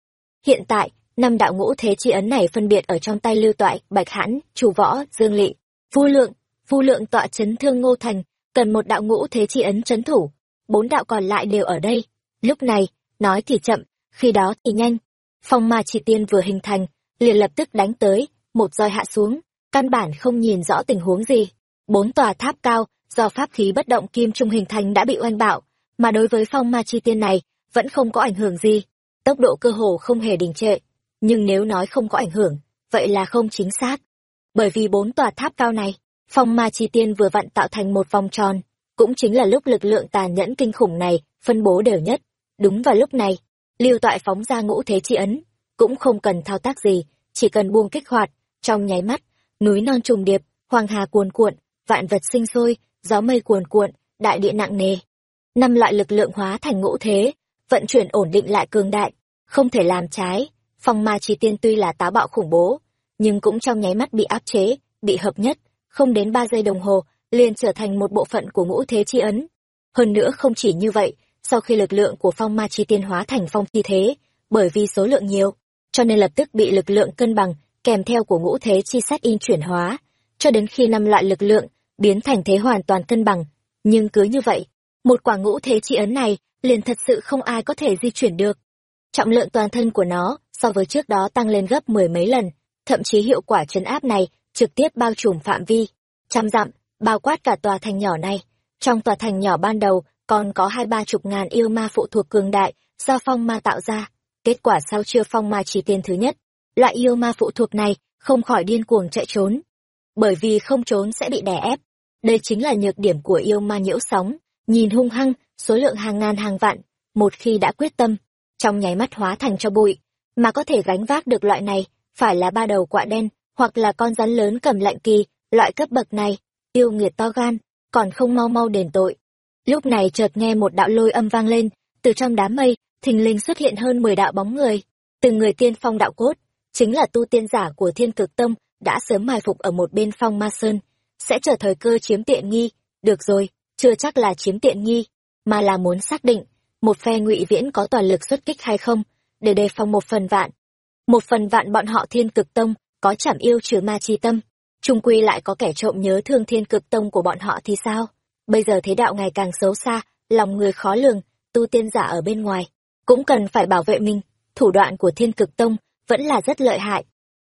Hiện tại, năm đạo ngũ thế chi ấn này phân biệt ở trong tay Lưu Toại, Bạch Hãn, Chủ Võ, Dương Lị, Vu Lượng, Vu Lượng tọa chấn thương Ngô Thành, cần một đạo ngũ thế chi ấn chấn thủ, bốn đạo còn lại đều ở đây. Lúc này, nói thì chậm, khi đó thì nhanh. Phong ma chi tiên vừa hình thành, liền lập tức đánh tới, một roi hạ xuống, căn bản không nhìn rõ tình huống gì. Bốn tòa tháp cao, do pháp khí bất động kim trung hình thành đã bị oanh bạo, mà đối với phong ma chi tiên này, vẫn không có ảnh hưởng gì. Tốc độ cơ hồ không hề đình trệ, nhưng nếu nói không có ảnh hưởng, vậy là không chính xác. Bởi vì bốn tòa tháp cao này, phong ma chi tiên vừa vặn tạo thành một vòng tròn, cũng chính là lúc lực lượng tàn nhẫn kinh khủng này phân bố đều nhất. Đúng vào lúc này, lưu toại phóng ra ngũ thế chi ấn, cũng không cần thao tác gì, chỉ cần buông kích hoạt, trong nháy mắt, núi non trùng điệp, hoàng hà cuồn cuộn, vạn vật sinh sôi, gió mây cuồn cuộn, đại địa nặng nề. Năm loại lực lượng hóa thành ngũ thế, vận chuyển ổn định lại cường đại, không thể làm trái. Phong ma chi tiên tuy là táo bạo khủng bố, nhưng cũng trong nháy mắt bị áp chế, bị hợp nhất, không đến ba giây đồng hồ, liền trở thành một bộ phận của ngũ thế chi ấn. Hơn nữa không chỉ như vậy, sau khi lực lượng của phong ma chi tiên hóa thành phong chi thế, bởi vì số lượng nhiều, cho nên lập tức bị lực lượng cân bằng kèm theo của ngũ thế chi sát in chuyển hóa, cho đến khi năm loại lực lượng biến thành thế hoàn toàn cân bằng. Nhưng cứ như vậy, một quả ngũ thế chi ấn này liền thật sự không ai có thể di chuyển được. Trọng lượng toàn thân của nó so với trước đó tăng lên gấp mười mấy lần, thậm chí hiệu quả chấn áp này trực tiếp bao trùm phạm vi, trăm dặm, bao quát cả tòa thành nhỏ này. Trong tòa thành nhỏ ban đầu còn có hai ba chục ngàn yêu ma phụ thuộc cường đại do phong ma tạo ra. Kết quả sau chưa phong ma chỉ tiền thứ nhất, loại yêu ma phụ thuộc này không khỏi điên cuồng chạy trốn. Bởi vì không trốn sẽ bị đè ép. Đây chính là nhược điểm của yêu ma nhiễu sóng, nhìn hung hăng, số lượng hàng ngàn hàng vạn, một khi đã quyết tâm, trong nháy mắt hóa thành cho bụi, mà có thể gánh vác được loại này, phải là ba đầu quạ đen, hoặc là con rắn lớn cầm lạnh kỳ, loại cấp bậc này, yêu nghiệt to gan, còn không mau mau đền tội. Lúc này chợt nghe một đạo lôi âm vang lên, từ trong đám mây, thình lình xuất hiện hơn mười đạo bóng người, từng người tiên phong đạo cốt, chính là tu tiên giả của thiên cực tông, đã sớm mai phục ở một bên phong ma sơn, sẽ chờ thời cơ chiếm tiện nghi, được rồi, chưa chắc là chiếm tiện nghi, mà là muốn xác định, một phe ngụy viễn có toàn lực xuất kích hay không, để đề phòng một phần vạn. Một phần vạn bọn họ thiên cực tông, có chảm yêu trừ ma chi tâm, trung quy lại có kẻ trộm nhớ thương thiên cực tông của bọn họ thì sao? Bây giờ thế đạo ngày càng xấu xa, lòng người khó lường, tu tiên giả ở bên ngoài, cũng cần phải bảo vệ mình, thủ đoạn của thiên cực tông vẫn là rất lợi hại.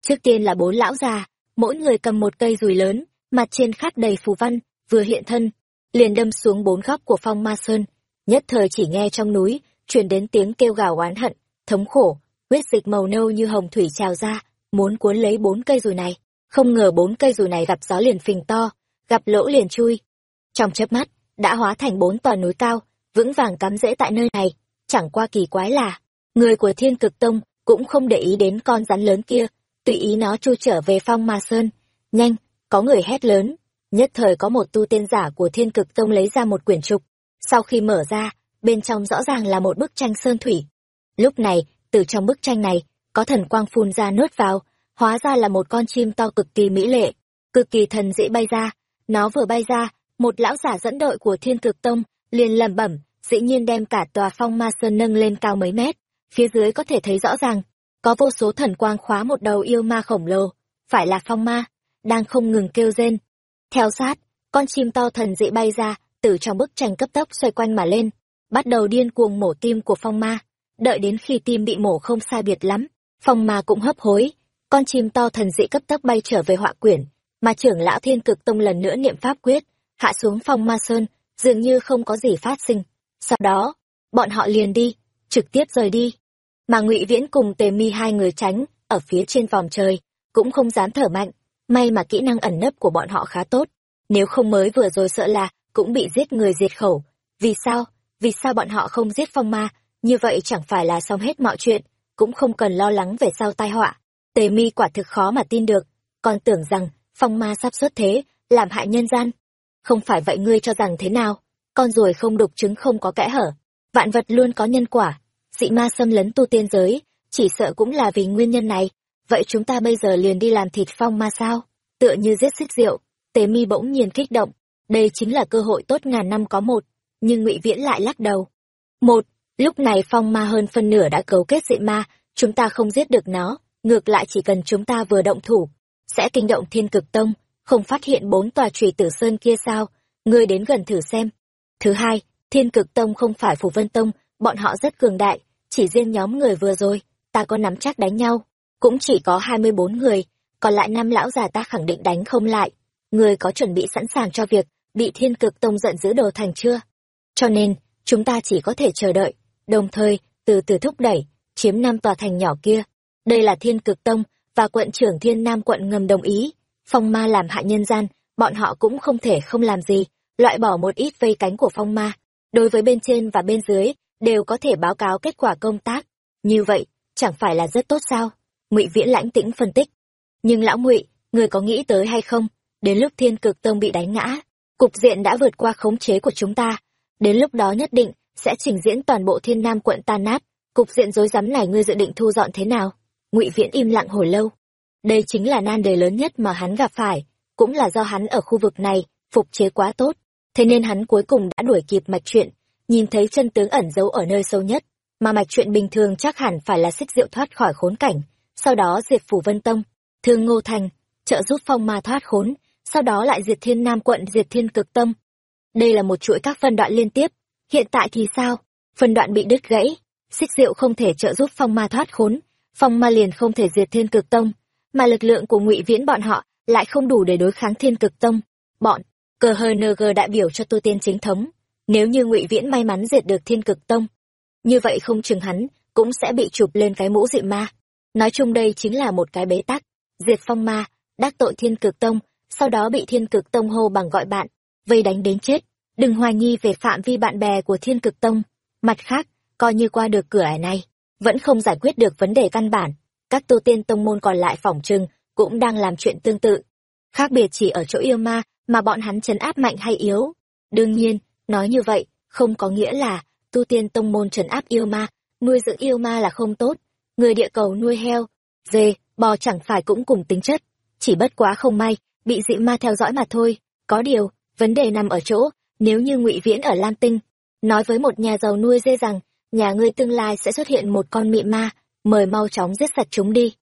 Trước tiên là bốn lão già, mỗi người cầm một cây dùi lớn, mặt trên khắc đầy phù văn, vừa hiện thân, liền đâm xuống bốn góc của phong ma sơn. Nhất thời chỉ nghe trong núi, truyền đến tiếng kêu gào oán hận, thống khổ, huyết dịch màu nâu như hồng thủy trào ra, muốn cuốn lấy bốn cây dùi này. Không ngờ bốn cây dùi này gặp gió liền phình to, gặp lỗ liền chui. Trong chớp mắt, đã hóa thành bốn tòa núi cao, vững vàng cắm rễ tại nơi này. Chẳng qua kỳ quái là, người của thiên cực tông cũng không để ý đến con rắn lớn kia, tùy ý nó chu trở về phong ma sơn. Nhanh, có người hét lớn. Nhất thời có một tu tiên giả của thiên cực tông lấy ra một quyển trục. Sau khi mở ra, bên trong rõ ràng là một bức tranh sơn thủy. Lúc này, từ trong bức tranh này, có thần quang phun ra nuốt vào, hóa ra là một con chim to cực kỳ mỹ lệ, cực kỳ thần dĩ bay ra. Nó vừa bay ra, một lão giả dẫn đội của thiên cực tông, liền lẩm bẩm, dĩ nhiên đem cả tòa phong ma sơn nâng lên cao mấy mét. Phía dưới có thể thấy rõ ràng, có vô số thần quang khóa một đầu yêu ma khổng lồ, phải là phong ma, đang không ngừng kêu rên. Theo sát, con chim to thần dị bay ra, từ trong bức tranh cấp tốc xoay quanh mà lên, bắt đầu điên cuồng mổ tim của phong ma. Đợi đến khi tim bị mổ không sai biệt lắm, phong ma cũng hấp hối, con chim to thần dị cấp tốc bay trở về họa quyển, mà trưởng lão thiên cực tông lần nữa niệm pháp quyết, hạ xuống phong ma sơn, dường như không có gì phát sinh. Sau đó, bọn họ liền đi, trực tiếp rời đi. Mà ngụy Viễn cùng Tề Mi hai người tránh, ở phía trên vòng trời, cũng không dám thở mạnh, may mà kỹ năng ẩn nấp của bọn họ khá tốt, nếu không mới vừa rồi sợ là cũng bị giết người diệt khẩu. Vì sao? Vì sao bọn họ không giết phong ma, như vậy chẳng phải là xong hết mọi chuyện, cũng không cần lo lắng về sau tai họa. Tề Mi quả thực khó mà tin được, còn tưởng rằng phong ma sắp xuất thế, làm hại nhân gian. Không phải vậy ngươi cho rằng thế nào? Con ruồi không đục trứng không có kẽ hở, vạn vật luôn có nhân quả, dị ma xâm lấn tu tiên giới, chỉ sợ cũng là vì nguyên nhân này. Vậy chúng ta bây giờ liền đi làm thịt phong ma sao? Tựa như giết xích rượu, tế mi bỗng nhiên kích động. Đây chính là cơ hội tốt ngàn năm có một, nhưng ngụy Viễn lại lắc đầu. Một, lúc này phong ma hơn phân nửa đã cấu kết dị ma, chúng ta không giết được nó, ngược lại chỉ cần chúng ta vừa động thủ, sẽ kinh động thiên cực tông, không phát hiện bốn tòa trùy tử sơn kia sao, ngươi đến gần thử xem. Thứ hai, thiên cực tông không phải phủ vân tông, bọn họ rất cường đại, chỉ riêng nhóm người vừa rồi, ta có nắm chắc đánh nhau, cũng chỉ có hai mươi bốn người, còn lại năm lão già ta khẳng định đánh không lại. Người có chuẩn bị sẵn sàng cho việc bị thiên cực tông giận dữ đồ thành chưa? Cho nên, chúng ta chỉ có thể chờ đợi, đồng thời, từ từ thúc đẩy, chiếm năm tòa thành nhỏ kia. Đây là thiên cực tông, và quận trưởng thiên nam quận ngầm đồng ý. Phong ma làm hại nhân gian, bọn họ cũng không thể không làm gì, loại bỏ một ít vây cánh của phong ma. Đối với bên trên và bên dưới, đều có thể báo cáo kết quả công tác như vậy chẳng phải là rất tốt sao ngụy viễn lãnh tĩnh phân tích. Nhưng lão ngụy người có nghĩ tới hay không? Đến lúc thiên cực tông bị đánh ngã cục diện đã vượt qua khống chế của chúng ta. Đến lúc đó nhất định sẽ trình diễn toàn bộ thiên nam quận tan nát. Cục diện rối rắm này ngươi dự định thu dọn thế nào? Ngụy viễn im lặng hồi lâu. Đây chính là nan đề lớn nhất mà hắn gặp phải cũng là do hắn ở khu vực này phục chế quá tốt. Thế nên hắn cuối cùng đã đuổi kịp mạch chuyện nhìn thấy chân tướng ẩn giấu ở nơi sâu nhất, mà mạch chuyện bình thường chắc hẳn phải là xích diệu thoát khỏi khốn cảnh, sau đó diệt phủ vân tông, thương ngô thành, trợ giúp phong ma thoát khốn, sau đó lại diệt thiên nam quận diệt thiên cực tâm Đây là một chuỗi các phân đoạn liên tiếp, hiện tại thì sao? Phân đoạn bị đứt gãy, xích diệu không thể trợ giúp phong ma thoát khốn, phong ma liền không thể diệt thiên cực tông, mà lực lượng của ngụy viễn bọn họ lại không đủ để đối kháng thiên cực tông. Bọn, cờ hờ ng đại biểu cho tu tiên chính thống, nếu như ngụy Viễn may mắn diệt được thiên cực tông, như vậy không chừng hắn cũng sẽ bị chụp lên cái mũ dị ma. Nói chung đây chính là một cái bế tắc, diệt phong ma, đắc tội thiên cực tông, sau đó bị thiên cực tông hô bằng gọi bạn, vây đánh đến chết. Đừng hoài nghi về phạm vi bạn bè của thiên cực tông. Mặt khác, coi như qua được cửa ải này, vẫn không giải quyết được vấn đề căn bản. Các tu tiên tông môn còn lại phỏng trừng cũng đang làm chuyện tương tự. Khác biệt chỉ ở chỗ yêu ma mà bọn hắn chấn áp mạnh hay yếu. Đương nhiên, Nói như vậy, không có nghĩa là tu tiên tông môn trấn áp yêu ma, nuôi dưỡng yêu ma là không tốt. Người địa cầu nuôi heo, dê, bò chẳng phải cũng cùng tính chất. Chỉ bất quá không may, bị dị ma theo dõi mà thôi. Có điều, vấn đề nằm ở chỗ, nếu như ngụy Viễn ở Lam Tinh, nói với một nhà giàu nuôi dê rằng, nhà ngươi tương lai sẽ xuất hiện một con mị ma, mời mau chóng giết sạch chúng đi.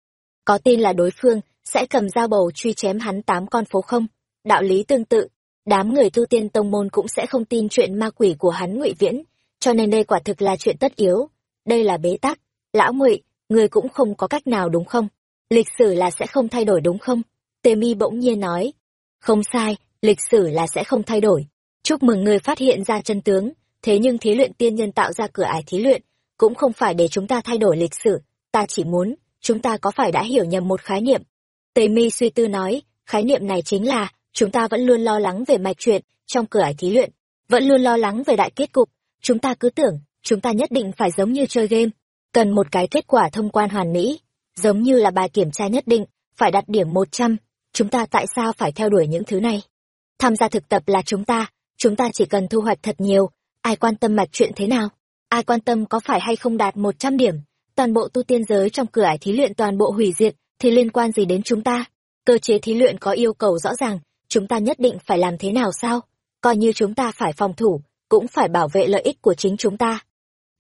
Có tin là đối phương sẽ cầm dao bầu truy chém hắn tám con phố không? Đạo lý tương tự, đám người tu tiên tông môn cũng sẽ không tin chuyện ma quỷ của hắn ngụy viễn cho nên đây quả thực là chuyện tất yếu đây là bế tắc lão ngụy ngươi cũng không có cách nào đúng không? Lịch sử là sẽ không thay đổi đúng không? Tề mi bỗng nhiên nói. Không sai, lịch sử là sẽ không thay đổi. Chúc mừng ngươi phát hiện ra chân tướng, thế nhưng thí luyện tiên nhân tạo ra cửa ải thí luyện, cũng không phải để chúng ta thay đổi lịch sử, ta chỉ muốn, chúng ta có phải đã hiểu nhầm một khái niệm. Tề mi suy tư nói, khái niệm này chính là, chúng ta vẫn luôn lo lắng về mạch chuyện trong cửa ải thí luyện, vẫn luôn lo lắng về đại kết cục, chúng ta cứ tưởng, chúng ta nhất định phải giống như chơi game, cần một cái kết quả thông quan hoàn mỹ, giống như là bài kiểm tra nhất định, phải đạt điểm một trăm chúng ta tại sao phải theo đuổi những thứ này? Tham gia thực tập là chúng ta, chúng ta chỉ cần thu hoạch thật nhiều, ai quan tâm mạch chuyện thế nào? Ai quan tâm có phải hay không đạt một trăm điểm? Toàn bộ tu tiên giới trong cửa ải thí luyện toàn bộ hủy diệt, thì liên quan gì đến chúng ta? Cơ chế thí luyện có yêu cầu rõ ràng, chúng ta nhất định phải làm thế nào sao? Coi như chúng ta phải phòng thủ, cũng phải bảo vệ lợi ích của chính chúng ta.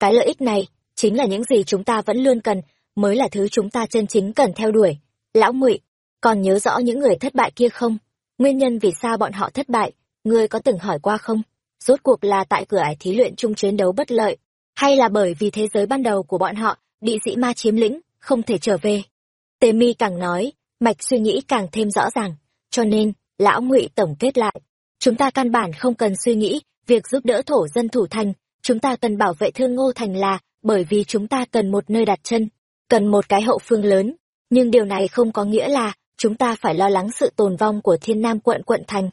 Cái lợi ích này, chính là những gì chúng ta vẫn luôn cần, mới là thứ chúng ta chân chính cần theo đuổi. Lão ngụy còn nhớ rõ những người thất bại kia không? Nguyên nhân vì sao bọn họ thất bại, ngươi có từng hỏi qua không? Rốt cuộc là tại cửa ải thí luyện chung chiến đấu bất lợi, hay là bởi vì thế giới ban đầu của bọn họ bị dĩ ma chiếm lĩnh, không thể trở về? Tề mi càng nói, mạch suy nghĩ càng thêm rõ ràng, cho nên, lão ngụy tổng kết lại. Chúng ta căn bản không cần suy nghĩ việc giúp đỡ thổ dân thủ thành, chúng ta cần bảo vệ thương ngô thành là bởi vì chúng ta cần một nơi đặt chân, cần một cái hậu phương lớn. Nhưng điều này không có nghĩa là chúng ta phải lo lắng sự tồn vong của thiên nam quận quận thành.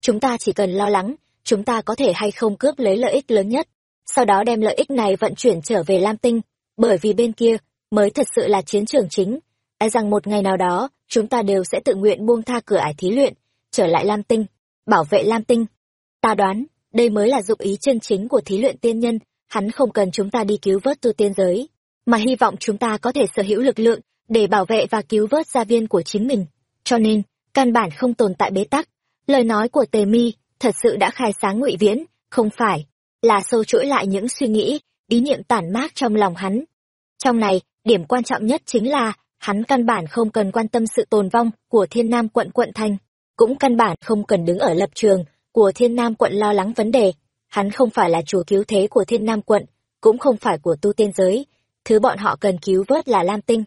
Chúng ta chỉ cần lo lắng, chúng ta có thể hay không cướp lấy lợi ích lớn nhất, sau đó đem lợi ích này vận chuyển trở về Lam Tinh, bởi vì bên kia mới thật sự là chiến trường chính. E rằng một ngày nào đó, chúng ta đều sẽ tự nguyện buông tha cửa ải thí luyện, trở lại Lam Tinh, bảo vệ Lam Tinh. Ta đoán, đây mới là dụng ý chân chính của thí luyện tiên nhân, hắn không cần chúng ta đi cứu vớt tu tiên giới, mà hy vọng chúng ta có thể sở hữu lực lượng để bảo vệ và cứu vớt gia viên của chính mình. Cho nên, căn bản không tồn tại bế tắc. Lời nói của Tề Mi thật sự đã khai sáng ngụy viễn, không phải là sâu chuỗi lại những suy nghĩ, ý niệm tản mát trong lòng hắn. Trong này, điểm quan trọng nhất chính là hắn căn bản không cần quan tâm sự tồn vong của thiên nam quận quận thành, cũng căn bản không cần đứng ở lập trường của thiên nam quận lo lắng vấn đề. Hắn không phải là chủ cứu thế của thiên nam quận, cũng không phải của tu tiên giới, thứ bọn họ cần cứu vớt là lam tinh.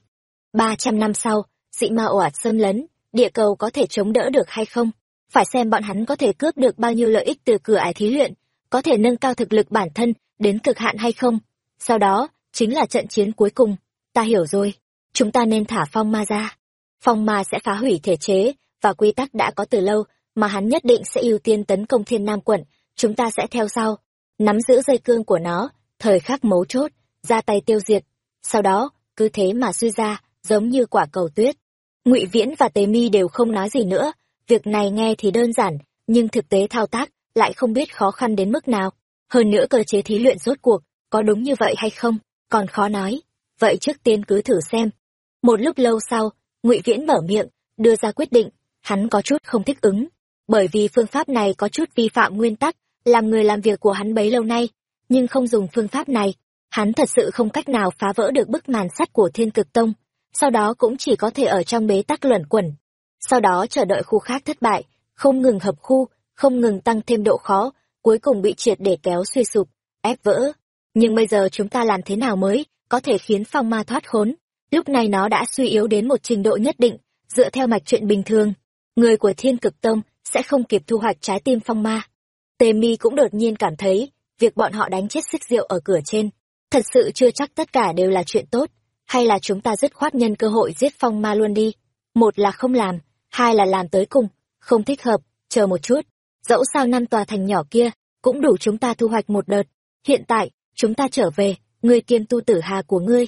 ba trăm năm sau, dị ma ồ ạt xâm lấn, địa cầu có thể chống đỡ được hay không? Phải xem bọn hắn có thể cướp được bao nhiêu lợi ích từ cửa ải thí luyện, có thể nâng cao thực lực bản thân đến cực hạn hay không? Sau đó, chính là trận chiến cuối cùng. Ta hiểu rồi, chúng ta nên thả phong ma ra. Phong ma sẽ phá hủy thể chế và quy tắc đã có từ lâu, mà hắn nhất định sẽ ưu tiên tấn công thiên nam quận, chúng ta sẽ theo sau, nắm giữ dây cương của nó, thời khắc mấu chốt, ra tay tiêu diệt. Sau đó, cứ thế mà suy ra, giống như quả cầu tuyết. Ngụy Viễn và Tề Mi đều không nói gì nữa, việc này nghe thì đơn giản, nhưng thực tế thao tác lại không biết khó khăn đến mức nào. Hơn nữa cơ chế thí luyện rốt cuộc, có đúng như vậy hay không, còn khó nói. Vậy trước tiên cứ thử xem. Một lúc lâu sau, Ngụy Viễn mở miệng, đưa ra quyết định, hắn có chút không thích ứng, bởi vì phương pháp này có chút vi phạm nguyên tắc, làm người làm việc của hắn bấy lâu nay, nhưng không dùng phương pháp này, hắn thật sự không cách nào phá vỡ được bức màn sắt của thiên cực tông, sau đó cũng chỉ có thể ở trong bế tắc luẩn quẩn. Sau đó chờ đợi khu khác thất bại, không ngừng hợp khu, không ngừng tăng thêm độ khó, cuối cùng bị triệt để kéo suy sụp, ép vỡ. Nhưng bây giờ chúng ta làm thế nào mới có thể khiến phong ma thoát khốn? Lúc này nó đã suy yếu đến một trình độ nhất định, dựa theo mạch chuyện bình thường. Người của thiên cực tông sẽ không kịp thu hoạch trái tim phong ma. Tề mi cũng đột nhiên cảm thấy, việc bọn họ đánh chết xích rượu ở cửa trên, thật sự chưa chắc tất cả đều là chuyện tốt, hay là chúng ta dứt khoát nhân cơ hội giết phong ma luôn đi. Một là không làm, hai là làm tới cùng, không thích hợp, chờ một chút, dẫu sao năm tòa thành nhỏ kia, cũng đủ chúng ta thu hoạch một đợt. Hiện tại, chúng ta trở về, ngươi kiêm tu tử hà của ngươi,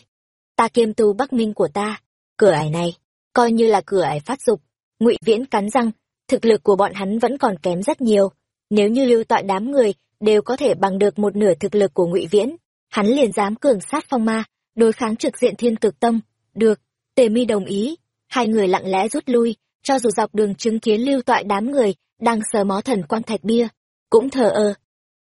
ta kiêm tu bắc minh của ta, cửa ải này, coi như là cửa ải phát dục. ngụy Viễn cắn răng, thực lực của bọn hắn vẫn còn kém rất nhiều. Nếu như lưu tọa đám người đều có thể bằng được một nửa thực lực của ngụy Viễn, hắn liền dám cường sát phong ma, đối kháng trực diện thiên cực tông. Được, tề mi đồng ý, hai người lặng lẽ rút lui, cho dù dọc đường chứng kiến lưu tọa đám người đang sờ mó thần quang thạch bia, cũng thờ ơ.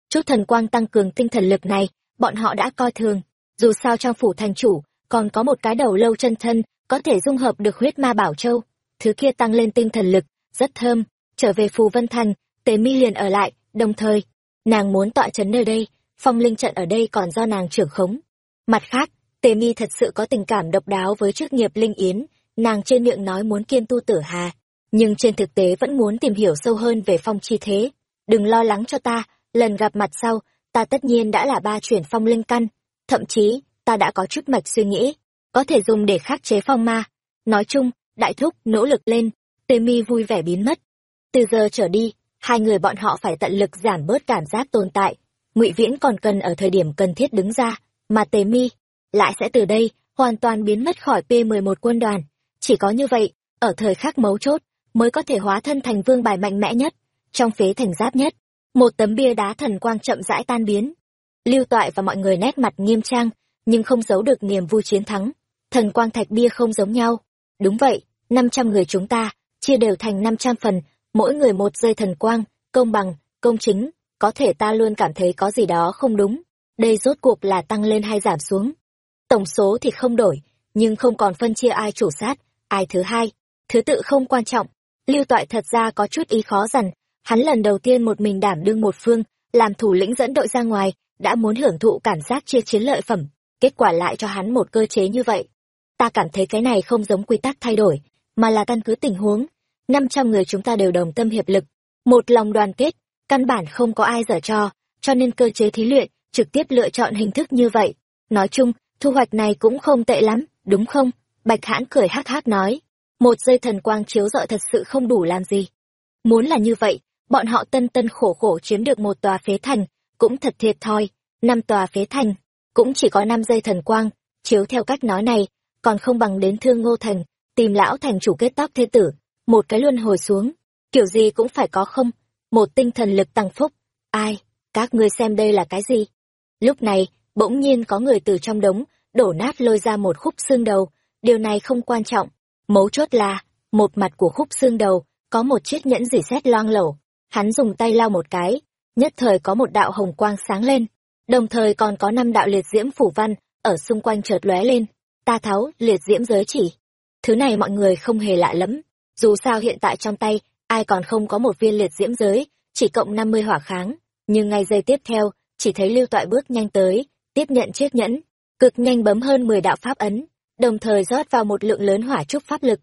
Chút thần quang tăng cường tinh thần lực này, bọn họ đã coi thường. Dù sao trong phủ thành chủ, còn có một cái đầu lâu chân thân, có thể dung hợp được huyết ma bảo châu. Thứ kia tăng lên tinh thần lực, rất thơm. Trở về phù vân thành, tề mi liền ở lại, đồng thời, nàng muốn tọa chấn nơi đây, phong linh trận ở đây còn do nàng trưởng khống. Mặt khác, Tề mi thật sự có tình cảm độc đáo với chức nghiệp linh yến, nàng trên miệng nói muốn kiên tu tử hà, nhưng trên thực tế vẫn muốn tìm hiểu sâu hơn về phong chi thế. Đừng lo lắng cho ta, lần gặp mặt sau, ta tất nhiên đã là ba chuyển phong linh căn, thậm chí, ta đã có chút mạch suy nghĩ, có thể dùng để khắc chế phong ma. Nói chung, đại thúc nỗ lực lên, tề mi vui vẻ biến mất. Từ giờ trở đi, hai người bọn họ phải tận lực giảm bớt cảm giác tồn tại. Ngụy Viễn còn cần ở thời điểm cần thiết đứng ra, mà tề mi lại sẽ từ đây hoàn toàn biến mất khỏi P11 quân đoàn. Chỉ có như vậy, ở thời khắc mấu chốt, mới có thể hóa thân thành vương bài mạnh mẽ nhất, trong phế thành giáp nhất. Một tấm bia đá thần quang chậm rãi tan biến. Lưu Toại và mọi người nét mặt nghiêm trang, nhưng không giấu được niềm vui chiến thắng. Thần quang thạch bia không giống nhau. Đúng vậy, 500 người chúng ta, chia đều thành 500 phần, mỗi người một dây thần quang, công bằng, công chính, có thể ta luôn cảm thấy có gì đó không đúng. Đây rốt cuộc là tăng lên hay giảm xuống. Tổng số thì không đổi, nhưng không còn phân chia ai chủ sát, ai thứ hai. Thứ tự không quan trọng. Lưu Toại thật ra có chút ý khó dằn, hắn lần đầu tiên một mình đảm đương một phương, làm thủ lĩnh dẫn đội ra ngoài, đã muốn hưởng thụ cảm giác chia chiến lợi phẩm, kết quả lại cho hắn một cơ chế như vậy. Ta cảm thấy cái này không giống quy tắc thay đổi, mà là căn cứ tình huống. 500 người chúng ta đều đồng tâm hiệp lực, một lòng đoàn kết, căn bản không có ai dở cho, cho nên cơ chế thí luyện trực tiếp lựa chọn hình thức như vậy. Nói chung, thu hoạch này cũng không tệ lắm, đúng không? Bạch hãn cười hắc hắc nói. Một dây thần quang chiếu rọi thật sự không đủ làm gì. Muốn là như vậy, bọn họ tân tân khổ khổ chiếm được một tòa phế thành, cũng thật thiệt thòi. Năm tòa phế thành, cũng chỉ có năm dây thần quang, chiếu theo cách nói này, còn không bằng đến thương ngô thành, tìm lão thành chủ kết tóc thế tử, một cái luân hồi xuống, kiểu gì cũng phải có không, một tinh thần lực tăng phúc. Ai, các ngươi xem đây là cái gì? Lúc này, bỗng nhiên có người từ trong đống, đổ nát lôi ra một khúc xương đầu, điều này không quan trọng. Mấu chốt là, một mặt của khúc xương đầu, có một chiếc nhẫn dỉ xét loang lổ. Hắn dùng tay lao một cái, nhất thời có một đạo hồng quang sáng lên, đồng thời còn có năm đạo liệt diễm phủ văn, ở xung quanh chợt lóe lên. Ta tháo, liệt diễm giới chỉ. Thứ này mọi người không hề lạ lẫm, dù sao hiện tại trong tay, ai còn không có một viên liệt diễm giới, chỉ cộng 50 hỏa kháng. Nhưng ngay giây tiếp theo, chỉ thấy lưu toại bước nhanh tới, tiếp nhận chiếc nhẫn, cực nhanh bấm hơn 10 đạo pháp ấn, đồng thời rót vào một lượng lớn hỏa trúc pháp lực.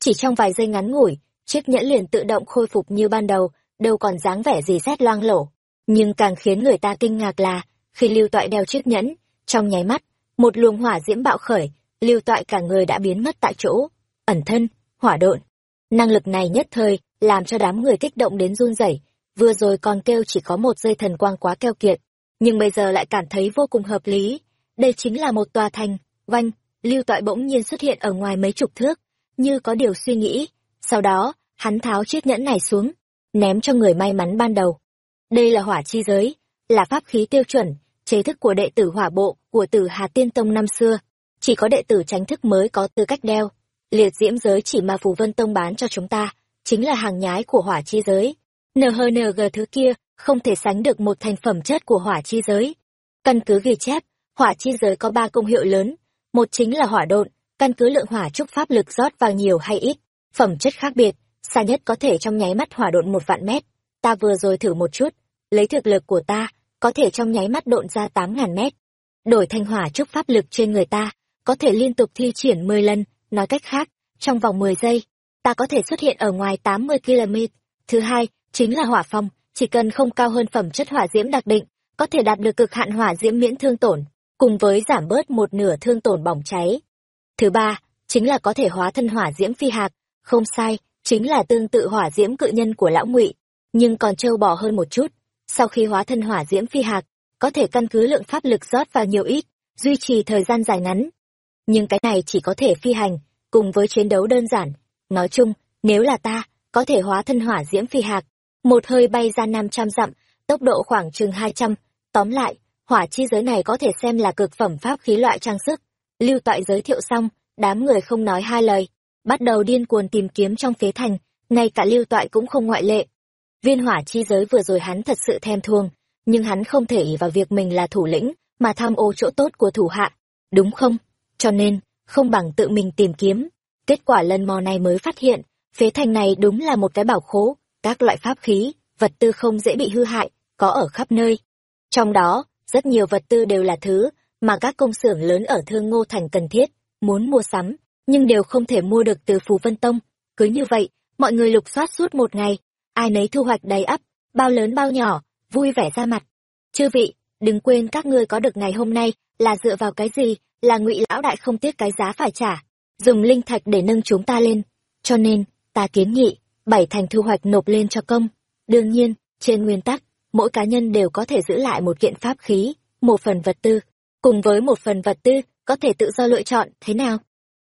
Chỉ trong vài giây ngắn ngủi, chiếc nhẫn liền tự động khôi phục như ban đầu, đâu còn dáng vẻ gì rét loang lổ. Nhưng càng khiến người ta kinh ngạc là, khi lưu toại đeo chiếc nhẫn, trong nháy mắt, một luồng hỏa diễm bạo khởi, lưu toại cả người đã biến mất tại chỗ, ẩn thân, hỏa độn. Năng lực này nhất thời, làm cho đám người kích động đến run rẩy vừa rồi còn kêu chỉ có một dây thần quang quá keo kiệt, nhưng bây giờ lại cảm thấy vô cùng hợp lý. Đây chính là một tòa thành, vanh, lưu toại bỗng nhiên xuất hiện ở ngoài mấy chục thước, như có điều suy nghĩ. Sau đó, hắn tháo chiếc nhẫn này xuống, ném cho người may mắn ban đầu. Đây là hỏa chi giới, là pháp khí tiêu chuẩn, chế thức của đệ tử hỏa bộ của tử Hà Tiên Tông năm xưa. Chỉ có đệ tử tránh thức mới có tư cách đeo. Liệt diễm giới chỉ mà Phù Vân Tông bán cho chúng ta, chính là hàng nhái của hỏa chi giới. NHNG thứ kia không thể sánh được một thành phẩm chất của hỏa chi giới. Căn cứ ghi chép, hỏa chi giới có ba công hiệu lớn. Một chính là hỏa độn, căn cứ lượng hỏa trúc pháp lực rót vào nhiều hay ít, phẩm chất khác biệt, xa nhất có thể trong nháy mắt hỏa độn một vạn mét. Ta vừa rồi thử một chút, lấy thực lực của ta, có thể trong nháy mắt độn ra tám ngàn mét. Đổi thành hỏa trúc pháp lực trên người ta, có thể liên tục thi triển mười lần, nói cách khác, trong vòng mười giây, ta có thể xuất hiện ở ngoài tám mươi km. Thứ hai, chính là hỏa phong, chỉ cần không cao hơn phẩm chất hỏa diễm đặc định, có thể đạt được cực hạn hỏa diễm miễn thương tổn, cùng với giảm bớt một nửa thương tổn bỏng cháy. Thứ ba, chính là có thể hóa thân hỏa diễm phi hạc, không sai, chính là tương tự hỏa diễm cự nhân của lão ngụy, nhưng còn trâu bò hơn một chút. Sau khi hóa thân hỏa diễm phi hạc, có thể căn cứ lượng pháp lực rót vào nhiều ít, duy trì thời gian dài ngắn. Nhưng cái này chỉ có thể phi hành, cùng với chiến đấu đơn giản. Nói chung, nếu là ta, có thể hóa thân hỏa diễm phi hạc, một hơi bay ra năm trăm dặm, tốc độ khoảng chừng hai trăm. Tóm lại, hỏa chi giới này có thể xem là cực phẩm pháp khí loại trang sức. Lưu Toại giới thiệu xong, đám người không nói hai lời, bắt đầu điên cuồng tìm kiếm trong phế thành, ngay cả Lưu Toại cũng không ngoại lệ. Viên hỏa chi giới vừa rồi hắn thật sự thèm thuồng, nhưng hắn không thể ỉ vào việc mình là thủ lĩnh, mà tham ô chỗ tốt của thủ hạ, đúng không? Cho nên, không bằng tự mình tìm kiếm. Kết quả lần mò này mới phát hiện, phế thành này đúng là một cái bảo khố, các loại pháp khí, vật tư không dễ bị hư hại, có ở khắp nơi. Trong đó, rất nhiều vật tư đều là thứ mà các công xưởng lớn ở Thương Ngô Thành cần thiết, muốn mua sắm, nhưng đều không thể mua được từ Phù Vân Tông. Cứ như vậy, mọi người lục soát suốt một ngày, ai nấy thu hoạch đầy ắp, bao lớn bao nhỏ, vui vẻ ra mặt. Chư vị, đừng quên các ngươi có được ngày hôm nay là dựa vào cái gì, là ngụy lão đại không tiếc cái giá phải trả, dùng linh thạch để nâng chúng ta lên. Cho nên, ta kiến nghị, bảy thành thu hoạch nộp lên cho công. Đương nhiên, trên nguyên tắc, mỗi cá nhân đều có thể giữ lại một kiện pháp khí, một phần vật tư, cùng với một phần vật tư, có thể tự do lựa chọn, thế nào?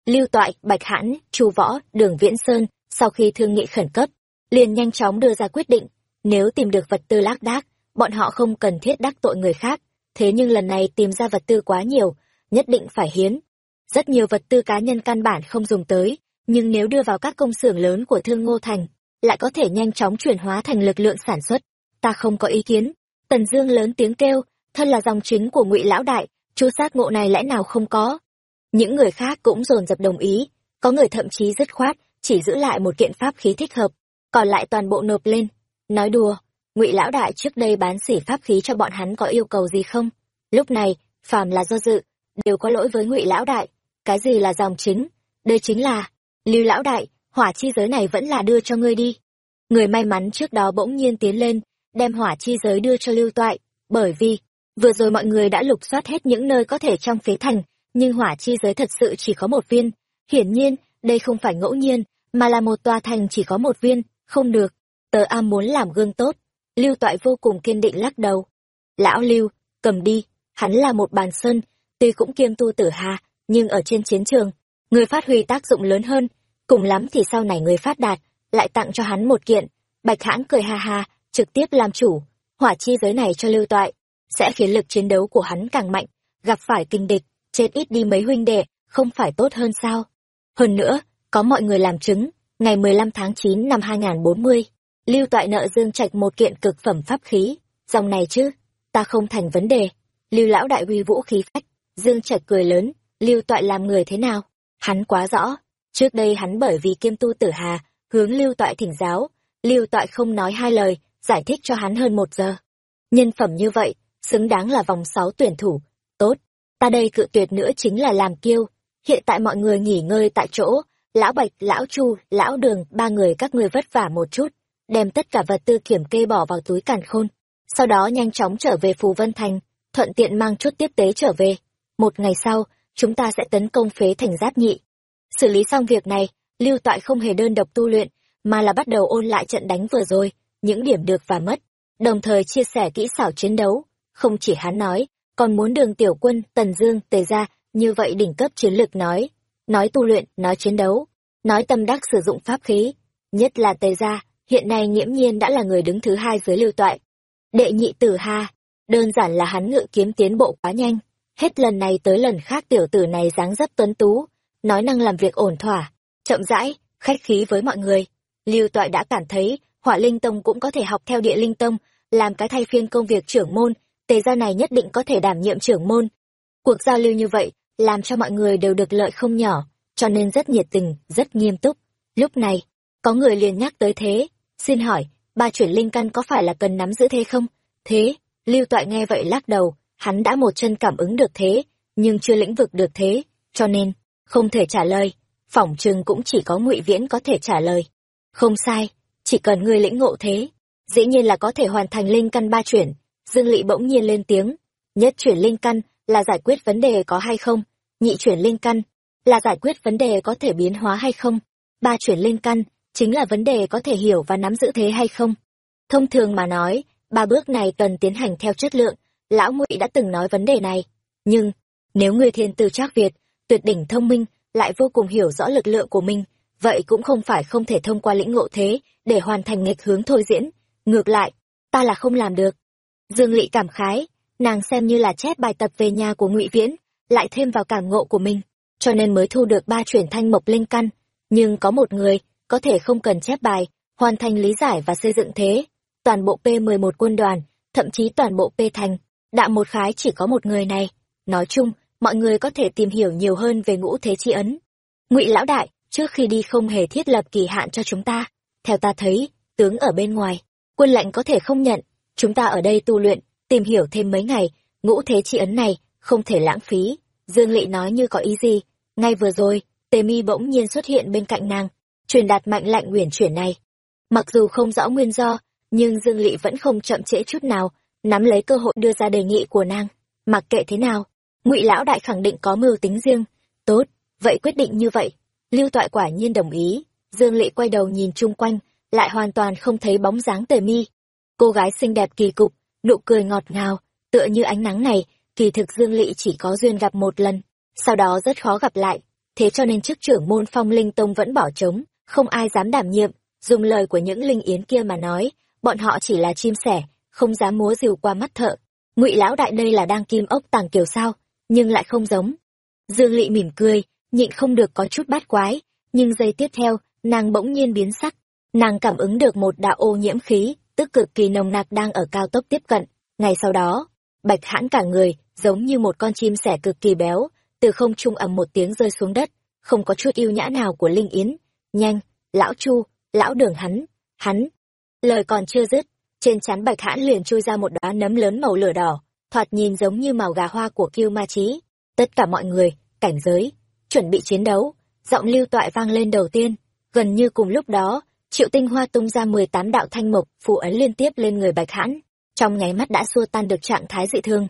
Lưu Toại, Bạch Hãn, Chu Võ, Đường Viễn Sơn, sau khi thương nghị khẩn cấp, liền nhanh chóng đưa ra quyết định, nếu tìm được vật tư lác đác, bọn họ không cần thiết đắc tội người khác, thế nhưng lần này tìm ra vật tư quá nhiều, nhất định phải hiến. Rất nhiều vật tư cá nhân căn bản không dùng tới, nhưng nếu đưa vào các công xưởng lớn của Thương Ngô Thành, lại có thể nhanh chóng chuyển hóa thành lực lượng sản xuất. Ta không có ý kiến. Tần Dương lớn tiếng kêu, thân là dòng chính của Ngụy lão đại, chú sát ngộ này lẽ nào không có? Những người khác cũng dồn dập đồng ý, có người thậm chí dứt khoát, chỉ giữ lại một kiện pháp khí thích hợp, còn lại toàn bộ nộp lên. Nói đùa, Ngụy lão đại trước đây bán sỉ pháp khí cho bọn hắn có yêu cầu gì không? Lúc này, phàm là do dự, đều có lỗi với Ngụy lão đại. Cái gì là dòng chính? Đây chính là, Lưu lão đại, hỏa chi giới này vẫn là đưa cho ngươi đi. Người may mắn trước đó bỗng nhiên tiến lên, đem hỏa chi giới đưa cho Lưu Toại, bởi vì vừa rồi mọi người đã lục soát hết những nơi có thể trong phế thành, nhưng hỏa chi giới thật sự chỉ có một viên. Hiển nhiên, đây không phải ngẫu nhiên, mà là một tòa thành chỉ có một viên, không được. Tờ A muốn làm gương tốt. Lưu Toại vô cùng kiên định lắc đầu. Lão Lưu, cầm đi, hắn là một bàn sơn, tuy cũng kiêm tu tử hà, nhưng ở trên chiến trường, người phát huy tác dụng lớn hơn, cùng lắm thì sau này người phát đạt, lại tặng cho hắn một kiện. Bạch hãn cười ha ha, trực tiếp làm chủ, hỏa chi giới này cho lưu toại, sẽ khiến lực chiến đấu của hắn càng mạnh, gặp phải kinh địch, chết ít đi mấy huynh đệ, không phải tốt hơn sao? Hơn nữa, có mọi người làm chứng, ngày 15 tháng 9 năm 2040, lưu toại nợ Dương Trạch một kiện cực phẩm pháp khí, dòng này chứ, ta không thành vấn đề. Lưu lão đại huy vũ khí phách, Dương Trạch cười lớn, lưu toại làm người thế nào? Hắn quá rõ, trước đây hắn bởi vì kiêm tu tử hà, hướng lưu toại thỉnh giáo, lưu toại không nói hai lời, giải thích cho hắn hơn một giờ. Nhân phẩm như vậy, xứng đáng là vòng sáu tuyển thủ. Tốt, ta đây cự tuyệt nữa chính là làm kiêu. Hiện tại mọi người nghỉ ngơi tại chỗ, lão Bạch, lão Chu, lão Đường, ba người các ngươi vất vả một chút, đem tất cả vật tư kiểm kê bỏ vào túi càn khôn. Sau đó nhanh chóng trở về Phù Vân Thành, thuận tiện mang chút tiếp tế trở về. Một ngày sau, chúng ta sẽ tấn công phế thành giáp nhị. Xử lý xong việc này, Lưu Toại không hề đơn độc tu luyện, mà là bắt đầu ôn lại trận đánh vừa rồi, những điểm được và mất, đồng thời chia sẻ kỹ xảo chiến đấu. Không chỉ hắn nói, còn muốn đường tiểu quân, tần dương, tề ra, như vậy đỉnh cấp chiến lược nói. Nói tu luyện, nói chiến đấu, nói tâm đắc sử dụng pháp khí. Nhất là tề ra, hiện nay nghiễm nhiên đã là người đứng thứ hai dưới lưu toại. Đệ nhị tử ha, đơn giản là hắn ngự kiếm tiến bộ quá nhanh. Hết lần này tới lần khác tiểu tử này dáng dấp tuấn tú, nói năng làm việc ổn thỏa, chậm rãi, khách khí với mọi người. Lưu Toại đã cảm thấy, Hỏa Linh Tông cũng có thể học theo Địa Linh Tông, làm cái thay phiên công việc trưởng môn, tề gia này nhất định có thể đảm nhiệm trưởng môn. Cuộc giao lưu như vậy, làm cho mọi người đều được lợi không nhỏ, cho nên rất nhiệt tình, rất nghiêm túc. Lúc này, có người liền nhắc tới thế, xin hỏi, ba chuyển linh căn có phải là cần nắm giữ thế không? Thế, Lưu Toại nghe vậy lắc đầu, hắn đã một chân cảm ứng được thế, nhưng chưa lĩnh vực được thế, cho nên, không thể trả lời. Phỏng chừng cũng chỉ có ngụy Viễn có thể trả lời. Không sai, chỉ cần ngươi lĩnh ngộ thế, dĩ nhiên là có thể hoàn thành linh căn ba chuyển. Dương Lị bỗng nhiên lên tiếng, nhất chuyển linh căn là giải quyết vấn đề có hay không, nhị chuyển linh căn là giải quyết vấn đề có thể biến hóa hay không, ba chuyển linh căn chính là vấn đề có thể hiểu và nắm giữ thế hay không. Thông thường mà nói, ba bước này cần tiến hành theo chất lượng, lão ngụy đã từng nói vấn đề này. Nhưng, nếu người thiên tư trác Việt, tuyệt đỉnh thông minh, lại vô cùng hiểu rõ lực lượng của mình, vậy cũng không phải không thể thông qua lĩnh ngộ thế để hoàn thành nghịch hướng thôi diễn. Ngược lại ta là không làm được. Dương lỵ cảm khái nàng xem như là chép bài tập về nhà của ngụy viễn lại thêm vào cảm ngộ của mình cho nên mới thu được ba chuyển thanh mộc linh căn. Nhưng có một người có thể không cần chép bài hoàn thành lý giải và xây dựng thế. Toàn bộ p mười một quân đoàn thậm chí toàn bộ p thành đạm một khái chỉ có một người này nói chung mọi người có thể tìm hiểu nhiều hơn về ngũ thế chi ấn ngụy lão đại trước khi đi không hề thiết lập kỳ hạn cho chúng ta. Theo ta thấy, tướng ở bên ngoài, quân lệnh có thể không nhận, chúng ta ở đây tu luyện, tìm hiểu thêm mấy ngày, ngũ thế chi ấn này, không thể lãng phí. Dương lỵ nói như có ý gì. Ngay vừa rồi, Tề Mi bỗng nhiên xuất hiện bên cạnh nàng, truyền đạt mạnh lạnh uyển chuyển này. Mặc dù không rõ nguyên do, nhưng Dương lỵ vẫn không chậm trễ chút nào, nắm lấy cơ hội đưa ra đề nghị của nàng. Mặc kệ thế nào, Ngụy lão đại khẳng định có mưu tính riêng. Tốt, vậy quyết định như vậy. Lưu Toại quả nhiên đồng ý. Dương Lị quay đầu nhìn chung quanh, lại hoàn toàn không thấy bóng dáng Tề Mi. Cô gái xinh đẹp kỳ cục, nụ cười ngọt ngào, tựa như ánh nắng này, kỳ thực Dương Lị chỉ có duyên gặp một lần, sau đó rất khó gặp lại. Thế cho nên chức trưởng môn Phong Linh Tông vẫn bỏ trống, không ai dám đảm nhiệm, dùng lời của những linh yến kia mà nói, bọn họ chỉ là chim sẻ, không dám múa rìu qua mắt thợ. Ngụy lão đại đây là đang kim ốc tàng kiểu sao, nhưng lại không giống. Dương Lị mỉm cười, nhịn không được có chút bát quái, nhưng giây tiếp theo, nàng bỗng nhiên biến sắc, nàng cảm ứng được một đạo ô nhiễm khí, tức cực kỳ nồng nặc đang ở cao tốc tiếp cận. Ngày sau đó, bạch hãn cả người, giống như một con chim sẻ cực kỳ béo, từ không trung ầm một tiếng rơi xuống đất, không có chút yêu nhã nào của Linh Yến. Nhanh, lão Chu, lão đường hắn, hắn. Lời còn chưa dứt, trên chắn bạch hãn liền chui ra một đóa nấm lớn màu lửa đỏ, thoạt nhìn giống như màu gà hoa của kiêu ma trí. Tất cả mọi người, cảnh giới, chuẩn bị chiến đấu, giọng lưu toại vang lên đầu tiên. Gần như cùng lúc đó, triệu tinh hoa tung ra mười tám đạo thanh mộc, phù ấn liên tiếp lên người bạch hãn, trong nháy mắt đã xua tan được trạng thái dị thương.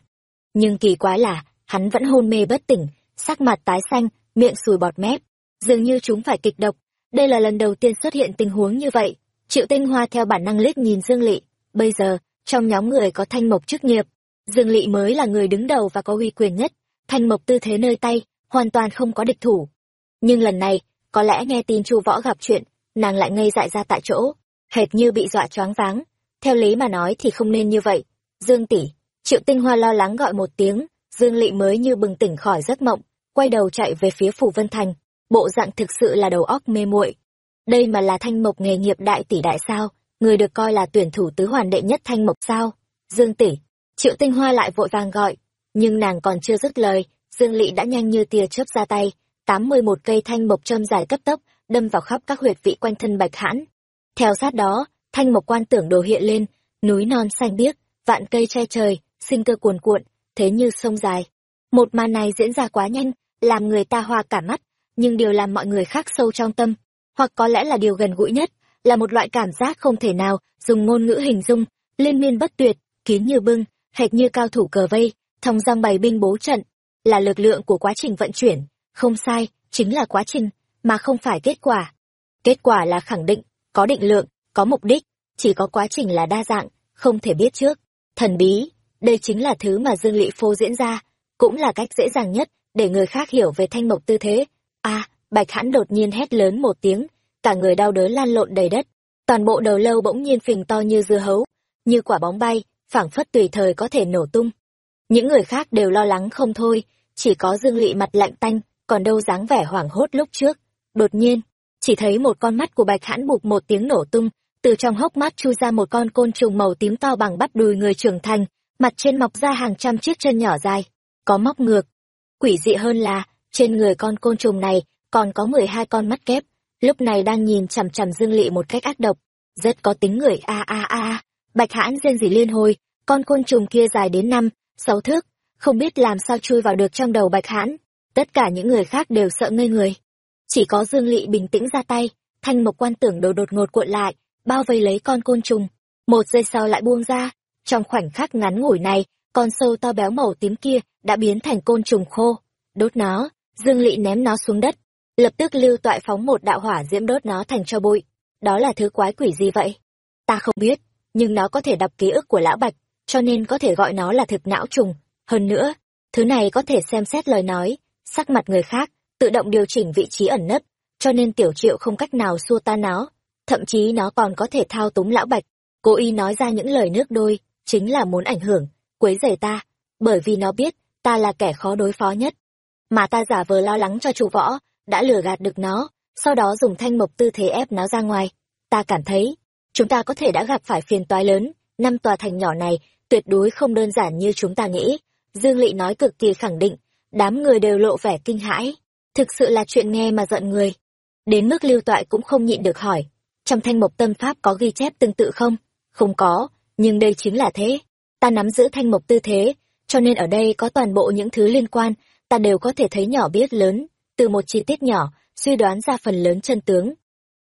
Nhưng kỳ quái là, hắn vẫn hôn mê bất tỉnh, sắc mặt tái xanh, miệng sùi bọt mép, dường như chúng phải kịch độc. Đây là lần đầu tiên xuất hiện tình huống như vậy. Triệu Tinh Hoa theo bản năng liếc nhìn Dương Lị, bây giờ, trong nhóm người có thanh mộc chức nghiệp, Dương Lị mới là người đứng đầu và có uy quyền nhất, thanh mộc tư thế nơi tay, hoàn toàn không có địch thủ. Nhưng lần này, có lẽ nghe tin Chu Võ gặp chuyện, nàng lại ngây dại ra tại chỗ, hệt như bị dọa choáng váng. Theo lý mà nói thì không nên như vậy. Dương tỷ, Triệu Tinh Hoa lo lắng gọi một tiếng, Dương Lị mới như bừng tỉnh khỏi giấc mộng, quay đầu chạy về phía Phủ Vân Thành, bộ dạng thực sự là đầu óc mê muội. Đây mà là thanh mộc nghề nghiệp đại tỷ đại sao, người được coi là tuyển thủ tứ hoàn đệ nhất thanh mộc sao? Dương tỷ, Triệu Tinh Hoa lại vội vàng gọi, nhưng nàng còn chưa dứt lời, Dương Lị đã nhanh như tia chớp ra tay, tám mươi một cây thanh mộc châm dài cấp tốc, đâm vào khắp các huyệt vị quanh thân Bạch Hãn. Theo sát đó, thanh mộc quan tưởng đồ hiện lên, núi non xanh biếc, vạn cây che trời, sinh cơ cuồn cuộn, thế như sông dài. Một màn này diễn ra quá nhanh, làm người ta hoa cả mắt, nhưng điều làm mọi người khác sâu trong tâm, hoặc có lẽ là điều gần gũi nhất, là một loại cảm giác không thể nào dùng ngôn ngữ hình dung, liên miên bất tuyệt, kín như bưng, hệt như cao thủ cờ vây, thông giang bày binh bố trận, là lực lượng của quá trình vận chuyển, không sai, chính là quá trình, mà không phải kết quả. Kết quả là khẳng định, có định lượng, có mục đích, chỉ có quá trình là đa dạng, không thể biết trước. Thần bí, đây chính là thứ mà Dương Lị Phô diễn ra, cũng là cách dễ dàng nhất để người khác hiểu về thanh mộc tư thế. A, Bạch Hãn đột nhiên hét lớn một tiếng, cả người đau đớn lan lộn đầy đất, toàn bộ đầu lâu bỗng nhiên phình to như dưa hấu, như quả bóng bay, phảng phất tùy thời có thể nổ tung. Những người khác đều lo lắng không thôi, chỉ có Dương Lị mặt lạnh tanh, còn đâu dáng vẻ hoảng hốt lúc trước. Đột nhiên, chỉ thấy một con mắt của Bạch Hãn bụp một tiếng nổ tung, từ trong hốc mắt chui ra một con côn trùng màu tím to bằng bắp đùi người trưởng thành, mặt trên mọc ra hàng trăm chiếc chân nhỏ dài, có móc ngược. Quỷ dị hơn là, trên người con côn trùng này còn có mười hai con mắt kép, lúc này đang nhìn chằm chằm Dương Lị một cách ác độc, rất có tính người a a a. Bạch Hãn rên rỉ liên hồi, con côn trùng kia dài đến năm, sáu thước, không biết làm sao chui vào được trong đầu Bạch Hãn. Tất cả những người khác đều sợ ngây người. Chỉ có Dương Lị bình tĩnh ra tay, thanh mộc quan tưởng đồ đột ngột cuộn lại, bao vây lấy con côn trùng. Một giây sau lại buông ra, trong khoảnh khắc ngắn ngủi này, con sâu to béo màu tím kia đã biến thành côn trùng khô. Đốt nó, Dương Lị ném nó xuống đất. Lập tức lưu toại phóng một đạo hỏa diễm đốt nó thành cho bụi. Đó là thứ quái quỷ gì vậy? Ta không biết, nhưng nó có thể đọc ký ức của lão Bạch, cho nên có thể gọi nó là thực não trùng. Hơn nữa, thứ này có thể xem xét lời nói, sắc mặt người khác, tự động điều chỉnh vị trí ẩn nấp, cho nên tiểu triệu không cách nào xua tan nó. Thậm chí nó còn có thể thao túng lão Bạch, cố ý nói ra những lời nước đôi, chính là muốn ảnh hưởng, quấy rầy ta, bởi vì nó biết ta là kẻ khó đối phó nhất. Mà ta giả vờ lo lắng cho chủ võ, đã lừa gạt được nó, sau đó dùng thanh mộc tư thế ép nó ra ngoài. Ta cảm thấy, chúng ta có thể đã gặp phải phiền toái lớn, năm tòa thành nhỏ này tuyệt đối không đơn giản như chúng ta nghĩ. Dương Lị nói cực kỳ khẳng định, đám người đều lộ vẻ kinh hãi. Thực sự là chuyện nghe mà giận người. Đến mức lưu toại cũng không nhịn được hỏi, trong thanh mộc tâm pháp có ghi chép tương tự không? Không có, nhưng đây chính là thế. Ta nắm giữ thanh mộc tư thế, cho nên ở đây có toàn bộ những thứ liên quan, ta đều có thể thấy nhỏ biết lớn, từ một chi tiết nhỏ, suy đoán ra phần lớn chân tướng.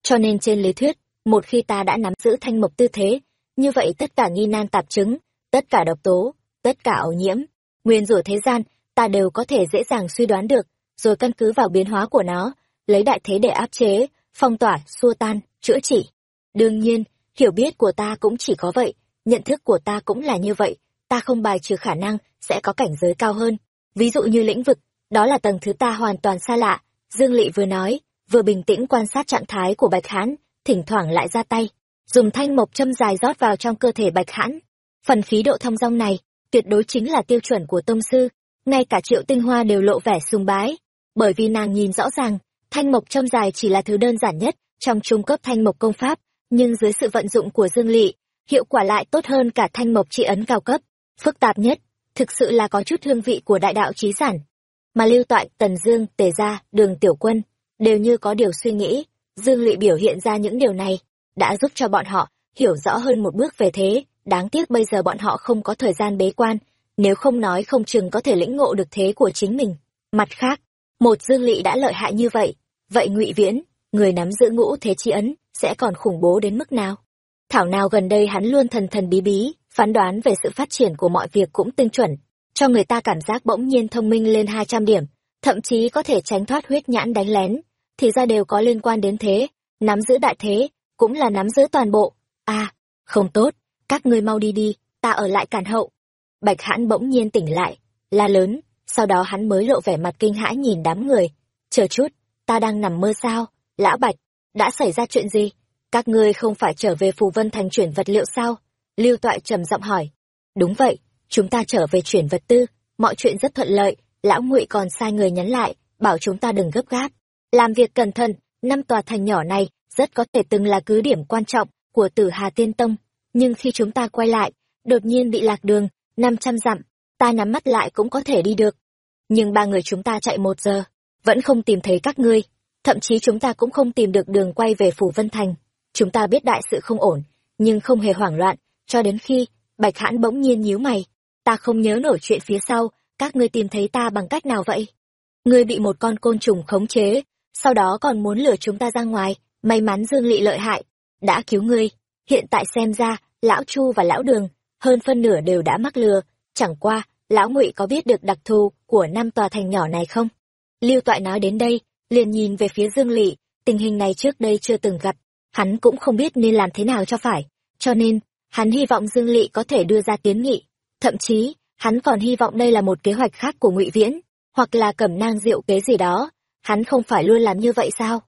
Cho nên trên lý thuyết, một khi ta đã nắm giữ thanh mộc tư thế, như vậy tất cả nghi nan tạp chứng, tất cả độc tố, tất cả ẩu nhiễm, nguyên rủa thế gian, ta đều có thể dễ dàng suy đoán được, rồi căn cứ vào biến hóa của nó, lấy đại thế để áp chế, phong tỏa, xua tan, chữa trị. Đương nhiên, hiểu biết của ta cũng chỉ có vậy, nhận thức của ta cũng là như vậy, ta không bài trừ khả năng sẽ có cảnh giới cao hơn. Ví dụ như lĩnh vực, đó là tầng thứ ta hoàn toàn xa lạ. Dương Lị vừa nói, vừa bình tĩnh quan sát trạng thái của Bạch Hãn, thỉnh thoảng lại ra tay, dùng thanh mộc châm dài rót vào trong cơ thể Bạch Hãn. Phần khí độ thông dong này, tuyệt đối chính là tiêu chuẩn của tông sư, ngay cả Triệu Tinh Hoa đều lộ vẻ sùng bái, bởi vì nàng nhìn rõ ràng, thanh mộc châm dài chỉ là thứ đơn giản nhất trong trung cấp thanh mộc công pháp, nhưng dưới sự vận dụng của Dương Lị, hiệu quả lại tốt hơn cả thanh mộc trị ấn cao cấp, phức tạp nhất, thực sự là có chút hương vị của đại đạo trí sản. Mà Lưu Toại, Tần Dương, Tề Gia, Đường Tiểu Quân đều như có điều suy nghĩ, Dương lỵ biểu hiện ra những điều này, đã giúp cho bọn họ hiểu rõ hơn một bước về thế, đáng tiếc bây giờ bọn họ không có thời gian bế quan, nếu không nói không chừng có thể lĩnh ngộ được thế của chính mình. Mặt khác, một Dương lỵ đã lợi hại như vậy, vậy Ngụy Viễn, người nắm giữ ngũ thế chi ấn, sẽ còn khủng bố đến mức nào? Thảo nào gần đây hắn luôn thần thần bí bí, phán đoán về sự phát triển của mọi việc cũng tinh chuẩn, cho người ta cảm giác bỗng nhiên thông minh lên hai trăm điểm, thậm chí có thể tránh thoát huyết nhãn đánh lén, thì ra đều có liên quan đến thế, nắm giữ đại thế, cũng là nắm giữ toàn bộ. À, không tốt, các ngươi mau đi đi, ta ở lại cản hậu. Bạch hãn bỗng nhiên tỉnh lại, la lớn, sau đó hắn mới lộ vẻ mặt kinh hãi nhìn đám người. Chờ chút, ta đang nằm mơ sao? Lão Bạch, đã xảy ra chuyện gì? Các ngươi không phải trở về Phù Vân Thành chuyển vật liệu sao? Lưu Toại trầm giọng hỏi. Đúng vậy, chúng ta trở về chuyển vật tư, mọi chuyện rất thuận lợi, lão ngụy còn sai người nhắn lại, bảo chúng ta đừng gấp gáp. Làm việc cẩn thận, năm tòa thành nhỏ này rất có thể từng là cứ điểm quan trọng của tử Hà Tiên Tông, nhưng khi chúng ta quay lại, đột nhiên bị lạc đường, năm trăm dặm, ta nắm mắt lại cũng có thể đi được. Nhưng ba người chúng ta chạy một giờ, vẫn không tìm thấy các ngươi, thậm chí chúng ta cũng không tìm được đường quay về Phủ Vân Thành. Chúng ta biết đại sự không ổn, nhưng không hề hoảng loạn, cho đến khi, Bạch Hãn bỗng nhiên nhíu mày, ta không nhớ nổi chuyện phía sau, các ngươi tìm thấy ta bằng cách nào vậy? Ngươi bị một con côn trùng khống chế, sau đó còn muốn lừa chúng ta ra ngoài, may mắn Dương Lị lợi hại, đã cứu ngươi. Hiện tại xem ra, lão Chu và lão Đường, hơn phân nửa đều đã mắc lừa, chẳng qua, lão Ngụy có biết được đặc thù của năm tòa thành nhỏ này không? Lưu Toại nói đến đây, liền nhìn về phía Dương Lị, tình hình này trước đây chưa từng gặp, hắn cũng không biết nên làm thế nào cho phải, cho nên, hắn hy vọng Dương Lị có thể đưa ra kiến nghị, thậm chí, hắn còn hy vọng đây là một kế hoạch khác của Ngụy Viễn, hoặc là cẩm nang diệu kế gì đó, hắn không phải luôn làm như vậy sao?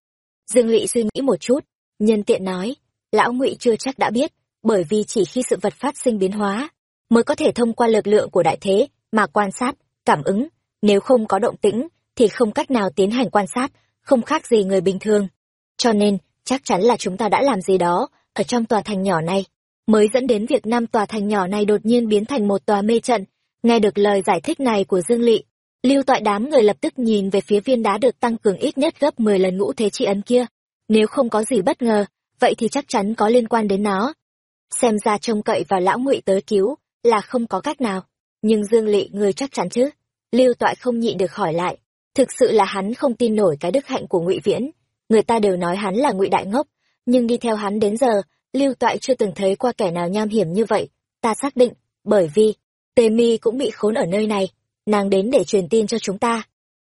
Dương lỵ suy nghĩ một chút, nhân tiện nói, lão Ngụy chưa chắc đã biết, bởi vì chỉ khi sự vật phát sinh biến hóa, mới có thể thông qua lực lượng của đại thế mà quan sát, cảm ứng, nếu không có động tĩnh thì không cách nào tiến hành quan sát, không khác gì người bình thường. Cho nên, chắc chắn là chúng ta đã làm gì đó ở trong tòa thành nhỏ này, mới dẫn đến việc năm tòa thành nhỏ này đột nhiên biến thành một tòa mê trận. Nghe được lời giải thích này của Dương Lị, lưu toại đám người lập tức nhìn về phía viên đá được tăng cường ít nhất gấp 10 lần ngũ thế chi ấn kia. Nếu không có gì bất ngờ, vậy thì chắc chắn có liên quan đến nó. Xem ra trông cậy vào lão ngụy tới cứu, là không có cách nào. Nhưng Dương Lị người chắc chắn chứ? Lưu toại không nhịn được hỏi lại. Thực sự là hắn không tin nổi cái đức hạnh của ngụy Viễn. Người ta đều nói hắn là ngụy đại ngốc, nhưng đi theo hắn đến giờ, Lưu Toại chưa từng thấy qua kẻ nào nham hiểm như vậy. Ta xác định, bởi vì, Tề Mi cũng bị khốn ở nơi này, nàng đến để truyền tin cho chúng ta.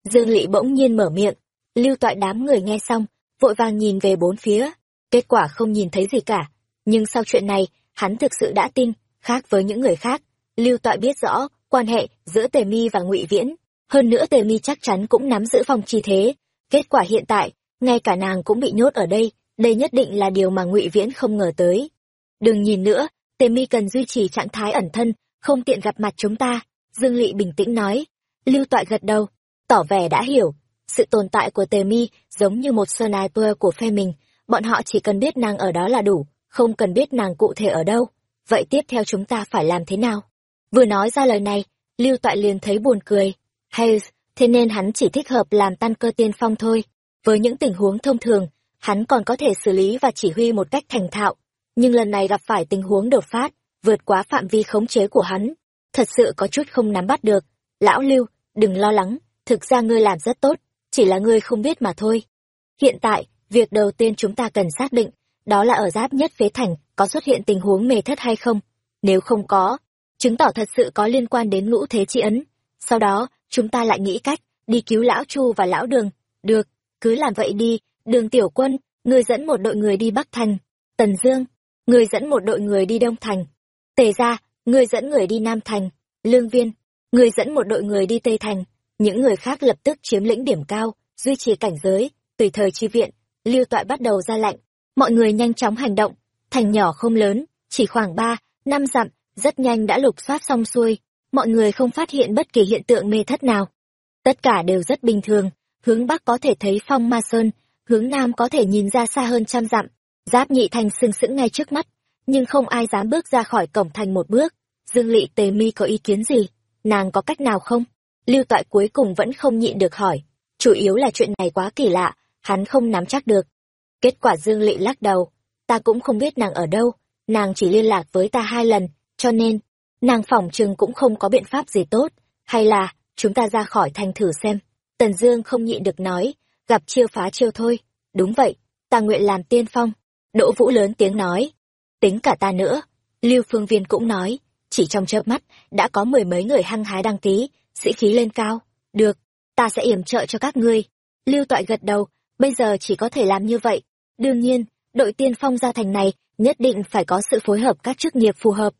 Dương lỵ bỗng nhiên mở miệng, Lưu Toại đám người nghe xong, vội vàng nhìn về bốn phía, kết quả không nhìn thấy gì cả. Nhưng sau chuyện này, hắn thực sự đã tin, khác với những người khác. Lưu Toại biết rõ quan hệ giữa Tề Mi và Ngụy Viễn, hơn nữa Tề Mi chắc chắn cũng nắm giữ phòng chi thế. Kết quả hiện tại, ngay cả nàng cũng bị nhốt ở đây, đây nhất định là điều mà ngụy viễn không ngờ tới. Đừng nhìn nữa, tề mi cần duy trì trạng thái ẩn thân, không tiện gặp mặt chúng ta, dương lỵ bình tĩnh nói. Lưu toại gật đầu, tỏ vẻ đã hiểu. Sự tồn tại của tề mi giống như một sniper của phe mình, bọn họ chỉ cần biết nàng ở đó là đủ, không cần biết nàng cụ thể ở đâu. Vậy tiếp theo chúng ta phải làm thế nào? Vừa nói ra lời này, lưu toại liền thấy buồn cười. Hayes thế nên hắn chỉ thích hợp làm tan cơ tiên phong thôi. Với những tình huống thông thường hắn còn có thể xử lý và chỉ huy một cách thành thạo nhưng lần này gặp phải tình huống đột phát vượt quá phạm vi khống chế của hắn thật sự có chút không nắm bắt được. Lão Lưu, đừng lo lắng, thực ra ngươi làm rất tốt, chỉ là ngươi không biết mà thôi. Hiện tại, việc đầu tiên chúng ta cần xác định, đó là ở giáp nhất phế thành có xuất hiện tình huống mê thất hay không. Nếu không có, chứng tỏ thật sự có liên quan đến ngũ thế chi ấn. Sau đó, chúng ta lại nghĩ cách, đi cứu lão Chu và lão Đường. Được, cứ làm vậy đi, đường tiểu quân, người dẫn một đội người đi Bắc Thành. Tần Dương, người dẫn một đội người đi Đông Thành. Tề Gia, người dẫn người đi Nam Thành. Lương Viên, người dẫn một đội người đi Tây Thành. Những người khác lập tức chiếm lĩnh điểm cao, duy trì cảnh giới, tùy thời chi viện. Lưu Toại bắt đầu ra lệnh, mọi người nhanh chóng hành động. Thành nhỏ không lớn, chỉ khoảng ba, năm dặm, rất nhanh đã lục soát xong xuôi. Mọi người không phát hiện bất kỳ hiện tượng mê thất nào. Tất cả đều rất bình thường, hướng bắc có thể thấy phong ma sơn, hướng nam có thể nhìn ra xa hơn trăm dặm, giáp nhị thành sừng sững ngay trước mắt, nhưng không ai dám bước ra khỏi cổng thành một bước. Dương lỵ Tề Mi có ý kiến gì? Nàng có cách nào không? Lưu Toại cuối cùng vẫn không nhịn được hỏi. Chủ yếu là chuyện này quá kỳ lạ, hắn không nắm chắc được. Kết quả Dương lỵ lắc đầu. Ta cũng không biết nàng ở đâu, nàng chỉ liên lạc với ta hai lần, cho nên, nàng phỏng chừng cũng không có biện pháp gì tốt. Hay là, chúng ta ra khỏi thành thử xem. Tần Dương không nhịn được nói, gặp chiêu phá chiêu thôi. Đúng vậy, ta nguyện làm tiên phong. Đỗ Vũ lớn tiếng nói, tính cả ta nữa. Lưu Phương Viên cũng nói, chỉ trong chớp mắt, đã có mười mấy người hăng hái đăng ký, sĩ khí lên cao. Được, ta sẽ yểm trợ cho các ngươi. Lưu Toại gật đầu, bây giờ chỉ có thể làm như vậy. Đương nhiên, đội tiên phong gia thành này nhất định phải có sự phối hợp các chức nghiệp phù hợp.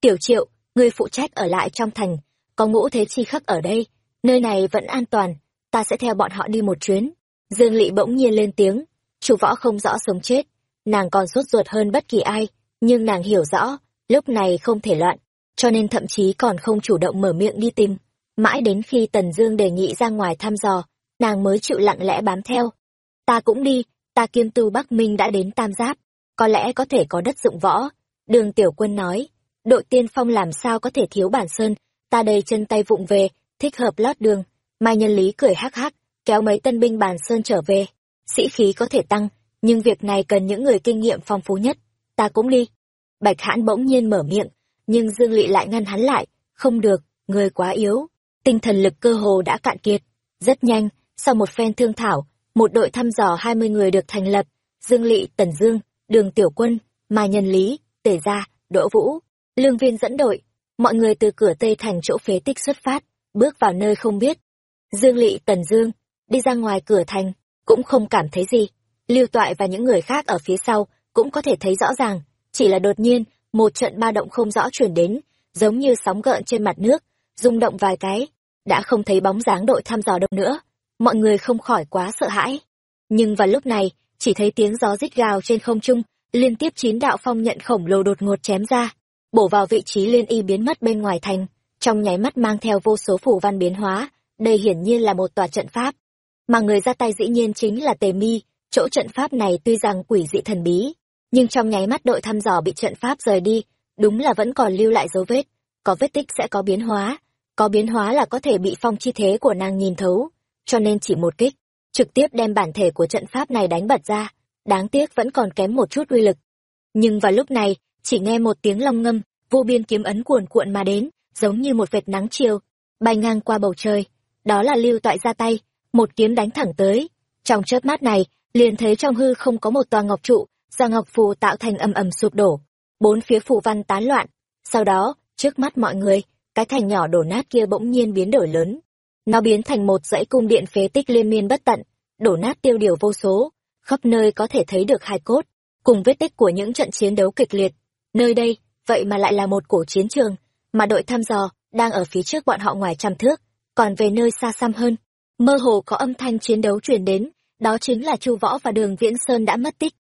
Tiểu Triệu, ngươi phụ trách ở lại trong thành, có ngũ thế chi khắc ở đây, nơi này vẫn an toàn, ta sẽ theo bọn họ đi một chuyến. Dương Lị bỗng nhiên lên tiếng, chủ võ không rõ sống chết, nàng còn sốt ruột hơn bất kỳ ai, nhưng nàng hiểu rõ, lúc này không thể loạn, cho nên thậm chí còn không chủ động mở miệng đi tìm. Mãi đến khi Tần Dương đề nghị ra ngoài thăm dò, nàng mới chịu lặng lẽ bám theo. Ta cũng đi, ta kiêm tu Bắc Minh đã đến Tam Giáp, có lẽ có thể có đất dụng võ. Đường Tiểu Quân nói, đội tiên phong làm sao có thể thiếu bản sơn, ta đây chân tay vụng về, thích hợp lót đường. Mai Nhân Lý cười hắc hắc, kéo mấy tân binh bàn sơn trở về. Sĩ khí có thể tăng, nhưng việc này cần những người kinh nghiệm phong phú nhất. Ta cũng đi. Bạch Hãn bỗng nhiên mở miệng, nhưng Dương Lị lại ngăn hắn lại. Không được, người quá yếu. Tinh thần lực cơ hồ đã cạn kiệt. Rất nhanh, sau một phen thương thảo, một đội thăm dò hai mươi người được thành lập. Dương Lị, Tần Dương, Đường Tiểu Quân, Mai Nhân Lý, Tể Gia, Đỗ Vũ, Lương Viên dẫn đội. Mọi người từ cửa Tây thành chỗ phế tích xuất phát, bước vào nơi không biết. Dương Lị, Tần Dương, đi ra ngoài cửa thành, cũng không cảm thấy gì. Lưu Toại và những người khác ở phía sau cũng có thể thấy rõ ràng, chỉ là đột nhiên, một trận ba động không rõ chuyển đến, giống như sóng gợn trên mặt nước, rung động vài cái, đã không thấy bóng dáng đội thăm dò đâu nữa. Mọi người không khỏi quá sợ hãi. Nhưng vào lúc này, chỉ thấy tiếng gió rít gào trên không trung, liên tiếp chín đạo phong nhận khổng lồ đột ngột chém ra, bổ vào vị trí liên y biến mất bên ngoài thành, trong nháy mắt mang theo vô số phủ văn biến hóa, đây hiển nhiên là một tòa trận pháp. Mà người ra tay dĩ nhiên chính là Tề Mi, chỗ trận pháp này tuy rằng quỷ dị thần bí, nhưng trong nháy mắt đội thăm dò bị trận pháp rời đi, đúng là vẫn còn lưu lại dấu vết, có vết tích sẽ có biến hóa, có biến hóa là có thể bị phong chi thế của nàng nhìn thấu, cho nên chỉ một kích, trực tiếp đem bản thể của trận pháp này đánh bật ra, đáng tiếc vẫn còn kém một chút uy lực. Nhưng vào lúc này, chỉ nghe một tiếng long ngâm, vô biên kiếm ấn cuồn cuộn mà đến, giống như một vệt nắng chiều, bay ngang qua bầu trời. Đó là lưu toại ra tay, một kiếm đánh thẳng tới. Trong chớp mắt này, liền thấy trong hư không có một tòa ngọc trụ, do ngọc phù tạo thành ầm ầm sụp đổ. Bốn phía phù văn tán loạn. Sau đó, trước mắt mọi người, cái thành nhỏ đổ nát kia bỗng nhiên biến đổi lớn. Nó biến thành một dãy cung điện phế tích liên miên bất tận, đổ nát tiêu điều vô số, khắp nơi có thể thấy được hài cốt, cùng vết tích của những trận chiến đấu kịch liệt. Nơi đây, vậy mà lại là một cổ chiến trường, mà đội thăm dò đang ở phía trước bọn họ ngoài trăm thước, còn về nơi xa xăm hơn, mơ hồ có âm thanh chiến đấu truyền đến, đó chính là Chu Võ và Đường Viễn Sơn đã mất tích.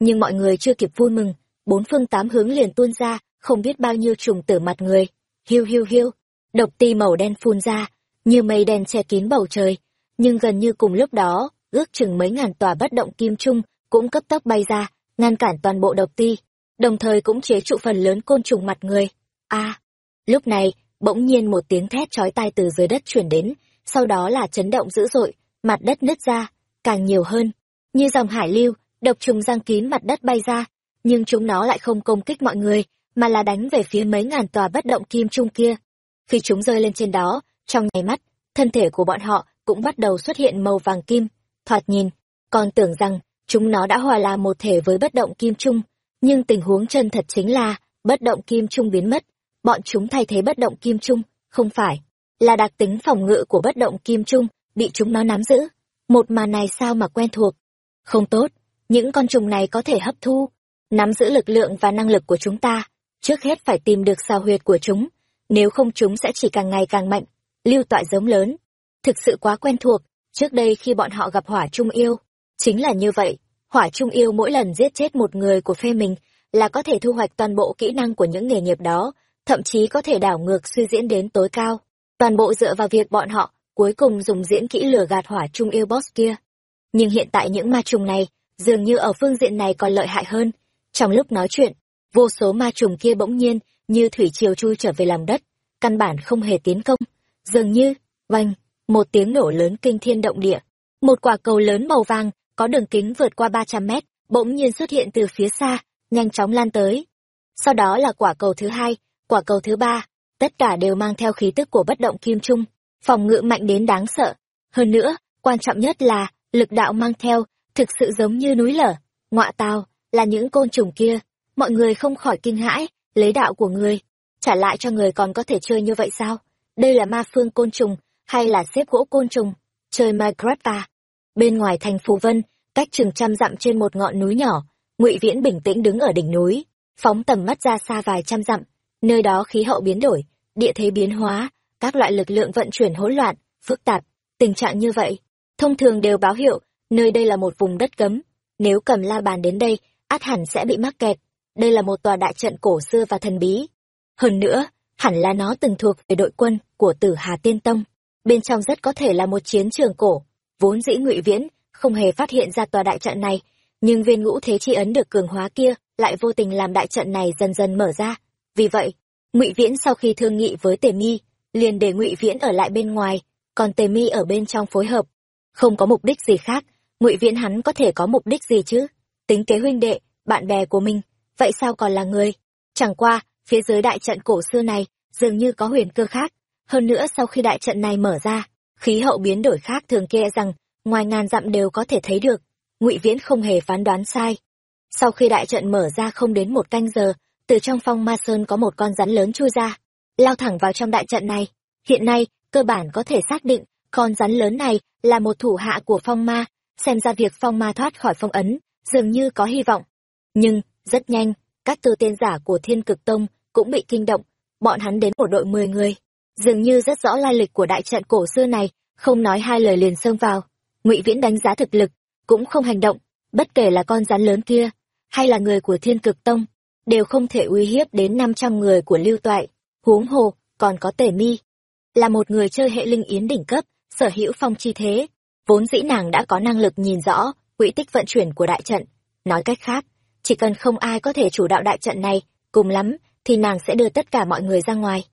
Nhưng mọi người chưa kịp vui mừng, bốn phương tám hướng liền tuôn ra, không biết bao nhiêu trùng tử mặt người. Hiu hiu hiu, độc ti màu đen phun ra, như mây đen che kín bầu trời, nhưng gần như cùng lúc đó, ước chừng mấy ngàn tòa bất động kim trung cũng cấp tốc bay ra, ngăn cản toàn bộ độc ti, đồng thời cũng chế trụ phần lớn côn trùng mặt người. A, lúc này, bỗng nhiên một tiếng thét chói tai từ dưới đất chuyển đến, sau đó là chấn động dữ dội, mặt đất nứt ra, càng nhiều hơn, như dòng hải lưu, độc trùng giăng kín mặt đất bay ra, nhưng chúng nó lại không công kích mọi người, mà là đánh về phía mấy ngàn tòa bất động kim trung kia. khi chúng rơi lên trên đó trong nháy mắt thân thể của bọn họ cũng bắt đầu xuất hiện màu vàng kim. Thoạt nhìn còn tưởng rằng chúng nó đã hòa là một thể với bất động kim trung nhưng tình huống chân thật chính là bất động kim trung biến mất. Bọn chúng thay thế bất động kim trung không phải là đặc tính phòng ngự của bất động kim trung, bị chúng nó nắm giữ. Một màn này sao mà quen thuộc? Không tốt, những con trùng này có thể hấp thu, nắm giữ lực lượng và năng lực của chúng ta. Trước hết phải tìm được xào huyệt của chúng, nếu không chúng sẽ chỉ càng ngày càng mạnh, lưu tọa giống lớn. Thực sự quá quen thuộc, trước đây khi bọn họ gặp hỏa trung yêu, chính là như vậy. Hỏa trung yêu mỗi lần giết chết một người của phe mình là có thể thu hoạch toàn bộ kỹ năng của những nghề nghiệp đó, thậm chí có thể đảo ngược suy diễn đến tối cao toàn bộ dựa vào việc bọn họ cuối cùng dùng diễn kỹ lửa gạt hỏa trung yêu boss kia. Nhưng hiện tại những ma trùng này dường như ở phương diện này còn lợi hại hơn. Trong lúc nói chuyện, vô số ma trùng kia bỗng nhiên như thủy triều chui trở về lòng đất, căn bản không hề tiến công. Dường như, oanh, một tiếng nổ lớn kinh thiên động địa. Một quả cầu lớn màu vàng có đường kính vượt qua ba trăm mét bỗng nhiên xuất hiện từ phía xa, nhanh chóng lan tới. Sau đó là quả cầu thứ hai, quả cầu thứ ba tất cả đều mang theo khí tức của bất động kim trung, phòng ngự mạnh đến đáng sợ. Hơn nữa, quan trọng nhất là, lực đạo mang theo, thực sự giống như núi lở. Ngọa tào, là những côn trùng kia. Mọi người không khỏi kinh hãi, lấy đạo của người. Trả lại cho người còn có thể chơi như vậy sao? Đây là ma phương côn trùng, hay là xếp gỗ côn trùng? Chơi minecraft ta bên ngoài thành phù vân, cách chừng trăm dặm trên một ngọn núi nhỏ, ngụy viễn bình tĩnh đứng ở đỉnh núi, phóng tầm mắt ra xa vài trăm dặm. Nơi đó khí hậu biến đổi địa thế biến hóa, các loại lực lượng vận chuyển hỗn loạn, phức tạp, tình trạng như vậy, thông thường đều báo hiệu nơi đây là một vùng đất cấm. Nếu cầm la bàn đến đây, át hẳn sẽ bị mắc kẹt. Đây là một tòa đại trận cổ xưa và thần bí. Hơn nữa, hẳn là nó từng thuộc về đội quân của tử hà tiên tông. Bên trong rất có thể là một chiến trường cổ, vốn dĩ ngụy viễn, không hề phát hiện ra tòa đại trận này, nhưng viên ngũ thế chi ấn được cường hóa kia lại vô tình làm đại trận này dần dần mở ra. Vì vậy ngụy viễn sau khi thương nghị với tề mi, liền để ngụy viễn ở lại bên ngoài, còn tề mi ở bên trong phối hợp. Không có mục đích gì khác, ngụy viễn hắn có thể có mục đích gì chứ? Tính kế huynh đệ, bạn bè của mình, vậy sao còn là người? Chẳng qua, phía dưới đại trận cổ xưa này, dường như có huyền cơ khác. Hơn nữa sau khi đại trận này mở ra, khí hậu biến đổi khác thường kia rằng, ngoài ngàn dặm đều có thể thấy được. Ngụy viễn không hề phán đoán sai. Sau khi đại trận mở ra không đến một canh giờ từ trong phong ma sơn có một con rắn lớn chui ra, lao thẳng vào trong đại trận này. Hiện nay, cơ bản có thể xác định, con rắn lớn này là một thủ hạ của phong ma, xem ra việc phong ma thoát khỏi phong ấn, dường như có hy vọng. Nhưng, rất nhanh, các tư tiên giả của thiên cực tông cũng bị kinh động, bọn hắn đến một đội mười người. Dường như rất rõ lai lịch của đại trận cổ xưa này, không nói hai lời liền xông vào. Ngụy viễn đánh giá thực lực, cũng không hành động, bất kể là con rắn lớn kia, hay là người của thiên cực tông đều không thể uy hiếp đến năm trăm người của lưu toại. Huống hồ, còn có tể mi. Là một người chơi hệ linh yến đỉnh cấp, sở hữu phong chi thế. Vốn dĩ nàng đã có năng lực nhìn rõ quỹ tích vận chuyển của đại trận. Nói cách khác, chỉ cần không ai có thể chủ đạo đại trận này, cùng lắm thì nàng sẽ đưa tất cả mọi người ra ngoài.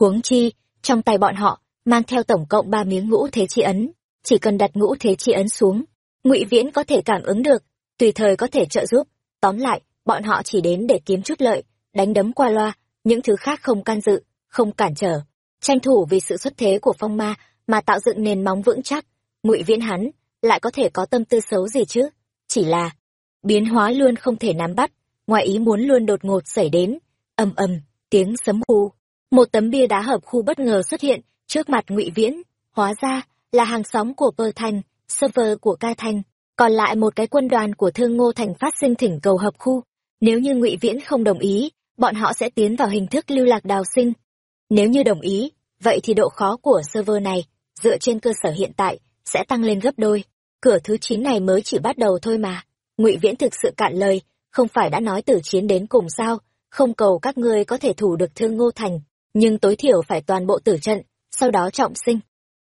Huống chi, trong tay bọn họ, mang theo tổng cộng ba miếng ngũ thế chi ấn. Chỉ cần đặt ngũ thế chi ấn xuống, ngụy viễn có thể cảm ứng được, tùy thời có thể trợ giúp. Tóm lại bọn họ chỉ đến để kiếm chút lợi, đánh đấm qua loa, những thứ khác không can dự, không cản trở. Tranh thủ vì sự xuất thế của phong ma mà tạo dựng nền móng vững chắc, ngụy viễn hắn lại có thể có tâm tư xấu gì chứ? Chỉ là biến hóa luôn không thể nắm bắt, ngoài ý muốn luôn đột ngột xảy đến, ầm ầm, tiếng sấm hù một tấm bia đá hợp khu bất ngờ xuất hiện trước mặt ngụy viễn, hóa ra là hàng xóm của pơ thành, server của ca thành, còn lại một cái quân đoàn của thương ngô thành phát sinh thỉnh cầu hợp khu nếu như ngụy viễn không đồng ý, bọn họ sẽ tiến vào hình thức lưu lạc đào sinh. Nếu như đồng ý, vậy thì độ khó của server này, dựa trên cơ sở hiện tại, sẽ tăng lên gấp đôi. Cửa thứ chín này mới chỉ bắt đầu thôi mà. Ngụy viễn thực sự cạn lời, không phải đã nói từ chiến đến cùng sao? Không cầu các ngươi có thể thủ được thương ngô thành, nhưng tối thiểu phải toàn bộ tử trận, sau đó trọng sinh.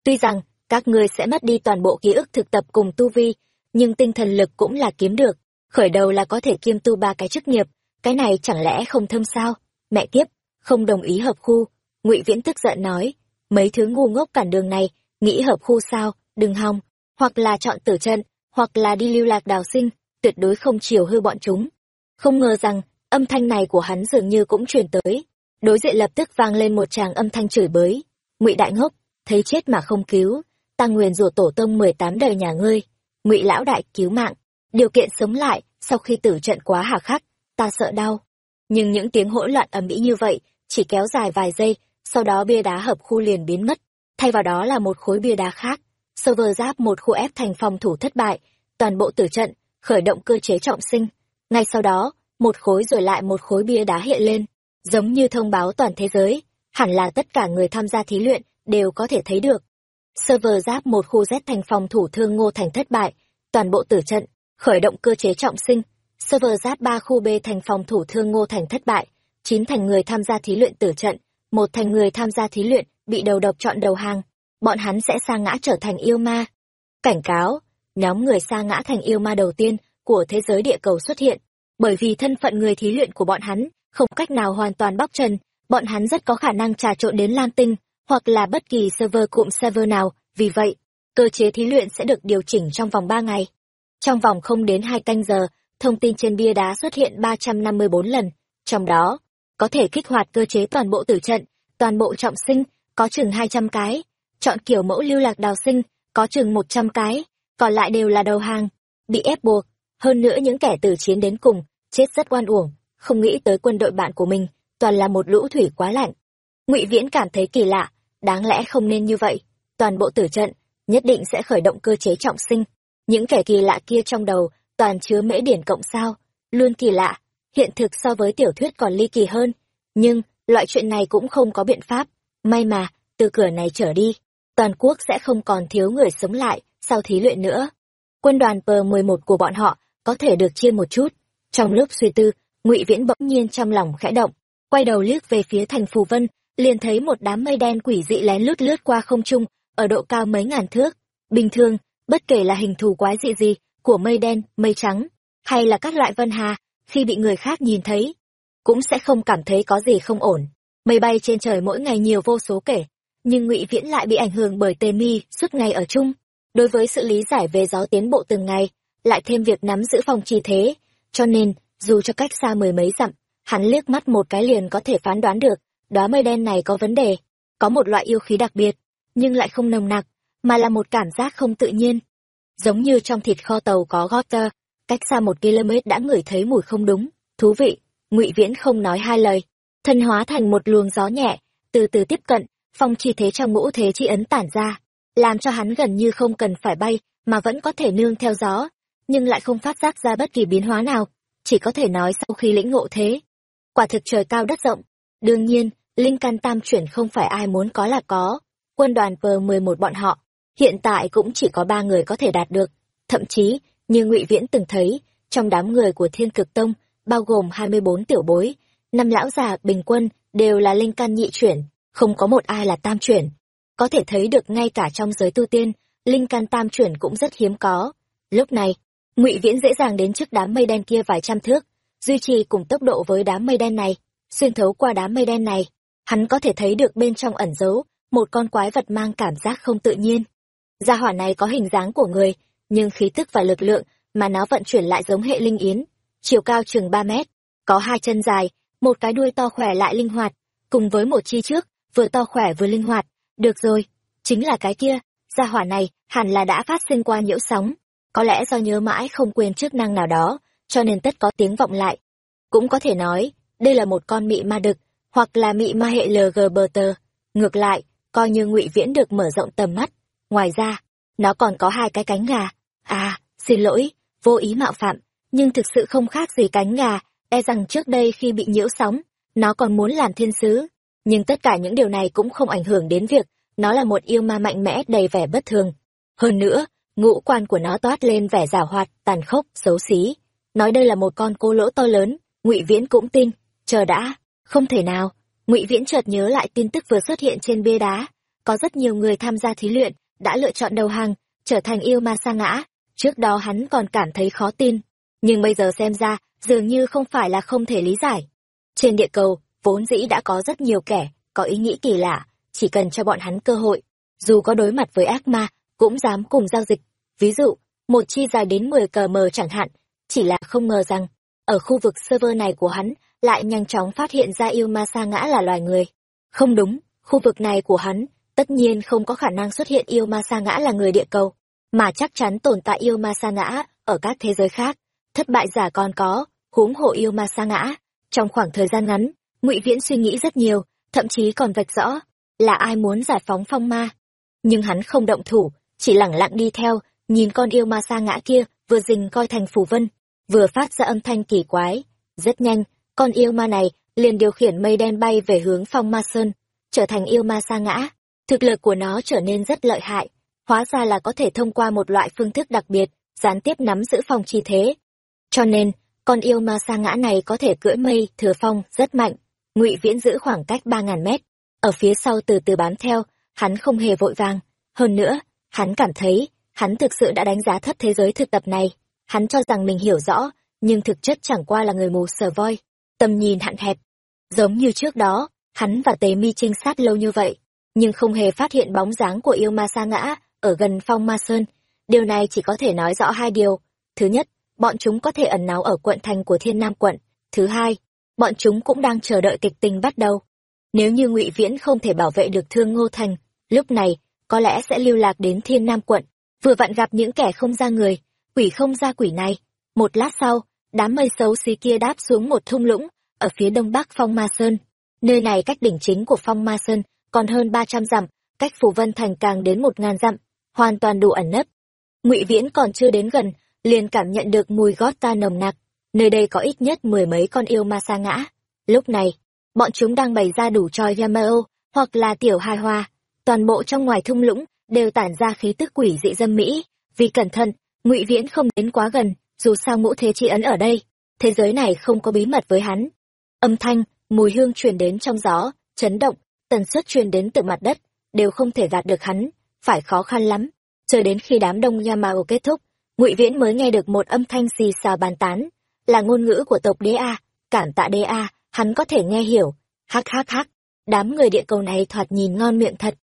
Tuy rằng, các ngươi sẽ mất đi toàn bộ ký ức thực tập cùng tu vi, nhưng tinh thần lực cũng là kiếm được khởi đầu là có thể kiêm tu ba cái chức nghiệp cái này chẳng lẽ không thâm sao? Mẹ tiếp, không đồng ý hợp khu. Ngụy viễn tức giận nói mấy thứ ngu ngốc cản đường này nghĩ hợp khu sao đừng hòng. Hoặc là chọn tử trận hoặc là đi lưu lạc đào sinh tuyệt đối không chiều hư bọn chúng. Không ngờ rằng âm thanh này của hắn dường như cũng truyền tới. Đối diện lập tức vang lên một tràng âm thanh chửi bới. Ngụy đại ngốc thấy chết mà không cứu ta nguyền rủa tổ tông mười tám đời nhà ngươi. Ngụy lão đại cứu mạng điều kiện sống lại sau khi tử trận quá hà khắc ta sợ đau. Nhưng những tiếng hỗn loạn ầm ĩ như vậy chỉ kéo dài vài giây sau đó bia đá hợp khu liền biến mất. Thay vào đó là một khối bia đá khác server giáp một khu ép thành phòng thủ thất bại toàn bộ tử trận khởi động cơ chế trọng sinh. Ngay sau đó một khối rồi lại một khối bia đá hiện lên giống như thông báo toàn thế giới. Hẳn là tất cả người tham gia thí luyện đều có thể thấy được. Server giáp một khu Z thành phòng thủ thương ngô thành thất bại, toàn bộ tử trận, khởi động cơ chế trọng sinh. Server giáp ba khu B thành phòng thủ thương ngô thành thất bại, chín thành người tham gia thí luyện tử trận, một thành người tham gia thí luyện bị đầu độc chọn đầu hàng, bọn hắn sẽ sa ngã trở thành yêu ma. Cảnh cáo, nhóm người sa ngã thành yêu ma đầu tiên của thế giới địa cầu xuất hiện, bởi vì thân phận người thí luyện của bọn hắn không cách nào hoàn toàn bóc trần, bọn hắn rất có khả năng trà trộn đến Lam Tinh, hoặc là bất kỳ server cụm server nào, vì vậy, cơ chế thí luyện sẽ được điều chỉnh trong vòng ba ngày. Trong vòng không đến hai canh giờ, thông tin trên bia đá xuất hiện 354 lần, trong đó, có thể kích hoạt cơ chế toàn bộ tử trận, toàn bộ trọng sinh, có chừng 200 cái, chọn kiểu mẫu lưu lạc đào sinh, có chừng 100 cái, còn lại đều là đầu hàng, bị ép buộc, hơn nữa những kẻ tử chiến đến cùng, chết rất oan uổng, không nghĩ tới quân đội bạn của mình, toàn là một lũ thủy quá lạnh. Ngụy Viễn cảm thấy kỳ lạ, đáng lẽ không nên như vậy. Toàn bộ tử trận nhất định sẽ khởi động cơ chế trọng sinh những kẻ kỳ lạ kia trong đầu toàn chứa mễ điển cộng sao luôn kỳ lạ hiện thực so với tiểu thuyết còn ly kỳ hơn. Nhưng loại chuyện này cũng không có biện pháp. May mà từ cửa này trở đi toàn quốc sẽ không còn thiếu người sống lại sau thí luyện nữa. Quân đoàn p mười một của bọn họ có thể được chia một chút. Trong lúc suy tư ngụy viễn bỗng nhiên trong lòng khẽ động quay đầu liếc về phía thành phù vân liền thấy một đám mây đen quỷ dị lén lút lướt qua không trung, ở độ cao mấy ngàn thước. Bình thường, bất kể là hình thù quái dị gì, của mây đen, mây trắng, hay là các loại vân hà, khi bị người khác nhìn thấy, cũng sẽ không cảm thấy có gì không ổn. Mây bay trên trời mỗi ngày nhiều vô số kể, nhưng ngụy Viễn lại bị ảnh hưởng bởi tề mi suốt ngày ở chung. Đối với sự lý giải về gió tiến bộ từng ngày, lại thêm việc nắm giữ phòng trì thế, cho nên, dù cho cách xa mười mấy dặm, hắn liếc mắt một cái liền có thể phán đoán được đóa mây đen này có vấn đề, có một loại yêu khí đặc biệt, nhưng lại không nồng nặc, mà là một cảm giác không tự nhiên. Giống như trong thịt kho tàu có gotter, cách xa một km đã ngửi thấy mùi không đúng, thú vị, ngụy Viễn không nói hai lời, thân hóa thành một luồng gió nhẹ, từ từ tiếp cận, phong chi thế trong ngũ thế chi ấn tản ra, làm cho hắn gần như không cần phải bay, mà vẫn có thể nương theo gió, nhưng lại không phát giác ra bất kỳ biến hóa nào, chỉ có thể nói sau khi lĩnh ngộ thế. Quả thực trời cao đất rộng, đương nhiên, linh căn tam chuyển không phải ai muốn có là có. Quân đoàn p một bọn họ, hiện tại cũng chỉ có ba người có thể đạt được. Thậm chí, như ngụy Viễn từng thấy, trong đám người của Thiên Cực Tông, bao gồm hai mươi bốn tiểu bối, năm lão già bình quân đều là linh căn nhị chuyển, không có một ai là tam chuyển. Có thể thấy được ngay cả trong giới tu tiên, linh căn tam chuyển cũng rất hiếm có. Lúc này, ngụy Viễn dễ dàng đến trước đám mây đen kia vài trăm thước, duy trì cùng tốc độ với đám mây đen này, xuyên thấu qua đám mây đen này, hắn có thể thấy được bên trong ẩn giấu một con quái vật mang cảm giác không tự nhiên. Gia hỏa này có hình dáng của người, nhưng khí tức và lực lượng mà nó vận chuyển lại giống hệ linh yến, chiều cao chừng ba mét, có hai chân dài, một cái đuôi to khỏe lại linh hoạt, cùng với một chi trước, vừa to khỏe vừa linh hoạt. Được rồi, chính là cái kia, gia hỏa này hẳn là đã phát sinh qua nhiễu sóng, có lẽ do nhớ mãi không quên chức năng nào đó, cho nên tất có tiếng vọng lại. Cũng có thể nói, đây là một con mị ma đực, hoặc là mị ma hệ lgbt ngược lại coi như ngụy viễn được mở rộng tầm mắt ngoài ra, nó còn có hai cái cánh gà. À xin lỗi, vô ý mạo phạm, nhưng thực sự không khác gì cánh gà. E rằng trước đây khi bị nhiễu sóng, nó còn muốn làm thiên sứ. Nhưng tất cả những điều này cũng không ảnh hưởng đến việc nó là một yêu ma mạnh mẽ đầy vẻ bất thường. Hơn nữa, ngũ quan của nó toát lên vẻ giả hoạt, tàn khốc, xấu xí. Nói đây là một con cô lỗ to lớn, ngụy viễn cũng tin. Chờ đã, không thể nào. Ngụy viễn chợt nhớ lại tin tức vừa xuất hiện trên bia đá. Có rất nhiều người tham gia thí luyện đã lựa chọn đầu hàng trở thành yêu ma sa ngã. Trước đó hắn còn cảm thấy khó tin nhưng bây giờ xem ra dường như không phải là không thể lý giải. Trên địa cầu vốn dĩ đã có rất nhiều kẻ có ý nghĩ kỳ lạ chỉ cần cho bọn hắn cơ hội. Dù có đối mặt với ác ma cũng dám cùng giao dịch. Ví dụ một chi dài đến mười cờ mờ chẳng hạn chỉ là không ngờ rằng ở khu vực server này của hắn lại nhanh chóng phát hiện ra yêu ma sa ngã là loài người. Không đúng, khu vực này của hắn, tất nhiên không có khả năng xuất hiện yêu ma sa ngã là người địa cầu, mà chắc chắn tồn tại yêu ma sa ngã ở các thế giới khác. Thất bại giả còn có, huống hộ yêu ma sa ngã. Trong khoảng thời gian ngắn, ngụy Viễn suy nghĩ rất nhiều, thậm chí còn vạch rõ là ai muốn giải phóng phong ma. Nhưng hắn không động thủ, chỉ lẳng lặng đi theo, nhìn con yêu ma sa ngã kia vừa rình coi thành phù vân, vừa phát ra âm thanh kỳ quái. Rất nhanh, con yêu ma này liền điều khiển mây đen bay về hướng phong ma sơn, trở thành yêu ma sa ngã. Thực lực của nó trở nên rất lợi hại, hóa ra là có thể thông qua một loại phương thức đặc biệt, gián tiếp nắm giữ phong chi thế. Cho nên, con yêu ma sa ngã này có thể cưỡi mây, thừa phong, rất mạnh. Ngụy Viễn giữ khoảng cách ba ngàn mét, ở phía sau từ từ bám theo, hắn không hề vội vàng. Hơn nữa, hắn cảm thấy, hắn thực sự đã đánh giá thấp thế giới thực tập này. Hắn cho rằng mình hiểu rõ, nhưng thực chất chẳng qua là người mù sờ voi, tầm nhìn hạn hẹp. Giống như trước đó, hắn và Tề Mi trinh sát lâu như vậy, nhưng không hề phát hiện bóng dáng của yêu ma sa ngã ở gần phong ma sơn. Điều này chỉ có thể nói rõ hai điều. Thứ nhất, bọn chúng có thể ẩn náu ở quận thành của thiên nam quận. Thứ hai, bọn chúng cũng đang chờ đợi kịch tình bắt đầu. Nếu như ngụy Viễn không thể bảo vệ được thương ngô thành, lúc này, có lẽ sẽ lưu lạc đến thiên nam quận, vừa vặn gặp những kẻ không ra người, quỷ không ra quỷ này. Một lát sau, đám mây xấu xí kia đáp xuống một thung lũng, ở phía đông bắc phong ma sơn. Nơi này cách đỉnh chính của phong ma sơn còn hơn ba trăm dặm, cách phù vân thành càng đến một ngàn dặm, hoàn toàn đủ ẩn nấp. ngụy Viễn còn chưa đến gần, liền cảm nhận được mùi gót ta nồng nặc, nơi đây có ít nhất mười mấy con yêu ma sa ngã. Lúc này, bọn chúng đang bày ra đủ tròi Yamao, hoặc là tiểu hài hoa. Toàn bộ trong ngoài thung lũng đều tản ra khí tức quỷ dị dâm mỹ. Vì cẩn thận, ngụy Viễn không đến quá gần, dù sao ngũ thế chi ấn ở đây, thế giới này không có bí mật với hắn. Âm thanh, mùi hương truyền đến trong gió, chấn động, tần suất truyền đến từ mặt đất, đều không thể gạt được hắn, phải khó khăn lắm. Chờ đến khi đám đông Yamao kết thúc, ngụy Viễn mới nghe được một âm thanh xì xào bàn tán, là ngôn ngữ của tộc đế A, cảm tạ đế A, hắn có thể nghe hiểu. Hắc hắc hắc, đám người địa cầu này thoạt nhìn ngon miệng thật.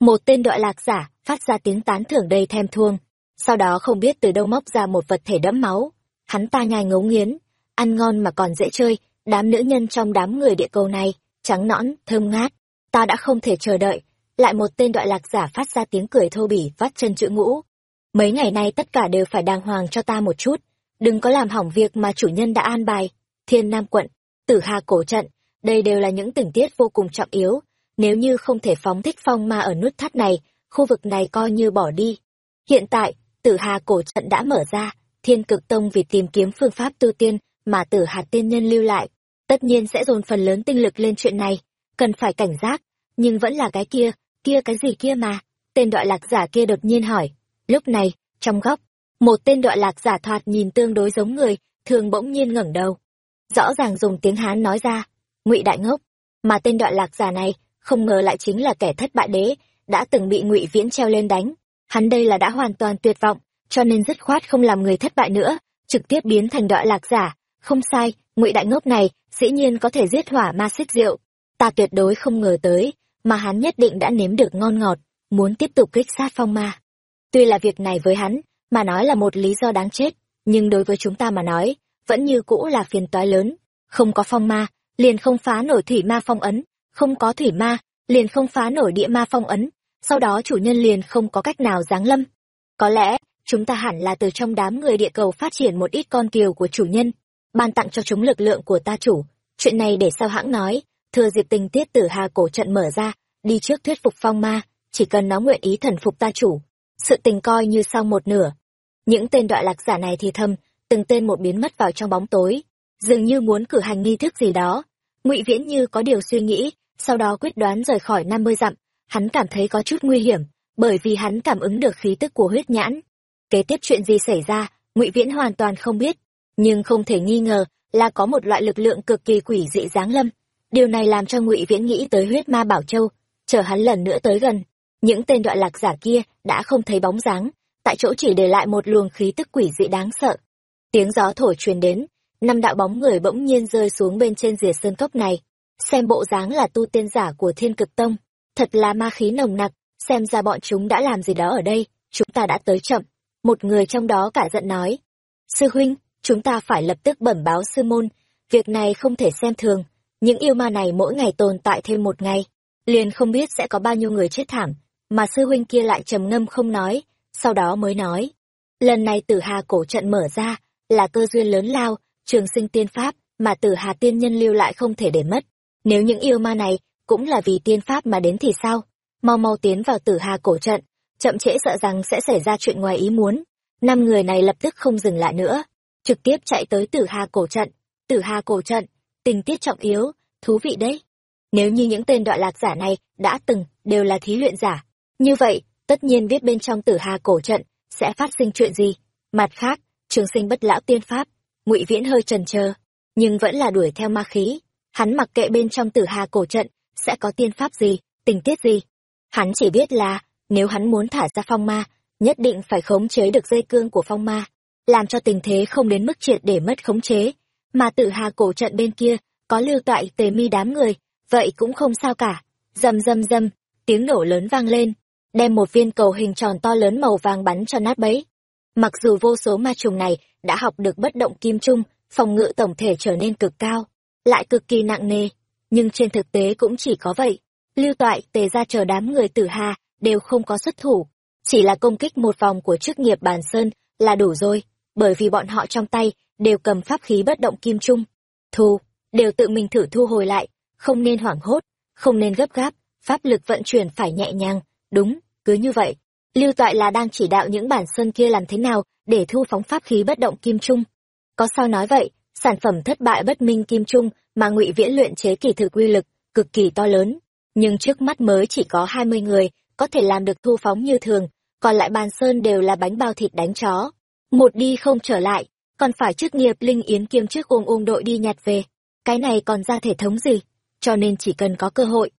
Một tên đội lạc giả phát ra tiếng tán thưởng đầy thèm thuông, sau đó không biết từ đâu móc ra một vật thể đẫm máu. Hắn ta nhai ngấu nghiến, ăn ngon mà còn dễ chơi, đám nữ nhân trong đám người địa cầu này, trắng nõn, thơm ngát. Ta đã không thể chờ đợi, lại một tên đoạn lạc giả phát ra tiếng cười thô bỉ vắt chân chữ ngũ. Mấy ngày nay tất cả đều phải đàng hoàng cho ta một chút, đừng có làm hỏng việc mà chủ nhân đã an bài. Thiên Nam quận, Tử Hà cổ trận, đây đều là những tình tiết vô cùng trọng yếu. Nếu như không thể phóng thích phong ma ở nút thắt này, khu vực này coi như bỏ đi. Hiện tại, Tử Hà cổ trận đã mở ra, Thiên Cực Tông vì tìm kiếm phương pháp tu tiên mà Tử Hà tiên nhân lưu lại, tất nhiên sẽ dồn phần lớn tinh lực lên chuyện này, cần phải cảnh giác, nhưng vẫn là cái kia, kia cái gì kia mà? Tên đoạ lạc giả kia đột nhiên hỏi. Lúc này, trong góc, một tên đoạ lạc giả thoạt nhìn tương đối giống người, thường bỗng nhiên ngẩng đầu. Rõ ràng dùng tiếng Hán nói ra, ngụy đại ngốc, mà tên đoạ lạc giả này, không ngờ lại chính là kẻ thất bại đế, đã từng bị ngụy viễn treo lên đánh. Hắn đây là đã hoàn toàn tuyệt vọng, cho nên dứt khoát không làm người thất bại nữa, trực tiếp biến thành đoạ lạc giả. Không sai, ngụy đại ngốc này, dĩ nhiên có thể giết hỏa ma xích rượu. Ta tuyệt đối không ngờ tới, mà hắn nhất định đã nếm được ngon ngọt, muốn tiếp tục kích sát phong ma. Tuy là việc này với hắn, mà nói là một lý do đáng chết, nhưng đối với chúng ta mà nói, vẫn như cũ là phiền toái lớn. Không có phong ma, liền không phá nổi thủy ma phong ấn, không có thủy ma, liền không phá nổi địa ma phong ấn, sau đó chủ nhân liền không có cách nào giáng lâm. Có lẽ, chúng ta hẳn là từ trong đám người địa cầu phát triển một ít con kiều của chủ nhân, ban tặng cho chúng lực lượng của ta chủ. Chuyện này để sao hãng nói, thừa dịp tình tiết tử hà cổ trận mở ra, đi trước thuyết phục phong ma, chỉ cần nó nguyện ý thần phục ta chủ. Sự tình coi như sau một nửa. Những tên đoạn lạc giả này thì thầm, từng tên một biến mất vào trong bóng tối, dường như muốn cử hành nghi thức gì đó. Ngụy Viễn như có điều suy nghĩ, sau đó quyết đoán rời khỏi năm mươi dặm, hắn cảm thấy có chút nguy hiểm, bởi vì hắn cảm ứng được khí tức của huyết nhãn. Kế tiếp chuyện gì xảy ra, Ngụy Viễn hoàn toàn không biết, nhưng không thể nghi ngờ là có một loại lực lượng cực kỳ quỷ dị giáng lâm. Điều này làm cho Ngụy Viễn nghĩ tới huyết ma Bảo Châu, chờ hắn lần nữa tới gần, những tên đoạn lạc giả kia đã không thấy bóng dáng, tại chỗ chỉ để lại một luồng khí tức quỷ dị đáng sợ. Tiếng gió thổi truyền đến, năm đạo bóng người bỗng nhiên rơi xuống bên trên rìa sơn cốc này. Xem bộ dáng là tu tiên giả của thiên cực tông, thật là ma khí nồng nặc, xem ra bọn chúng đã làm gì đó ở đây, chúng ta đã tới chậm. Một người trong đó cả giận nói, Sư huynh, chúng ta phải lập tức bẩm báo sư môn, việc này không thể xem thường. Những yêu ma này mỗi ngày tồn tại thêm một ngày, liền không biết sẽ có bao nhiêu người chết thảm, mà sư huynh kia lại trầm ngâm không nói, sau đó mới nói. Lần này tử hà cổ trận mở ra, là cơ duyên lớn lao, trường sinh tiên pháp, mà tử hà tiên nhân lưu lại không thể để mất. Nếu những yêu ma này cũng là vì tiên pháp mà đến thì sao? Mau mau tiến vào tử hà cổ trận, chậm trễ sợ rằng sẽ xảy ra chuyện ngoài ý muốn. Năm người này lập tức không dừng lại nữa, trực tiếp chạy tới tử hà cổ trận. Tử hà cổ trận, tình tiết trọng yếu, thú vị đấy. Nếu như những tên đoạn lạc giả này đã từng đều là thí luyện giả, như vậy, tất nhiên biết bên trong tử hà cổ trận sẽ phát sinh chuyện gì. Mặt khác, trường sinh bất lão tiên pháp, ngụy Viễn hơi trần trờ nhưng vẫn là đuổi theo ma khí. Hắn mặc kệ bên trong tử hà cổ trận sẽ có tiên pháp gì, tình tiết gì. Hắn chỉ biết là, nếu hắn muốn thả ra phong ma, nhất định phải khống chế được dây cương của phong ma, làm cho tình thế không đến mức triệt để mất khống chế. Mà tử hà cổ trận bên kia, có lưu toại tề mi đám người, vậy cũng không sao cả. Rầm rầm rầm, tiếng nổ lớn vang lên, đem một viên cầu hình tròn to lớn màu vàng bắn cho nát bấy. Mặc dù vô số ma trùng này đã học được bất động kim trung, phòng ngự tổng thể trở nên cực cao, lại cực kỳ nặng nề, nhưng trên thực tế cũng chỉ có vậy. Lưu toại, tề ra chờ đám người tử hà, đều không có xuất thủ. Chỉ là công kích một vòng của chức nghiệp bàn sơn là đủ rồi, bởi vì bọn họ trong tay đều cầm pháp khí bất động kim trung. Thu, đều tự mình thử thu hồi lại, không nên hoảng hốt, không nên gấp gáp, pháp lực vận chuyển phải nhẹ nhàng, đúng, cứ như vậy. Lưu toại là đang chỉ đạo những bản sơn kia làm thế nào để thu phóng pháp khí bất động kim trung. Có sao nói vậy, sản phẩm thất bại bất minh kim trung mà ngụy viễn luyện chế kỳ thực quy lực, cực kỳ to lớn. Nhưng trước mắt mới chỉ có hai mươi người, có thể làm được thu phóng như thường, còn lại bàn sơn đều là bánh bao thịt đánh chó. Một đi không trở lại, còn phải chức nghiệp linh yến kiêm trước ung ung đội đi nhặt về. Cái này còn ra thể thống gì, cho nên chỉ cần có cơ hội.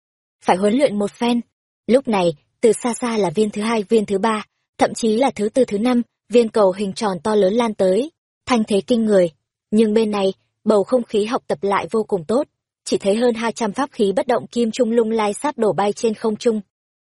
Phải huấn luyện một phen. Lúc này, từ xa xa là viên thứ hai viên thứ ba, thậm chí là thứ tư thứ năm, viên cầu hình tròn to lớn lan tới thanh thế kinh người. Nhưng bên này, bầu không khí học tập lại vô cùng tốt, chỉ thấy hơn hai trăm pháp khí bất động kim trung lung lai sát đổ bay trên không trung.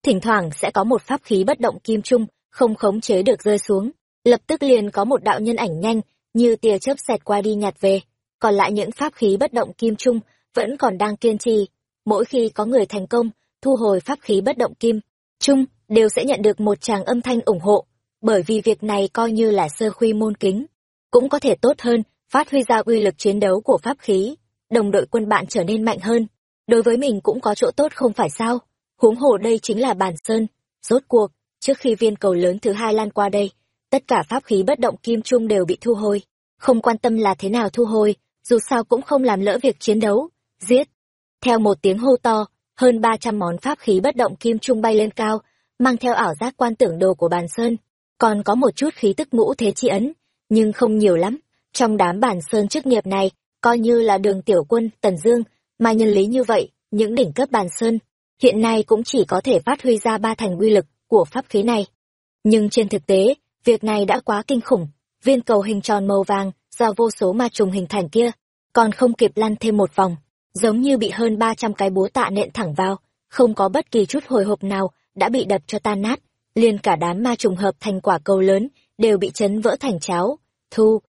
Thỉnh thoảng sẽ có một pháp khí bất động kim trung, không khống chế được rơi xuống, lập tức liền có một đạo nhân ảnh nhanh, như tia chớp xẹt qua đi nhặt về, còn lại những pháp khí bất động kim trung vẫn còn đang kiên trì. Mỗi khi có người thành công, thu hồi pháp khí bất động kim trung, đều sẽ nhận được một tràng âm thanh ủng hộ, bởi vì việc này coi như là sơ khuy môn kính cũng có thể tốt hơn, phát huy ra uy lực chiến đấu của pháp khí, đồng đội quân bạn trở nên mạnh hơn. Đối với mình cũng có chỗ tốt không phải sao? Huống hồ đây chính là bàn sơn. Rốt cuộc, trước khi viên cầu lớn thứ hai lan qua đây, tất cả pháp khí bất động kim trung đều bị thu hồi. Không quan tâm là thế nào thu hồi, dù sao cũng không làm lỡ việc chiến đấu. Giết! Theo một tiếng hô to, hơn ba trăm món pháp khí bất động kim trung bay lên cao, mang theo ảo giác quan tưởng đồ của bàn sơn. Còn có một chút khí tức ngũ thế chi ấn, nhưng không nhiều lắm. Trong đám bàn sơn chức nghiệp này, coi như là đường tiểu quân, tần dương, mà nhân lý như vậy, những đỉnh cấp bàn sơn, hiện nay cũng chỉ có thể phát huy ra ba thành uy lực của pháp khí này. Nhưng trên thực tế, việc này đã quá kinh khủng, viên cầu hình tròn màu vàng do vô số ma trùng hình thành kia, còn không kịp lăn thêm một vòng, giống như bị hơn ba trăm cái búa tạ nện thẳng vào, không có bất kỳ chút hồi hộp nào đã bị đập cho tan nát, liền cả đám ma trùng hợp thành quả cầu lớn, đều bị chấn vỡ thành cháo. Thu.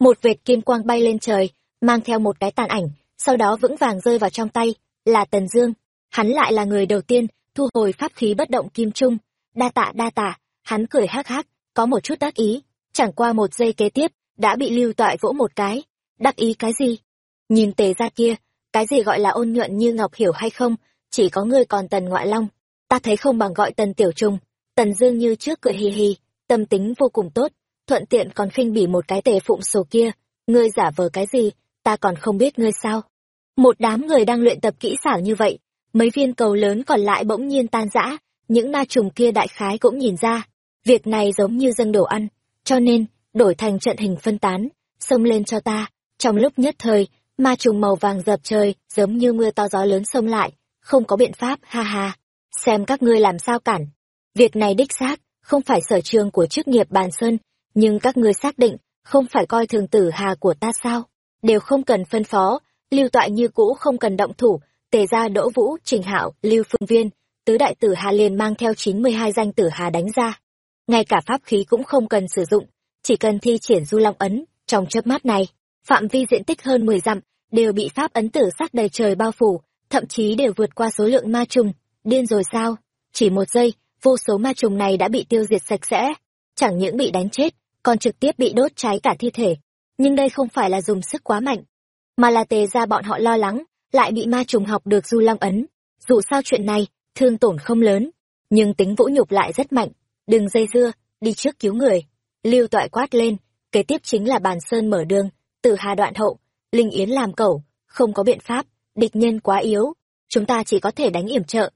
Một vệt kim quang bay lên trời, mang theo một cái tàn ảnh, sau đó vững vàng rơi vào trong tay, là Tần Dương. Hắn lại là người đầu tiên thu hồi pháp khí bất động kim trung. Đa tạ đa tạ, hắn cười hắc hắc, có một chút đắc ý, chẳng qua một giây kế tiếp, đã bị lưu toại vỗ một cái. Đắc ý cái gì? Nhìn tề ra kia, cái gì gọi là ôn nhuận như ngọc hiểu hay không, chỉ có ngươi còn tần ngoại long. Ta thấy không bằng gọi tần tiểu trùng. Tần Dương như trước cười hì hì, tâm tính vô cùng tốt, thuận tiện còn khinh bỉ một cái tề phụng sổ kia, ngươi giả vờ cái gì, ta còn không biết ngươi sao. Một đám người đang luyện tập kỹ xảo như vậy, mấy viên cầu lớn còn lại bỗng nhiên tan rã, những ma trùng kia đại khái cũng nhìn ra, việc này giống như dâng đồ ăn, cho nên, đổi thành trận hình phân tán, xông lên cho ta, trong lúc nhất thời, ma trùng màu vàng dập trời, giống như mưa to gió lớn xông lại, không có biện pháp, ha ha, xem các ngươi làm sao cản. Việc này đích xác, không phải sở trường của chức nghiệp bàn sơn, nhưng các ngươi xác định, không phải coi thường tử hà của ta sao? Đều không cần phân phó, lưu toại như cũ không cần động thủ, tề ra đỗ vũ, trình hạo, lưu phương viên, tứ đại tử hà liền mang theo chín mươi hai danh tử hà đánh ra. Ngay cả pháp khí cũng không cần sử dụng, chỉ cần thi triển du long ấn, trong chớp mắt này, phạm vi diện tích hơn mười dặm, đều bị pháp ấn tử sắc đầy trời bao phủ, thậm chí đều vượt qua số lượng ma trùng. Điên rồi sao? Chỉ một giây, vô số ma trùng này đã bị tiêu diệt sạch sẽ. Chẳng những bị đánh chết, còn trực tiếp bị đốt cháy cả thi thể. Nhưng đây không phải là dùng sức quá mạnh, mà là tề ra bọn họ lo lắng, lại bị ma trùng học được du long ấn. Dù sao chuyện này, thương tổn không lớn, nhưng tính vũ nhục lại rất mạnh. Đừng dây dưa, đi trước cứu người. Lưu toại quát lên, kế tiếp chính là bàn sơn mở đường, từ hà đoạn hậu, Linh Yến làm cẩu, không có biện pháp, địch nhân quá yếu, chúng ta chỉ có thể đánh yểm trợ.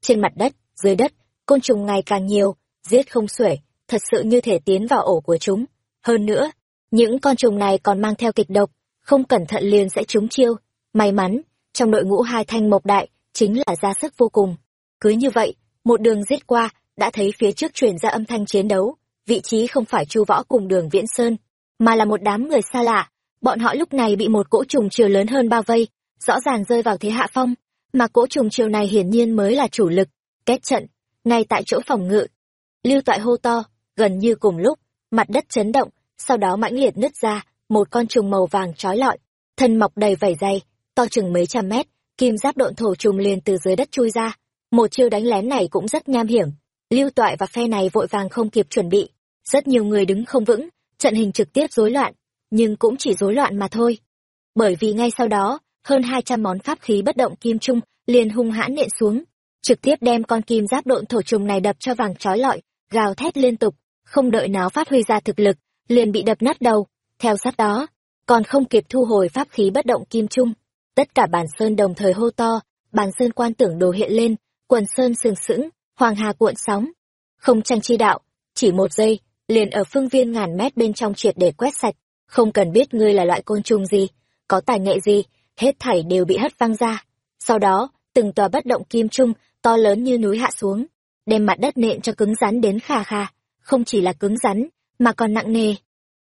Trên mặt đất, dưới đất, côn trùng ngày càng nhiều, giết không xuể, thật sự như thể tiến vào ổ của chúng. Hơn nữa, những con trùng này còn mang theo kịch độc, không cẩn thận liền sẽ trúng chiêu. May mắn, trong đội ngũ hai thanh mộc đại, chính là ra sức vô cùng. Cứ như vậy, một đường giết qua, đã thấy phía trước truyền ra âm thanh chiến đấu, vị trí không phải chu võ cùng đường Viễn Sơn, mà là một đám người xa lạ. Bọn họ lúc này bị một cỗ trùng chiều lớn hơn bao vây, rõ ràng rơi vào thế hạ phong, mà cỗ trùng chiều này hiển nhiên mới là chủ lực, kết trận, ngay tại chỗ phòng ngự. Lưu toại hô to, gần như cùng lúc, mặt đất chấn động, sau đó mãnh liệt nứt ra, một con trùng màu vàng trói lọi, thân mọc đầy vảy dày, to chừng mấy trăm mét, kim giáp độn thổ trùng liền từ dưới đất chui ra. Một chiêu đánh lén này cũng rất nham hiểm, lưu toại và phe này vội vàng không kịp chuẩn bị, rất nhiều người đứng không vững, trận hình trực tiếp rối loạn, nhưng cũng chỉ rối loạn mà thôi. Bởi vì ngay sau đó, hơn hai trăm món pháp khí bất động kim trung liền hung hãn nện xuống, trực tiếp đem con kim giáp độn thổ trùng này đập cho vàng trói lọi, gào thét liên tục, không đợi nó phát huy ra thực lực, liền bị đập nát đầu. Theo sát đó, còn không kịp thu hồi pháp khí bất động kim trung, tất cả bản sơn đồng thời hô to, bàn sơn quan tưởng đồ hiện lên, quần sơn sừng sững, hoàng hà cuộn sóng. Không tranh chi đạo, chỉ một giây, liền ở phương viên ngàn mét bên trong triệt để quét sạch, không cần biết ngươi là loại côn trùng gì, có tài nghệ gì, hết thảy đều bị hất văng ra. Sau đó, từng tòa bất động kim trung, to lớn như núi hạ xuống, đem mặt đất nện cho cứng rắn đến khà khà, không chỉ là cứng rắn, mà còn nặng nề.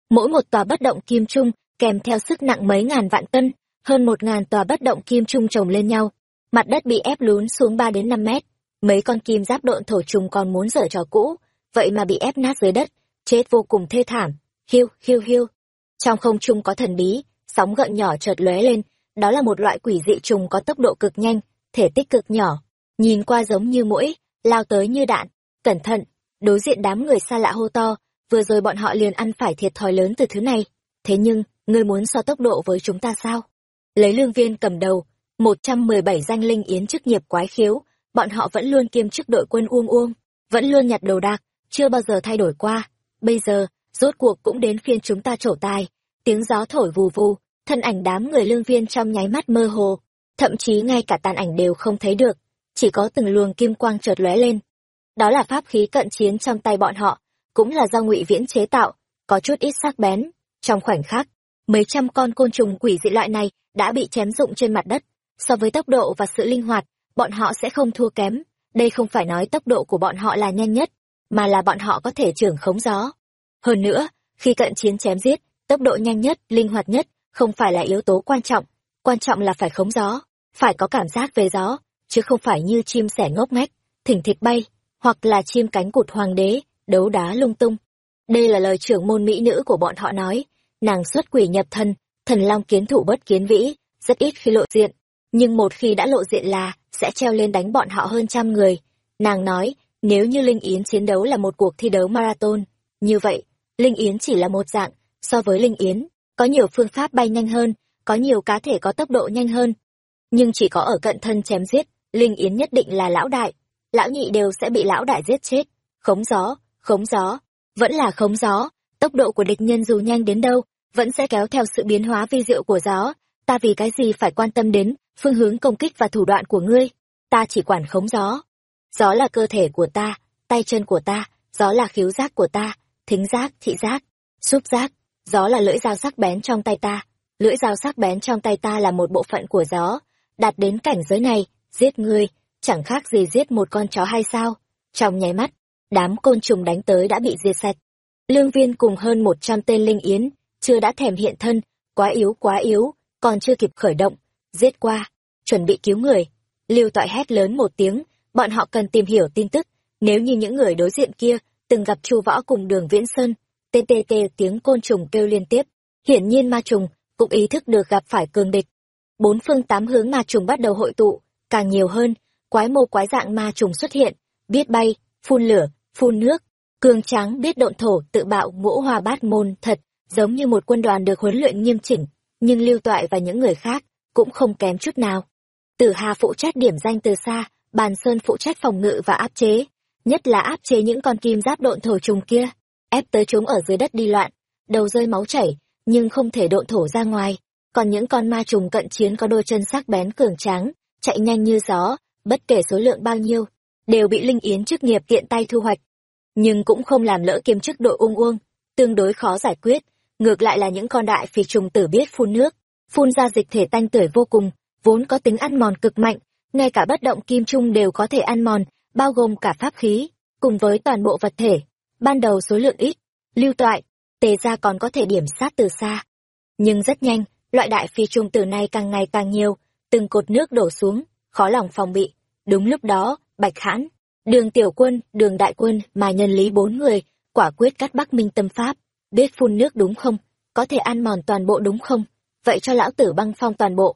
Mỗi một tòa bất động kim trung kèm theo sức nặng mấy ngàn vạn cân, hơn một ngàn tòa bất động kim trung chồng lên nhau, mặt đất bị ép lún xuống ba đến năm mét. Mấy con kim giáp độn thổ trùng còn muốn dở trò cũ, vậy mà bị ép nát dưới đất, chết vô cùng thê thảm. Hiu, hiu hiu. Trong không trung có thần bí, sóng gợn nhỏ chợt lóe lên, đó là một loại quỷ dị trùng có tốc độ cực nhanh, thể tích cực nhỏ, nhìn qua giống như mũi, lao tới như đạn. Cẩn thận, đối diện đám người xa lạ hô to, vừa rồi bọn họ liền ăn phải thiệt thòi lớn từ thứ này. Thế nhưng, ngươi muốn so tốc độ với chúng ta sao? Lấy lương viên cầm đầu, một trăm mười bảy danh linh yến chức nghiệp quái khiếu, bọn họ vẫn luôn kiêm chức đội quân uông uông, vẫn luôn nhặt đồ đạc, chưa bao giờ thay đổi qua. Bây giờ, rốt cuộc cũng đến phiên chúng ta trổ tài, tiếng gió thổi vù vù, thân ảnh đám người lương viên trong nháy mắt mơ hồ, thậm chí ngay cả tàn ảnh đều không thấy được, chỉ có từng luồng kim quang chợt lóe lên. Đó là pháp khí cận chiến trong tay bọn họ, cũng là do ngụy viễn chế tạo, có chút ít sắc bén. Trong khoảnh khắc, mấy trăm con côn trùng quỷ dị loại này đã bị chém rụng trên mặt đất. So với tốc độ và sự linh hoạt, bọn họ sẽ không thua kém. Đây không phải nói tốc độ của bọn họ là nhanh nhất, mà là bọn họ có thể trưởng khống gió. Hơn nữa, khi cận chiến chém giết, tốc độ nhanh nhất, linh hoạt nhất, không phải là yếu tố quan trọng. Quan trọng là phải khống gió, phải có cảm giác về gió, chứ không phải như chim sẻ ngốc nghếch, thỉnh thịch bay, hoặc là chim cánh cụt hoàng đế, đấu đá lung tung. Đây là lời trưởng môn mỹ nữ của bọn họ nói, nàng xuất quỷ nhập thân, thần long kiến thủ bất kiến vĩ, rất ít khi lộ diện, nhưng một khi đã lộ diện là sẽ treo lên đánh bọn họ hơn trăm người. Nàng nói, nếu như Linh Yến chiến đấu là một cuộc thi đấu marathon, như vậy, Linh Yến chỉ là một dạng, so với Linh Yến, có nhiều phương pháp bay nhanh hơn, có nhiều cá thể có tốc độ nhanh hơn. Nhưng chỉ có ở cận thân chém giết, Linh Yến nhất định là lão đại, lão nhị đều sẽ bị lão đại giết chết. Khống gió, khống gió, vẫn là khống gió, tốc độ của địch nhân dù nhanh đến đâu, vẫn sẽ kéo theo sự biến hóa vi diệu của gió. Ta vì cái gì phải quan tâm đến phương hướng công kích và thủ đoạn của ngươi? Ta chỉ quản khống gió. Gió là cơ thể của ta, tay chân của ta, gió là khiếu giác của ta, thính giác, thị giác, xúc giác, gió là lưỡi dao sắc bén trong tay ta. Lưỡi dao sắc bén trong tay ta là một bộ phận của gió. Đạt đến cảnh giới này, giết ngươi, chẳng khác gì giết một con chó hay sao? Trong nháy mắt, đám côn trùng đánh tới đã bị diệt sạch. Lương viên cùng hơn một trăm tên linh yến, chưa đã thèm hiện thân, quá yếu quá yếu, còn chưa kịp khởi động, giết qua, chuẩn bị cứu người. Lưu toại hét lớn một tiếng, bọn họ cần tìm hiểu tin tức, nếu như những người đối diện kia từng gặp chu võ cùng đường viễn sơn, tê tê tê tiếng côn trùng kêu liên tiếp, hiển nhiên ma trùng cũng ý thức được gặp phải cường địch. bốn phương tám hướng ma trùng bắt đầu hội tụ, càng nhiều hơn, quái mô quái dạng ma trùng xuất hiện, biết bay, phun lửa, phun nước, cường tráng biết độn thổ tự bạo ngũ hoa bát môn thật, giống như một quân đoàn được huấn luyện nghiêm chỉnh, nhưng lưu toại và những người khác cũng không kém chút nào. Tử Hà phụ trách điểm danh từ xa, Bàn Sơn phụ trách phòng ngự và áp chế, nhất là áp chế những con kim giáp độn thổ trùng kia, ép tới chúng ở dưới đất đi loạn, đầu rơi máu chảy, nhưng không thể độn thổ ra ngoài. Còn những con ma trùng cận chiến có đôi chân sắc bén cường tráng, chạy nhanh như gió, bất kể số lượng bao nhiêu, đều bị Linh Yến chức nghiệp tiện tay thu hoạch. Nhưng cũng không làm lỡ kiêm chức đội ung uông, tương đối khó giải quyết, ngược lại là những con đại phi trùng tử biết phun nước, phun ra dịch thể tanh tưởi vô cùng, vốn có tính ăn mòn cực mạnh, ngay cả bất động kim trung đều có thể ăn mòn, bao gồm cả pháp khí, cùng với toàn bộ vật thể. Ban đầu số lượng ít, lưu toại, tề ra còn có thể điểm sát từ xa. Nhưng rất nhanh, loại đại phi trung tử này càng ngày càng nhiều, từng cột nước đổ xuống, khó lòng phòng bị. Đúng lúc đó, Bạch Hãn, đường tiểu quân, đường đại quân mà nhân lý bốn người, quả quyết cắt Bắc Minh tâm pháp, biết phun nước đúng không, có thể ăn mòn toàn bộ đúng không, vậy cho lão tử băng phong toàn bộ.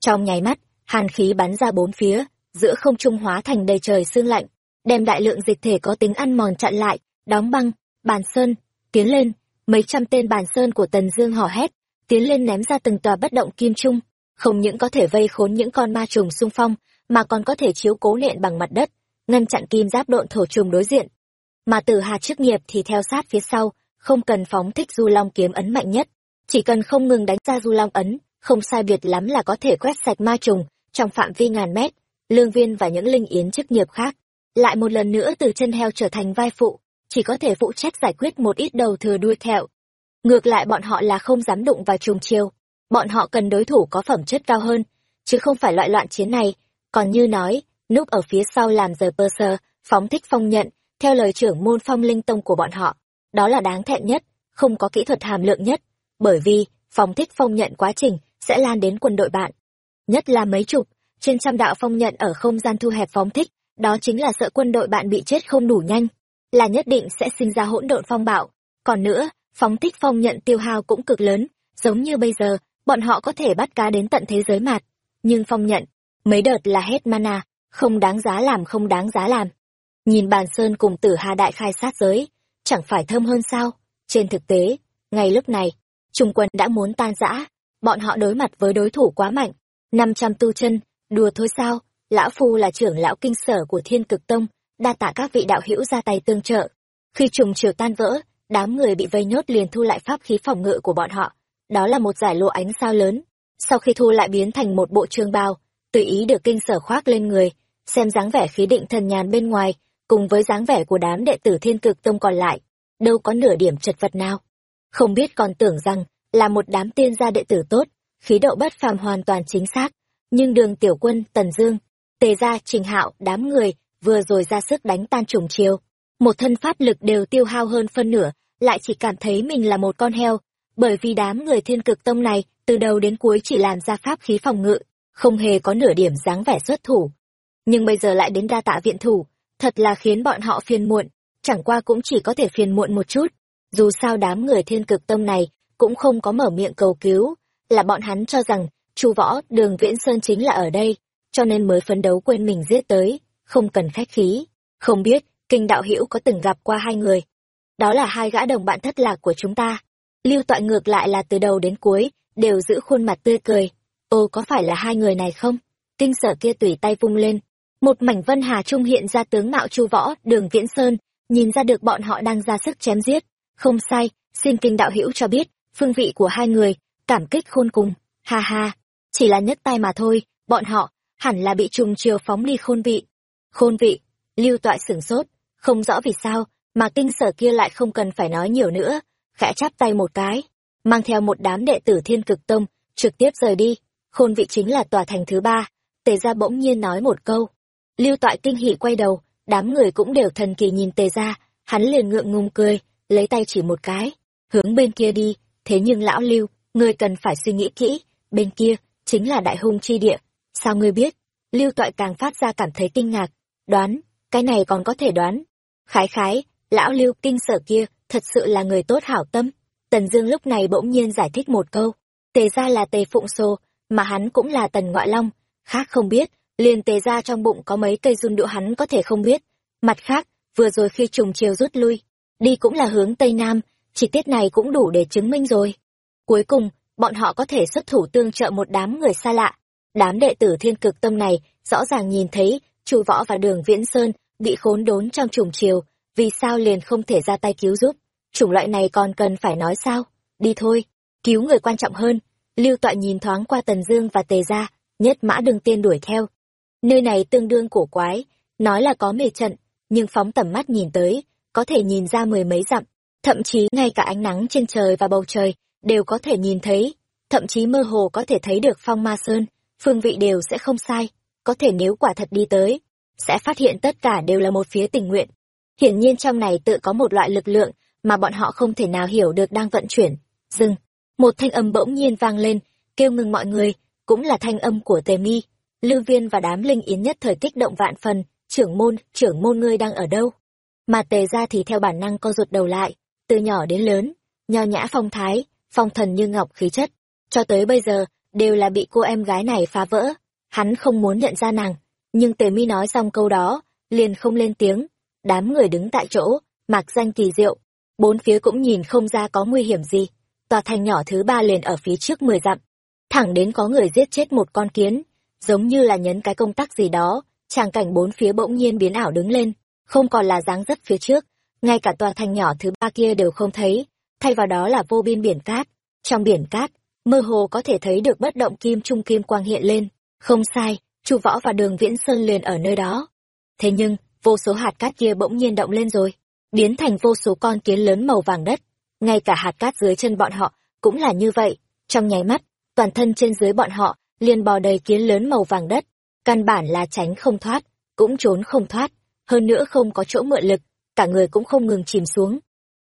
Trong nháy mắt, hàn khí bắn ra bốn phía, giữa không trung hóa thành đầy trời sương lạnh, đem đại lượng dịch thể có tính ăn mòn chặn lại, đóng băng, bàn sơn, tiến lên, mấy trăm tên bàn sơn của Tần Dương hò hét, tiến lên ném ra từng tòa bất động kim trung, không những có thể vây khốn những con ma trùng xung phong, mà còn có thể chiếu cố nện bằng mặt đất, ngăn chặn kim giáp độn thổ trùng đối diện. Mà Tử Hà chức nghiệp thì theo sát phía sau, không cần phóng thích du long kiếm ấn mạnh nhất, chỉ cần không ngừng đánh ra du long ấn, không sai biệt lắm là có thể quét sạch ma trùng trong phạm vi ngàn mét. Lương Viên và những linh yến chức nghiệp khác, lại một lần nữa từ chân heo trở thành vai phụ, chỉ có thể phụ trách giải quyết một ít đầu thừa đuôi thẹo. Ngược lại bọn họ là không dám đụng vào trùng chiêu, bọn họ cần đối thủ có phẩm chất cao hơn, chứ không phải loại loạn chiến này. Còn như nói, núp ở phía sau làm giờ pơ sơ, phóng thích phong nhận, theo lời trưởng môn phong linh tông của bọn họ. Đó là đáng thẹn nhất, không có kỹ thuật hàm lượng nhất, bởi vì, phóng thích phong nhận quá trình sẽ lan đến quân đội bạn. Nhất là mấy chục, trên trăm đạo phong nhận ở không gian thu hẹp phóng thích, đó chính là sợ quân đội bạn bị chết không đủ nhanh, là nhất định sẽ sinh ra hỗn độn phong bạo. Còn nữa, phóng thích phong nhận tiêu hao cũng cực lớn, giống như bây giờ, bọn họ có thể bắt cá đến tận thế giới mạt. Nhưng phong nhận, mấy đợt là hết mana, không đáng giá làm không đáng giá làm. Nhìn bàn sơn cùng tử hà đại khai sát giới, chẳng phải thơm hơn sao? Trên thực tế, ngay lúc này, trung quân đã muốn tan rã, bọn họ đối mặt với đối thủ quá mạnh. năm trăm tu chân, đùa thôi sao, lão phu là trưởng lão kinh sở của thiên cực tông, đa tạ các vị đạo hữu ra tay tương trợ. Khi trùng chiều tan vỡ, đám người bị vây nhốt liền thu lại pháp khí phòng ngự của bọn họ. Đó là một giải lụa ánh sao lớn. Sau khi thu lại biến thành một bộ trương bao, tùy ý được kinh sở khoác lên người, xem dáng vẻ khí định thần nhàn bên ngoài, cùng với dáng vẻ của đám đệ tử thiên cực tông còn lại, đâu có nửa điểm chật vật nào. Không biết còn tưởng rằng là một đám tiên gia đệ tử tốt, khí độ bất phàm hoàn toàn chính xác, nhưng đường tiểu quân, tần dương, tề gia, trình hạo, đám người vừa rồi ra sức đánh tan trùng chiều. Một thân pháp lực đều tiêu hao hơn phân nửa, lại chỉ cảm thấy mình là một con heo, bởi vì đám người thiên cực tông này từ đầu đến cuối chỉ làm ra pháp khí phòng ngự, không hề có nửa điểm dáng vẻ xuất thủ. Nhưng bây giờ lại đến đa tạ viện thủ, thật là khiến bọn họ phiền muộn, chẳng qua cũng chỉ có thể phiền muộn một chút. Dù sao đám người thiên cực tông này cũng không có mở miệng cầu cứu, là bọn hắn cho rằng chu võ đường viễn sơn chính là ở đây, cho nên mới phấn đấu quên mình giết tới, không cần khách khí. Không biết, kinh đạo hữu có từng gặp qua hai người. Đó là hai gã đồng bạn thất lạc của chúng ta. Lưu tọa ngược lại là từ đầu đến cuối, đều giữ khuôn mặt tươi cười. Ô có phải là hai người này không? Kinh sở kia tùy tay vung lên. Một mảnh vân hà trung hiện ra tướng mạo chu võ, đường viễn sơn, nhìn ra được bọn họ đang ra sức chém giết. Không sai, xin kinh đạo hữu cho biết, phương vị của hai người, cảm kích khôn cùng. Ha ha, chỉ là nhấc tay mà thôi, bọn họ, hẳn là bị trùng chiều phóng ly khôn vị. Khôn vị, lưu toại sửng sốt, không rõ vì sao, mà kinh sở kia lại không cần phải nói nhiều nữa, khẽ chắp tay một cái, mang theo một đám đệ tử thiên cực tông, trực tiếp rời đi. Khôn vị chính là tòa thành thứ ba, tề gia bỗng nhiên nói một câu. Lưu toại kinh hỉ quay đầu, đám người cũng đều thần kỳ nhìn tề gia, hắn liền ngượng ngùng cười, lấy tay chỉ một cái, hướng bên kia đi, thế nhưng lão lưu, ngươi cần phải suy nghĩ kỹ, bên kia, chính là đại hung chi địa, sao ngươi biết? Lưu toại càng phát ra cảm thấy kinh ngạc, đoán, cái này còn có thể đoán. Khái khái, lão lưu kinh sở kia, thật sự là người tốt hảo tâm. Tần Dương lúc này bỗng nhiên giải thích một câu, tề ra là tề phụng sô, mà hắn cũng là tần ngoại long, khác không biết, liền tề ra trong bụng có mấy cây run đũa hắn có thể không biết. Mặt khác, vừa rồi khi trùng chiều rút lui, đi cũng là hướng Tây Nam, chi tiết này cũng đủ để chứng minh rồi. Cuối cùng, bọn họ có thể xuất thủ tương trợ một đám người xa lạ. Đám đệ tử thiên cực tâm này rõ ràng nhìn thấy chu võ và đường viễn sơn bị khốn đốn trong trùng chiều, vì sao liền không thể ra tay cứu giúp. Chủng loại này còn cần phải nói sao? Đi thôi, cứu người quan trọng hơn. Lưu tọa nhìn thoáng qua Tần Dương và Tề gia, nhất mã đường tiên đuổi theo. Nơi này tương đương cổ quái, nói là có mê trận, nhưng phóng tầm mắt nhìn tới, có thể nhìn ra mười mấy dặm, thậm chí ngay cả ánh nắng trên trời và bầu trời đều có thể nhìn thấy, thậm chí mơ hồ có thể thấy được phong ma sơn, phương vị đều sẽ không sai, có thể nếu quả thật đi tới, sẽ phát hiện tất cả đều là một phía tình nguyện. Hiển nhiên trong này tự có một loại lực lượng mà bọn họ không thể nào hiểu được đang vận chuyển. Dừng, một thanh âm bỗng nhiên vang lên, kêu ngừng mọi người, cũng là thanh âm của Tề Mi. Lưu Viên và đám linh yến nhất thời kích động vạn phần, trưởng môn, trưởng môn ngươi đang ở đâu? Mà Tề ra thì theo bản năng co rụt đầu lại, từ nhỏ đến lớn, nho nhã phong thái, phong thần như ngọc khí chất, cho tới bây giờ, đều là bị cô em gái này phá vỡ. Hắn không muốn nhận ra nàng, nhưng Tề Mi nói xong câu đó, liền không lên tiếng. Đám người đứng tại chỗ, mặc danh kỳ diệu, bốn phía cũng nhìn không ra có nguy hiểm gì. Tòa thành nhỏ thứ ba liền ở phía trước mười dặm, thẳng đến có người giết chết một con kiến, giống như là nhấn cái công tắc gì đó, tràng cảnh bốn phía bỗng nhiên biến ảo đứng lên, không còn là dáng dấp phía trước, ngay cả tòa thành nhỏ thứ ba kia đều không thấy, thay vào đó là vô biên biển cát. Trong biển cát, mơ hồ có thể thấy được bất động kim trung kim quang hiện lên, không sai, Chu Võ và Đường Viễn Sơn liền ở nơi đó. Thế nhưng, vô số hạt cát kia bỗng nhiên động lên rồi, biến thành vô số con kiến lớn màu vàng đất. Ngay cả hạt cát dưới chân bọn họ cũng là như vậy, trong nháy mắt, toàn thân trên dưới bọn họ liền bò đầy kiến lớn màu vàng đất, căn bản là tránh không thoát, cũng trốn không thoát, hơn nữa không có chỗ mượn lực, cả người cũng không ngừng chìm xuống.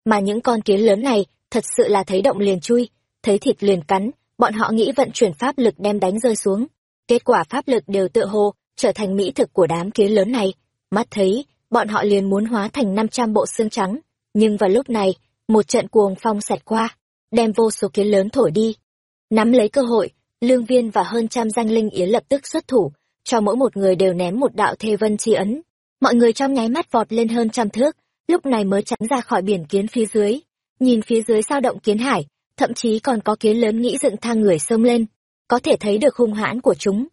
Mà những con kiến lớn này thật sự là thấy động liền chui, thấy thịt liền cắn, bọn họ nghĩ vận chuyển pháp lực đem đánh rơi xuống. Kết quả pháp lực đều tựa hồ, trở thành mỹ thực của đám kiến lớn này. Mắt thấy, bọn họ liền muốn hóa thành 500 bộ xương trắng. Nhưng vào lúc này, một trận cuồng phong xẹt qua, đem vô số kiến lớn thổi đi. Nắm lấy cơ hội, lương viên và hơn trăm danh linh yến lập tức xuất thủ, cho mỗi một người đều ném một đạo thê vân chi ấn. Mọi người trong nháy mắt vọt lên hơn trăm thước, lúc này mới tránh ra khỏi biển kiến phía dưới. Nhìn phía dưới sao động kiến hải, thậm chí còn có kiến lớn nghĩ dựng thang người xông lên, có thể thấy được hung hãn của chúng.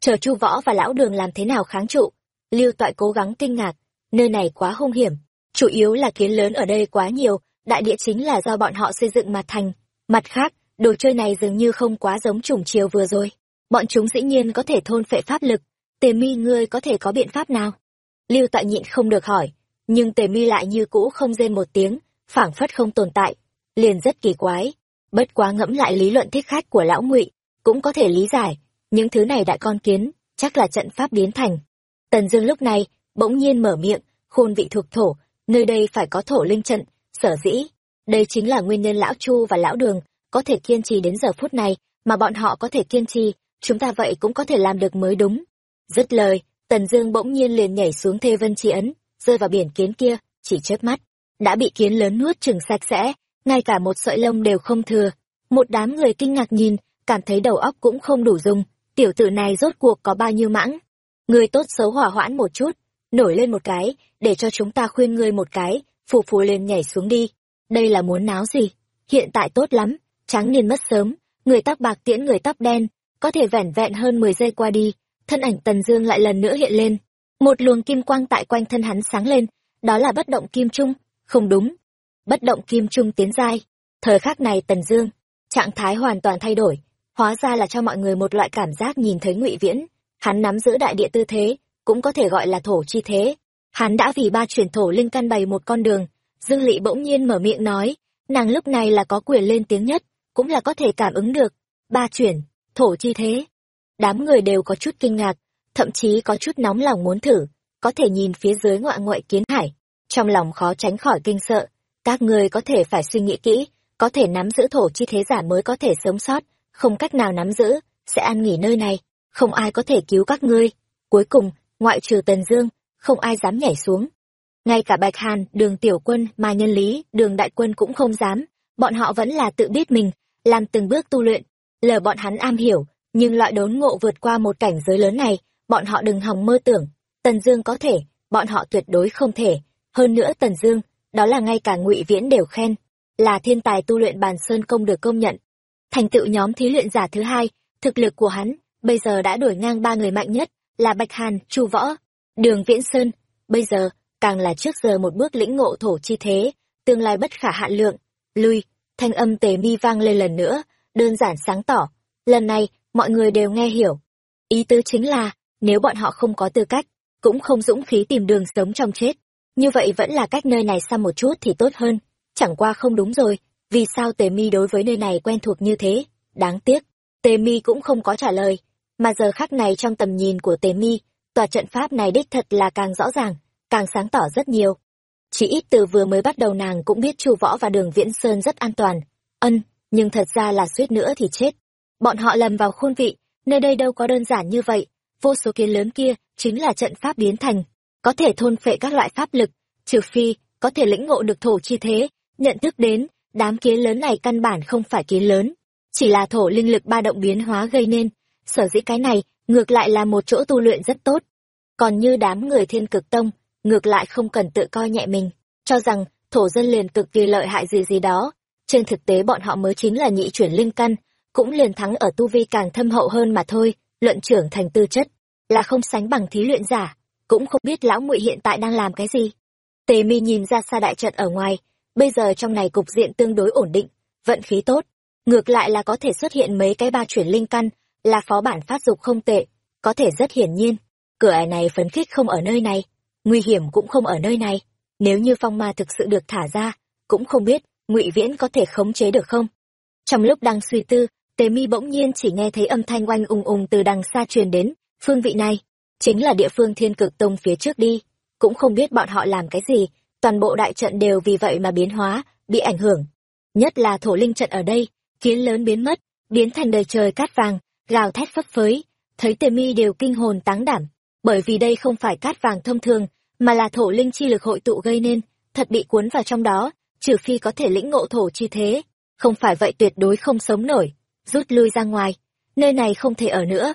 Chờ Chu Võ và lão Đường làm thế nào kháng trụ? Lưu Toại cố gắng kinh ngạc, nơi này quá hung hiểm, chủ yếu là kiến lớn ở đây quá nhiều, đại địa chính là do bọn họ xây dựng mà thành. Mặt khác, đồ chơi này dường như không quá giống chủng chiều vừa rồi. Bọn chúng dĩ nhiên có thể thôn phệ pháp lực. Tề mi ngươi có thể có biện pháp nào? Lưu Toại nhịn không được hỏi, nhưng Tề mi lại như cũ không rên một tiếng, phảng phất không tồn tại. Liền rất kỳ quái. Bất quá ngẫm lại lý luận thích khách của lão ngụy cũng có thể lý giải, những thứ này đại con kiến, chắc là trận pháp biến thành. Tần Dương lúc này, bỗng nhiên mở miệng, khôn vị thuộc thổ, nơi đây phải có thổ linh trận, sở dĩ. Đây chính là nguyên nhân lão Chu và lão Đường có thể kiên trì đến giờ phút này, mà bọn họ có thể kiên trì, chúng ta vậy cũng có thể làm được mới đúng. Dứt lời, Tần Dương bỗng nhiên liền nhảy xuống thê vân tri ấn, rơi vào biển kiến kia, chỉ chớp mắt, đã bị kiến lớn nuốt chừng sạch sẽ, ngay cả một sợi lông đều không thừa. Một đám người kinh ngạc nhìn, cảm thấy đầu óc cũng không đủ dùng, tiểu tử này rốt cuộc có bao nhiêu mãng. Người tốt xấu hỏa hoãn một chút, nổi lên một cái, để cho chúng ta khuyên ngươi một cái, phù phù liền nhảy xuống đi. Đây là muốn náo gì? Hiện tại tốt lắm, trắng niên mất sớm, người tóc bạc tiễn người tóc đen, có thể vẻn vẹn hơn 10 giây qua đi, thân ảnh Tần Dương lại lần nữa hiện lên. Một luồng kim quang tại quanh thân hắn sáng lên, đó là bất động kim trung, không đúng. Bất động kim trung tiến giai. Thời khắc này Tần Dương, trạng thái hoàn toàn thay đổi, hóa ra là cho mọi người một loại cảm giác nhìn thấy ngụy viễn hắn nắm giữ đại địa tư thế cũng có thể gọi là thổ chi thế hắn đã vì ba truyền thổ linh căn bày một con đường dương lị bỗng nhiên mở miệng nói nàng lúc này là có quyền lên tiếng nhất cũng là có thể cảm ứng được. Ba chuyển thổ chi thế. Đám người đều có chút kinh ngạc thậm chí có chút nóng lòng muốn thử có thể nhìn phía dưới ngoại ngoại kiến hải. Trong lòng khó tránh khỏi kinh sợ các người có thể phải suy nghĩ kỹ có thể nắm giữ thổ chi thế giả mới có thể sống sót không cách nào nắm giữ, sẽ ăn nghỉ nơi này, không ai có thể cứu các ngươi. Cuối cùng, ngoại trừ Tần Dương, không ai dám nhảy xuống. Ngay cả Bạch Hàn, Đường Tiểu Quân, Mà Nhân Lý, Đường Đại Quân cũng không dám, bọn họ vẫn là tự biết mình, làm từng bước tu luyện, lờ bọn hắn am hiểu, nhưng loại đốn ngộ vượt qua một cảnh giới lớn này, bọn họ đừng hòng mơ tưởng. Tần Dương có thể, bọn họ tuyệt đối không thể. Hơn nữa Tần Dương, đó là ngay cả Ngụy Viễn đều khen, là thiên tài tu luyện bàn sơn công được công nhận. Thành tựu nhóm thí luyện giả thứ hai, thực lực của hắn bây giờ đã đuổi ngang ba người mạnh nhất, là Bạch Hàn, Chu Võ, Đường Viễn Sơn, bây giờ càng là trước giờ một bước lĩnh ngộ thổ chi thế, tương lai bất khả hạn lượng. Lui, thanh âm Tề Mi vang lên lần nữa, đơn giản sáng tỏ, lần này mọi người đều nghe hiểu. Ý tứ chính là, nếu bọn họ không có tư cách, cũng không dũng khí tìm đường sống trong chết, như vậy vẫn là cách nơi này xa một chút thì tốt hơn. Chẳng qua không đúng rồi, vì sao Tề Mi đối với nơi này quen thuộc như thế? Đáng tiếc, Tề Mi cũng không có trả lời, mà giờ khắc này trong tầm nhìn của Tề Mi, tòa trận pháp này đích thật là càng rõ ràng, càng sáng tỏ rất nhiều. Chỉ ít từ vừa mới bắt đầu nàng cũng biết Chu Võ và Đường Viễn Sơn rất an toàn. Ân, nhưng thật ra là suýt nữa thì chết. Bọn họ lầm vào khuôn vị, nơi đây đâu có đơn giản như vậy, vô số kiến lớn kia chính là trận pháp biến thành, có thể thôn phệ các loại pháp lực, trừ phi có thể lĩnh ngộ được thổ chi thế, nhận thức đến, đám kiến lớn này căn bản không phải kiến lớn, chỉ là thổ linh lực ba động biến hóa gây nên, sở dĩ cái này ngược lại là một chỗ tu luyện rất tốt. Còn như đám người thiên cực tông, ngược lại không cần tự coi nhẹ mình, cho rằng thổ dân liền cực kỳ lợi hại gì gì đó. Trên thực tế bọn họ mới chính là nhị chuyển linh căn, cũng liền thắng ở tu vi càng thâm hậu hơn mà thôi, luận trưởng thành tư chất, là không sánh bằng thí luyện giả, cũng không biết lão ngụy hiện tại đang làm cái gì. Tề mi nhìn ra xa đại trận ở ngoài, bây giờ trong này cục diện tương đối ổn định, vận khí tốt, ngược lại là có thể xuất hiện mấy cái ba chuyển linh căn, là phó bản phát dục không tệ, có thể rất hiển nhiên, cửa ải này phấn khích không ở nơi này, nguy hiểm cũng không ở nơi này, nếu như phong ma thực sự được thả ra, cũng không biết ngụy viễn có thể khống chế được không. Trong lúc đang suy tư, Tề Mi bỗng nhiên chỉ nghe thấy âm thanh oanh ùng ùng từ đằng xa truyền đến, phương vị này chính là địa phương Thiên Cực Tông phía trước đi, cũng không biết bọn họ làm cái gì, toàn bộ đại trận đều vì vậy mà biến hóa, bị ảnh hưởng. Nhất là thổ linh trận ở đây, kiến lớn biến mất, biến thành đời trời cát vàng, gào thét phấp phới, thấy Tề Mi đều kinh hồn táng đảm, bởi vì đây không phải cát vàng thông thường, mà là thổ linh chi lực hội tụ gây nên, thật bị cuốn vào trong đó, trừ phi có thể lĩnh ngộ thổ chi thế, không phải vậy tuyệt đối không sống nổi rút lui ra ngoài nơi này không thể ở nữa.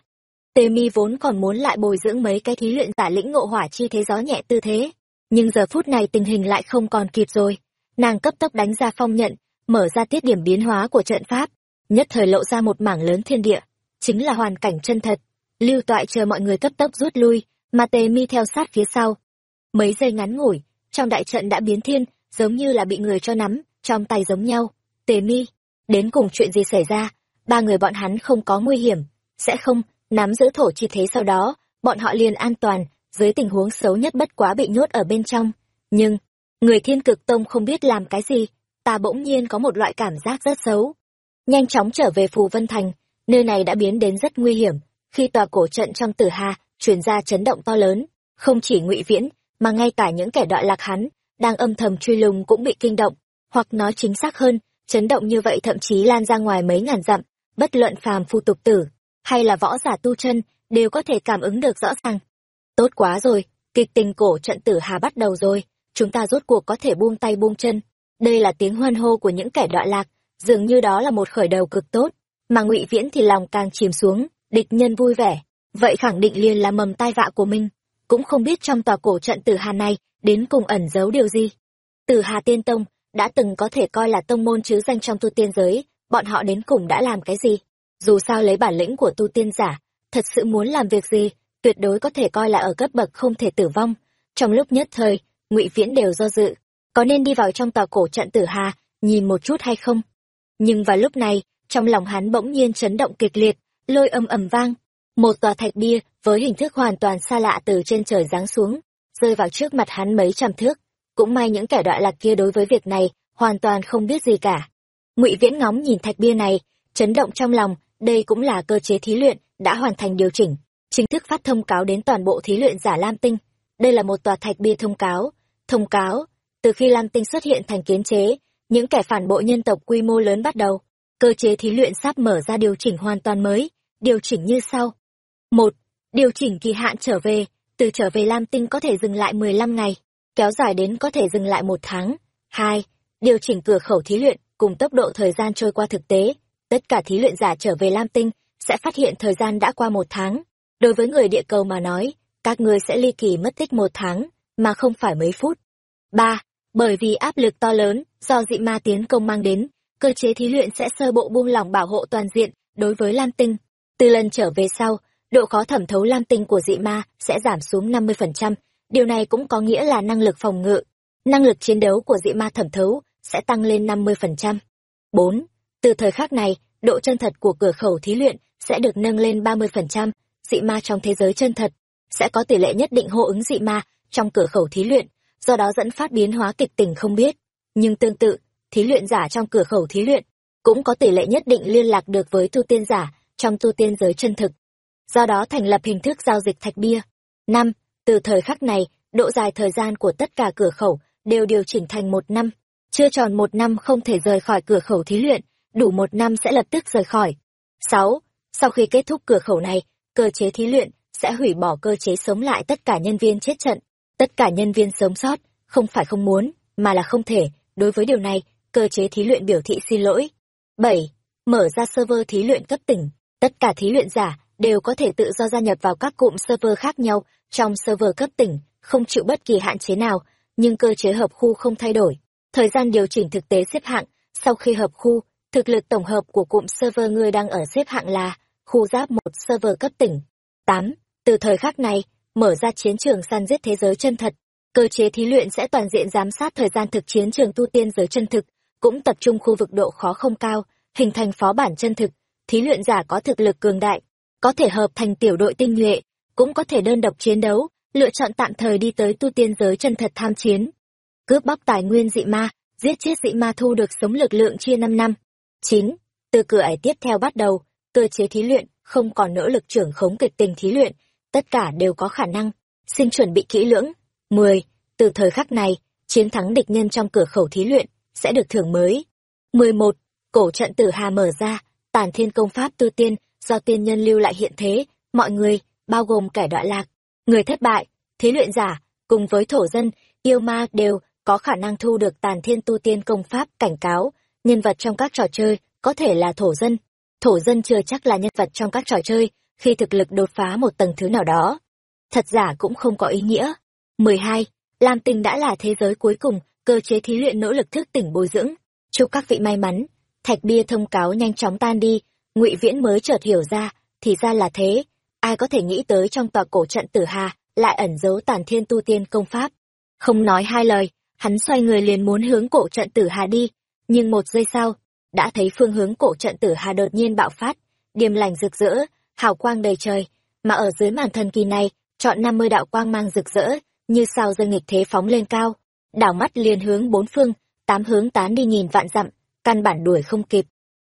Tề mi vốn còn muốn lại bồi dưỡng mấy cái thí luyện giả lĩnh ngộ hỏa chi thế gió nhẹ tư thế nhưng giờ phút này tình hình lại không còn kịp rồi. Nàng cấp tốc đánh ra phong nhận mở ra tiết điểm biến hóa của trận pháp nhất thời lộ ra một mảng lớn thiên địa chính là hoàn cảnh chân thật. Lưu toại chờ mọi người cấp tốc rút lui mà tề mi theo sát phía sau mấy giây ngắn ngủi trong đại trận đã biến thiên giống như là bị người cho nắm trong tay giống nhau tề mi đến cùng chuyện gì xảy ra ba người bọn hắn không có nguy hiểm, sẽ không nắm giữ thổ chi thế sau đó, bọn họ liền an toàn, dưới tình huống xấu nhất bất quá bị nhốt ở bên trong. Nhưng, người thiên cực tông không biết làm cái gì, ta bỗng nhiên có một loại cảm giác rất xấu. Nhanh chóng trở về Phù Vân Thành, nơi này đã biến đến rất nguy hiểm, khi tòa cổ trận trong tử hà truyền ra chấn động to lớn, không chỉ ngụy viễn, mà ngay cả những kẻ đọa lạc hắn, đang âm thầm truy lùng cũng bị kinh động, hoặc nói chính xác hơn, chấn động như vậy thậm chí lan ra ngoài mấy ngàn dặm, bất luận phàm phu tục tử, hay là võ giả tu chân, đều có thể cảm ứng được rõ ràng. Tốt quá rồi, kịch tình cổ trận tử hà bắt đầu rồi, chúng ta rốt cuộc có thể buông tay buông chân. Đây là tiếng hoan hô của những kẻ đọa lạc, dường như đó là một khởi đầu cực tốt, mà ngụy Viễn thì lòng càng chìm xuống, địch nhân vui vẻ, vậy khẳng định liền là mầm tai vạ của mình, cũng không biết trong tòa cổ trận tử hà này đến cùng ẩn giấu điều gì. Tử Hà Tiên Tông đã từng có thể coi là tông môn chứ danh trong tu tiên giới, bọn họ đến cùng đã làm cái gì? Dù sao lấy bản lĩnh của tu tiên giả thật sự muốn làm việc gì tuyệt đối có thể coi là ở cấp bậc không thể tử vong. Trong lúc nhất thời ngụy viễn đều do dự có nên đi vào trong tòa cổ trận tử hà nhìn một chút hay không? Nhưng vào lúc này trong lòng hắn bỗng nhiên chấn động kịch liệt lôi âm ầm vang một tòa thạch bia với hình thức hoàn toàn xa lạ từ trên trời giáng xuống, rơi vào trước mặt hắn mấy trăm thước. Cũng may những kẻ đoạn lạc kia đối với việc này hoàn toàn không biết gì cả. Ngụy viễn ngóng nhìn thạch bia này, chấn động trong lòng, đây cũng là cơ chế thí luyện đã hoàn thành điều chỉnh, chính thức phát thông cáo đến toàn bộ thí luyện giả lam tinh. Đây là một tòa thạch bia thông cáo thông cáo, từ khi lam tinh xuất hiện thành kiến chế, những kẻ phản bội nhân tộc quy mô lớn bắt đầu. Cơ chế thí luyện sắp mở ra điều chỉnh hoàn toàn mới, điều chỉnh như sau một điều chỉnh kỳ hạn trở về từ trở về lam tinh có thể dừng lại mười lăm ngày kéo dài đến có thể dừng lại một tháng hai điều chỉnh cửa khẩu thí luyện cùng tốc độ thời gian trôi qua thực tế, tất cả thí luyện giả trở về Lam Tinh sẽ phát hiện thời gian đã qua một tháng. Đối với người địa cầu mà nói, các ngươi sẽ ly kỳ mất tích một tháng, mà không phải mấy phút. ba Bởi vì áp lực to lớn, do dị ma tiến công mang đến, cơ chế thí luyện sẽ sơ bộ buông lỏng bảo hộ toàn diện đối với Lam Tinh. Từ lần trở về sau, độ khó thẩm thấu Lam Tinh của dị ma sẽ giảm xuống 50%, điều này cũng có nghĩa là năng lực phòng ngự, năng lực chiến đấu của dị ma thẩm thấu sẽ tăng lên 50%. 4. Từ thời khắc này, độ chân thật của cửa khẩu thí luyện sẽ được nâng lên 30%, dị ma trong thế giới chân thật sẽ có tỷ lệ nhất định hô ứng dị ma trong cửa khẩu thí luyện, do đó dẫn phát biến hóa kịch tình không biết. Nhưng tương tự, thí luyện giả trong cửa khẩu thí luyện cũng có tỷ lệ nhất định liên lạc được với tu tiên giả trong tu tiên giới chân thực. Do đó thành lập hình thức giao dịch thạch bia. năm Từ thời khắc này, độ dài thời gian của tất cả cửa khẩu đều điều chỉnh thành một năm. Chưa tròn một năm không thể rời khỏi cửa khẩu thí luyện, đủ một năm sẽ lập tức rời khỏi. sáu Sau khi kết thúc cửa khẩu này, cơ chế thí luyện sẽ hủy bỏ cơ chế sống lại tất cả nhân viên chết trận. Tất cả nhân viên sống sót, không phải không muốn, mà là không thể. Đối với điều này, cơ chế thí luyện biểu thị xin lỗi. 7. Mở ra server thí luyện cấp tỉnh. Tất cả thí luyện giả đều có thể tự do gia nhập vào các cụm server khác nhau trong server cấp tỉnh, không chịu bất kỳ hạn chế nào, nhưng cơ chế hợp khu không thay đổi. Thời gian điều chỉnh thực tế xếp hạng, sau khi hợp khu, thực lực tổng hợp của cụm server người đang ở xếp hạng là khu giáp một server cấp tỉnh. 8. Từ thời khắc này, mở ra chiến trường săn giết thế giới chân thật, cơ chế thí luyện sẽ toàn diện giám sát thời gian thực chiến trường tu tiên giới chân thực, cũng tập trung khu vực độ khó không cao, hình thành phó bản chân thực, thí luyện giả có thực lực cường đại, có thể hợp thành tiểu đội tinh nhuệ, cũng có thể đơn độc chiến đấu, lựa chọn tạm thời đi tới tu tiên giới chân thật tham chiến. Cướp bóc tài nguyên dị ma, giết chết dị ma thu được sống lực lượng chia 5 năm. 9. Từ cửa ải tiếp theo bắt đầu, cơ chế thí luyện không còn nỗ lực trưởng khống kịch tình thí luyện, tất cả đều có khả năng, xin chuẩn bị kỹ lưỡng. 10. Từ thời khắc này, chiến thắng địch nhân trong cửa khẩu thí luyện sẽ được thưởng mới. 11. Cổ trận tử hà mở ra, tản thiên công pháp tu tiên do tiên nhân lưu lại hiện thế, mọi người, bao gồm kẻ đọa lạc, người thất bại, thí luyện giả, cùng với thổ dân, yêu ma đều có khả năng thu được tàn thiên tu tiên công pháp cảnh cáo, nhân vật trong các trò chơi có thể là thổ dân. Thổ dân chưa chắc là nhân vật trong các trò chơi, khi thực lực đột phá một tầng thứ nào đó. Thật giả cũng không có ý nghĩa. 12. Lam Tinh đã là thế giới cuối cùng, cơ chế thí luyện nỗ lực thức tỉnh bồi dưỡng. Chúc các vị may mắn. Thạch bia thông cáo nhanh chóng tan đi, ngụy Viễn mới chợt hiểu ra, thì ra là thế. Ai có thể nghĩ tới trong tòa cổ trận tử hà, lại ẩn giấu tàn thiên tu tiên công pháp. Không nói hai lời, hắn xoay người liền muốn hướng cổ trận tử hà đi, nhưng một giây sau, đã thấy phương hướng cổ trận tử hà đột nhiên bạo phát, điềm lành rực rỡ, hào quang đầy trời, mà ở dưới màn thần kỳ này, chọn năm mươi đạo quang mang rực rỡ, như sao dân nghịch thế phóng lên cao, đảo mắt liền hướng bốn phương, tám hướng tán đi nhìn vạn dặm, căn bản đuổi không kịp.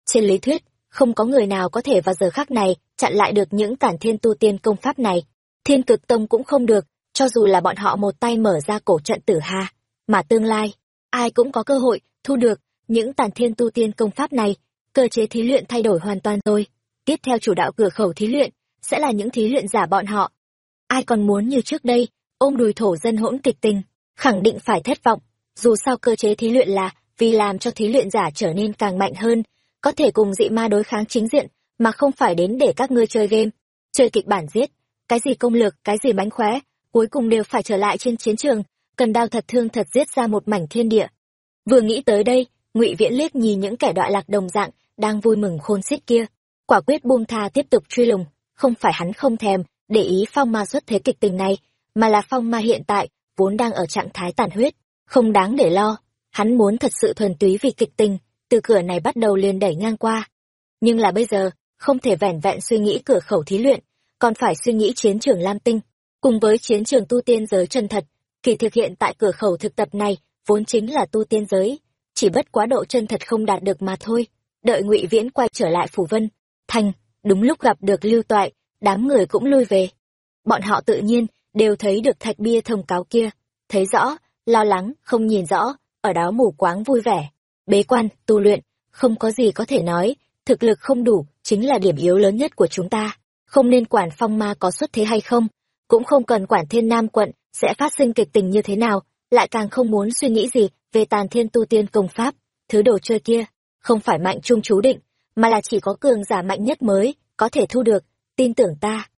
Trên lý thuyết, không có người nào có thể vào giờ khắc này chặn lại được những tản thiên tu tiên công pháp này. Thiên cực tông cũng không được, cho dù là bọn họ một tay mở ra cổ trận tử hà, mà tương lai, ai cũng có cơ hội thu được những tản thiên tu tiên công pháp này, cơ chế thí luyện thay đổi hoàn toàn rồi. Tiếp theo chủ đạo cửa khẩu thí luyện, sẽ là những thí luyện giả bọn họ. Ai còn muốn như trước đây, ôm đùi thổ dân hỗn kịch tình, khẳng định phải thất vọng. Dù sao cơ chế thí luyện là vì làm cho thí luyện giả trở nên càng mạnh hơn, có thể cùng dị ma đối kháng chính diện, mà không phải đến để các ngươi chơi game, chơi kịch bản giết, cái gì công lược, cái gì bánh khóe, cuối cùng đều phải trở lại trên chiến trường, cần đao thật thương thật giết ra một mảnh thiên địa. Vừa nghĩ tới đây, Ngụy Viễn liếc nhìn những kẻ đọa lạc đồng dạng đang vui mừng khôn xiết kia, quả quyết buông tha tiếp tục truy lùng, không phải hắn không thèm để ý phong ma xuất thế kịch tình này, mà là phong ma hiện tại vốn đang ở trạng thái tàn huyết, không đáng để lo, hắn muốn thật sự thuần túy vì kịch tình, từ cửa này bắt đầu liền đẩy ngang qua. Nhưng là bây giờ, không thể vẻn vẹn suy nghĩ cửa khẩu thí luyện, còn phải suy nghĩ chiến trường Lam Tinh, cùng với chiến trường tu tiên giới chân thật, kỳ thực hiện tại cửa khẩu thực tập này vốn chính là tu tiên giới, chỉ bất quá độ chân thật không đạt được mà thôi. Đợi Ngụy Viễn quay trở lại phủ vân, thành, đúng lúc gặp được Lưu Toại, đám người cũng lui về. Bọn họ tự nhiên đều thấy được thạch bia thông cáo kia, thấy rõ, lo lắng, không nhìn rõ, ở đó mù quáng vui vẻ. Bế quan, tu luyện, không có gì có thể nói, thực lực không đủ, chính là điểm yếu lớn nhất của chúng ta. Không nên quản phong ma có xuất thế hay không, cũng không cần quản thiên nam quận sẽ phát sinh kịch tình như thế nào, lại càng không muốn suy nghĩ gì về tàn thiên tu tiên công pháp, thứ đồ chơi kia, không phải mạnh trung chú định, mà là chỉ có cường giả mạnh nhất mới có thể thu được, tin tưởng ta.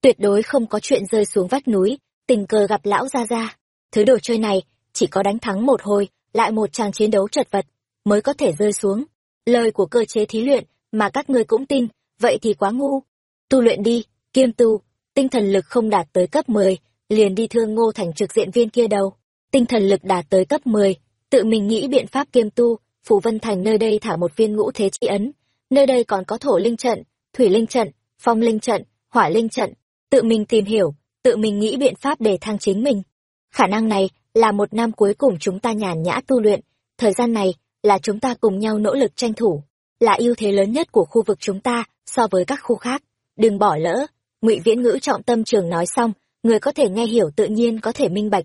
Tuyệt đối không có chuyện rơi xuống vách núi, tình cờ gặp lão gia gia. Thứ đồ chơi này, chỉ có đánh thắng một hồi, lại một tràng chiến đấu chật vật, mới có thể rơi xuống. Lời của cơ chế thí luyện, mà các ngươi cũng tin, vậy thì quá ngu. Tu luyện đi, kiêm tu, tinh thần lực không đạt tới cấp 10, liền đi thương ngô thành trực diện viên kia đâu. Tinh thần lực đạt tới cấp 10, tự mình nghĩ biện pháp kiêm tu, Phủ Vân Thành nơi đây thả một viên ngũ thế chi ấn, nơi đây còn có thổ linh trận, thủy linh trận, phong linh trận, hỏa linh trận, tự mình tìm hiểu, tự mình nghĩ biện pháp để thăng chính mình. Khả năng này là một năm cuối cùng chúng ta nhàn nhã tu luyện, thời gian này là chúng ta cùng nhau nỗ lực tranh thủ, là ưu thế lớn nhất của khu vực chúng ta so với các khu khác. Đừng bỏ lỡ, ngụy Viễn Ngữ trọng tâm trường nói xong, người có thể nghe hiểu tự nhiên có thể minh bạch.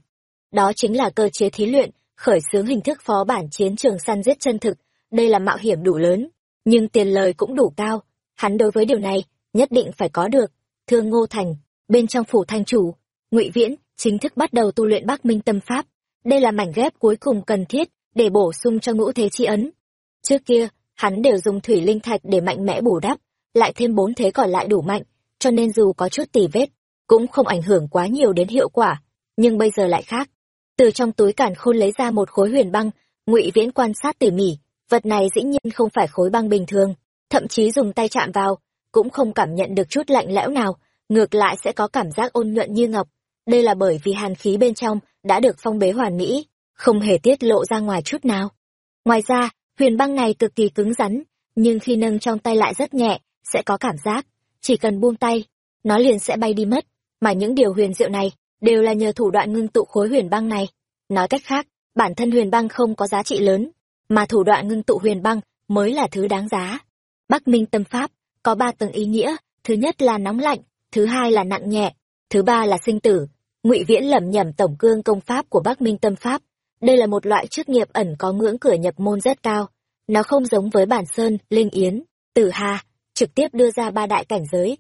Đó chính là cơ chế thí luyện, khởi xướng hình thức phó bản chiến trường săn giết chân thực, đây là mạo hiểm đủ lớn, nhưng tiền lời cũng đủ cao. Hắn đối với điều này, nhất định phải có được. Thương Ngô Thành, bên trong phủ thanh chủ, ngụy Viễn chính thức bắt đầu tu luyện Bắc Minh Tâm Pháp. Đây là mảnh ghép cuối cùng cần thiết để bổ sung cho ngũ thế chi ấn. Trước kia, hắn đều dùng thủy linh thạch để mạnh mẽ bù đắp, lại thêm bốn thế còn lại đủ mạnh, cho nên dù có chút tỉ vết, cũng không ảnh hưởng quá nhiều đến hiệu quả. Nhưng bây giờ lại khác. Từ trong túi cản khôn lấy ra một khối huyền băng, ngụy Viễn quan sát tỉ mỉ, vật này dĩ nhiên không phải khối băng bình thường, thậm chí dùng tay chạm vào, cũng không cảm nhận được chút lạnh lẽo nào, ngược lại sẽ có cảm giác ôn nhuận như ngọc. Đây là bởi vì hàn khí bên trong đã được phong bế hoàn mỹ, không hề tiết lộ ra ngoài chút nào. Ngoài ra, huyền băng này cực kỳ cứng rắn, nhưng khi nâng trong tay lại rất nhẹ, sẽ có cảm giác, chỉ cần buông tay, nó liền sẽ bay đi mất, mà những điều huyền diệu này đều là nhờ thủ đoạn ngưng tụ khối huyền băng này. Nói cách khác, bản thân huyền băng không có giá trị lớn, mà thủ đoạn ngưng tụ huyền băng mới là thứ đáng giá. Bắc Minh Tâm Pháp có ba tầng ý nghĩa, thứ nhất là nóng lạnh, thứ hai là nặng nhẹ, thứ ba là sinh tử. Ngụy Viễn lẩm nhẩm tổng cương công pháp của Bắc Minh Tâm Pháp, đây là một loại chức nghiệp ẩn có ngưỡng cửa nhập môn rất cao, nó không giống với bản sơn, linh yến, tử hà, trực tiếp đưa ra ba đại cảnh giới.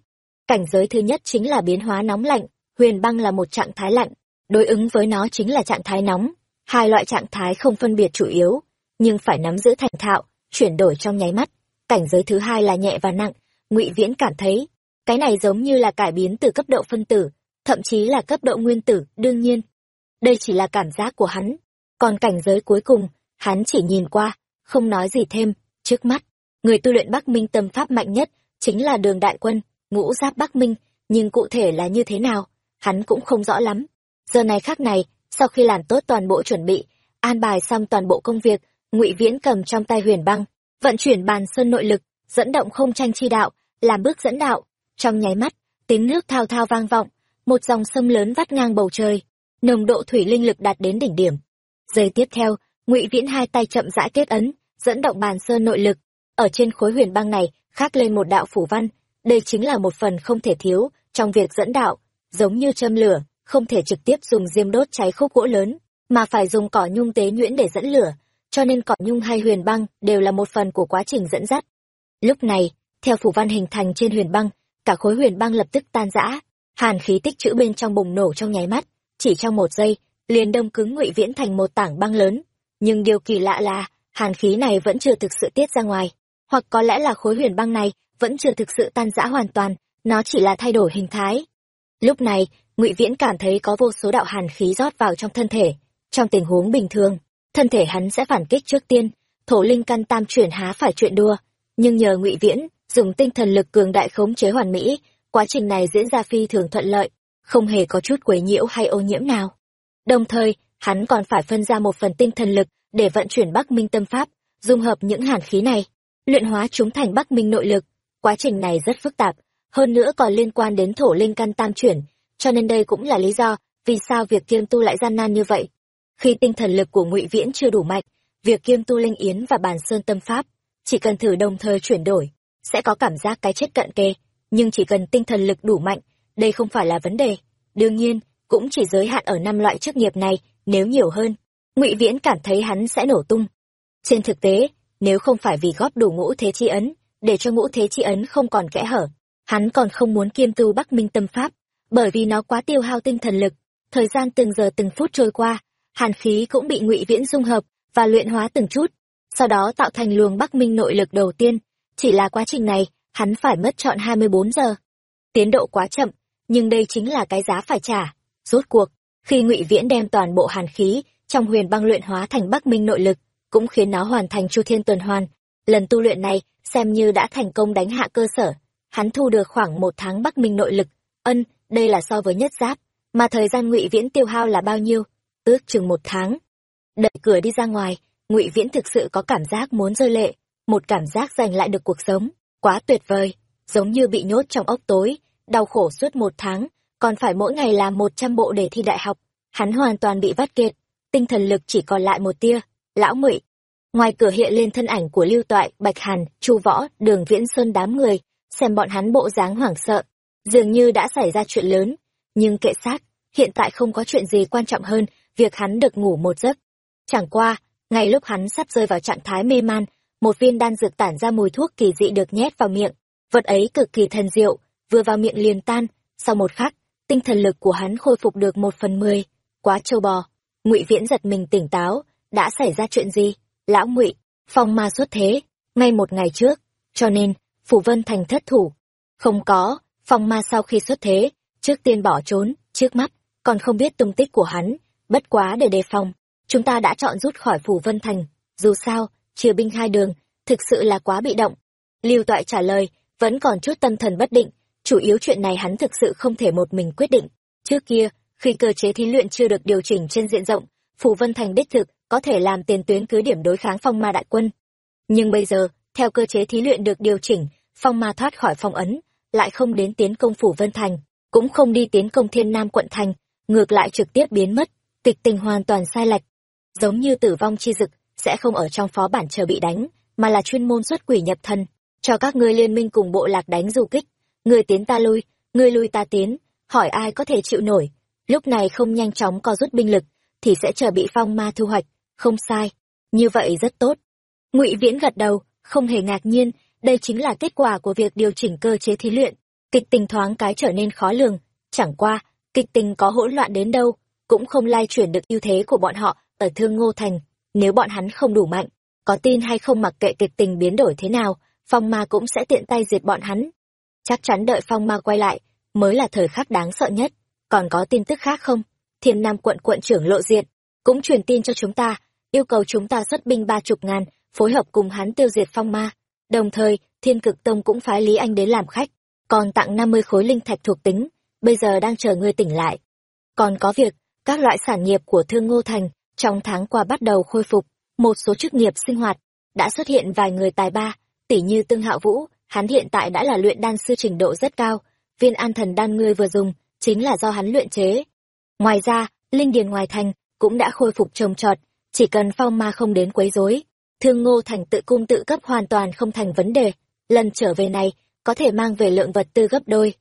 Cảnh giới thứ nhất chính là biến hóa nóng lạnh, huyền băng là một trạng thái lạnh, đối ứng với nó chính là trạng thái nóng. Hai loại trạng thái không phân biệt chủ yếu, nhưng phải nắm giữ thành thạo, chuyển đổi trong nháy mắt. Cảnh giới thứ hai là nhẹ và nặng, ngụy Viễn cảm thấy, cái này giống như là cải biến từ cấp độ phân tử, thậm chí là cấp độ nguyên tử, đương nhiên. Đây chỉ là cảm giác của hắn, còn cảnh giới cuối cùng, hắn chỉ nhìn qua, không nói gì thêm, trước mắt, người tu luyện Bắc Minh tâm pháp mạnh nhất chính là Đường Đại Quân, ngũ giáp Bắc Minh, nhưng cụ thể là như thế nào, hắn cũng không rõ lắm. Giờ này khác này, sau khi làm tốt toàn bộ chuẩn bị, an bài xong toàn bộ công việc, Ngụy Viễn cầm trong tay huyền băng, vận chuyển bàn sơn nội lực, dẫn động không tranh chi đạo, làm bước dẫn đạo. Trong nháy mắt, tiếng nước thao thao vang vọng, một dòng sông lớn vắt ngang bầu trời, nồng độ thủy linh lực đạt đến đỉnh điểm. Giây tiếp theo, Ngụy Viễn hai tay chậm rãi kết ấn, dẫn động bàn sơn nội lực, ở trên khối huyền băng này khắc lên một đạo phủ văn, đây chính là một phần không thể thiếu trong việc dẫn đạo, giống như châm lửa, không thể trực tiếp dùng diêm đốt cháy khúc gỗ lớn, mà phải dùng cỏ nhung tế nhuyễn để dẫn lửa, cho nên cỏ nhung hay huyền băng đều là một phần của quá trình dẫn dắt. Lúc này, theo phủ văn hình thành trên huyền băng, cả khối huyền băng lập tức tan rã, hàn khí tích trữ bên trong bùng nổ trong nháy mắt, chỉ trong một giây, liền đông cứng ngụy viễn thành một tảng băng lớn. Nhưng điều kỳ lạ là, hàn khí này vẫn chưa thực sự tiết ra ngoài, hoặc có lẽ là khối huyền băng này vẫn chưa thực sự tan rã hoàn toàn, nó chỉ là thay đổi hình thái. Lúc này, ngụy Viễn cảm thấy có vô số đạo hàn khí rót vào trong thân thể. Trong tình huống bình thường, thân thể hắn sẽ phản kích trước tiên, thổ linh căn tam chuyển há phải chuyện đua. Nhưng nhờ ngụy Viễn dùng tinh thần lực cường đại khống chế hoàn mỹ, quá trình này diễn ra phi thường thuận lợi, không hề có chút quấy nhiễu hay ô nhiễm nào. Đồng thời, hắn còn phải phân ra một phần tinh thần lực để vận chuyển Bắc Minh tâm pháp, dung hợp những hàn khí này, luyện hóa chúng thành Bắc Minh nội lực. Quá trình này rất phức tạp, hơn nữa còn liên quan đến thổ linh căn tam chuyển, cho nên đây cũng là lý do vì sao việc kiêm tu lại gian nan như vậy. Khi tinh thần lực của Ngụy Viễn chưa đủ mạnh, việc kiêm tu linh yến và bàn sơn tâm pháp, chỉ cần thử đồng thời chuyển đổi, sẽ có cảm giác cái chết cận kề, nhưng chỉ cần tinh thần lực đủ mạnh, đây không phải là vấn đề. Đương nhiên, cũng chỉ giới hạn ở năm loại chức nghiệp này, nếu nhiều hơn, Ngụy Viễn cảm thấy hắn sẽ nổ tung. Trên thực tế, nếu không phải vì góp đủ ngũ thế chi ấn, để cho ngũ thế chi ấn không còn kẽ hở, hắn còn không muốn kiêm tu Bắc Minh tâm pháp, bởi vì nó quá tiêu hao tinh thần lực. Thời gian từng giờ từng phút trôi qua, hàn khí cũng bị Ngụy Viễn dung hợp và luyện hóa từng chút, sau đó tạo thành luồng Bắc Minh nội lực đầu tiên. Chỉ là quá trình này hắn phải mất chọn hai mươi bốn giờ. Tiến độ quá chậm, nhưng đây chính là cái giá phải trả. Rốt cuộc, khi Ngụy Viễn đem toàn bộ hàn khí trong huyền băng luyện hóa thành Bắc Minh nội lực, cũng khiến nó hoàn thành Chu Thiên tuần hoàn. Lần tu luyện này xem như đã thành công đánh hạ cơ sở. Hắn thu được khoảng một tháng Bắc Minh nội lực. Ân, đây là so với nhất giáp, mà thời gian Ngụy Viễn tiêu hao là bao nhiêu? Ước chừng một tháng. Đợi cửa đi ra ngoài, Ngụy Viễn thực sự có cảm giác muốn rơi lệ, một cảm giác giành lại được cuộc sống, quá tuyệt vời, giống như bị nhốt trong ốc tối, đau khổ suốt một tháng, còn phải mỗi ngày làm một trăm bộ để thi đại học. Hắn hoàn toàn bị vắt kiệt, tinh thần lực chỉ còn lại một tia, lão ngụy. Ngoài cửa hiện lên thân ảnh của Lưu Toại, Bạch Hàn, Chu Võ, Đường Viễn Sơn đám người, xem bọn hắn bộ dáng hoảng sợ, dường như đã xảy ra chuyện lớn, nhưng kệ xác, hiện tại không có chuyện gì quan trọng hơn việc hắn được ngủ một giấc. Chẳng qua, ngay lúc hắn sắp rơi vào trạng thái mê man, một viên đan dược tản ra mùi thuốc kỳ dị được nhét vào miệng, vật ấy cực kỳ thần diệu, vừa vào miệng liền tan, sau một khắc, tinh thần lực của hắn khôi phục được một phần mười, quá trâu bò. Ngụy Viễn giật mình tỉnh táo, đã xảy ra chuyện gì? Lão Ngụy, phong ma xuất thế, ngay một ngày trước, cho nên, Phủ Vân Thành thất thủ. Không có, phong ma sau khi xuất thế, trước tiên bỏ trốn, trước mắt, còn không biết tung tích của hắn, bất quá để đề phòng, chúng ta đã chọn rút khỏi Phủ Vân Thành, dù sao, chia binh hai đường, thực sự là quá bị động. Lưu Toại trả lời, vẫn còn chút tâm thần bất định, chủ yếu chuyện này hắn thực sự không thể một mình quyết định. Trước kia, khi cơ chế thí luyện chưa được điều chỉnh trên diện rộng, phù Vân Thành đích thực có thể làm tiền tuyến cứ điểm đối kháng phong ma đại quân. Nhưng bây giờ, theo cơ chế thí luyện được điều chỉnh, phong ma thoát khỏi phong ấn, lại không đến tiến công Phủ Vân Thành, cũng không đi tiến công Thiên Nam quận thành, ngược lại trực tiếp biến mất, kịch tình hoàn toàn sai lệch. Giống như tử vong chi dực, sẽ không ở trong phó bản chờ bị đánh, mà là chuyên môn xuất quỷ nhập thần, cho các ngươi liên minh cùng bộ lạc đánh du kích, người tiến ta lui, người lui ta tiến, hỏi ai có thể chịu nổi. Lúc này không nhanh chóng co rút binh lực, thì sẽ chờ bị phong ma thu hoạch, không sai. Như vậy rất tốt. Ngụy Viễn gật đầu, không hề ngạc nhiên, đây chính là kết quả của việc điều chỉnh cơ chế thí luyện. Kịch tình thoáng cái trở nên khó lường, chẳng qua, kịch tình có hỗn loạn đến đâu, cũng không lai chuyển được ưu thế của bọn họ ở Thương Ngô Thành. Nếu bọn hắn không đủ mạnh, có tin hay không mặc kệ kịch tình biến đổi thế nào, phong ma cũng sẽ tiện tay diệt bọn hắn. Chắc chắn đợi phong ma quay lại, mới là thời khắc đáng sợ nhất. Còn có tin tức khác không? Thiên Nam quận quận trưởng lộ diện, cũng truyền tin cho chúng ta, yêu cầu chúng ta xuất binh ba chục ngàn, phối hợp cùng hắn tiêu diệt phong ma. Đồng thời, Thiên Cực Tông cũng phái Lý Anh đến làm khách, còn tặng năm mươi khối linh thạch thuộc tính, bây giờ đang chờ ngươi tỉnh lại. Còn có việc, các loại sản nghiệp của Thương Ngô Thành trong tháng qua bắt đầu khôi phục, một số chức nghiệp sinh hoạt, đã xuất hiện vài người tài ba, tỷ như Tương Hạo Vũ, hắn hiện tại đã là luyện đan sư trình độ rất cao, viên an thần đan ngươi vừa dùng, chính là do hắn luyện chế. Ngoài ra, linh điền ngoài thành cũng đã khôi phục trồng trọt, chỉ cần phong ma không đến quấy rối, Thương Ngô Thành tự cung tự cấp hoàn toàn không thành vấn đề, lần trở về này có thể mang về lượng vật tư gấp đôi.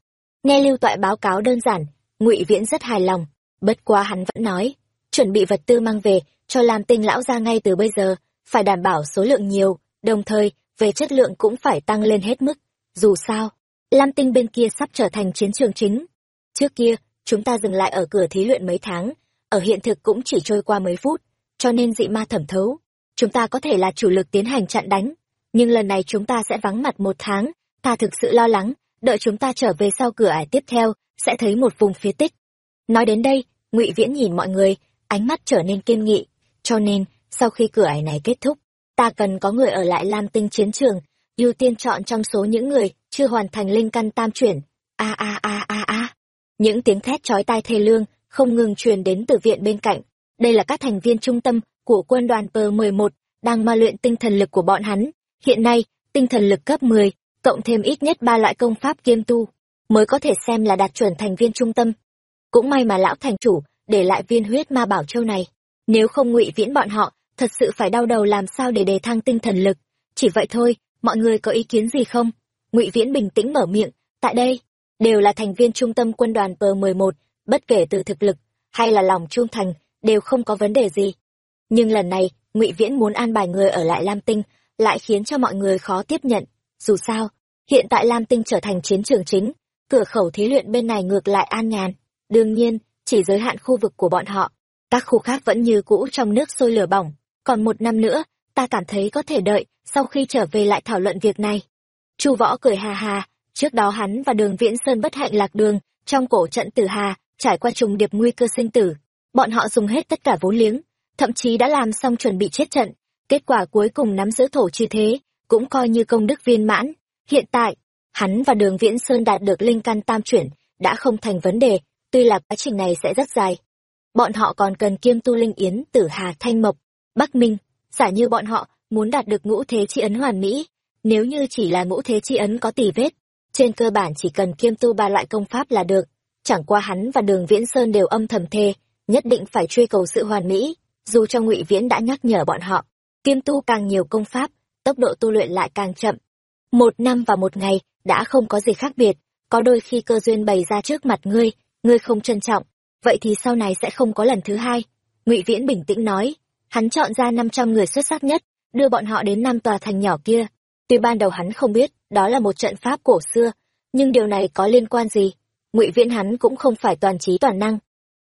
Nghe Lưu Toại báo cáo đơn giản, Ngụy Viễn rất hài lòng, bất quá hắn vẫn nói, chuẩn bị vật tư mang về cho làm tinh lão ra ngay từ bây giờ, phải đảm bảo số lượng nhiều, đồng thời, về chất lượng cũng phải tăng lên hết mức. Dù sao, Lam Tinh bên kia sắp trở thành chiến trường chính. Trước kia, chúng ta dừng lại ở cửa thí luyện mấy tháng, ở hiện thực cũng chỉ trôi qua mấy phút, cho nên dị ma thẩm thấu. Chúng ta có thể là chủ lực tiến hành chặn đánh, nhưng lần này chúng ta sẽ vắng mặt một tháng, ta thực sự lo lắng, đợi chúng ta trở về sau cửa ải tiếp theo, sẽ thấy một vùng phía tích. Nói đến đây, ngụy Viễn nhìn mọi người, ánh mắt trở nên kiên nghị, cho nên, sau khi cửa ải này kết thúc, ta cần có người ở lại Lam Tinh chiến trường, ưu tiên chọn trong số những người chưa hoàn thành linh căn tam chuyển. A a a a a. Những tiếng thét chói tai thê lương không ngừng truyền đến từ viện bên cạnh. Đây là các thành viên trung tâm của quân đoàn P11 đang ma luyện tinh thần lực của bọn hắn. Hiện nay, tinh thần lực cấp 10, cộng thêm ít nhất ba loại công pháp kiêm tu, mới có thể xem là đạt chuẩn thành viên trung tâm. Cũng may mà lão thành chủ để lại viên huyết ma bảo châu này. Nếu không ngụy viễn bọn họ, thật sự phải đau đầu làm sao để đề thăng tinh thần lực. Chỉ vậy thôi, mọi người có ý kiến gì không? ngụy Viễn bình tĩnh mở miệng, tại đây, đều là thành viên trung tâm quân đoàn P11, bất kể từ thực lực hay là lòng trung thành, đều không có vấn đề gì. Nhưng lần này, ngụy Viễn muốn an bài người ở lại Lam Tinh, lại khiến cho mọi người khó tiếp nhận. Dù sao, hiện tại Lam Tinh trở thành chiến trường chính, cửa khẩu thí luyện bên này ngược lại an nhàn. Đương nhiên, chỉ giới hạn khu vực của bọn họ. Các khu khác vẫn như cũ trong nước sôi lửa bỏng. Còn một năm nữa, ta cảm thấy có thể đợi, sau khi trở về lại thảo luận việc này. chu võ cười hà hà trước đó hắn và đường viễn sơn bất hạnh lạc đường trong cổ trận tử hà trải qua trùng điệp nguy cơ sinh tử. Bọn họ dùng hết tất cả vốn liếng thậm chí đã làm xong chuẩn bị chết trận. Kết quả cuối cùng nắm giữ thổ chi thế cũng coi như công đức viên mãn. Hiện tại hắn và đường viễn sơn đạt được linh căn tam chuyển đã không thành vấn đề tuy là quá trình này sẽ rất dài. Bọn họ còn cần kiêm tu linh yến tử hà thanh mộc bắc minh, giả như bọn họ muốn đạt được ngũ thế chi ấn hoàn mỹ. Nếu như chỉ là ngũ thế chi ấn có tỉ vết, trên cơ bản chỉ cần kiêm tu ba loại công pháp là được. Chẳng qua hắn và đường viễn sơn đều âm thầm thề, nhất định phải truy cầu sự hoàn mỹ, dù cho ngụy viễn đã nhắc nhở bọn họ. Kiêm tu càng nhiều công pháp, tốc độ tu luyện lại càng chậm. Một năm và một ngày đã không có gì khác biệt, có đôi khi cơ duyên bày ra trước mặt ngươi ngươi không trân trọng. Vậy thì sau này sẽ không có lần thứ hai. Ngụy viễn bình tĩnh nói hắn chọn ra năm trăm người xuất sắc nhất, đưa bọn họ đến năm tòa thành nhỏ kia. Tuy ban đầu hắn không biết đó là một trận pháp cổ xưa, nhưng điều này có liên quan gì? Ngụy viễn hắn cũng không phải toàn trí toàn năng.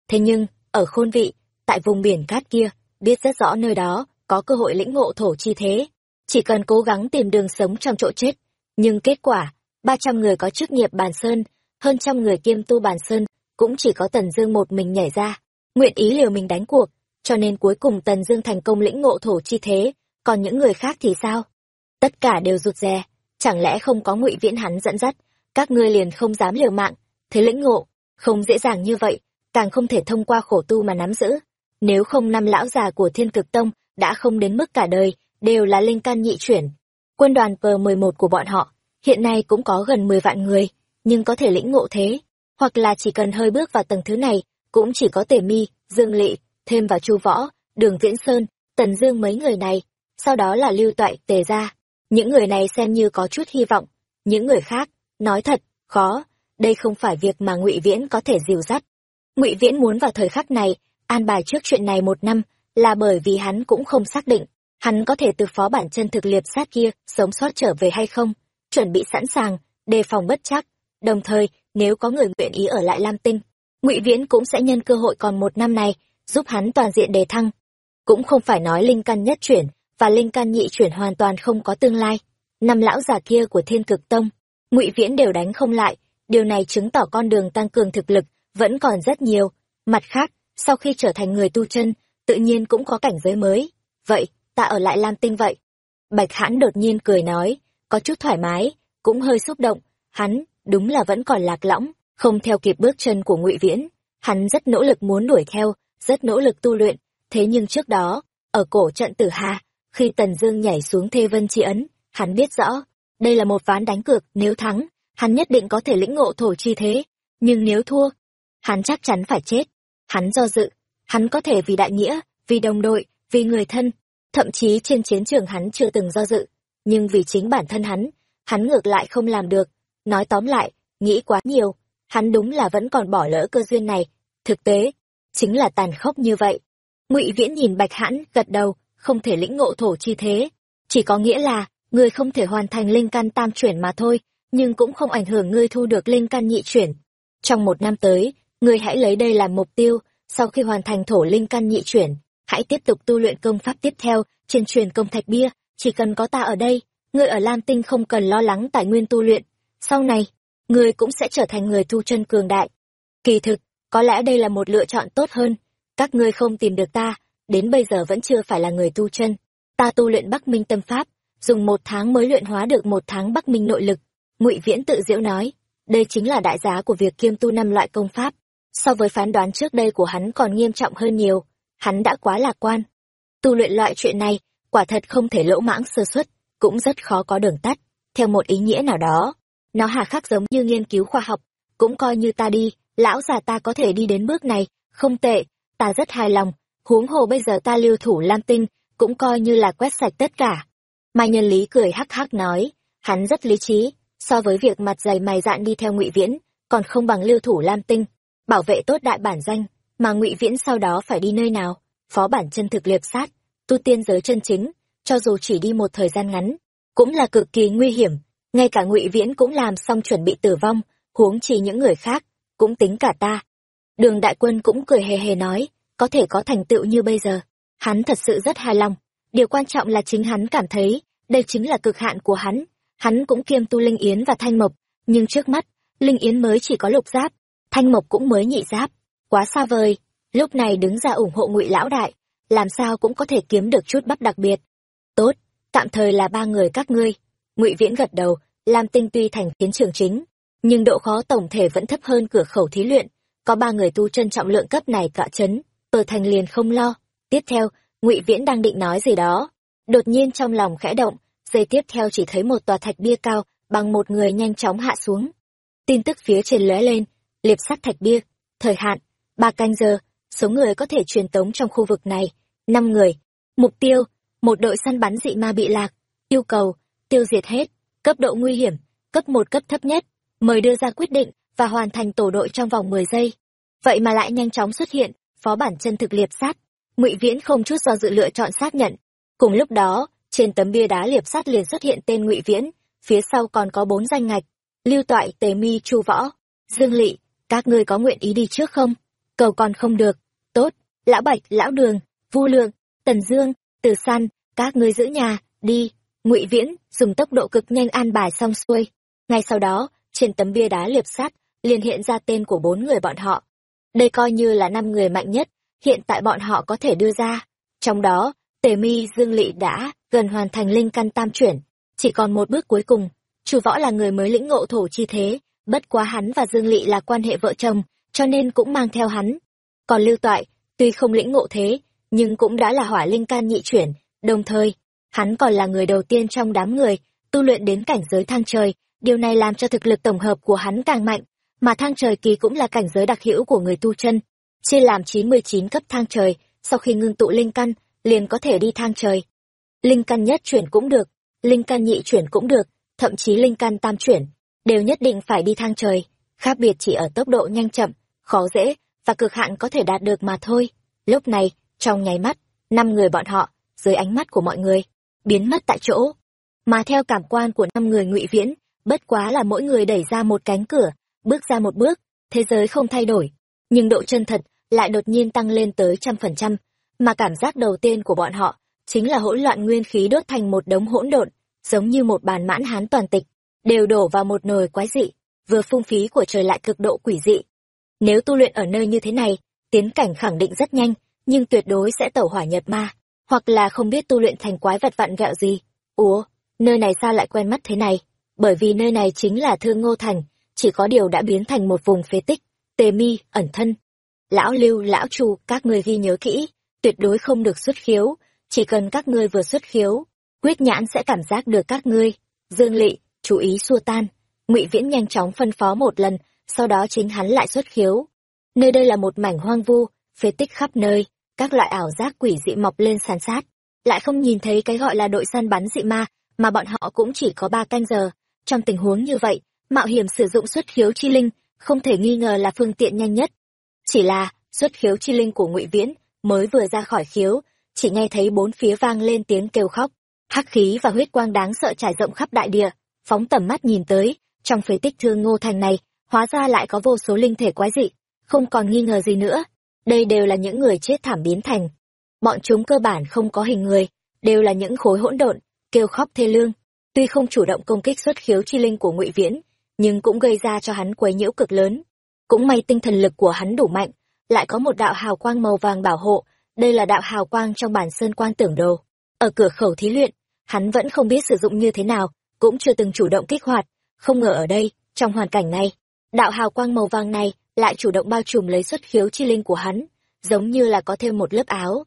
Thế nhưng, ở khôn vị, tại vùng biển cát kia, biết rất rõ nơi đó có cơ hội lĩnh ngộ thổ chi thế. Chỉ cần cố gắng tìm đường sống trong chỗ chết, nhưng kết quả, ba trăm người có chức nghiệp bàn sơn, hơn trăm người kiêm tu bàn sơn, cũng chỉ có tần dương một mình nhảy ra, nguyện ý liều mình đánh cuộc cho nên cuối cùng tần dương thành công lĩnh ngộ thổ chi thế, còn những người khác thì sao? Tất cả đều rụt rè, chẳng lẽ không có ngụy viễn hắn dẫn dắt? Các ngươi liền không dám liều mạng. Thế lĩnh ngộ, không dễ dàng như vậy, càng không thể thông qua khổ tu mà nắm giữ. Nếu không năm lão già của thiên cực tông đã không đến mức cả đời, đều là linh can nhị chuyển. Quân đoàn p mười một của bọn họ, hiện nay cũng có gần mười vạn người, nhưng có thể lĩnh ngộ thế, hoặc là chỉ cần hơi bước vào tầng thứ này, cũng chỉ có tề mi, dương lỵ thêm vào chu võ, đường viễn sơn, tần dương mấy người này, sau đó là lưu toại, tề gia. Những người này xem như có chút hy vọng. Những người khác, nói thật, khó. Đây không phải việc mà ngụy viễn có thể dìu dắt. Ngụy viễn muốn vào thời khắc này, an bài trước chuyện này một năm, là bởi vì hắn cũng không xác định, hắn có thể từ phó bản chân thực liệp sát kia, sống sót trở về hay không, chuẩn bị sẵn sàng, đề phòng bất chắc. Đồng thời, nếu có người nguyện ý ở lại lam tinh, ngụy viễn cũng sẽ nhân cơ hội còn một năm này giúp hắn toàn diện đề thăng. Cũng không phải nói linh căn nhất chuyển và linh căn nhị chuyển hoàn toàn không có tương lai. Năm lão già kia của thiên cực tông, ngụy viễn đều đánh không lại. Điều này chứng tỏ con đường tăng cường thực lực vẫn còn rất nhiều. Mặt khác, sau khi trở thành người tu chân, tự nhiên cũng có cảnh giới mới. Vậy, ta ở lại lam tinh vậy? Bạch hãn đột nhiên cười nói, có chút thoải mái, cũng hơi xúc động. Hắn, đúng là vẫn còn lạc lõng, không theo kịp bước chân của ngụy viễn. Hắn rất nỗ lực muốn đuổi theo rất nỗ lực tu luyện. Thế nhưng trước đó, ở cổ trận tử hà, khi tần dương nhảy xuống thê vân chi ấn, hắn biết rõ, đây là một ván đánh cược, nếu thắng, hắn nhất định có thể lĩnh ngộ thổ chi thế. Nhưng nếu thua, hắn chắc chắn phải chết. Hắn do dự, hắn có thể vì đại nghĩa, vì đồng đội, vì người thân, thậm chí trên chiến trường hắn chưa từng do dự. Nhưng vì chính bản thân hắn hắn ngược lại không làm được. Nói tóm lại, nghĩ quá nhiều, hắn đúng là vẫn còn bỏ lỡ cơ duyên này. Thực tế chính là tàn khốc như vậy. Ngụy viễn nhìn bạch hãn, gật đầu, không thể lĩnh ngộ thổ chi thế. Chỉ có nghĩa là người không thể hoàn thành linh căn tam chuyển mà thôi, nhưng cũng không ảnh hưởng ngươi thu được linh căn nhị chuyển. Trong một năm tới, ngươi hãy lấy đây làm mục tiêu, sau khi hoàn thành thổ linh căn nhị chuyển, hãy tiếp tục tu luyện công pháp tiếp theo, trên truyền công thạch bia, chỉ cần có ta ở đây, ngươi ở lam tinh không cần lo lắng tài nguyên tu luyện. Sau này, ngươi cũng sẽ trở thành người tu chân cường đại. Kỳ thực có lẽ đây là một lựa chọn tốt hơn. Các ngươi không tìm được ta, đến bây giờ vẫn chưa phải là người tu chân. Ta tu luyện bắc minh tâm pháp, dùng một tháng mới luyện hóa được một tháng bắc minh nội lực. Ngụy viễn tự diễu nói, đây chính là đại giá của việc kiêm tu năm loại công pháp. So với phán đoán trước đây của hắn còn nghiêm trọng hơn nhiều, hắn đã quá lạc quan. Tu luyện loại chuyện này, quả thật không thể lỗ mãng sơ xuất cũng rất khó có đường tắt. Theo một ý nghĩa nào đó, nó hà khắc giống như nghiên cứu khoa học, cũng coi như ta đi lão già ta có thể đi đến bước này, không tệ, ta rất hài lòng, huống hồ bây giờ ta lưu thủ lam tinh, cũng coi như là quét sạch tất cả. Mai nhân lý cười hắc hắc nói, hắn rất lý trí, so với việc mặt dày mày dạn đi theo ngụy viễn, còn không bằng lưu thủ lam tinh, bảo vệ tốt đại bản danh mà ngụy viễn sau đó phải đi nơi nào? Phó bản chân thực liệp sát, tu tiên giới chân chính, cho dù chỉ đi một thời gian ngắn, cũng là cực kỳ nguy hiểm, ngay cả ngụy viễn cũng làm xong chuẩn bị tử vong, huống chi những người khác cũng tính cả ta. Đường đại quân cũng cười hề hề nói, có thể có thành tựu như bây giờ. Hắn thật sự rất hài lòng. Điều quan trọng là chính hắn cảm thấy, đây chính là cực hạn của hắn. Hắn cũng kiêm tu linh yến và thanh mộc, nhưng trước mắt, linh yến mới chỉ có lục giáp, thanh mộc cũng mới nhị giáp. Quá xa vời. Lúc này đứng ra ủng hộ ngụy lão đại, làm sao cũng có thể kiếm được chút bắp đặc biệt. Tốt, tạm thời là ba người các ngươi. Ngụy viễn gật đầu, làm tinh tuy thành kiến trường chính nhưng độ khó tổng thể vẫn thấp hơn cửa khẩu thí luyện. Có ba người tu chân trọng lượng cấp này cọ chấn. Ở thành liền không lo. Tiếp theo, ngụy viễn đang định nói gì đó. Đột nhiên trong lòng khẽ động, giây tiếp theo chỉ thấy một tòa thạch bia cao, bằng một người nhanh chóng hạ xuống. Tin tức phía trên lóe lên, liệp sắt thạch bia. Thời hạn, ba canh giờ, số người có thể truyền tống trong khu vực này, năm người. Mục tiêu, một đội săn bắn dị ma bị lạc. Yêu cầu, tiêu diệt hết. Cấp độ nguy hiểm, cấp một cấp thấp nhất mời đưa ra quyết định và hoàn thành tổ đội trong vòng mười giây. Vậy mà lại nhanh chóng xuất hiện phó bản chân thực liệp sát. Ngụy viễn không chút do dự lựa chọn xác nhận. Cùng lúc đó trên tấm bia đá liệp sát liền xuất hiện tên ngụy viễn phía sau còn có bốn danh ngạch lưu toại tề mi chu võ. Dương lỵ các ngươi có nguyện ý đi trước không? Cầu còn không được. Tốt lão bạch lão đường vu lượng tần dương từ san, các ngươi giữ nhà đi. Ngụy viễn dùng tốc độ cực nhanh an bài xong xuôi. Ngay sau đó trên tấm bia đá liệp sát liền hiện ra tên của bốn người bọn họ. Đây coi như là năm người mạnh nhất, hiện tại bọn họ có thể đưa ra. Trong đó, tề mi, dương lỵ đã gần hoàn thành linh căn tam chuyển, chỉ còn một bước cuối cùng. Chu võ là người mới lĩnh ngộ thổ chi thế, bất quá hắn và dương lỵ là quan hệ vợ chồng, cho nên cũng mang theo hắn. Còn lưu toại, tuy không lĩnh ngộ thế, nhưng cũng đã là hỏa linh can nhị chuyển. Đồng thời, hắn còn là người đầu tiên trong đám người, tu luyện đến cảnh giới thang trời điều này làm cho thực lực tổng hợp của hắn càng mạnh, mà thang trời kỳ cũng là cảnh giới đặc hữu của người tu chân. Chia làm chín mươi chín cấp thang trời, sau khi ngưng tụ linh căn, liền có thể đi thang trời. Linh căn nhất chuyển cũng được, linh căn nhị chuyển cũng được, thậm chí linh căn tam chuyển, đều nhất định phải đi thang trời, khác biệt chỉ ở tốc độ nhanh chậm, khó dễ, và cực hạn có thể đạt được mà thôi. Lúc này, trong nháy mắt, năm người bọn họ, dưới ánh mắt của mọi người, biến mất tại chỗ. Mà theo cảm quan của năm người ngụy viễn bất quá là mỗi người đẩy ra một cánh cửa, bước ra một bước, thế giới không thay đổi. Nhưng độ chân thật lại đột nhiên tăng lên tới trăm phần trăm, mà cảm giác đầu tiên của bọn họ chính là hỗn loạn nguyên khí đốt thành một đống hỗn độn, giống như một bàn mãn hán toàn tịch, đều đổ vào một nồi quái dị, vừa phung phí của trời lại cực độ quỷ dị. Nếu tu luyện ở nơi như thế này, tiến cảnh khẳng định rất nhanh, nhưng tuyệt đối sẽ tẩu hỏa nhập ma, hoặc là không biết tu luyện thành quái vật vặn vẹo gì. Ủa nơi này sao lại quen mắt thế này? Bởi vì nơi này chính là thương ngô thành, chỉ có điều đã biến thành một vùng phế tích, tề mi, ẩn thân. Lão lưu, lão chu, các ngươi ghi nhớ kỹ, tuyệt đối không được xuất khiếu, chỉ cần các ngươi vừa xuất khiếu, quyết nhãn sẽ cảm giác được các ngươi. Dương lỵ chú ý xua tan. Ngụy viễn nhanh chóng phân phó một lần, sau đó chính hắn lại xuất khiếu. Nơi đây là một mảnh hoang vu, phế tích khắp nơi, các loại ảo giác quỷ dị mọc lên sàn sát. Lại không nhìn thấy cái gọi là đội săn bắn dị ma, mà bọn họ cũng chỉ có ba canh giờ trong tình huống như vậy, mạo hiểm sử dụng xuất khiếu chi linh không thể nghi ngờ là phương tiện nhanh nhất. Chỉ là, xuất khiếu chi linh của ngụy viễn mới vừa ra khỏi khiếu, chỉ nghe thấy bốn phía vang lên tiếng kêu khóc, hắc khí và huyết quang đáng sợ trải rộng khắp đại địa, phóng tầm mắt nhìn tới. Trong phế tích thương ngô thành này, hóa ra lại có vô số linh thể quái dị, không còn nghi ngờ gì nữa. Đây đều là những người chết thảm biến thành. Bọn chúng cơ bản không có hình người, đều là những khối hỗn độn, kêu khóc thê lương tuy không chủ động công kích xuất khiếu chi linh của ngụy viễn, nhưng cũng gây ra cho hắn quấy nhiễu cực lớn. Cũng may tinh thần lực của hắn đủ mạnh, lại có một đạo hào quang màu vàng bảo hộ, đây là đạo hào quang trong bản sơn quan tưởng đồ. Ở cửa khẩu thí luyện, hắn vẫn không biết sử dụng như thế nào, cũng chưa từng chủ động kích hoạt, không ngờ ở đây, trong hoàn cảnh này, đạo hào quang màu vàng này lại chủ động bao trùm lấy xuất khiếu chi linh của hắn, giống như là có thêm một lớp áo.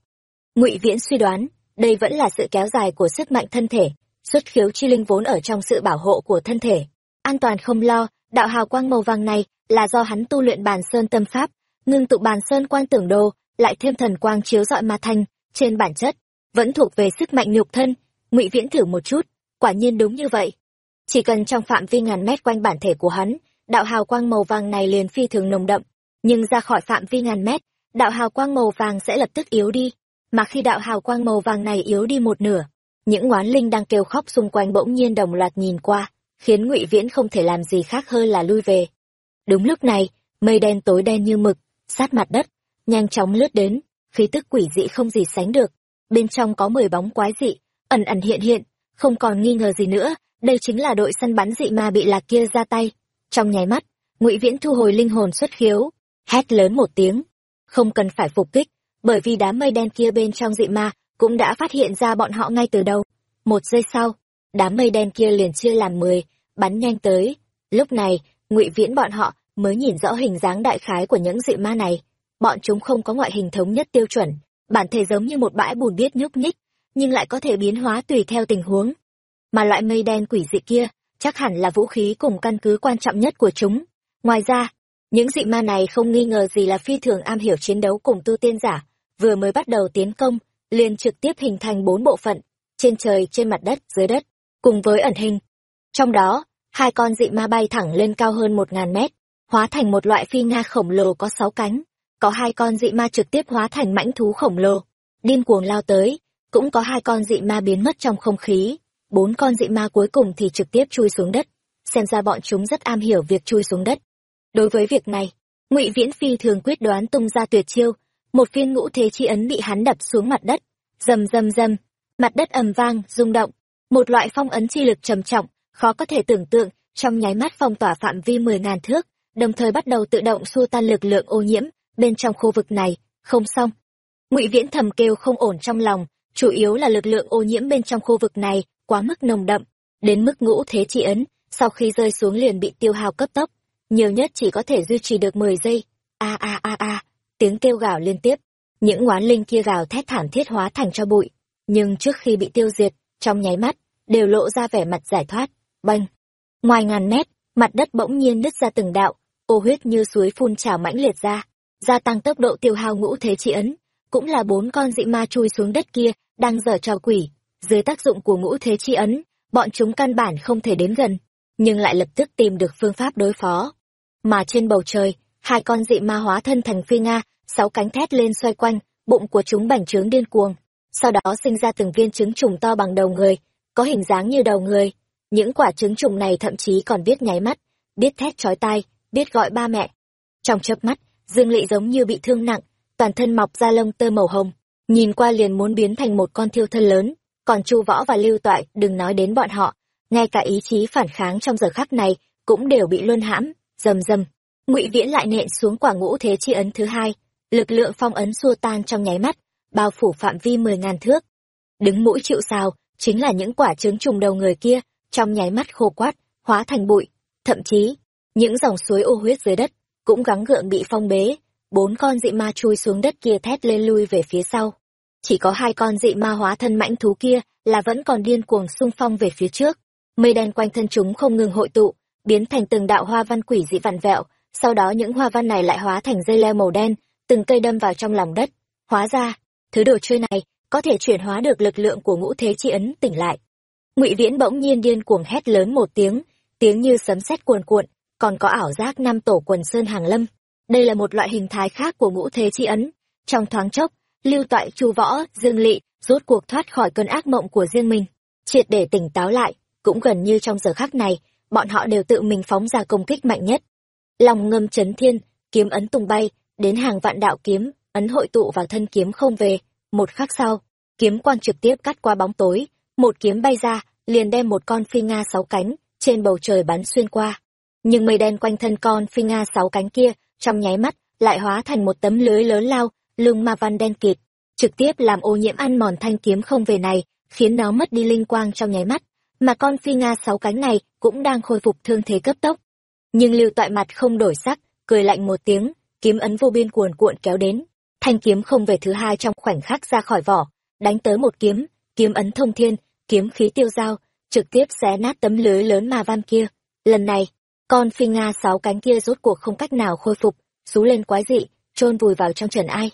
Ngụy viễn suy đoán, đây vẫn là sự kéo dài của sức mạnh thân thể xuất khiếu chi linh vốn ở trong sự bảo hộ của thân thể. An toàn không lo, đạo hào quang màu vàng này là do hắn tu luyện bàn sơn tâm pháp, ngưng tụ bàn sơn quan tưởng đồ lại thêm thần quang chiếu dọi ma thanh, trên bản chất, vẫn thuộc về sức mạnh nhục thân, ngụy viễn thử một chút, quả nhiên đúng như vậy. Chỉ cần trong phạm vi ngàn mét quanh bản thể của hắn, đạo hào quang màu vàng này liền phi thường nồng đậm, nhưng ra khỏi phạm vi ngàn mét, đạo hào quang màu vàng sẽ lập tức yếu đi, mà khi đạo hào quang màu vàng này yếu đi một nửa những oán linh đang kêu khóc xung quanh bỗng nhiên đồng loạt nhìn qua, khiến ngụy viễn không thể làm gì khác hơn là lui về. Đúng lúc này, mây đen tối đen như mực, sát mặt đất, nhanh chóng lướt đến, khí tức quỷ dị không gì sánh được. Bên trong có mười bóng quái dị, ẩn ẩn hiện hiện, không còn nghi ngờ gì nữa, đây chính là đội săn bắn dị ma bị lạc kia ra tay. Trong nháy mắt, ngụy viễn thu hồi linh hồn xuất khiếu, hét lớn một tiếng. Không cần phải phục kích, bởi vì đám mây đen kia bên trong dị ma cũng đã phát hiện ra bọn họ ngay từ đầu. Một giây sau, đám mây đen kia liền chia làm mười, bắn nhanh tới. Lúc này, ngụy viễn bọn họ mới nhìn rõ hình dáng đại khái của những dị ma này. Bọn chúng không có ngoại hình thống nhất tiêu chuẩn, bản thể giống như một bãi bùn biết nhúc nhích, nhưng lại có thể biến hóa tùy theo tình huống. Mà loại mây đen quỷ dị kia, chắc hẳn là vũ khí cùng căn cứ quan trọng nhất của chúng. Ngoài ra, những dị ma này không nghi ngờ gì là phi thường am hiểu chiến đấu cùng tu tiên giả, vừa mới bắt đầu tiến công liền trực tiếp hình thành bốn bộ phận, trên trời, trên mặt đất, dưới đất, cùng với ẩn hình. Trong đó, hai con dị ma bay thẳng lên cao hơn một ngàn mét, hóa thành một loại phi nga khổng lồ có sáu cánh, có hai con dị ma trực tiếp hóa thành mãnh thú khổng lồ. Điên cuồng lao tới, cũng có hai con dị ma biến mất trong không khí, bốn con dị ma cuối cùng thì trực tiếp chui xuống đất. Xem ra bọn chúng rất am hiểu việc chui xuống đất. Đối với việc này, ngụy viễn phi thường quyết đoán tung ra tuyệt chiêu một viên ngũ thế chi ấn bị hắn đập xuống mặt đất. Rầm rầm rầm. Mặt đất ầm vang, rung động. Một loại phong ấn chi lực trầm trọng, khó có thể tưởng tượng, trong nháy mắt phong tỏa phạm vi mười ngàn thước, đồng thời bắt đầu tự động xua tan lực lượng ô nhiễm bên trong khu vực này. Không xong. Ngụy viễn thầm kêu không ổn trong lòng, chủ yếu là lực lượng ô nhiễm bên trong khu vực này quá mức nồng đậm. Đến mức ngũ thế chi ấn, sau khi rơi xuống liền bị tiêu hao cấp tốc, nhiều nhất chỉ có thể duy trì được mười giây. A a a a tiếng kêu gào liên tiếp. Những oán linh kia gào thét thảm thiết hóa thành cho bụi. Nhưng trước khi bị tiêu diệt, trong nháy mắt, đều lộ ra vẻ mặt giải thoát. Banh ngoài ngàn mét, mặt đất bỗng nhiên nứt ra từng đạo, ô huyết như suối phun trào mãnh liệt ra, gia tăng tốc độ tiêu hao ngũ thế chi ấn. Cũng là bốn con dị ma chui xuống đất kia, đang dở trò quỷ. Dưới tác dụng của ngũ thế chi ấn, bọn chúng căn bản không thể đến gần, nhưng lại lập tức tìm được phương pháp đối phó. Mà trên bầu trời hai con dị ma hóa thân thành phi nga, sáu cánh thét lên xoay quanh, bụng của chúng bành trướng điên cuồng. Sau đó sinh ra từng viên trứng trùng to bằng đầu người, có hình dáng như đầu người. Những quả trứng trùng này thậm chí còn biết nháy mắt, biết thét chói tai, biết gọi ba mẹ. Trong chớp mắt, dương lị giống như bị thương nặng, toàn thân mọc ra lông tơ màu hồng. Nhìn qua liền muốn biến thành một con thiêu thân lớn, còn chu võ và lưu toại, đừng nói đến bọn họ, ngay cả ý chí phản kháng trong giờ khắc này cũng đều bị luân hãm, rầm rầm ngụy viễn lại nện xuống quả ngũ thế chi ấn thứ hai. Lực lượng phong ấn xua tan trong nháy mắt, bao phủ phạm vi mười ngàn thước. Đứng mũi chịu sào chính là những quả trứng trùng đầu người kia, trong nháy mắt khô quát, hóa thành bụi. Thậm chí, những dòng suối ô huyết dưới đất cũng gắng gượng bị phong bế. Bốn con dị ma chui xuống đất kia thét lên lui về phía sau. Chỉ có hai con dị ma hóa thân mãnh thú kia là vẫn còn điên cuồng xung phong về phía trước. Mây đen quanh thân chúng không ngừng hội tụ, biến thành từng đạo hoa văn quỷ dị vặn vẹo sau đó những hoa văn này lại hóa thành dây leo màu đen, từng cây đâm vào trong lòng đất. Hóa ra, thứ đồ chơi này có thể chuyển hóa được lực lượng của ngũ thế chi ấn, tỉnh lại. Ngụy viễn bỗng nhiên điên cuồng hét lớn một tiếng tiếng như sấm sét cuồn cuộn, còn có ảo giác năm tổ quần sơn hàng lâm. Đây là một loại hình thái khác của ngũ thế chi ấn. Trong thoáng chốc, lưu toại, chu võ, dương lỵ rốt cuộc thoát khỏi cơn ác mộng của riêng mình. Triệt để tỉnh táo lại, cũng gần như trong giờ khắc này, bọn họ đều tự mình phóng ra công kích mạnh nhất lòng ngâm chấn thiên, kiếm ấn tung bay, đến hàng vạn đạo kiếm, ấn hội tụ vào thân kiếm không về. Một khắc sau, kiếm quang trực tiếp cắt qua bóng tối. Một kiếm bay ra, liền đem một con phi nga sáu cánh trên bầu trời bắn xuyên qua. Nhưng mây đen quanh thân con phi nga sáu cánh kia, trong nháy mắt, lại hóa thành một tấm lưới lớn lao, lưng ma văn đen kịt. Trực tiếp làm ô nhiễm ăn mòn thanh kiếm không về này, khiến nó mất đi linh quang trong nháy mắt. Mà con phi nga sáu cánh này cũng đang khôi phục thương thế cấp tốc nhưng lưu toại mặt không đổi sắc, cười lạnh một tiếng, kiếm ấn vô biên cuồn cuộn kéo đến. Thanh kiếm không về thứ hai trong khoảnh khắc ra khỏi vỏ, đánh tới một kiếm kiếm ấn thông thiên, kiếm khí tiêu dao, trực tiếp xé nát tấm lưới lớn mà văn kia. Lần này, con phi nga sáu cánh kia rốt cuộc không cách nào khôi phục, rú lên quái dị, chôn vùi vào trong trần ai.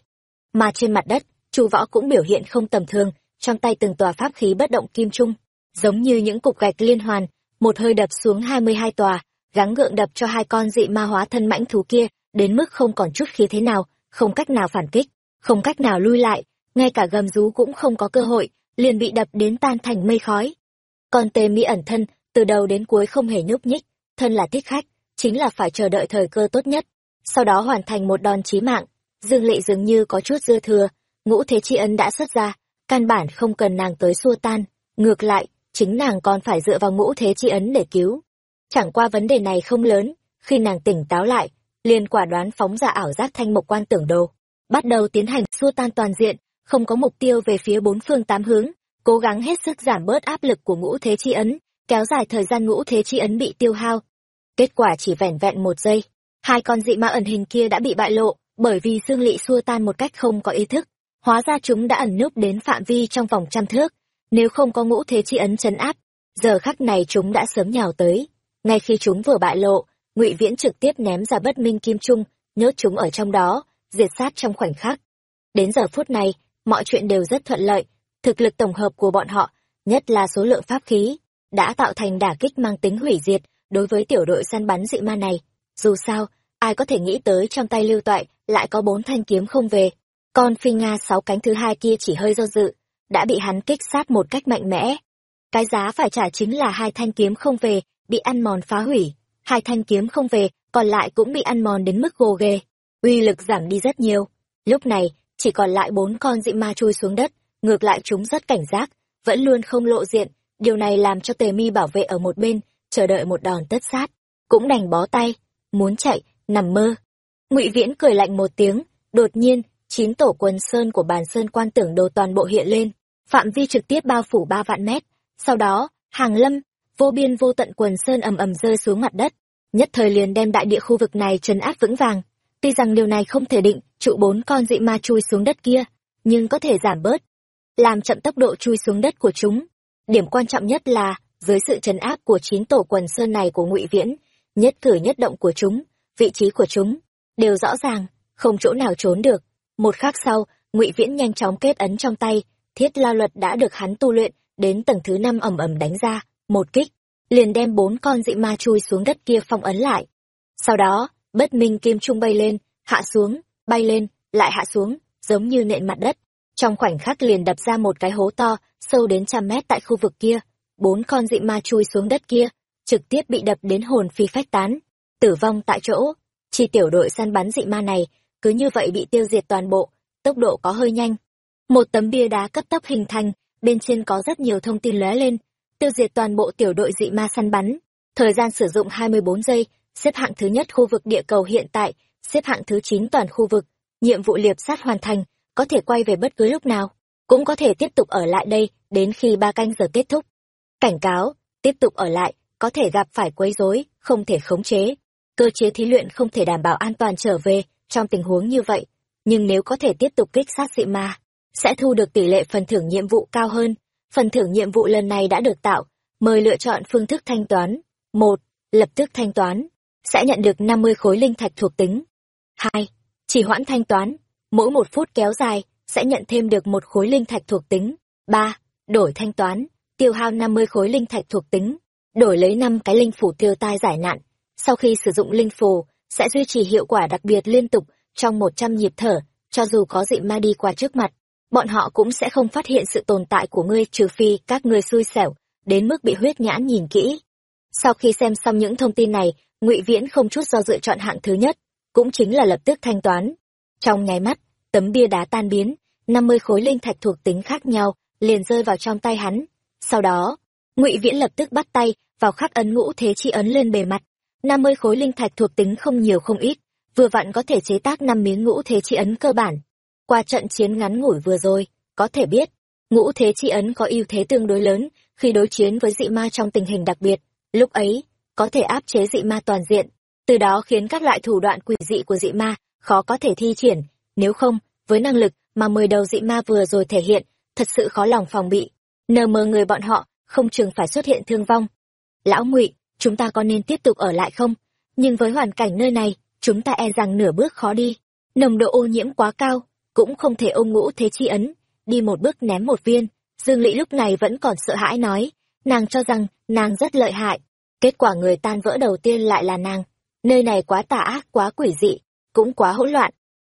Mà trên mặt đất, chu võ cũng biểu hiện không tầm thường, trong tay từng tòa pháp khí bất động kim trung. Giống như những cục gạch liên hoàn, một hơi đập xuống hai mươi hai tòa gắng gượng đập cho hai con dị ma hóa thân mãnh thú kia, đến mức không còn chút khí thế nào, không cách nào phản kích, không cách nào lui lại, ngay cả gầm rú cũng không có cơ hội, liền bị đập đến tan thành mây khói còn tề mỹ ẩn thân, từ đầu đến cuối không hề nhúc nhích, thân là thích khách, chính là phải chờ đợi thời cơ tốt nhất sau đó hoàn thành một đòn chí mạng, dương lệ dường như có chút dư thừa, ngũ thế tri ân đã xuất ra, căn bản không cần nàng tới xua tan, ngược lại, chính nàng còn phải dựa vào ngũ thế chi ấn để cứu. Chẳng qua vấn đề này không lớn, khi nàng tỉnh táo lại, liền quả đoán phóng ra ảo giác thanh mộc quan tưởng đồ, bắt đầu tiến hành xua tan toàn diện, không có mục tiêu về phía bốn phương tám hướng, cố gắng hết sức giảm bớt áp lực của ngũ thế chi ấn, kéo dài thời gian ngũ thế chi ấn bị tiêu hao. Kết quả chỉ vẻn vẹn một giây, hai con dị ma ẩn hình kia đã bị bại lộ, bởi vì dương lỵ xua tan một cách không có ý thức, hóa ra chúng đã ẩn núp đến phạm vi trong vòng trăm thước, nếu không có ngũ thế chi ấn chấn áp, giờ khắc này chúng đã sớm nhào tới. Ngay khi chúng vừa bại lộ, Ngụy Viễn trực tiếp ném ra bất minh kim trung, nhốt chúng ở trong đó, diệt sát trong khoảnh khắc. Đến giờ phút này, mọi chuyện đều rất thuận lợi, thực lực tổng hợp của bọn họ, nhất là số lượng pháp khí, đã tạo thành đả kích mang tính hủy diệt đối với tiểu đội săn bắn dị ma này. Dù sao, ai có thể nghĩ tới trong tay lưu toại lại có bốn thanh kiếm không về. Con phi Nga sáu cánh thứ hai kia chỉ hơi do dự, đã bị hắn kích sát một cách mạnh mẽ. Cái giá phải trả chính là hai thanh kiếm không về, bị ăn mòn phá hủy. Hai thanh kiếm không về, còn lại cũng bị ăn mòn đến mức gồ ghề. Uy lực giảm đi rất nhiều. Lúc này, chỉ còn lại bốn con dị ma chui xuống đất, ngược lại chúng rất cảnh giác, vẫn luôn không lộ diện. Điều này làm cho tề mi bảo vệ ở một bên, chờ đợi một đòn tất sát. Cũng đành bó tay, muốn chạy, nằm mơ. ngụy Viễn cười lạnh một tiếng, đột nhiên, chín tổ quần sơn của bàn sơn quan tưởng đồ toàn bộ hiện lên, phạm vi trực tiếp bao phủ ba vạn mét. Sau đó, hàng lâm, vô biên vô tận quần sơn ầm ầm rơi xuống mặt đất, nhất thời liền đem đại địa khu vực này trấn áp vững vàng. Tuy rằng điều này không thể định, trụ bốn con dị ma chui xuống đất kia, nhưng có thể giảm bớt, làm chậm tốc độ chui xuống đất của chúng. Điểm quan trọng nhất là, dưới sự trấn áp của chín tổ quần sơn này của ngụy Viễn, nhất cử nhất động của chúng, vị trí của chúng, đều rõ ràng, không chỗ nào trốn được một khắc sau ngụy viễn nhanh chóng kết ấn trong tay thiết lao luật đã được hắn tu luyện đến tầng thứ năm ẩm ẩm đánh ra một kích liền đem bốn con dị ma chui xuống đất kia phong ấn lại. Sau đó bất minh kim trung bay lên hạ xuống bay lên lại hạ xuống giống như nện mặt đất. Trong khoảnh khắc liền đập ra một cái hố to sâu đến trăm mét tại khu vực kia. Bốn con dị ma chui xuống đất kia trực tiếp bị đập đến hồn phi phách tán tử vong tại chỗ. Chi tiểu đội săn bắn dị ma này cứ như vậy bị tiêu diệt toàn bộ, tốc độ có hơi nhanh. Một tấm bia đá cấp tốc hình thành, bên trên có rất nhiều thông tin lóe lên, tiêu diệt toàn bộ tiểu đội dị ma săn bắn. Thời gian sử dụng 24 giây, xếp hạng thứ nhất khu vực địa cầu hiện tại, xếp hạng thứ 9 toàn khu vực, nhiệm vụ liệp sát hoàn thành, có thể quay về bất cứ lúc nào, cũng có thể tiếp tục ở lại đây đến khi ba canh giờ kết thúc. Cảnh cáo, tiếp tục ở lại, có thể gặp phải quấy rối, không thể khống chế. Cơ chế thí luyện không thể đảm bảo an toàn trở về, trong tình huống như vậy, nhưng nếu có thể tiếp tục kích sát dị ma, sẽ thu được tỷ lệ phần thưởng nhiệm vụ cao hơn. Phần thưởng nhiệm vụ lần này đã được tạo, mời lựa chọn phương thức thanh toán. một Lập tức thanh toán, sẽ nhận được 50 khối linh thạch thuộc tính. hai Chỉ hoãn thanh toán, mỗi một phút kéo dài, sẽ nhận thêm được một khối linh thạch thuộc tính. ba Đổi thanh toán, tiêu hao 50 khối linh thạch thuộc tính, đổi lấy năm cái linh phủ tiêu tai giải nạn. Sau khi sử dụng linh phù, sẽ duy trì hiệu quả đặc biệt liên tục trong một trăm nhịp thở, cho dù có dị ma đi qua trước mặt, bọn họ cũng sẽ không phát hiện sự tồn tại của ngươi trừ phi các ngươi xui xẻo, đến mức bị huyết nhãn nhìn kỹ. Sau khi xem xong những thông tin này, Ngụy Viễn không chút do dự chọn hạng thứ nhất, cũng chính là lập tức thanh toán. Trong nháy mắt, tấm bia đá tan biến, năm mươi khối linh thạch thuộc tính khác nhau liền rơi vào trong tay hắn. Sau đó, Ngụy Viễn lập tức bắt tay vào khắc ấn ngũ thế chi ấn lên bề mặt, 50 khối linh thạch thuộc tính không nhiều không ít, vừa vặn có thể chế tác năm miếng ngũ thế chi ấn cơ bản. Qua trận chiến ngắn ngủi vừa rồi, có thể biết, ngũ thế chi ấn có ưu thế tương đối lớn khi đối chiến với dị ma trong tình hình đặc biệt, lúc ấy, có thể áp chế dị ma toàn diện, từ đó khiến các loại thủ đoạn quỷ dị của dị ma khó có thể thi triển, nếu không, với năng lực mà mười đầu dị ma vừa rồi thể hiện, thật sự khó lòng phòng bị. Nờ mờ người bọn họ, không chừng phải xuất hiện thương vong. Lão ngụy chúng ta có nên tiếp tục ở lại không? Nhưng với hoàn cảnh nơi này, chúng ta e rằng nửa bước khó đi. Nồng độ ô nhiễm quá cao, cũng không thể ôm ngũ thế chi ấn, đi một bước ném một viên. Dương Lị lúc này vẫn còn sợ hãi nói, nàng cho rằng nàng rất lợi hại. Kết quả người tan vỡ đầu tiên lại là nàng. Nơi này quá tà ác, quá quỷ dị, cũng quá hỗn loạn.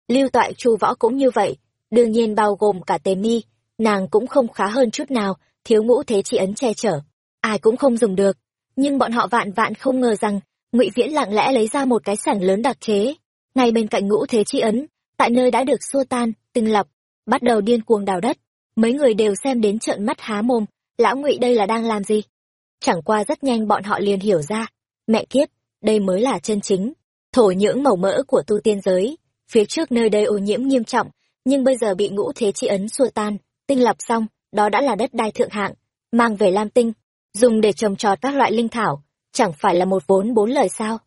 Lưu toại chu võ cũng như vậy, đương nhiên bao gồm cả tề mi, nàng cũng không khá hơn chút nào, thiếu ngũ thế chi ấn che chở. Ai cũng không dùng được, nhưng bọn họ vạn vạn không ngờ rằng ngụy viễn lặng lẽ lấy ra một cái sảnh lớn đặc chế ngay bên cạnh ngũ thế chi ấn tại nơi đã được xua tan tinh lọc, bắt đầu điên cuồng đào đất. Mấy người đều xem đến trợn mắt há mồm, lão ngụy đây là đang làm gì? Chẳng qua rất nhanh bọn họ liền hiểu ra, mẹ kiếp, đây mới là chân chính, thổ nhưỡng màu mỡ của tu tiên giới. Phía trước nơi đây ô nhiễm nghiêm trọng, nhưng bây giờ bị ngũ thế chi ấn xua tan, tinh lọc xong, đó đã là đất đai thượng hạng, mang về lam tinh, dùng để trồng trọt các loại linh thảo, chẳng phải là một vốn bốn lời sao?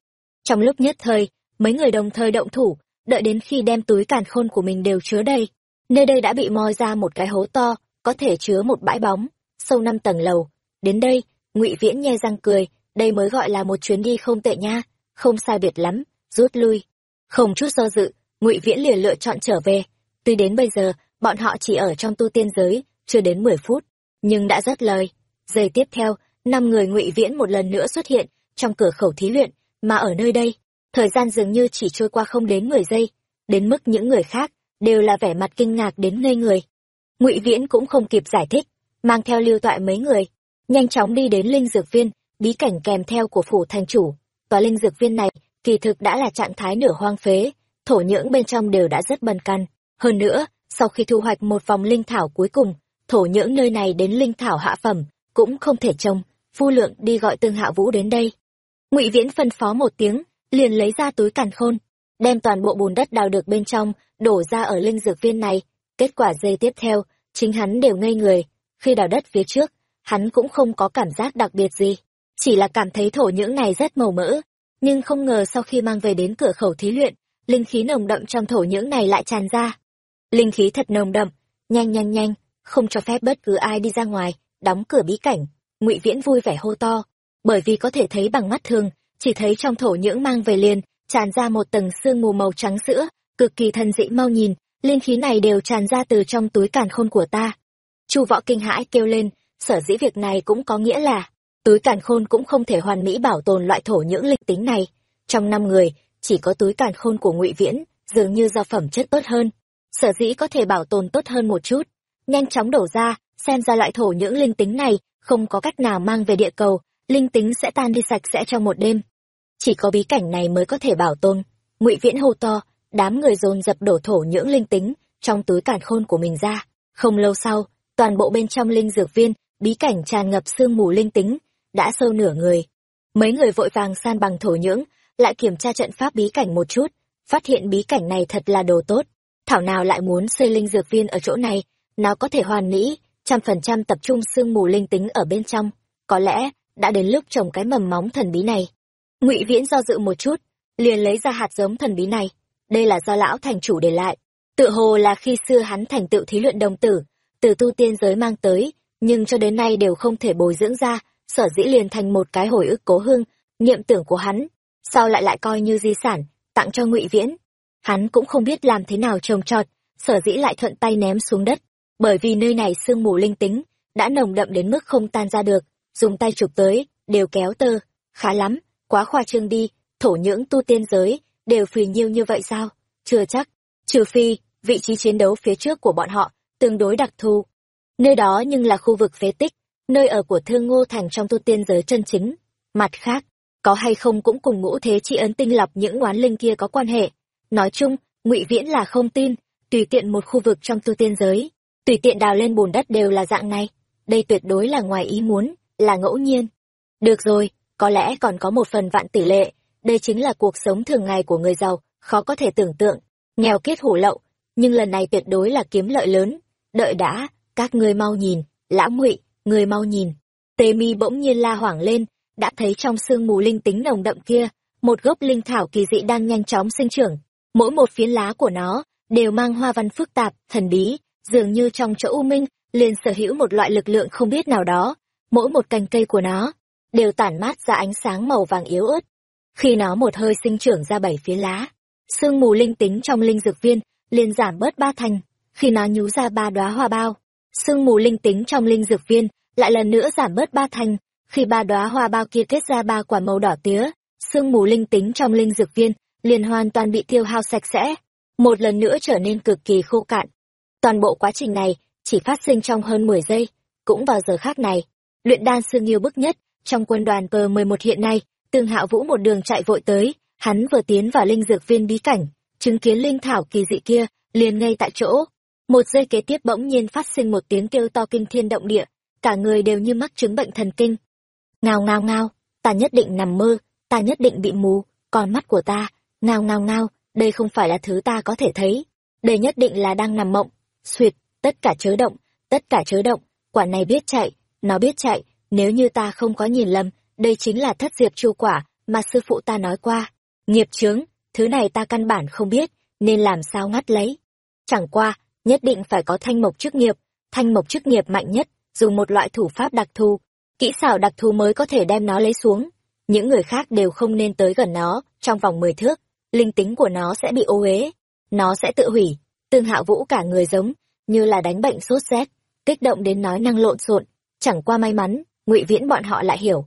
Trong lúc nhất thời, mấy người đồng thời động thủ đợi đến khi đem túi càn khôn của mình đều chứa đầy. Nơi đây đã bị moi ra một cái hố to, có thể chứa một bãi bóng, sâu năm tầng lầu. Đến đây, ngụy viễn nhe răng cười, đây mới gọi là một chuyến đi không tệ nha, không sai biệt lắm, rút lui. Không chút do dự, ngụy viễn liền lựa chọn trở về. Tuy đến bây giờ, bọn họ chỉ ở trong tu tiên giới, chưa đến mười phút, nhưng đã rất lời. Giây tiếp theo, năm người ngụy viễn một lần nữa xuất hiện trong cửa khẩu thí luyện, mà ở nơi đây thời gian dường như chỉ trôi qua không đến mười giây, đến mức những người khác đều là vẻ mặt kinh ngạc đến ngây người. Ngụy viễn cũng không kịp giải thích, mang theo lưu toại mấy người, nhanh chóng đi đến linh dược viên, bí cảnh kèm theo của phủ thành chủ. Tòa linh dược viên này, kỳ thực đã là trạng thái nửa hoang phế, thổ nhưỡng bên trong đều đã rất bần căn. Hơn nữa, sau khi thu hoạch một vòng linh thảo cuối cùng, thổ nhưỡng nơi này đến linh thảo hạ phẩm cũng không thể trông phu lượng đi gọi tương hạ vũ đến đây. Ngụy viễn phân phó một tiếng liền lấy ra túi càn khôn, đem toàn bộ bùn đất đào được bên trong, đổ ra ở linh dược viên này. Kết quả dây tiếp theo, chính hắn đều ngây người. Khi đào đất phía trước, hắn cũng không có cảm giác đặc biệt gì. Chỉ là cảm thấy thổ nhưỡng này rất màu mỡ. Nhưng không ngờ sau khi mang về đến cửa khẩu thí luyện, linh khí nồng đậm trong thổ nhưỡng này lại tràn ra. Linh khí thật nồng đậm, nhanh nhanh nhanh, không cho phép bất cứ ai đi ra ngoài, đóng cửa bí cảnh. Ngụy viễn vui vẻ hô to, bởi vì có thể thấy bằng mắt thường chỉ thấy trong thổ nhưỡng mang về liền, tràn ra một tầng sương mù màu trắng sữa, cực kỳ thần dị, mau nhìn, linh khí này đều tràn ra từ trong túi càn khôn của ta. Chu võ kinh hãi kêu lên, sở dĩ việc này cũng có nghĩa là, túi càn khôn cũng không thể hoàn mỹ bảo tồn loại thổ nhưỡng linh tính này. Trong năm người, chỉ có túi càn khôn của ngụy viễn dường như do phẩm chất tốt hơn. Sở dĩ có thể bảo tồn tốt hơn một chút, nhanh chóng đổ ra, xem ra loại thổ nhưỡng linh tính này không có cách nào mang về địa cầu, linh tính sẽ tan đi sạch sẽ trong một đêm chỉ có bí cảnh này mới có thể bảo tồn. Ngụy viễn hô to, đám người dồn dập đổ thổ nhưỡng linh tính trong túi càn khôn của mình ra. Không lâu sau, toàn bộ bên trong linh dược viên, bí cảnh tràn ngập sương mù linh tính, đã sâu nửa người. Mấy người vội vàng san bằng thổ nhưỡng, lại kiểm tra trận pháp bí cảnh một chút, phát hiện bí cảnh này thật là đồ tốt. Thảo nào lại muốn xây linh dược viên ở chỗ này, nó có thể hoàn mỹ, trăm phần trăm tập trung sương mù linh tính ở bên trong. Có lẽ, đã đến lúc trồng cái mầm móng thần bí này ngụy viễn do dự một chút, liền lấy ra hạt giống thần bí này. Đây là do lão thành chủ để lại. Tự hồ là khi xưa hắn thành tựu thí luyện đồng tử, từ tu tiên giới mang tới, nhưng cho đến nay đều không thể bồi dưỡng ra, sở dĩ liền thành một cái hồi ức cố hương, niệm tưởng của hắn sao lại lại coi như di sản, tặng cho ngụy viễn. Hắn cũng không biết làm thế nào trồng trọt, sở dĩ lại thuận tay ném xuống đất, bởi vì nơi này sương mù linh tính, đã nồng đậm đến mức không tan ra được, dùng tay chụp tới, đều kéo tơ, khá lắm quá khoa trương đi, thổ nhưỡng tu tiên giới đều phì nhiêu như vậy sao? Chưa chắc, trừ phi vị trí chiến đấu phía trước của bọn họ tương đối đặc thù. Nơi đó nhưng là khu vực phế tích, nơi ở của thương ngô thành trong tu tiên giới chân chính. Mặt khác, có hay không cũng cùng ngũ thế chi ấn tinh lọc những oán linh kia có quan hệ. Nói chung, ngụy viễn là không tin, tùy tiện một khu vực trong tu tiên giới, tùy tiện đào lên bùn đất đều là dạng này. Đây tuyệt đối là ngoài ý muốn, là ngẫu nhiên. Được rồi có lẽ còn có một phần vạn tỷ lệ. Đây chính là cuộc sống thường ngày của người giàu, khó có thể tưởng tượng. Nghèo kết hủ lậu, nhưng lần này tuyệt đối là kiếm lợi lớn. Đợi đã, các ngươi mau nhìn, lão ngụy người mau nhìn. Tề mi bỗng nhiên la hoảng lên, đã thấy trong sương mù linh tính nồng đậm kia, một gốc linh thảo kỳ dị đang nhanh chóng sinh trưởng. Mỗi một phiến lá của nó đều mang hoa văn phức tạp, thần bí, dường như trong chỗ u minh, liền sở hữu một loại lực lượng không biết nào đó. Mỗi một cành cây của nó đều tản mát ra ánh sáng màu vàng yếu ớt. Khi nó một hơi sinh trưởng ra bảy phía lá, sương mù linh tính trong linh dược viên liền giảm bớt ba thành. Khi nó nhú ra ba đóa hoa bao, sương mù linh tính trong linh dược viên lại lần nữa giảm bớt ba thành. Khi ba đóa hoa bao kia kết ra ba quả màu đỏ tía, sương mù linh tính trong linh dược viên liền hoàn toàn bị tiêu hao sạch sẽ, một lần nữa trở nên cực kỳ khô cạn. Toàn bộ quá trình này chỉ phát sinh trong hơn mười giây, cũng vào giờ khác này, luyện đan sư yêu bức nhất trong quân đoàn cờ mười một hiện nay tương hạo vũ một đường chạy vội tới hắn vừa tiến vào linh dược viên bí cảnh chứng kiến linh thảo kỳ dị kia liền ngay tại chỗ một giây kế tiếp bỗng nhiên phát sinh một tiếng kêu to kinh thiên động địa cả người đều như mắc chứng bệnh thần kinh. Ngao ngao ngao, ta nhất định nằm mơ, ta nhất định bị mù, con mắt của ta, ngao ngao ngao, đây không phải là thứ ta có thể thấy, đây nhất định là đang nằm mộng. Xuyệt, tất cả chớ động, tất cả chớ động, quả này biết chạy, nó biết chạy, nếu như ta không có nhìn lầm, đây chính là thất diệp chu quả mà sư phụ ta nói qua. Nghiệp chướng, thứ này ta căn bản không biết, nên làm sao ngắt lấy. Chẳng qua, nhất định phải có thanh mộc chức nghiệp, thanh mộc chức nghiệp mạnh nhất, dùng một loại thủ pháp đặc thù, kỹ xảo đặc thù mới có thể đem nó lấy xuống. Những người khác đều không nên tới gần nó, trong vòng 10 thước, linh tính của nó sẽ bị ô uế, nó sẽ tự hủy. Tương Hạo Vũ cả người giống như là đánh bệnh sốt rét, kích động đến nói năng lộn xộn, chẳng qua may mắn, Ngụy Viễn bọn họ lại hiểu.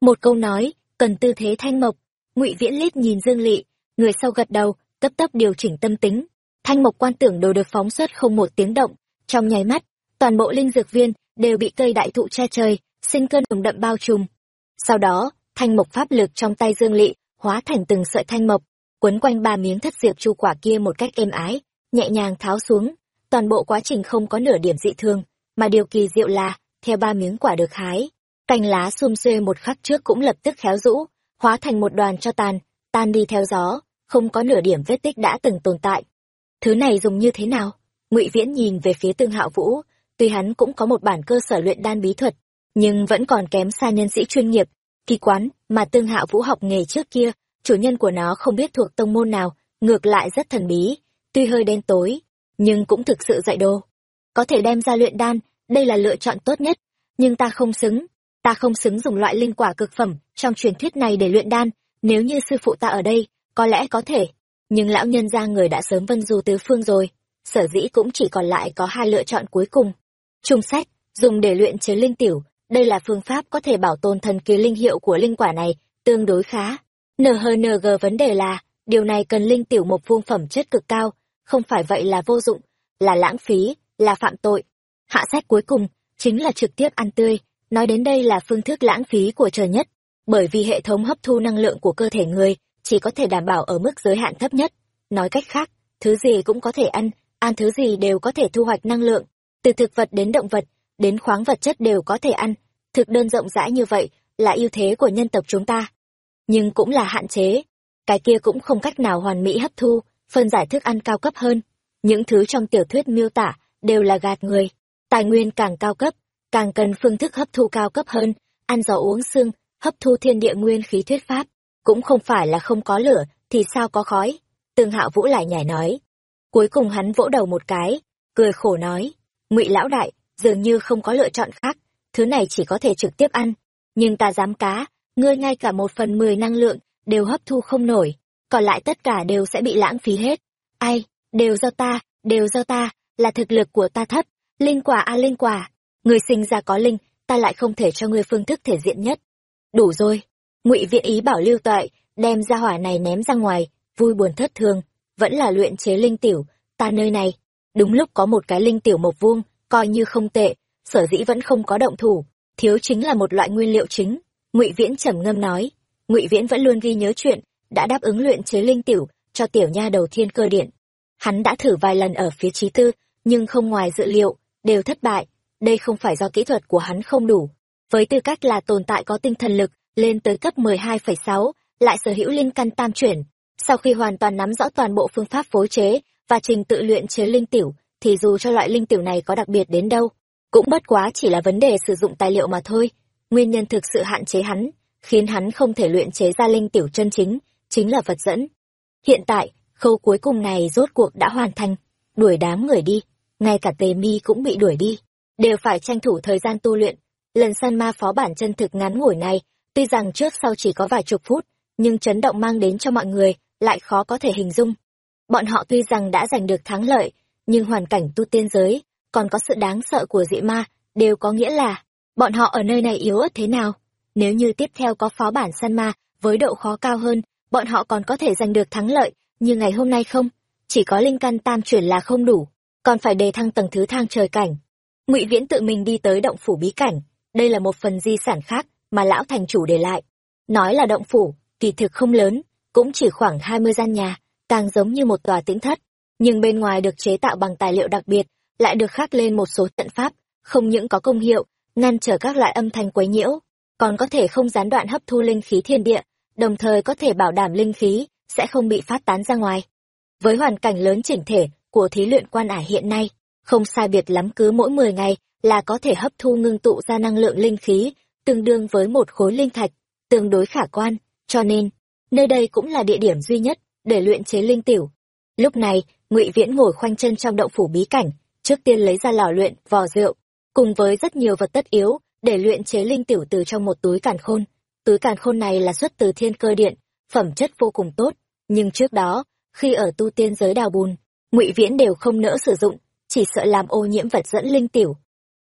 Một câu nói, cần tư thế thanh mộc, Ngụy Viễn lít nhìn Dương Lị, người sau gật đầu, cấp tốc điều chỉnh tâm tính. Thanh mộc quan tưởng đồ được phóng xuất không một tiếng động, trong nháy mắt, toàn bộ linh dược viên đều bị cây đại thụ che trời, sinh cơn nồng đậm bao trùm. Sau đó, thanh mộc pháp lực trong tay Dương Lị hóa thành từng sợi thanh mộc, quấn quanh ba miếng thất diệp chu quả kia một cách êm ái, nhẹ nhàng tháo xuống. Toàn bộ quá trình không có nửa điểm dị thường, mà điều kỳ diệu là, theo ba miếng quả được hái, cành lá xum xuê một khắc trước cũng lập tức khéo rũ, hóa thành một đoàn cho tàn, tan đi theo gió, không có nửa điểm vết tích đã từng tồn tại. Thứ này dùng như thế nào? Ngụy Viễn nhìn về phía Tương Hạo Vũ, tuy hắn cũng có một bản cơ sở luyện đan bí thuật, nhưng vẫn còn kém xa nhân sĩ chuyên nghiệp. Kỳ quán mà Tương Hạo Vũ học nghề trước kia, chủ nhân của nó không biết thuộc tông môn nào, ngược lại rất thần bí, tuy hơi đen tối, nhưng cũng thực sự dạy đồ. Có thể đem ra luyện đan, đây là lựa chọn tốt nhất, nhưng ta không xứng, ta không xứng dùng loại linh quả cực phẩm trong truyền thuyết này để luyện đan, nếu như sư phụ ta ở đây, có lẽ có thể. Nhưng lão nhân gia người đã sớm vân du tứ phương rồi, sở dĩ cũng chỉ còn lại có hai lựa chọn cuối cùng. Trung sách, dùng để luyện chế linh tiểu, đây là phương pháp có thể bảo tồn thần kỳ linh hiệu của linh quả này, tương đối khá. NHNG vấn đề là, điều này cần linh tiểu một vuông phẩm chất cực cao, không phải vậy là vô dụng, là lãng phí, là phạm tội. Hạ sách cuối cùng, chính là trực tiếp ăn tươi, nói đến đây là phương thức lãng phí của trời nhất, bởi vì hệ thống hấp thu năng lượng của cơ thể người chỉ có thể đảm bảo ở mức giới hạn thấp nhất. Nói cách khác, thứ gì cũng có thể ăn, ăn thứ gì đều có thể thu hoạch năng lượng, từ thực vật đến động vật, đến khoáng vật chất đều có thể ăn. Thực đơn rộng rãi như vậy là ưu thế của nhân tộc chúng ta. Nhưng cũng là hạn chế, cái kia cũng không cách nào hoàn mỹ hấp thu, phân giải thức ăn cao cấp hơn. Những thứ trong tiểu thuyết miêu tả đều là gạt người. Tài nguyên càng cao cấp, càng cần phương thức hấp thu cao cấp hơn, ăn gió uống xương, hấp thu thiên địa nguyên khí thuyết pháp, cũng không phải là không có lửa thì sao có khói. Tương Hạo Vũ lại nhảy nói. Cuối cùng hắn vỗ đầu một cái, cười khổ nói, ngụy lão đại, dường như không có lựa chọn khác, thứ này chỉ có thể trực tiếp ăn. Nhưng ta dám cá, ngươi ngay cả một phần mười năng lượng đều hấp thu không nổi, còn lại tất cả đều sẽ bị lãng phí hết. Ai, đều do ta, đều do ta, là thực lực của ta thấp, linh quả a linh quả, người sinh ra có linh, ta lại không thể cho ngươi phương thức thể diện nhất. Đủ rồi, ngụy viện ý bảo lưu toại, đem ra hỏa này ném ra ngoài, vui buồn thất thường, vẫn là luyện chế linh tiểu, ta nơi này. Đúng lúc có một cái linh tiểu mộc vuông, coi như không tệ, sở dĩ vẫn không có động thủ, thiếu chính là một loại nguyên liệu chính. Ngụy Viễn trầm ngâm nói, Ngụy Viễn vẫn luôn ghi nhớ chuyện, đã đáp ứng luyện chế linh tiểu cho tiểu nha đầu thiên cơ điện. Hắn đã thử vài lần ở phía trí tư, nhưng không ngoài dự liệu, đều thất bại. Đây không phải do kỹ thuật của hắn không đủ. Với tư cách là tồn tại có tinh thần lực, lên tới cấp 12,6, lại sở hữu linh căn tam chuyển. Sau khi hoàn toàn nắm rõ toàn bộ phương pháp phối chế và trình tự luyện chế linh tiểu, thì dù cho loại linh tiểu này có đặc biệt đến đâu, cũng bất quá chỉ là vấn đề sử dụng tài liệu mà thôi. Nguyên nhân thực sự hạn chế hắn, khiến hắn không thể luyện chế ra linh tiểu chân chính, chính là vật dẫn. Hiện tại, khâu cuối cùng này rốt cuộc đã hoàn thành, đuổi đám người đi, ngay cả tề mi cũng bị đuổi đi, đều phải tranh thủ thời gian tu luyện. Lần săn ma phó bản chân thực ngắn ngủi này, tuy rằng trước sau chỉ có vài chục phút, nhưng chấn động mang đến cho mọi người lại khó có thể hình dung. Bọn họ tuy rằng đã giành được thắng lợi, nhưng hoàn cảnh tu tiên giới, còn có sự đáng sợ của dị ma, đều có nghĩa là, bọn họ ở nơi này yếu ớt thế nào. Nếu như tiếp theo có phó bản săn ma, với độ khó cao hơn, bọn họ còn có thể giành được thắng lợi, như ngày hôm nay không? Chỉ có linh căn tam chuyển là không đủ, còn phải đề thăng tầng thứ thang trời cảnh. Ngụy Viễn tự mình đi tới động phủ bí cảnh, đây là một phần di sản khác mà lão thành chủ để lại. Nói là động phủ, kỳ thực không lớn, cũng chỉ khoảng hai mươi gian nhà, càng giống như một tòa tĩnh thất, nhưng bên ngoài được chế tạo bằng tài liệu đặc biệt, lại được khắc lên một số trận pháp, không những có công hiệu, ngăn trở các loại âm thanh quấy nhiễu, còn có thể không gián đoạn hấp thu linh khí thiên địa, đồng thời có thể bảo đảm linh khí sẽ không bị phát tán ra ngoài. Với hoàn cảnh lớn chỉnh thể của thí luyện quan ải hiện nay, không sai biệt lắm cứ mỗi 10 ngày là có thể hấp thu ngưng tụ ra năng lượng linh khí, tương đương với một khối linh thạch, tương đối khả quan, cho nên, nơi đây cũng là địa điểm duy nhất để luyện chế linh tiểu. Lúc này, Ngụy Viễn ngồi khoanh chân trong động phủ bí cảnh, trước tiên lấy ra lò luyện, vò rượu, cùng với rất nhiều vật tất yếu để luyện chế linh tiểu từ trong một túi càn khôn. Túi càn khôn này là xuất từ thiên cơ điện, phẩm chất vô cùng tốt, nhưng trước đó, khi ở tu tiên giới đào bùn, Ngụy Viễn đều không nỡ sử dụng, chỉ sợ làm ô nhiễm vật dẫn linh tiểu.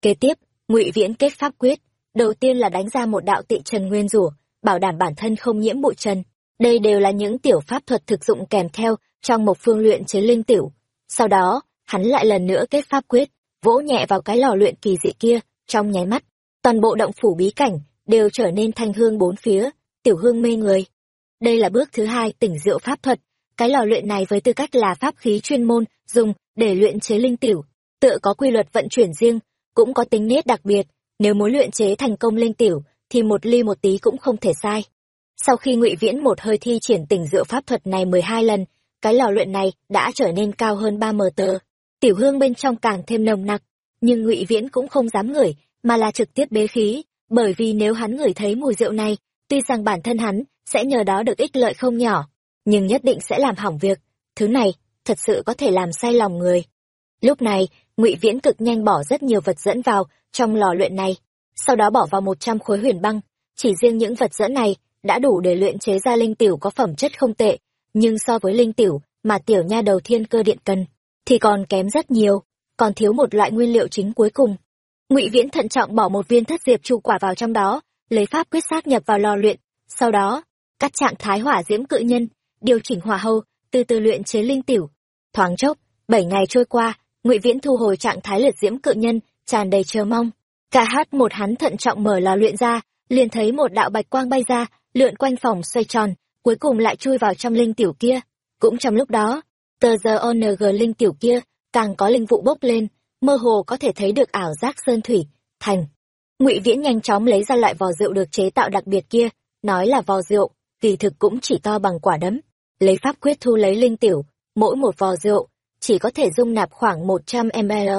Kế tiếp, Ngụy Viễn kết pháp quyết, đầu tiên là đánh ra một đạo tị trần nguyên rủa, bảo đảm bản thân không nhiễm bụi trần. Đây đều là những tiểu pháp thuật thực dụng kèm theo trong một phương luyện chế linh tiểu. Sau đó, hắn lại lần nữa kết pháp quyết, vỗ nhẹ vào cái lò luyện kỳ dị kia, trong nháy mắt, toàn bộ động phủ bí cảnh đều trở nên thanh hương bốn phía, tiểu hương mê người. Đây là bước thứ hai tỉnh diệu pháp thuật, cái lò luyện này với tư cách là pháp khí chuyên môn dùng để luyện chế linh tiểu, tựa có quy luật vận chuyển riêng, cũng có tính nết đặc biệt, nếu muốn luyện chế thành công linh tiểu thì một ly một tí cũng không thể sai. Sau khi Ngụy Viễn một hơi thi triển tỉnh dựa pháp thuật này mười hai lần, cái lò luyện này đã trở nên cao hơn ba mờ tờ. Tiểu hương bên trong càng thêm nồng nặc, nhưng Ngụy Viễn cũng không dám ngửi, mà là trực tiếp bế khí, bởi vì nếu hắn ngửi thấy mùi rượu này, tuy rằng bản thân hắn sẽ nhờ đó được ích lợi không nhỏ, nhưng nhất định sẽ làm hỏng việc. Thứ này, thật sự có thể làm say lòng người. Lúc này, Ngụy Viễn cực nhanh bỏ rất nhiều vật dẫn vào trong lò luyện này, sau đó bỏ vào một trăm khối huyền băng. Chỉ riêng những vật dẫn này đã đủ để luyện chế ra linh tiểu có phẩm chất không tệ, nhưng so với linh tiểu mà tiểu nha đầu thiên cơ điện cần, thì còn kém rất nhiều, còn thiếu một loại nguyên liệu chính cuối cùng. Ngụy Viễn thận trọng bỏ một viên thất diệp trụ quả vào trong đó, lấy pháp quyết sát nhập vào lò luyện, sau đó cắt trạng thái hỏa diễm cự nhân, điều chỉnh hỏa hầu, từ từ luyện chế linh tiểu. Thoáng chốc, bảy ngày trôi qua, Ngụy Viễn thu hồi trạng thái liệt diễm cự nhân, tràn đầy chờ mong. Cả hát một hắn thận trọng mở lò luyện ra, liền thấy một đạo bạch quang bay ra, lượn quanh phòng xoay tròn, cuối cùng lại chui vào trong linh tiểu kia. Cũng trong lúc đó, tờ giờ ONG linh tiểu kia càng có linh vụ bốc lên, mơ hồ có thể thấy được ảo giác sơn thủy, thành. Ngụy Viễn nhanh chóng lấy ra loại vò rượu được chế tạo đặc biệt kia, nói là vò rượu, kỳ thực cũng chỉ to bằng quả đấm. Lấy pháp quyết thu lấy linh tiểu, mỗi một vò rượu chỉ có thể dung nạp khoảng 100 ml,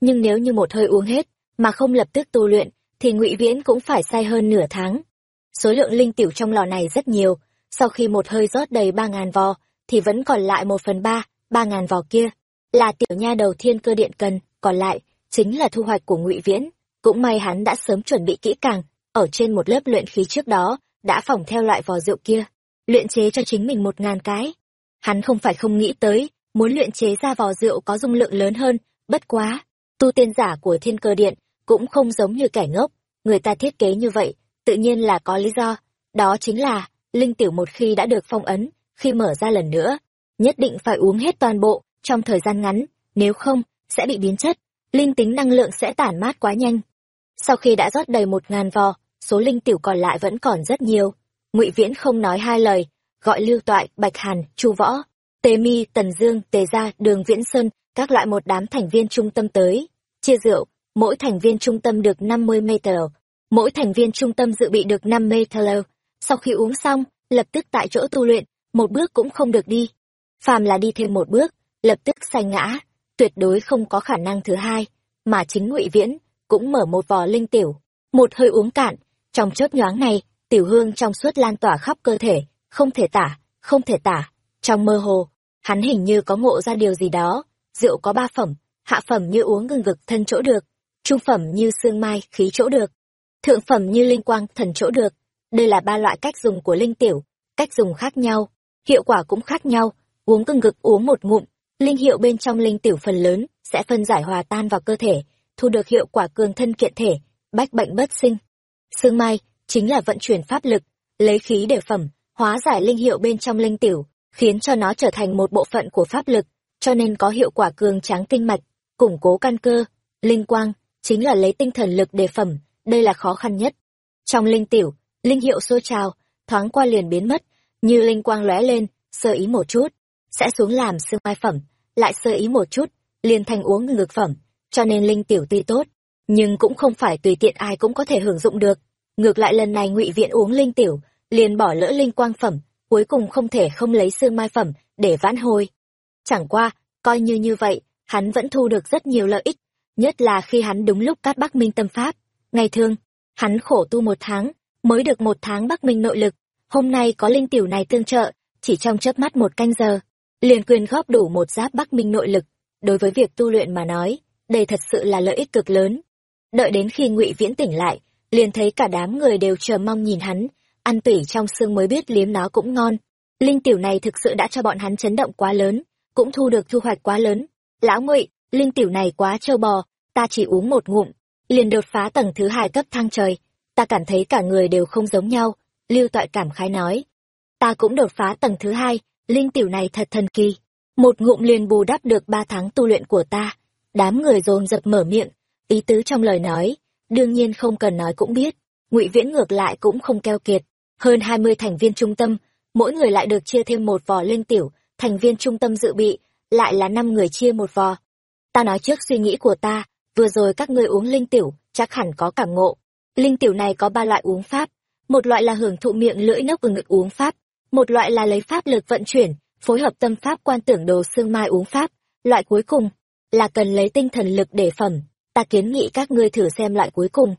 nhưng nếu như một hơi uống hết mà không lập tức tu luyện thì Ngụy Viễn cũng phải say hơn nửa tháng. Số lượng linh tiểu trong lò này rất nhiều, sau khi một hơi rót đầy ba ngàn vò, thì vẫn còn lại một phần ba, ba ngàn vò kia, là tiểu nha đầu thiên cơ điện cần, còn lại, chính là thu hoạch của ngụy Viễn. Cũng may hắn đã sớm chuẩn bị kỹ càng, ở trên một lớp luyện khí trước đó, đã phỏng theo loại vò rượu kia, luyện chế cho chính mình một ngàn cái. Hắn không phải không nghĩ tới, muốn luyện chế ra vò rượu có dung lượng lớn hơn, bất quá. Tu tiên giả của thiên cơ điện, cũng không giống như kẻ ngốc, người ta thiết kế như vậy, tự nhiên là có lý do, đó chính là, linh tiểu một khi đã được phong ấn, khi mở ra lần nữa, nhất định phải uống hết toàn bộ, trong thời gian ngắn, nếu không, sẽ bị biến chất, linh tính năng lượng sẽ tản mát quá nhanh. Sau khi đã rót đầy một ngàn vò, số linh tiểu còn lại vẫn còn rất nhiều ngụy Viễn không nói hai lời, gọi Lưu Toại, Bạch Hàn, Chu Võ, Tề Mi, Tần Dương, Tề Gia, Đường Viễn Sơn, các loại một đám thành viên trung tâm tới, chia rượu, mỗi thành viên trung tâm được 50 meter, mỗi thành viên trung tâm dự bị được năm meter. Sau khi uống xong, lập tức tại chỗ tu luyện, một bước cũng không được đi. Phàm là đi thêm một bước, lập tức say ngã, tuyệt đối không có khả năng thứ hai, mà chính Ngụy Viễn cũng mở một vò linh tiểu, một hơi uống cạn, trong chớp nhoáng này, tiểu hương trong suốt lan tỏa khắp cơ thể, không thể tả, không thể tả. Trong mơ hồ, hắn hình như có ngộ ra điều gì đó, rượu có ba phẩm, hạ phẩm như uống gừng vực thân chỗ được, trung phẩm như sương mai khí chỗ được, thượng phẩm như linh quang thần chỗ được. Đây là ba loại cách dùng của linh tiểu, cách dùng khác nhau, hiệu quả cũng khác nhau, uống cưng gực uống một ngụm, linh hiệu bên trong linh tiểu phần lớn sẽ phân giải hòa tan vào cơ thể, thu được hiệu quả cường thân kiện thể, bách bệnh bất sinh. Sương mai chính là vận chuyển pháp lực, lấy khí để phẩm, hóa giải linh hiệu bên trong linh tiểu, khiến cho nó trở thành một bộ phận của pháp lực, cho nên có hiệu quả cường tráng kinh mạch, củng cố căn cơ. Linh quang chính là lấy tinh thần lực để phẩm, đây là khó khăn nhất. Trong linh tiểu, linh hiệu xô trào, thoáng qua liền biến mất, như linh quang lóe lên, sơ ý một chút, sẽ xuống làm xương mai phẩm, lại sơ ý một chút, liền thành uống ngược phẩm, cho nên linh tiểu tuy tốt, nhưng cũng không phải tùy tiện ai cũng có thể hưởng dụng được ngược lại lần này ngụy viện uống linh tiểu, liền bỏ lỡ linh quang phẩm, cuối cùng không thể không lấy xương mai phẩm để vãn hồi. Chẳng qua, coi như như vậy, hắn vẫn thu được rất nhiều lợi ích, nhất là khi hắn đúng lúc cát bắc minh tâm pháp. Ngày thường, hắn khổ tu một tháng, mới được một tháng bắc minh nội lực. Hôm nay có linh tiểu này tương trợ, chỉ trong chớp mắt một canh giờ, liền quyền góp đủ một giáp bắc minh nội lực. Đối với việc tu luyện mà nói, đây thật sự là lợi ích cực lớn. Đợi đến khi ngụy viễn tỉnh lại liền thấy cả đám người đều chờ mong nhìn hắn. Ăn tủy trong xương mới biết liếm nó cũng ngon. Linh tiểu này thực sự đã cho bọn hắn chấn động quá lớn, cũng thu được thu hoạch quá lớn. Lão ngụy, linh tiểu này quá trâu bò, ta chỉ uống một ngụm, liền đột phá tầng thứ hai cấp thang trời. Ta cảm thấy cả người đều không giống nhau, lưu toại cảm khái nói. Ta cũng đột phá tầng thứ hai, linh tiểu này thật thần kỳ. Một ngụm liền bù đắp được ba tháng tu luyện của ta. Đám người dồn dập mở miệng, ý tứ trong lời nói đương nhiên không cần nói cũng biết, ngụy viễn ngược lại cũng không keo kiệt. Hơn hai mươi thành viên trung tâm, mỗi người lại được chia thêm một vò linh tiểu, thành viên trung tâm dự bị, lại là năm người chia một vò. Ta nói trước suy nghĩ của ta, vừa rồi các ngươi uống linh tiểu, chắc hẳn có cảm ngộ. Linh tiểu này có ba loại uống pháp, một loại là hưởng thụ miệng lưỡi nốc ở ngực uống pháp, một loại là lấy pháp lực vận chuyển, phối hợp tâm pháp quan tưởng đồ xương mai uống pháp. Loại cuối cùng là cần lấy tinh thần lực để phẩm ta kiến nghị các ngươi thử xem loại cuối cùng.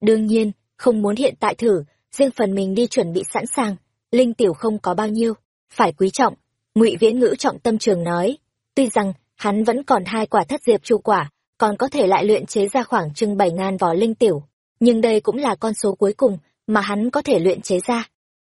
Đương nhiên, không muốn hiện tại thử, riêng phần mình đi chuẩn bị sẵn sàng. Linh tiểu không có bao nhiêu, phải quý trọng. Ngụy viễn ngữ trọng tâm trường nói, tuy rằng hắn vẫn còn hai quả thất diệp chu quả, còn có thể lại luyện chế ra khoảng chừng bảy ngàn vỏ linh tiểu. Nhưng đây cũng là con số cuối cùng mà hắn có thể luyện chế ra.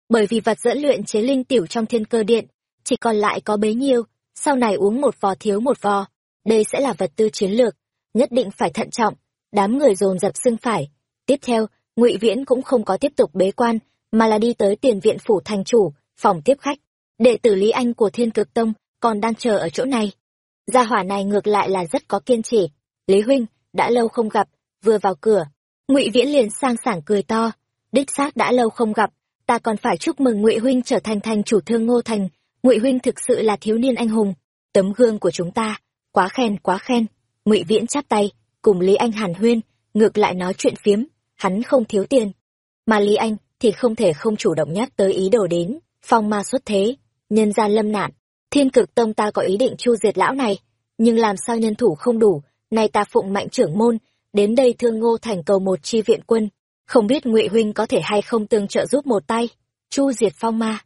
Bởi vì vật dẫn luyện chế linh tiểu trong thiên cơ điện, chỉ còn lại có bấy nhiêu, sau này uống một vò thiếu một vò, đây sẽ là vật tư chiến lược nhất định phải thận trọng. Đám người dồn dập xưng phải. Tiếp theo, ngụy viễn cũng không có tiếp tục bế quan, mà là đi tới tiền viện phủ thành chủ, phòng tiếp khách. Đệ tử lý anh của thiên cực tông còn đang chờ ở chỗ này. Gia hỏa này ngược lại là rất có kiên trì. Lý huynh, đã lâu không gặp, vừa vào cửa. Ngụy viễn liền sang sảng cười to. Đích xác đã lâu không gặp, ta còn phải chúc mừng ngụy huynh trở thành thành chủ thương ngô thành. Ngụy huynh thực sự là thiếu niên anh hùng. Tấm gương của chúng ta, quá khen quá khen ngụy viễn chắp tay, cùng lý anh hàn huyên, ngược lại nói chuyện phiếm, hắn không thiếu tiền. Mà lý anh thì không thể không chủ động nhắc tới ý đồ đến, phong ma xuất thế, nhân gian lâm nạn. Thiên cực tông ta có ý định chu diệt lão này, nhưng làm sao nhân thủ không đủ, nay ta phụng mạnh trưởng môn, đến đây thương ngô thành cầu một chi viện quân. Không biết ngụy huynh có thể hay không tương trợ giúp một tay, chu diệt phong ma.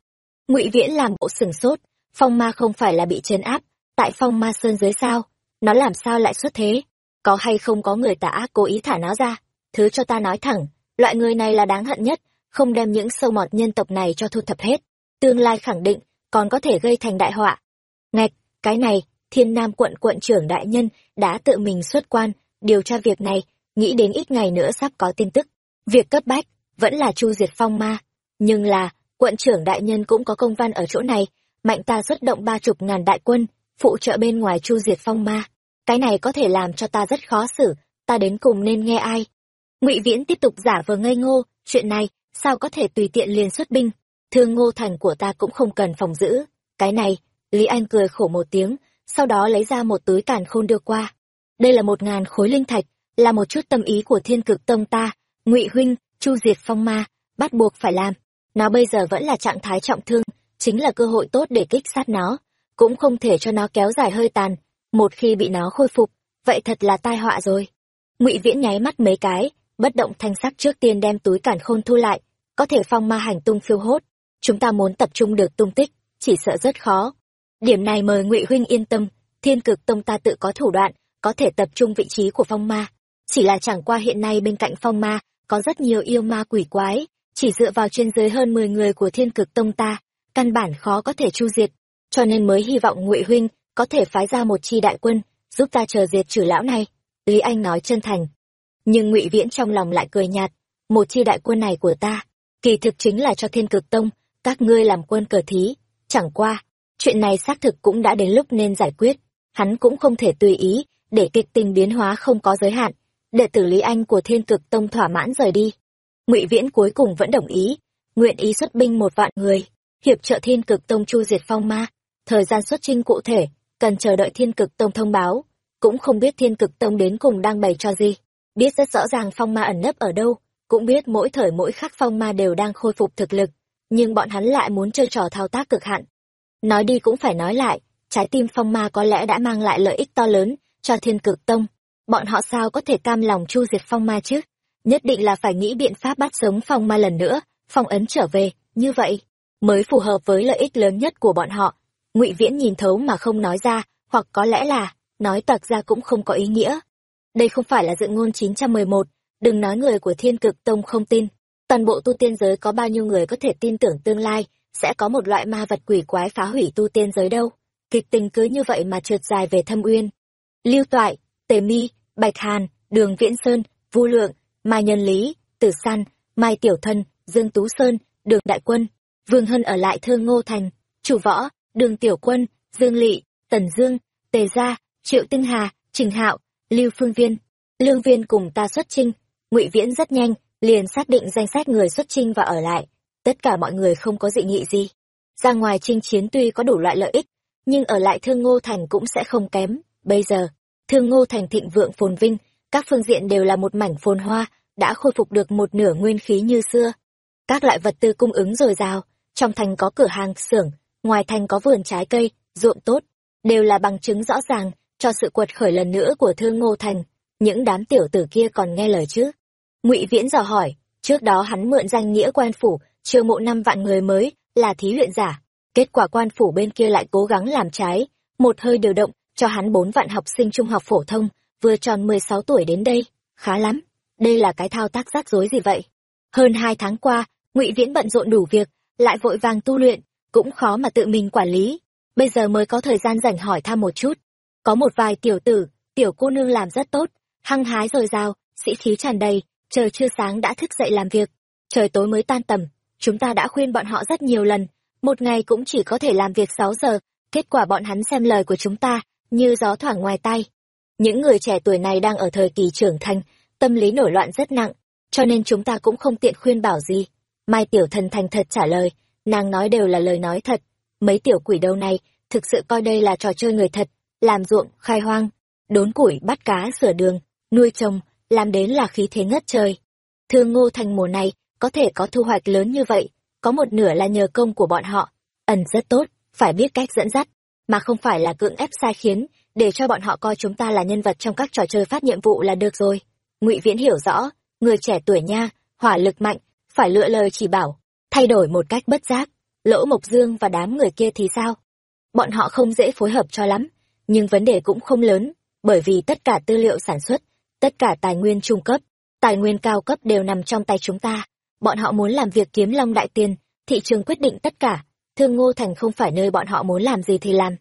Ngụy viễn làm bộ sừng sốt, phong ma không phải là bị chấn áp, tại phong ma sơn dưới sao? Nó làm sao lại xuất thế? Có hay không có người tà ác cố ý thả nó ra? Thứ cho ta nói thẳng, loại người này là đáng hận nhất, không đem những sâu mọt nhân tộc này cho thu thập hết. Tương lai khẳng định, còn có thể gây thành đại họa. Ngạch, cái này, thiên nam quận quận trưởng đại nhân đã tự mình xuất quan, điều tra việc này, nghĩ đến ít ngày nữa sắp có tin tức. Việc cấp bách vẫn là chu diệt phong ma, nhưng là, quận trưởng đại nhân cũng có công văn ở chỗ này, mạnh ta xuất động ba chục ngàn đại quân, phụ trợ bên ngoài chu diệt phong ma cái này có thể làm cho ta rất khó xử, ta đến cùng nên nghe ai? Ngụy viễn tiếp tục giả vờ ngây ngô, chuyện này, sao có thể tùy tiện liền xuất binh? Thương ngô thành của ta cũng không cần phòng giữ. Cái này, lý anh cười khổ một tiếng, sau đó lấy ra một túi càn khôn đưa qua. Đây là một ngàn khối linh thạch, là một chút tâm ý của thiên cực tông ta, ngụy huynh, chu diệt phong ma, bắt buộc phải làm. Nó bây giờ vẫn là trạng thái trọng thương, chính là cơ hội tốt để kích sát nó, cũng không thể cho nó kéo dài hơi tàn một khi bị nó khôi phục, vậy thật là tai họa rồi. Ngụy viễn nháy mắt mấy cái, bất động thanh sắc trước tiên đem túi cản khôn thu lại, có thể phong ma hành tung phiêu hốt. Chúng ta muốn tập trung được tung tích, chỉ sợ rất khó. Điểm này mời ngụy huynh yên tâm, thiên cực tông ta tự có thủ đoạn, có thể tập trung vị trí của phong ma. Chỉ là chẳng qua hiện nay bên cạnh phong ma, có rất nhiều yêu ma quỷ quái, chỉ dựa vào trên dưới hơn mười người của thiên cực tông ta, căn bản khó có thể chu diệt. Cho nên mới hy vọng ngụy huynh có thể phái ra một chi đại quân, giúp ta chờ diệt trừ lão này. Lý anh nói chân thành. Nhưng ngụy viễn trong lòng lại cười nhạt, một chi đại quân này của ta, kỳ thực chính là cho thiên cực tông, các ngươi làm quân cờ thí, chẳng qua, chuyện này xác thực cũng đã đến lúc nên giải quyết, hắn cũng không thể tùy ý, để kịch tình biến hóa không có giới hạn, đệ tử lý anh của thiên cực tông thỏa mãn rời đi. Ngụy viễn cuối cùng vẫn đồng ý, nguyện ý xuất binh một vạn người, hiệp trợ thiên cực tông chu diệt phong ma, thời gian xuất trinh cụ thể cần chờ đợi thiên cực tông thông báo cũng không biết thiên cực tông đến cùng đang bày cho gì biết rất rõ ràng phong ma ẩn nấp ở đâu, cũng biết mỗi thời mỗi khắc phong ma đều đang khôi phục thực lực, nhưng bọn hắn lại muốn chơi trò thao tác cực hạn. Nói đi cũng phải nói lại, trái tim phong ma có lẽ đã mang lại lợi ích to lớn cho thiên cực tông. Bọn họ sao có thể cam lòng chu diệt phong ma chứ? Nhất định là phải nghĩ biện pháp bắt sống phong ma lần nữa, phong ấn trở về, như vậy mới phù hợp với lợi ích lớn nhất của bọn họ. Ngụy Viễn nhìn thấu mà không nói ra, hoặc có lẽ là nói toạc ra cũng không có ý nghĩa. Đây không phải là dự ngôn 911, đừng nói người của Thiên Cực Tông không tin. Toàn bộ tu tiên giới có bao nhiêu người có thể tin tưởng tương lai sẽ có một loại ma vật quỷ quái phá hủy tu tiên giới đâu. Kịch tình cứ như vậy mà trượt dài về thâm uyên. Lưu Toại, Tề Mi, Bạch Hàn, Đường Viễn Sơn, Vu Lượng, Mai Nhân Lý, Tử San, Mai Tiểu Thân, Dương Tú Sơn, Đường Đại Quân, Vương Hân ở lại Thương Ngô Thành, Chủ Võ, Đường Tiểu Quân, Dương Lị, Tần Dương, Tề Gia, Triệu Tinh Hà, Trình Hạo, Lưu Phương Viên, Lương Viên cùng ta xuất trinh. Ngụy Viễn rất nhanh, liền xác định danh sách người xuất trinh và ở lại. Tất cả mọi người không có dị nghị gì. Ra ngoài chinh chiến tuy có đủ loại lợi ích, nhưng ở lại Thương Ngô Thành cũng sẽ không kém. Bây giờ, Thương Ngô Thành thịnh vượng phồn vinh, các phương diện đều là một mảnh phồn hoa, đã khôi phục được một nửa nguyên khí như xưa. Các loại vật tư cung ứng dồi dào, trong thành có cửa hàng, xưởng, ngoài thành có vườn trái cây, ruộng tốt, đều là bằng chứng rõ ràng cho sự quật khởi lần nữa của Thương Ngô Thành. Những đám tiểu tử kia còn nghe lời chứ? Ngụy Viễn dò hỏi, trước đó hắn mượn danh nghĩa quan phủ, chiêu mộ năm vạn người mới, là thí luyện giả. Kết quả quan phủ bên kia lại cố gắng làm trái, một hơi điều động, cho hắn bốn vạn học sinh trung học phổ thông, vừa tròn mười sáu tuổi đến đây. Khá lắm, đây là cái thao tác rắc rối gì vậy? Hơn hai tháng qua, Ngụy Viễn bận rộn đủ việc, lại vội vàng tu luyện, cũng khó mà tự mình quản lý. Bây giờ mới có thời gian rảnh hỏi thăm một chút. Có một vài tiểu tử, tiểu cô nương làm rất tốt, hăng hái dồi dào sĩ khí tràn đầy, trời chưa sáng đã thức dậy làm việc, trời tối mới tan tầm. Chúng ta đã khuyên bọn họ rất nhiều lần, một ngày cũng chỉ có thể làm việc sáu giờ, kết quả bọn hắn xem lời của chúng ta, như gió thoảng ngoài tay. Những người trẻ tuổi này đang ở thời kỳ trưởng thành, tâm lý nổi loạn rất nặng, cho nên chúng ta cũng không tiện khuyên bảo gì. Mai Tiểu Thần thành thật trả lời, nàng nói đều là lời nói thật. Mấy tiểu quỷ đầu này thực sự coi đây là trò chơi người thật, làm ruộng, khai hoang, đốn củi, bắt cá, sửa đường, nuôi trồng, làm đến là khí thế ngất trời. Thương ngô thành mùa này có thể có thu hoạch lớn như vậy, có một nửa là nhờ công của bọn họ. Ẩn rất tốt, phải biết cách dẫn dắt, mà không phải là cưỡng ép sai khiến, để cho bọn họ coi chúng ta là nhân vật trong các trò chơi phát nhiệm vụ là được rồi. Ngụy Viễn hiểu rõ, người trẻ tuổi nha, hỏa lực mạnh, phải lựa lời chỉ bảo, thay đổi một cách bất giác. Lỗ Mộc Dương và đám người kia thì sao? Bọn họ không dễ phối hợp cho lắm, nhưng vấn đề cũng không lớn, bởi vì tất cả tư liệu sản xuất, tất cả tài nguyên trung cấp, tài nguyên cao cấp đều nằm trong tay chúng ta. Bọn họ muốn làm việc kiếm long đại tiền, thị trường quyết định tất cả, thương ngô thành không phải nơi bọn họ muốn làm gì thì làm.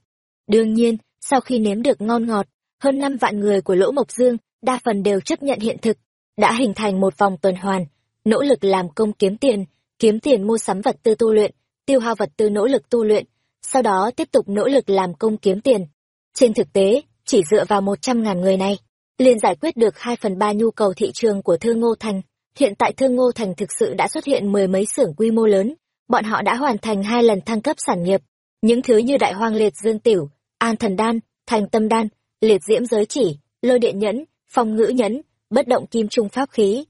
Đương nhiên, sau khi nếm được ngon ngọt, hơn năm vạn người của Lỗ Mộc Dương đa phần đều chấp nhận hiện thực, đã hình thành một vòng tuần hoàn, nỗ lực làm công kiếm tiền, kiếm tiền mua sắm vật tư tu luyện, tiêu hao vật tư nỗ lực tu luyện, sau đó tiếp tục nỗ lực làm công kiếm tiền. Trên thực tế, chỉ dựa vào một trăm ngàn người này, liền giải quyết được hai phần ba nhu cầu thị trường của Thương Ngô Thành. Hiện tại Thương Ngô Thành thực sự đã xuất hiện mười mấy xưởng quy mô lớn, bọn họ đã hoàn thành hai lần thăng cấp sản nghiệp. Những thứ như đại hoang liệt dương tiểu, an thần đan, thành tâm đan, liệt diễm giới chỉ, lôi điện nhẫn, phong ngữ nhẫn, bất động kim trung pháp khí.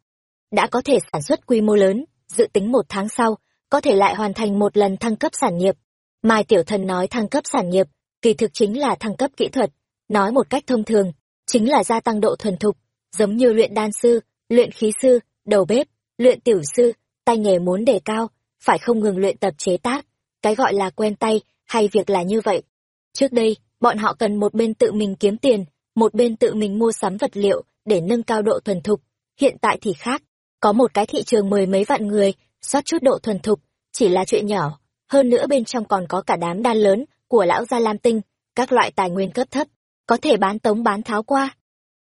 Đã có thể sản xuất quy mô lớn, dự tính một tháng sau, có thể lại hoàn thành một lần thăng cấp sản nghiệp. Mai Tiểu Thần nói thăng cấp sản nghiệp, kỳ thực chính là thăng cấp kỹ thuật, nói một cách thông thường, chính là gia tăng độ thuần thục, giống như luyện đan sư, luyện khí sư, đầu bếp, luyện tiểu sư, tay nghề muốn đề cao, phải không ngừng luyện tập chế tác, cái gọi là quen tay, hay việc là như vậy. Trước đây, bọn họ cần một bên tự mình kiếm tiền, một bên tự mình mua sắm vật liệu để nâng cao độ thuần thục. Hiện tại thì khác, có một cái thị trường mười mấy vạn người, xót chút độ thuần thục, chỉ là chuyện nhỏ. Hơn nữa bên trong còn có cả đám đan lớn của lão gia Lam Tinh, các loại tài nguyên cấp thấp, có thể bán tống bán tháo qua.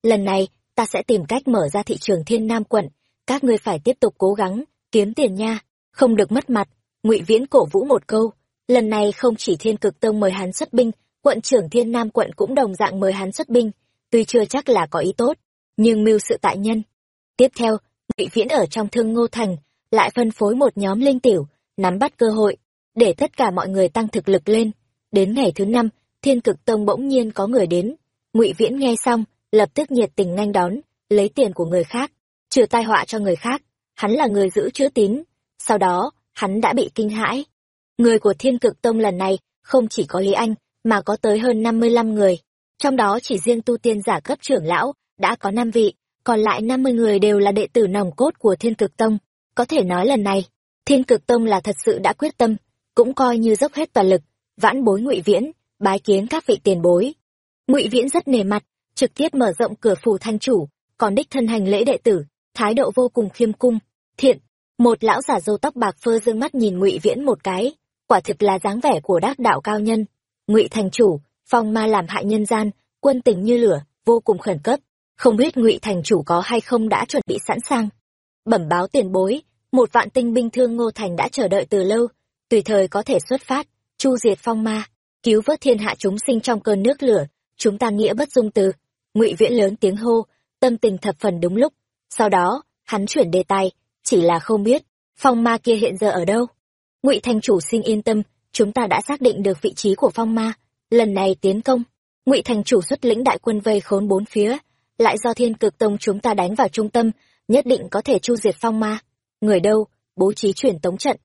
Lần này, ta sẽ tìm cách mở ra thị trường thiên nam quận, các ngươi phải tiếp tục cố gắng, kiếm tiền nha, không được mất mặt. ngụy Viễn cổ vũ một câu, lần này không chỉ thiên cực tông mời hắn xuất binh, quận trưởng thiên nam quận cũng đồng dạng mời hắn xuất binh, tuy chưa chắc là có ý tốt, nhưng mưu sự tại nhân. Tiếp theo, ngụy Viễn ở trong thương ngô thành, lại phân phối một nhóm linh tiểu, nắm bắt cơ hội, để tất cả mọi người tăng thực lực lên. Đến ngày thứ năm, thiên cực tông bỗng nhiên có người đến. ngụy Viễn nghe xong, lập tức nhiệt tình nhanh đón, lấy tiền của người khác, trừ tai họa cho người khác, hắn là người giữ chữ tín. Sau đó, hắn đã bị kinh hãi. Người của thiên cực tông lần này không chỉ có Lý Anh, mà có tới hơn 55 người. Trong đó chỉ riêng tu tiên giả cấp trưởng lão, đã có 5 vị, còn lại 50 người đều là đệ tử nòng cốt của thiên cực tông. Có thể nói lần này, thiên cực tông là thật sự đã quyết tâm, cũng coi như dốc hết toàn lực, vãn bối ngụy viễn, bái kiến các vị tiền bối. ngụy viễn rất nề mặt, trực tiếp mở rộng cửa phủ thanh chủ, còn đích thân hành lễ đệ tử, thái độ vô cùng khiêm cung, thiện. Một lão giả râu tóc bạc phơ dương mắt nhìn ngụy viễn một cái, quả thực là dáng vẻ của đắc đạo cao nhân. ngụy thành chủ, phong ma làm hại nhân gian, quân tình như lửa, vô cùng khẩn cấp, không biết ngụy thành chủ có hay không đã chuẩn bị sẵn sàng. Bẩm báo tiền bối, một vạn tinh binh thương ngô thành đã chờ đợi từ lâu, tùy thời có thể xuất phát, chu diệt phong ma, cứu vớt thiên hạ chúng sinh trong cơn nước lửa, chúng ta nghĩa bất dung từ. Ngụy Viễn lớn tiếng hô, tâm tình thập phần đúng lúc. Sau đó, hắn chuyển đề tài, chỉ là không biết, phong ma kia hiện giờ ở đâu. Ngụy thành chủ xin yên tâm, chúng ta đã xác định được vị trí của phong ma, lần này tiến công. Ngụy thành chủ xuất lĩnh đại quân vây khốn bốn phía, lại do thiên cực tông chúng ta đánh vào trung tâm, nhất định có thể chu diệt phong ma. Người đâu, bố trí chuyển tống trận.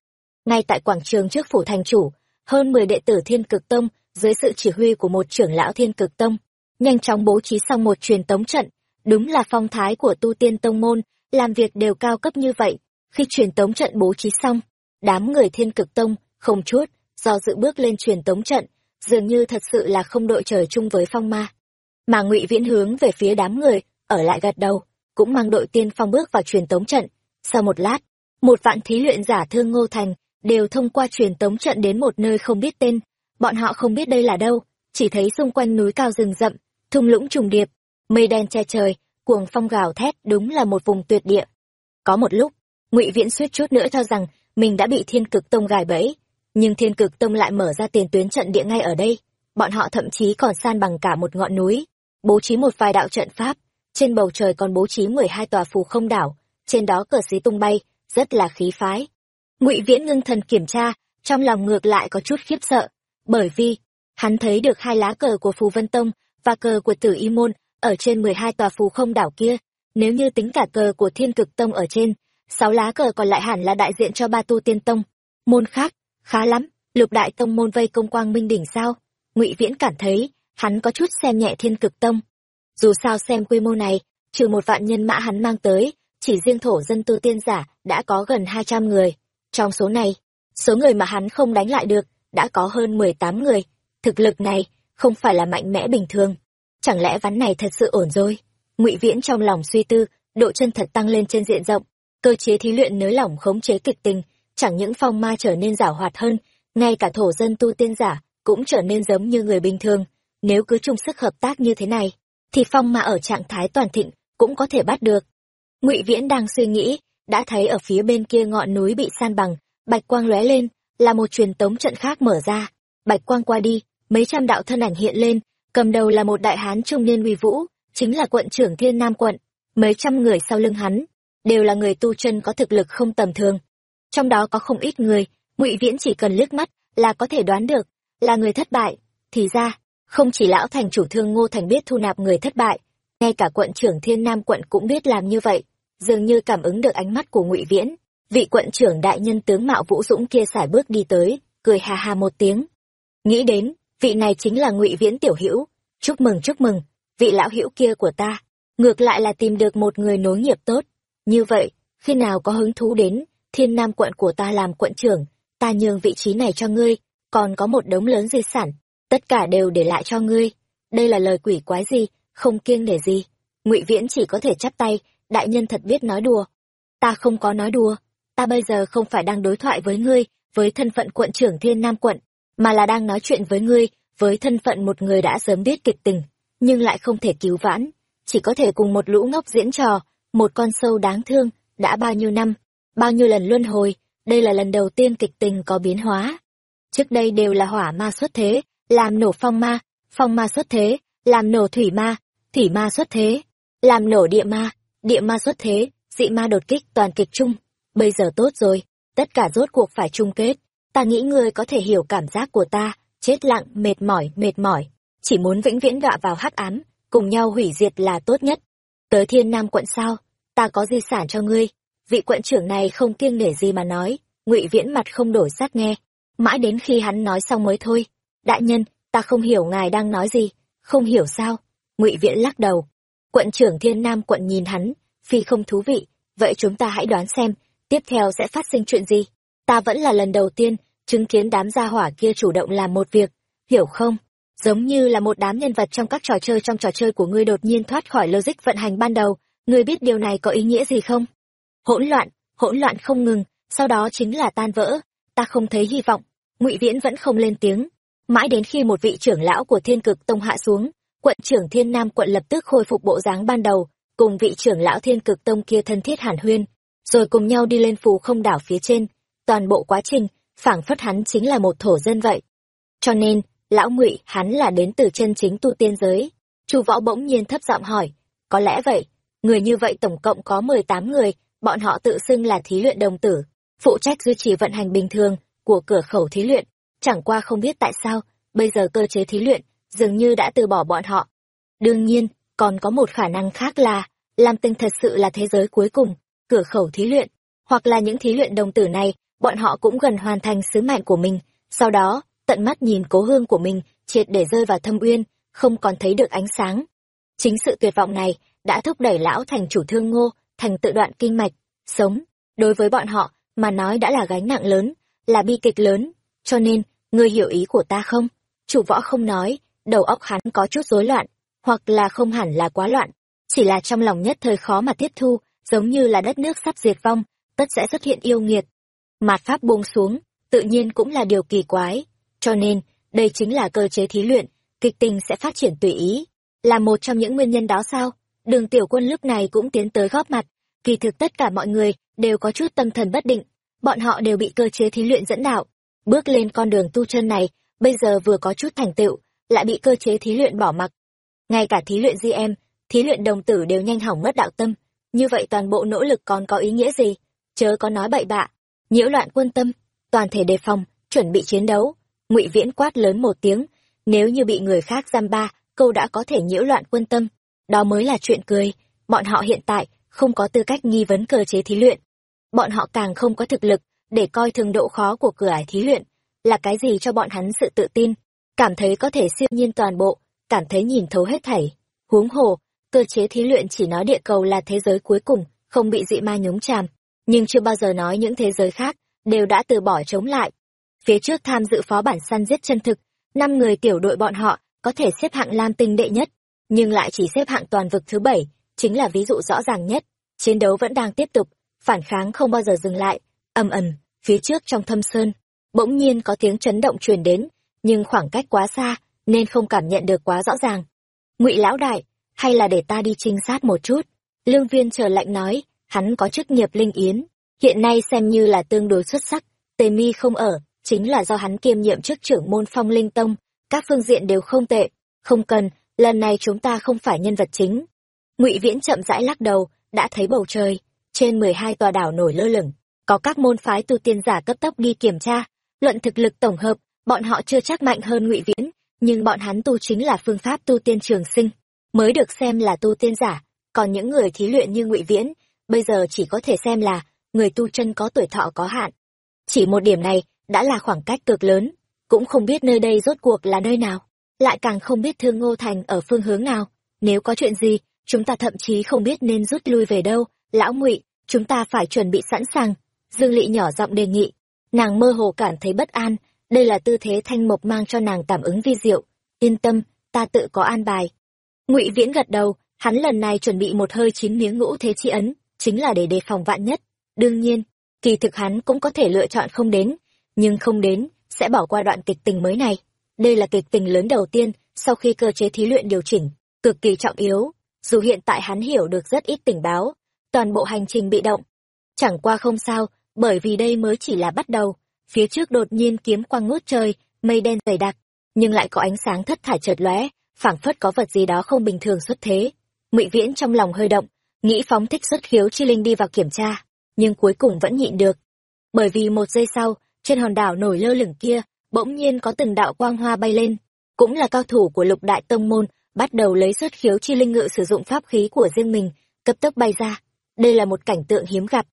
Ngay tại quảng trường trước phủ thành chủ, hơn mười đệ tử thiên cực tông, dưới sự chỉ huy của một trưởng lão thiên cực tông, nhanh chóng bố trí xong một truyền tống trận. Đúng là phong thái của tu tiên tông môn, làm việc đều cao cấp như vậy. Khi truyền tống trận bố trí xong, đám người thiên cực tông, không chút, do dự bước lên truyền tống trận, dường như thật sự là không đội trời chung với phong ma. Mà ngụy Viễn hướng về phía đám người, ở lại gật đầu, cũng mang đội tiên phong bước vào truyền tống trận. Sau một lát, một vạn thí luyện giả thương Ngô Thành đều thông qua truyền tống trận đến một nơi không biết tên. Bọn họ không biết đây là đâu, chỉ thấy xung quanh núi cao rừng rậm, thung lũng trùng điệp, mây đen che trời, cuồng phong gào thét đúng là một vùng tuyệt địa. Có một lúc, ngụy Viễn suýt chút nữa cho rằng mình đã bị thiên cực tông gài bẫy, nhưng thiên cực tông lại mở ra tiền tuyến trận địa ngay ở đây. Bọn họ thậm chí còn san bằng cả một ngọn núi, bố trí một vài đạo trận pháp, trên bầu trời còn bố trí mười hai tòa phù không đảo, trên đó cờ xí tung bay, rất là khí phái. Ngụy viễn ngưng thần kiểm tra trong lòng ngược lại có chút khiếp sợ bởi vì hắn thấy được hai lá cờ của phù vân tông và cờ của tử y môn ở trên mười hai tòa phù không đảo kia. Nếu như tính cả cờ của thiên cực tông ở trên sáu lá cờ còn lại hẳn là đại diện cho ba tu tiên tông. Môn khác khá lắm lục đại tông môn vây công quang minh đỉnh sao? Ngụy viễn cảm thấy hắn có chút xem nhẹ thiên cực tông dù sao xem quy mô này trừ một vạn nhân mã hắn mang tới chỉ riêng thổ dân tu tiên giả đã có gần hai trăm người trong số này, số người mà hắn không đánh lại được, đã có hơn mười tám người. Thực lực này, không phải là mạnh mẽ bình thường. Chẳng lẽ ván này thật sự ổn rồi? ngụy Viễn trong lòng suy tư, độ chân thật tăng lên trên diện rộng. Cơ chế thí luyện nới lỏng khống chế kịch tình, chẳng những phong ma trở nên giảo hoạt hơn, ngay cả thổ dân tu tiên giả cũng trở nên giống như người bình thường. Nếu cứ chung sức hợp tác như thế này, thì phong mà ở trạng thái toàn thịnh cũng có thể bắt được. ngụy Viễn đang suy nghĩ, đã thấy ở phía bên kia ngọn núi bị san bằng, bạch quang lóe lên, là một truyền tống trận khác mở ra. Bạch quang qua đi, mấy trăm đạo thân ảnh hiện lên, cầm đầu là một đại hán trung niên uy vũ, chính là quận trưởng Thiên Nam quận. Mấy trăm người sau lưng hắn, đều là người tu chân có thực lực không tầm thường. Trong đó có không ít người, Ngụy Viễn chỉ cần liếc mắt là có thể đoán được, là người thất bại. Thì ra, không chỉ lão thành chủ thương Ngô Thành biết thu nạp người thất bại, ngay cả quận trưởng Thiên Nam quận cũng biết làm như vậy dường như cảm ứng được ánh mắt của ngụy viễn. Vị quận trưởng đại nhân tướng mạo vũ dũng kia sải bước đi tới cười hà hà một tiếng. Nghĩ đến vị này chính là ngụy viễn tiểu hữu. Chúc mừng chúc mừng vị lão hữu kia của ta. Ngược lại là tìm được một người nối nghiệp tốt. Như vậy khi nào có hứng thú đến thiên nam quận của ta làm quận trưởng ta nhường vị trí này cho ngươi còn có một đống lớn di sản tất cả đều để lại cho ngươi đây là lời quỷ quái gì không kiêng để gì ngụy viễn chỉ có thể chắp tay đại nhân thật biết nói đùa. Ta không có nói đùa, ta bây giờ không phải đang đối thoại với ngươi, với thân phận quận trưởng Thiên Nam quận, mà là đang nói chuyện với ngươi, với thân phận một người đã sớm biết kịch tình, nhưng lại không thể cứu vãn, chỉ có thể cùng một lũ ngốc diễn trò, một con sâu đáng thương, đã bao nhiêu năm, bao nhiêu lần luân hồi, đây là lần đầu tiên kịch tình có biến hóa. Trước đây đều là hỏa ma xuất thế, làm nổ phong ma, phong ma xuất thế, làm nổ thủy ma, thủy ma xuất thế, làm nổ địa ma, địa ma xuất thế, dị ma đột kích toàn kịch chung. Bây giờ tốt rồi, tất cả rốt cuộc phải chung kết. Ta nghĩ ngươi có thể hiểu cảm giác của ta, chết lặng, mệt mỏi, mệt mỏi. Chỉ muốn vĩnh viễn đọa vào hắc ám, cùng nhau hủy diệt là tốt nhất. tới thiên nam quận sao? Ta có di sản cho ngươi. Vị quận trưởng này không kiêng nể gì mà nói. Ngụy viễn mặt không đổi sắc nghe. Mãi đến khi hắn nói xong mới thôi đại nhân, ta không hiểu ngài đang nói gì. Không hiểu sao? Ngụy viễn lắc đầu. Quận trưởng thiên nam quận nhìn hắn, phi không thú vị. Vậy chúng ta hãy đoán xem, tiếp theo sẽ phát sinh chuyện gì? Ta vẫn là lần đầu tiên chứng kiến đám gia hỏa kia chủ động làm một việc. Hiểu không? Giống như là một đám nhân vật trong các trò chơi, trong trò chơi của ngươi đột nhiên thoát khỏi logic vận hành ban đầu. Ngươi biết điều này có ý nghĩa gì không? Hỗn loạn hỗn loạn không ngừng, sau đó chính là tan vỡ. Ta không thấy hy vọng. Ngụy viễn vẫn không lên tiếng mãi đến khi một vị trưởng lão của thiên cực tông hạ xuống, quận trưởng thiên nam quận lập tức khôi phục bộ dáng ban đầu, cùng vị trưởng lão thiên cực tông kia thân thiết hàn huyên, rồi cùng nhau đi lên phù không đảo phía trên. Toàn bộ quá trình, phảng phất hắn chính là một thổ dân vậy. Cho nên, lão ngụy, hắn là đến từ chân chính tu tiên giới. Chu võ bỗng nhiên thấp giọng hỏi, có lẽ vậy, người như vậy tổng cộng có mười tám người, bọn họ tự xưng là thí luyện đồng tử, phụ trách duy trì vận hành bình thường của cửa khẩu thí luyện chẳng qua không biết tại sao, bây giờ cơ chế thí luyện dường như đã từ bỏ bọn họ. Đương nhiên, còn có một khả năng khác là lam tinh thật sự là thế giới cuối cùng, cửa khẩu thí luyện, hoặc là những thí luyện đồng tử này, bọn họ cũng gần hoàn thành sứ mệnh của mình. Sau đó, tận mắt nhìn cố hương của mình triệt để rơi vào thâm uyên, không còn thấy được ánh sáng. Chính sự tuyệt vọng này đã thúc đẩy lão thành chủ thương ngô thành tự đoạn kinh mạch, sống. Đối với bọn họ mà nói đã là gánh nặng lớn, là bi kịch lớn cho nên, ngươi hiểu ý của ta không? Chủ võ không nói, đầu óc hắn có chút rối loạn, hoặc là không hẳn là quá loạn, chỉ là trong lòng nhất thời khó mà tiếp thu, giống như là đất nước sắp diệt vong, tất sẽ xuất hiện yêu nghiệt. Mạt pháp buông xuống, tự nhiên cũng là điều kỳ quái. Cho nên, đây chính là cơ chế thí luyện, kịch tình sẽ phát triển tùy ý. Là một trong những nguyên nhân đó sao? Đường tiểu quân lúc này cũng tiến tới góp mặt. Kỳ thực tất cả mọi người đều có chút tâm thần bất định. Bọn họ đều bị cơ chế thí luyện dẫn đạo bước lên con đường tu chân này bây giờ vừa có chút thành tựu lại bị cơ chế thí luyện bỏ mặc. Ngay cả thí luyện di em, thí luyện đồng tử đều nhanh hỏng mất đạo tâm. Như vậy toàn bộ nỗ lực còn có ý nghĩa gì? Chớ có nói bậy bạ. Nhiễu loạn quân tâm toàn thể đề phòng chuẩn bị chiến đấu. Ngụy viễn quát lớn một tiếng nếu như bị người khác giam ba câu đã có thể nhiễu loạn quân tâm. Đó mới là chuyện cười. Bọn họ hiện tại không có tư cách nghi vấn cơ chế thí luyện. Bọn họ càng không có thực lực để coi thường độ khó của cửa ải thí luyện, là cái gì cho bọn hắn sự tự tin, cảm thấy có thể siêu nhiên toàn bộ, cảm thấy nhìn thấu hết thảy. Huống hồ, cơ chế thí luyện chỉ nói địa cầu là thế giới cuối cùng, không bị dị ma nhúng chàm, nhưng chưa bao giờ nói những thế giới khác, đều đã từ bỏ chống lại. Phía trước tham dự phó bản săn giết chân thực, năm người tiểu đội bọn họ có thể xếp hạng lam tinh đệ nhất, nhưng lại chỉ xếp hạng toàn vực thứ bảy, chính là ví dụ rõ ràng nhất. Chiến đấu vẫn đang tiếp tục, phản kháng không bao giờ dừng lại, ầm ầm phía trước trong thâm sơn. Bỗng nhiên có tiếng chấn động truyền đến, nhưng khoảng cách quá xa, nên không cảm nhận được quá rõ ràng. Ngụy lão đại, hay là để ta đi trinh sát một chút? Lương viên chờ lạnh nói, hắn có chức nghiệp linh yến, hiện nay xem như là tương đối xuất sắc, tề mi không ở, chính là do hắn kiêm nhiệm chức trưởng môn phong linh tông, các phương diện đều không tệ, không cần, lần này chúng ta không phải nhân vật chính. Ngụy viễn chậm rãi lắc đầu, đã thấy bầu trời, trên mười hai tòa đảo nổi lơ lửng có các môn phái tu tiên giả cấp tốc đi kiểm tra, luận thực lực tổng hợp, bọn họ chưa chắc mạnh hơn ngụy viễn, nhưng bọn hắn tu chính là phương pháp tu tiên trường sinh, mới được xem là tu tiên giả. Còn những người thí luyện như ngụy viễn, bây giờ chỉ có thể xem là người tu chân có tuổi thọ có hạn. Chỉ một điểm này đã là khoảng cách cực lớn, cũng không biết nơi đây rốt cuộc là nơi nào, lại càng không biết thương ngô thành ở phương hướng nào. Nếu có chuyện gì, chúng ta thậm chí không biết nên rút lui về đâu. Lão ngụy, chúng ta phải chuẩn bị sẵn sàng dương Lị nhỏ giọng đề nghị. Nàng mơ hồ cảm thấy bất an. Đây là tư thế thanh mộc mang cho nàng cảm ứng vi diệu. Yên tâm, ta tự có an bài. Ngụy viễn gật đầu, hắn lần này chuẩn bị một hơi chín miếng ngũ thế chi ấn, chính là để đề phòng vạn nhất. Đương nhiên, kỳ thực hắn cũng có thể lựa chọn không đến, nhưng không đến sẽ bỏ qua đoạn kịch tình mới này. Đây là kịch tình lớn đầu tiên sau khi cơ chế thí luyện điều chỉnh, cực kỳ trọng yếu. Dù hiện tại hắn hiểu được rất ít tình báo, toàn bộ hành trình bị động chẳng qua không sao bởi vì đây mới chỉ là bắt đầu phía trước đột nhiên kiếm quang ngút trời mây đen dày đặc nhưng lại có ánh sáng thất thải chợt lóe phảng phất có vật gì đó không bình thường xuất thế ngụy viễn trong lòng hơi động nghĩ phóng thích xuất khiếu chi linh đi vào kiểm tra nhưng cuối cùng vẫn nhịn được bởi vì một giây sau trên hòn đảo nổi lơ lửng kia bỗng nhiên có từng đạo quang hoa bay lên cũng là cao thủ của lục đại tông môn bắt đầu lấy xuất khiếu chi linh ngự sử dụng pháp khí của riêng mình, cấp tốc bay ra. Đây là một cảnh tượng hiếm gặp.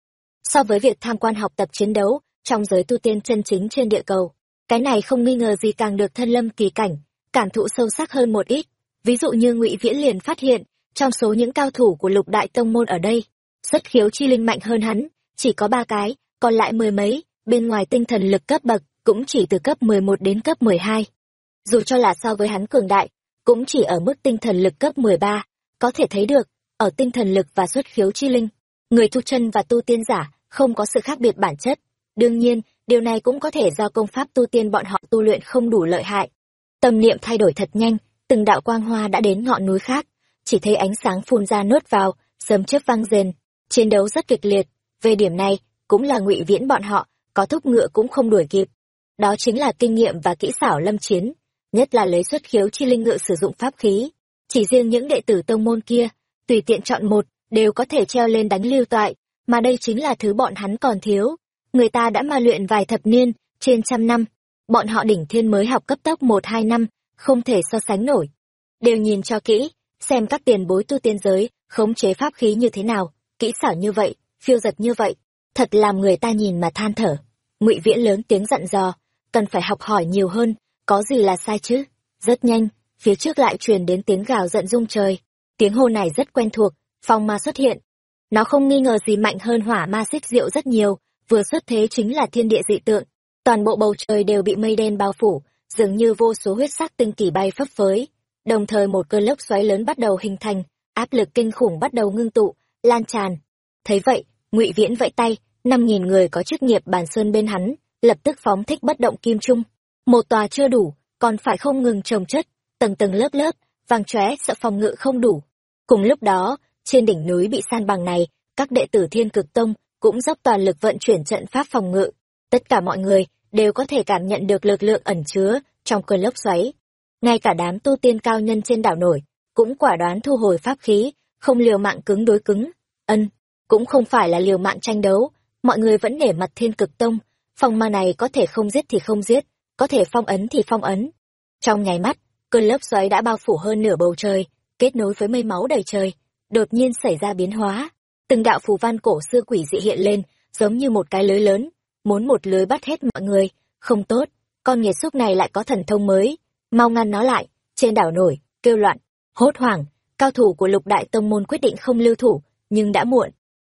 So với việc tham quan học tập chiến đấu trong giới tu tiên chân chính trên địa cầu, cái này không nghi ngờ gì càng được thân lâm kỳ cảnh, cảm thụ sâu sắc hơn một ít. Ví dụ như Ngụy Viễn liền phát hiện, trong số những cao thủ của lục đại tông môn ở đây, xuất khiếu chi linh mạnh hơn hắn, chỉ có ba cái, còn lại mười mấy, bên ngoài tinh thần lực cấp bậc, cũng chỉ từ cấp 11 đến cấp 12. Dù cho là so với hắn cường đại, cũng chỉ ở mức tinh thần lực cấp 13, có thể thấy được, ở tinh thần lực và xuất khiếu chi linh, người tu chân và tu tiên giả không có sự khác biệt bản chất. Đương nhiên, điều này cũng có thể do công pháp tu tiên bọn họ tu luyện không đủ lợi hại. Tâm niệm thay đổi thật nhanh, từng đạo quang hoa đã đến ngọn núi khác, chỉ thấy ánh sáng phun ra nuốt vào, sớm chớp vang rền, chiến đấu rất kịch liệt, về điểm này, cũng là ngụy viễn bọn họ, có thúc ngựa cũng không đuổi kịp. Đó chính là kinh nghiệm và kỹ xảo lâm chiến, nhất là lấy xuất khiếu chi linh ngựa sử dụng pháp khí. Chỉ riêng những đệ tử tông môn kia, tùy tiện chọn một, đều có thể treo lên đánh lưu toại, mà đây chính là thứ bọn hắn còn thiếu. Người ta đã ma luyện vài thập niên, trên trăm năm, bọn họ đỉnh thiên mới học cấp tốc một hai năm, không thể so sánh nổi. Đều nhìn cho kỹ, xem các tiền bối tu tiên giới, khống chế pháp khí như thế nào, kỹ xảo như vậy, phiêu giật như vậy, thật làm người ta nhìn mà than thở. Ngụy Viễn lớn tiếng dặn dò, cần phải học hỏi nhiều hơn, có gì là sai chứ? Rất nhanh, phía trước lại truyền đến tiếng gào giận rung trời. Tiếng hô này rất quen thuộc, phong ma xuất hiện. Nó không nghi ngờ gì mạnh hơn hỏa ma xích diệu rất nhiều, vừa xuất thế chính là thiên địa dị tượng. Toàn bộ bầu trời đều bị mây đen bao phủ, dường như vô số huyết sắc tinh kỳ bay phấp phới. Đồng thời một cơn lốc xoáy lớn bắt đầu hình thành, áp lực kinh khủng bắt đầu ngưng tụ, lan tràn. Thấy vậy, Ngụy Viễn vẫy tay, năm nghìn người có chức nghiệp bàn sơn bên hắn, lập tức phóng thích bất động kim trung. Một tòa chưa đủ, còn phải không ngừng trồng chất, tầng tầng lớp lớp, vàng chóe sợ phòng ngự không đủ. Cùng lúc đó, trên đỉnh núi bị san bằng này, các đệ tử Thiên Cực Tông cũng dốc toàn lực vận chuyển trận pháp phòng ngự. Tất cả mọi người đều có thể cảm nhận được lực lượng ẩn chứa trong cơn lốc xoáy. Ngay cả đám tu tiên cao nhân trên đảo nổi, cũng quả đoán thu hồi pháp khí, không liều mạng cứng đối cứng. Ân, cũng không phải là liều mạng tranh đấu, mọi người vẫn nể mặt Thiên Cực Tông, phong ma này có thể không giết thì không giết, có thể phong ấn thì phong ấn. Trong nháy mắt, cơn lốc xoáy đã bao phủ hơn nửa bầu trời, kết nối với mây máu đầy trời, đột nhiên xảy ra biến hóa. Từng đạo phù văn cổ xưa quỷ dị hiện lên, giống như một cái lưới lớn, muốn một lưới bắt hết mọi người, không tốt, con nghiệt xúc này lại có thần thông mới, mau ngăn nó lại, trên đảo nổi, kêu loạn, hốt hoảng, cao thủ của lục đại tông môn quyết định không lưu thủ, nhưng đã muộn,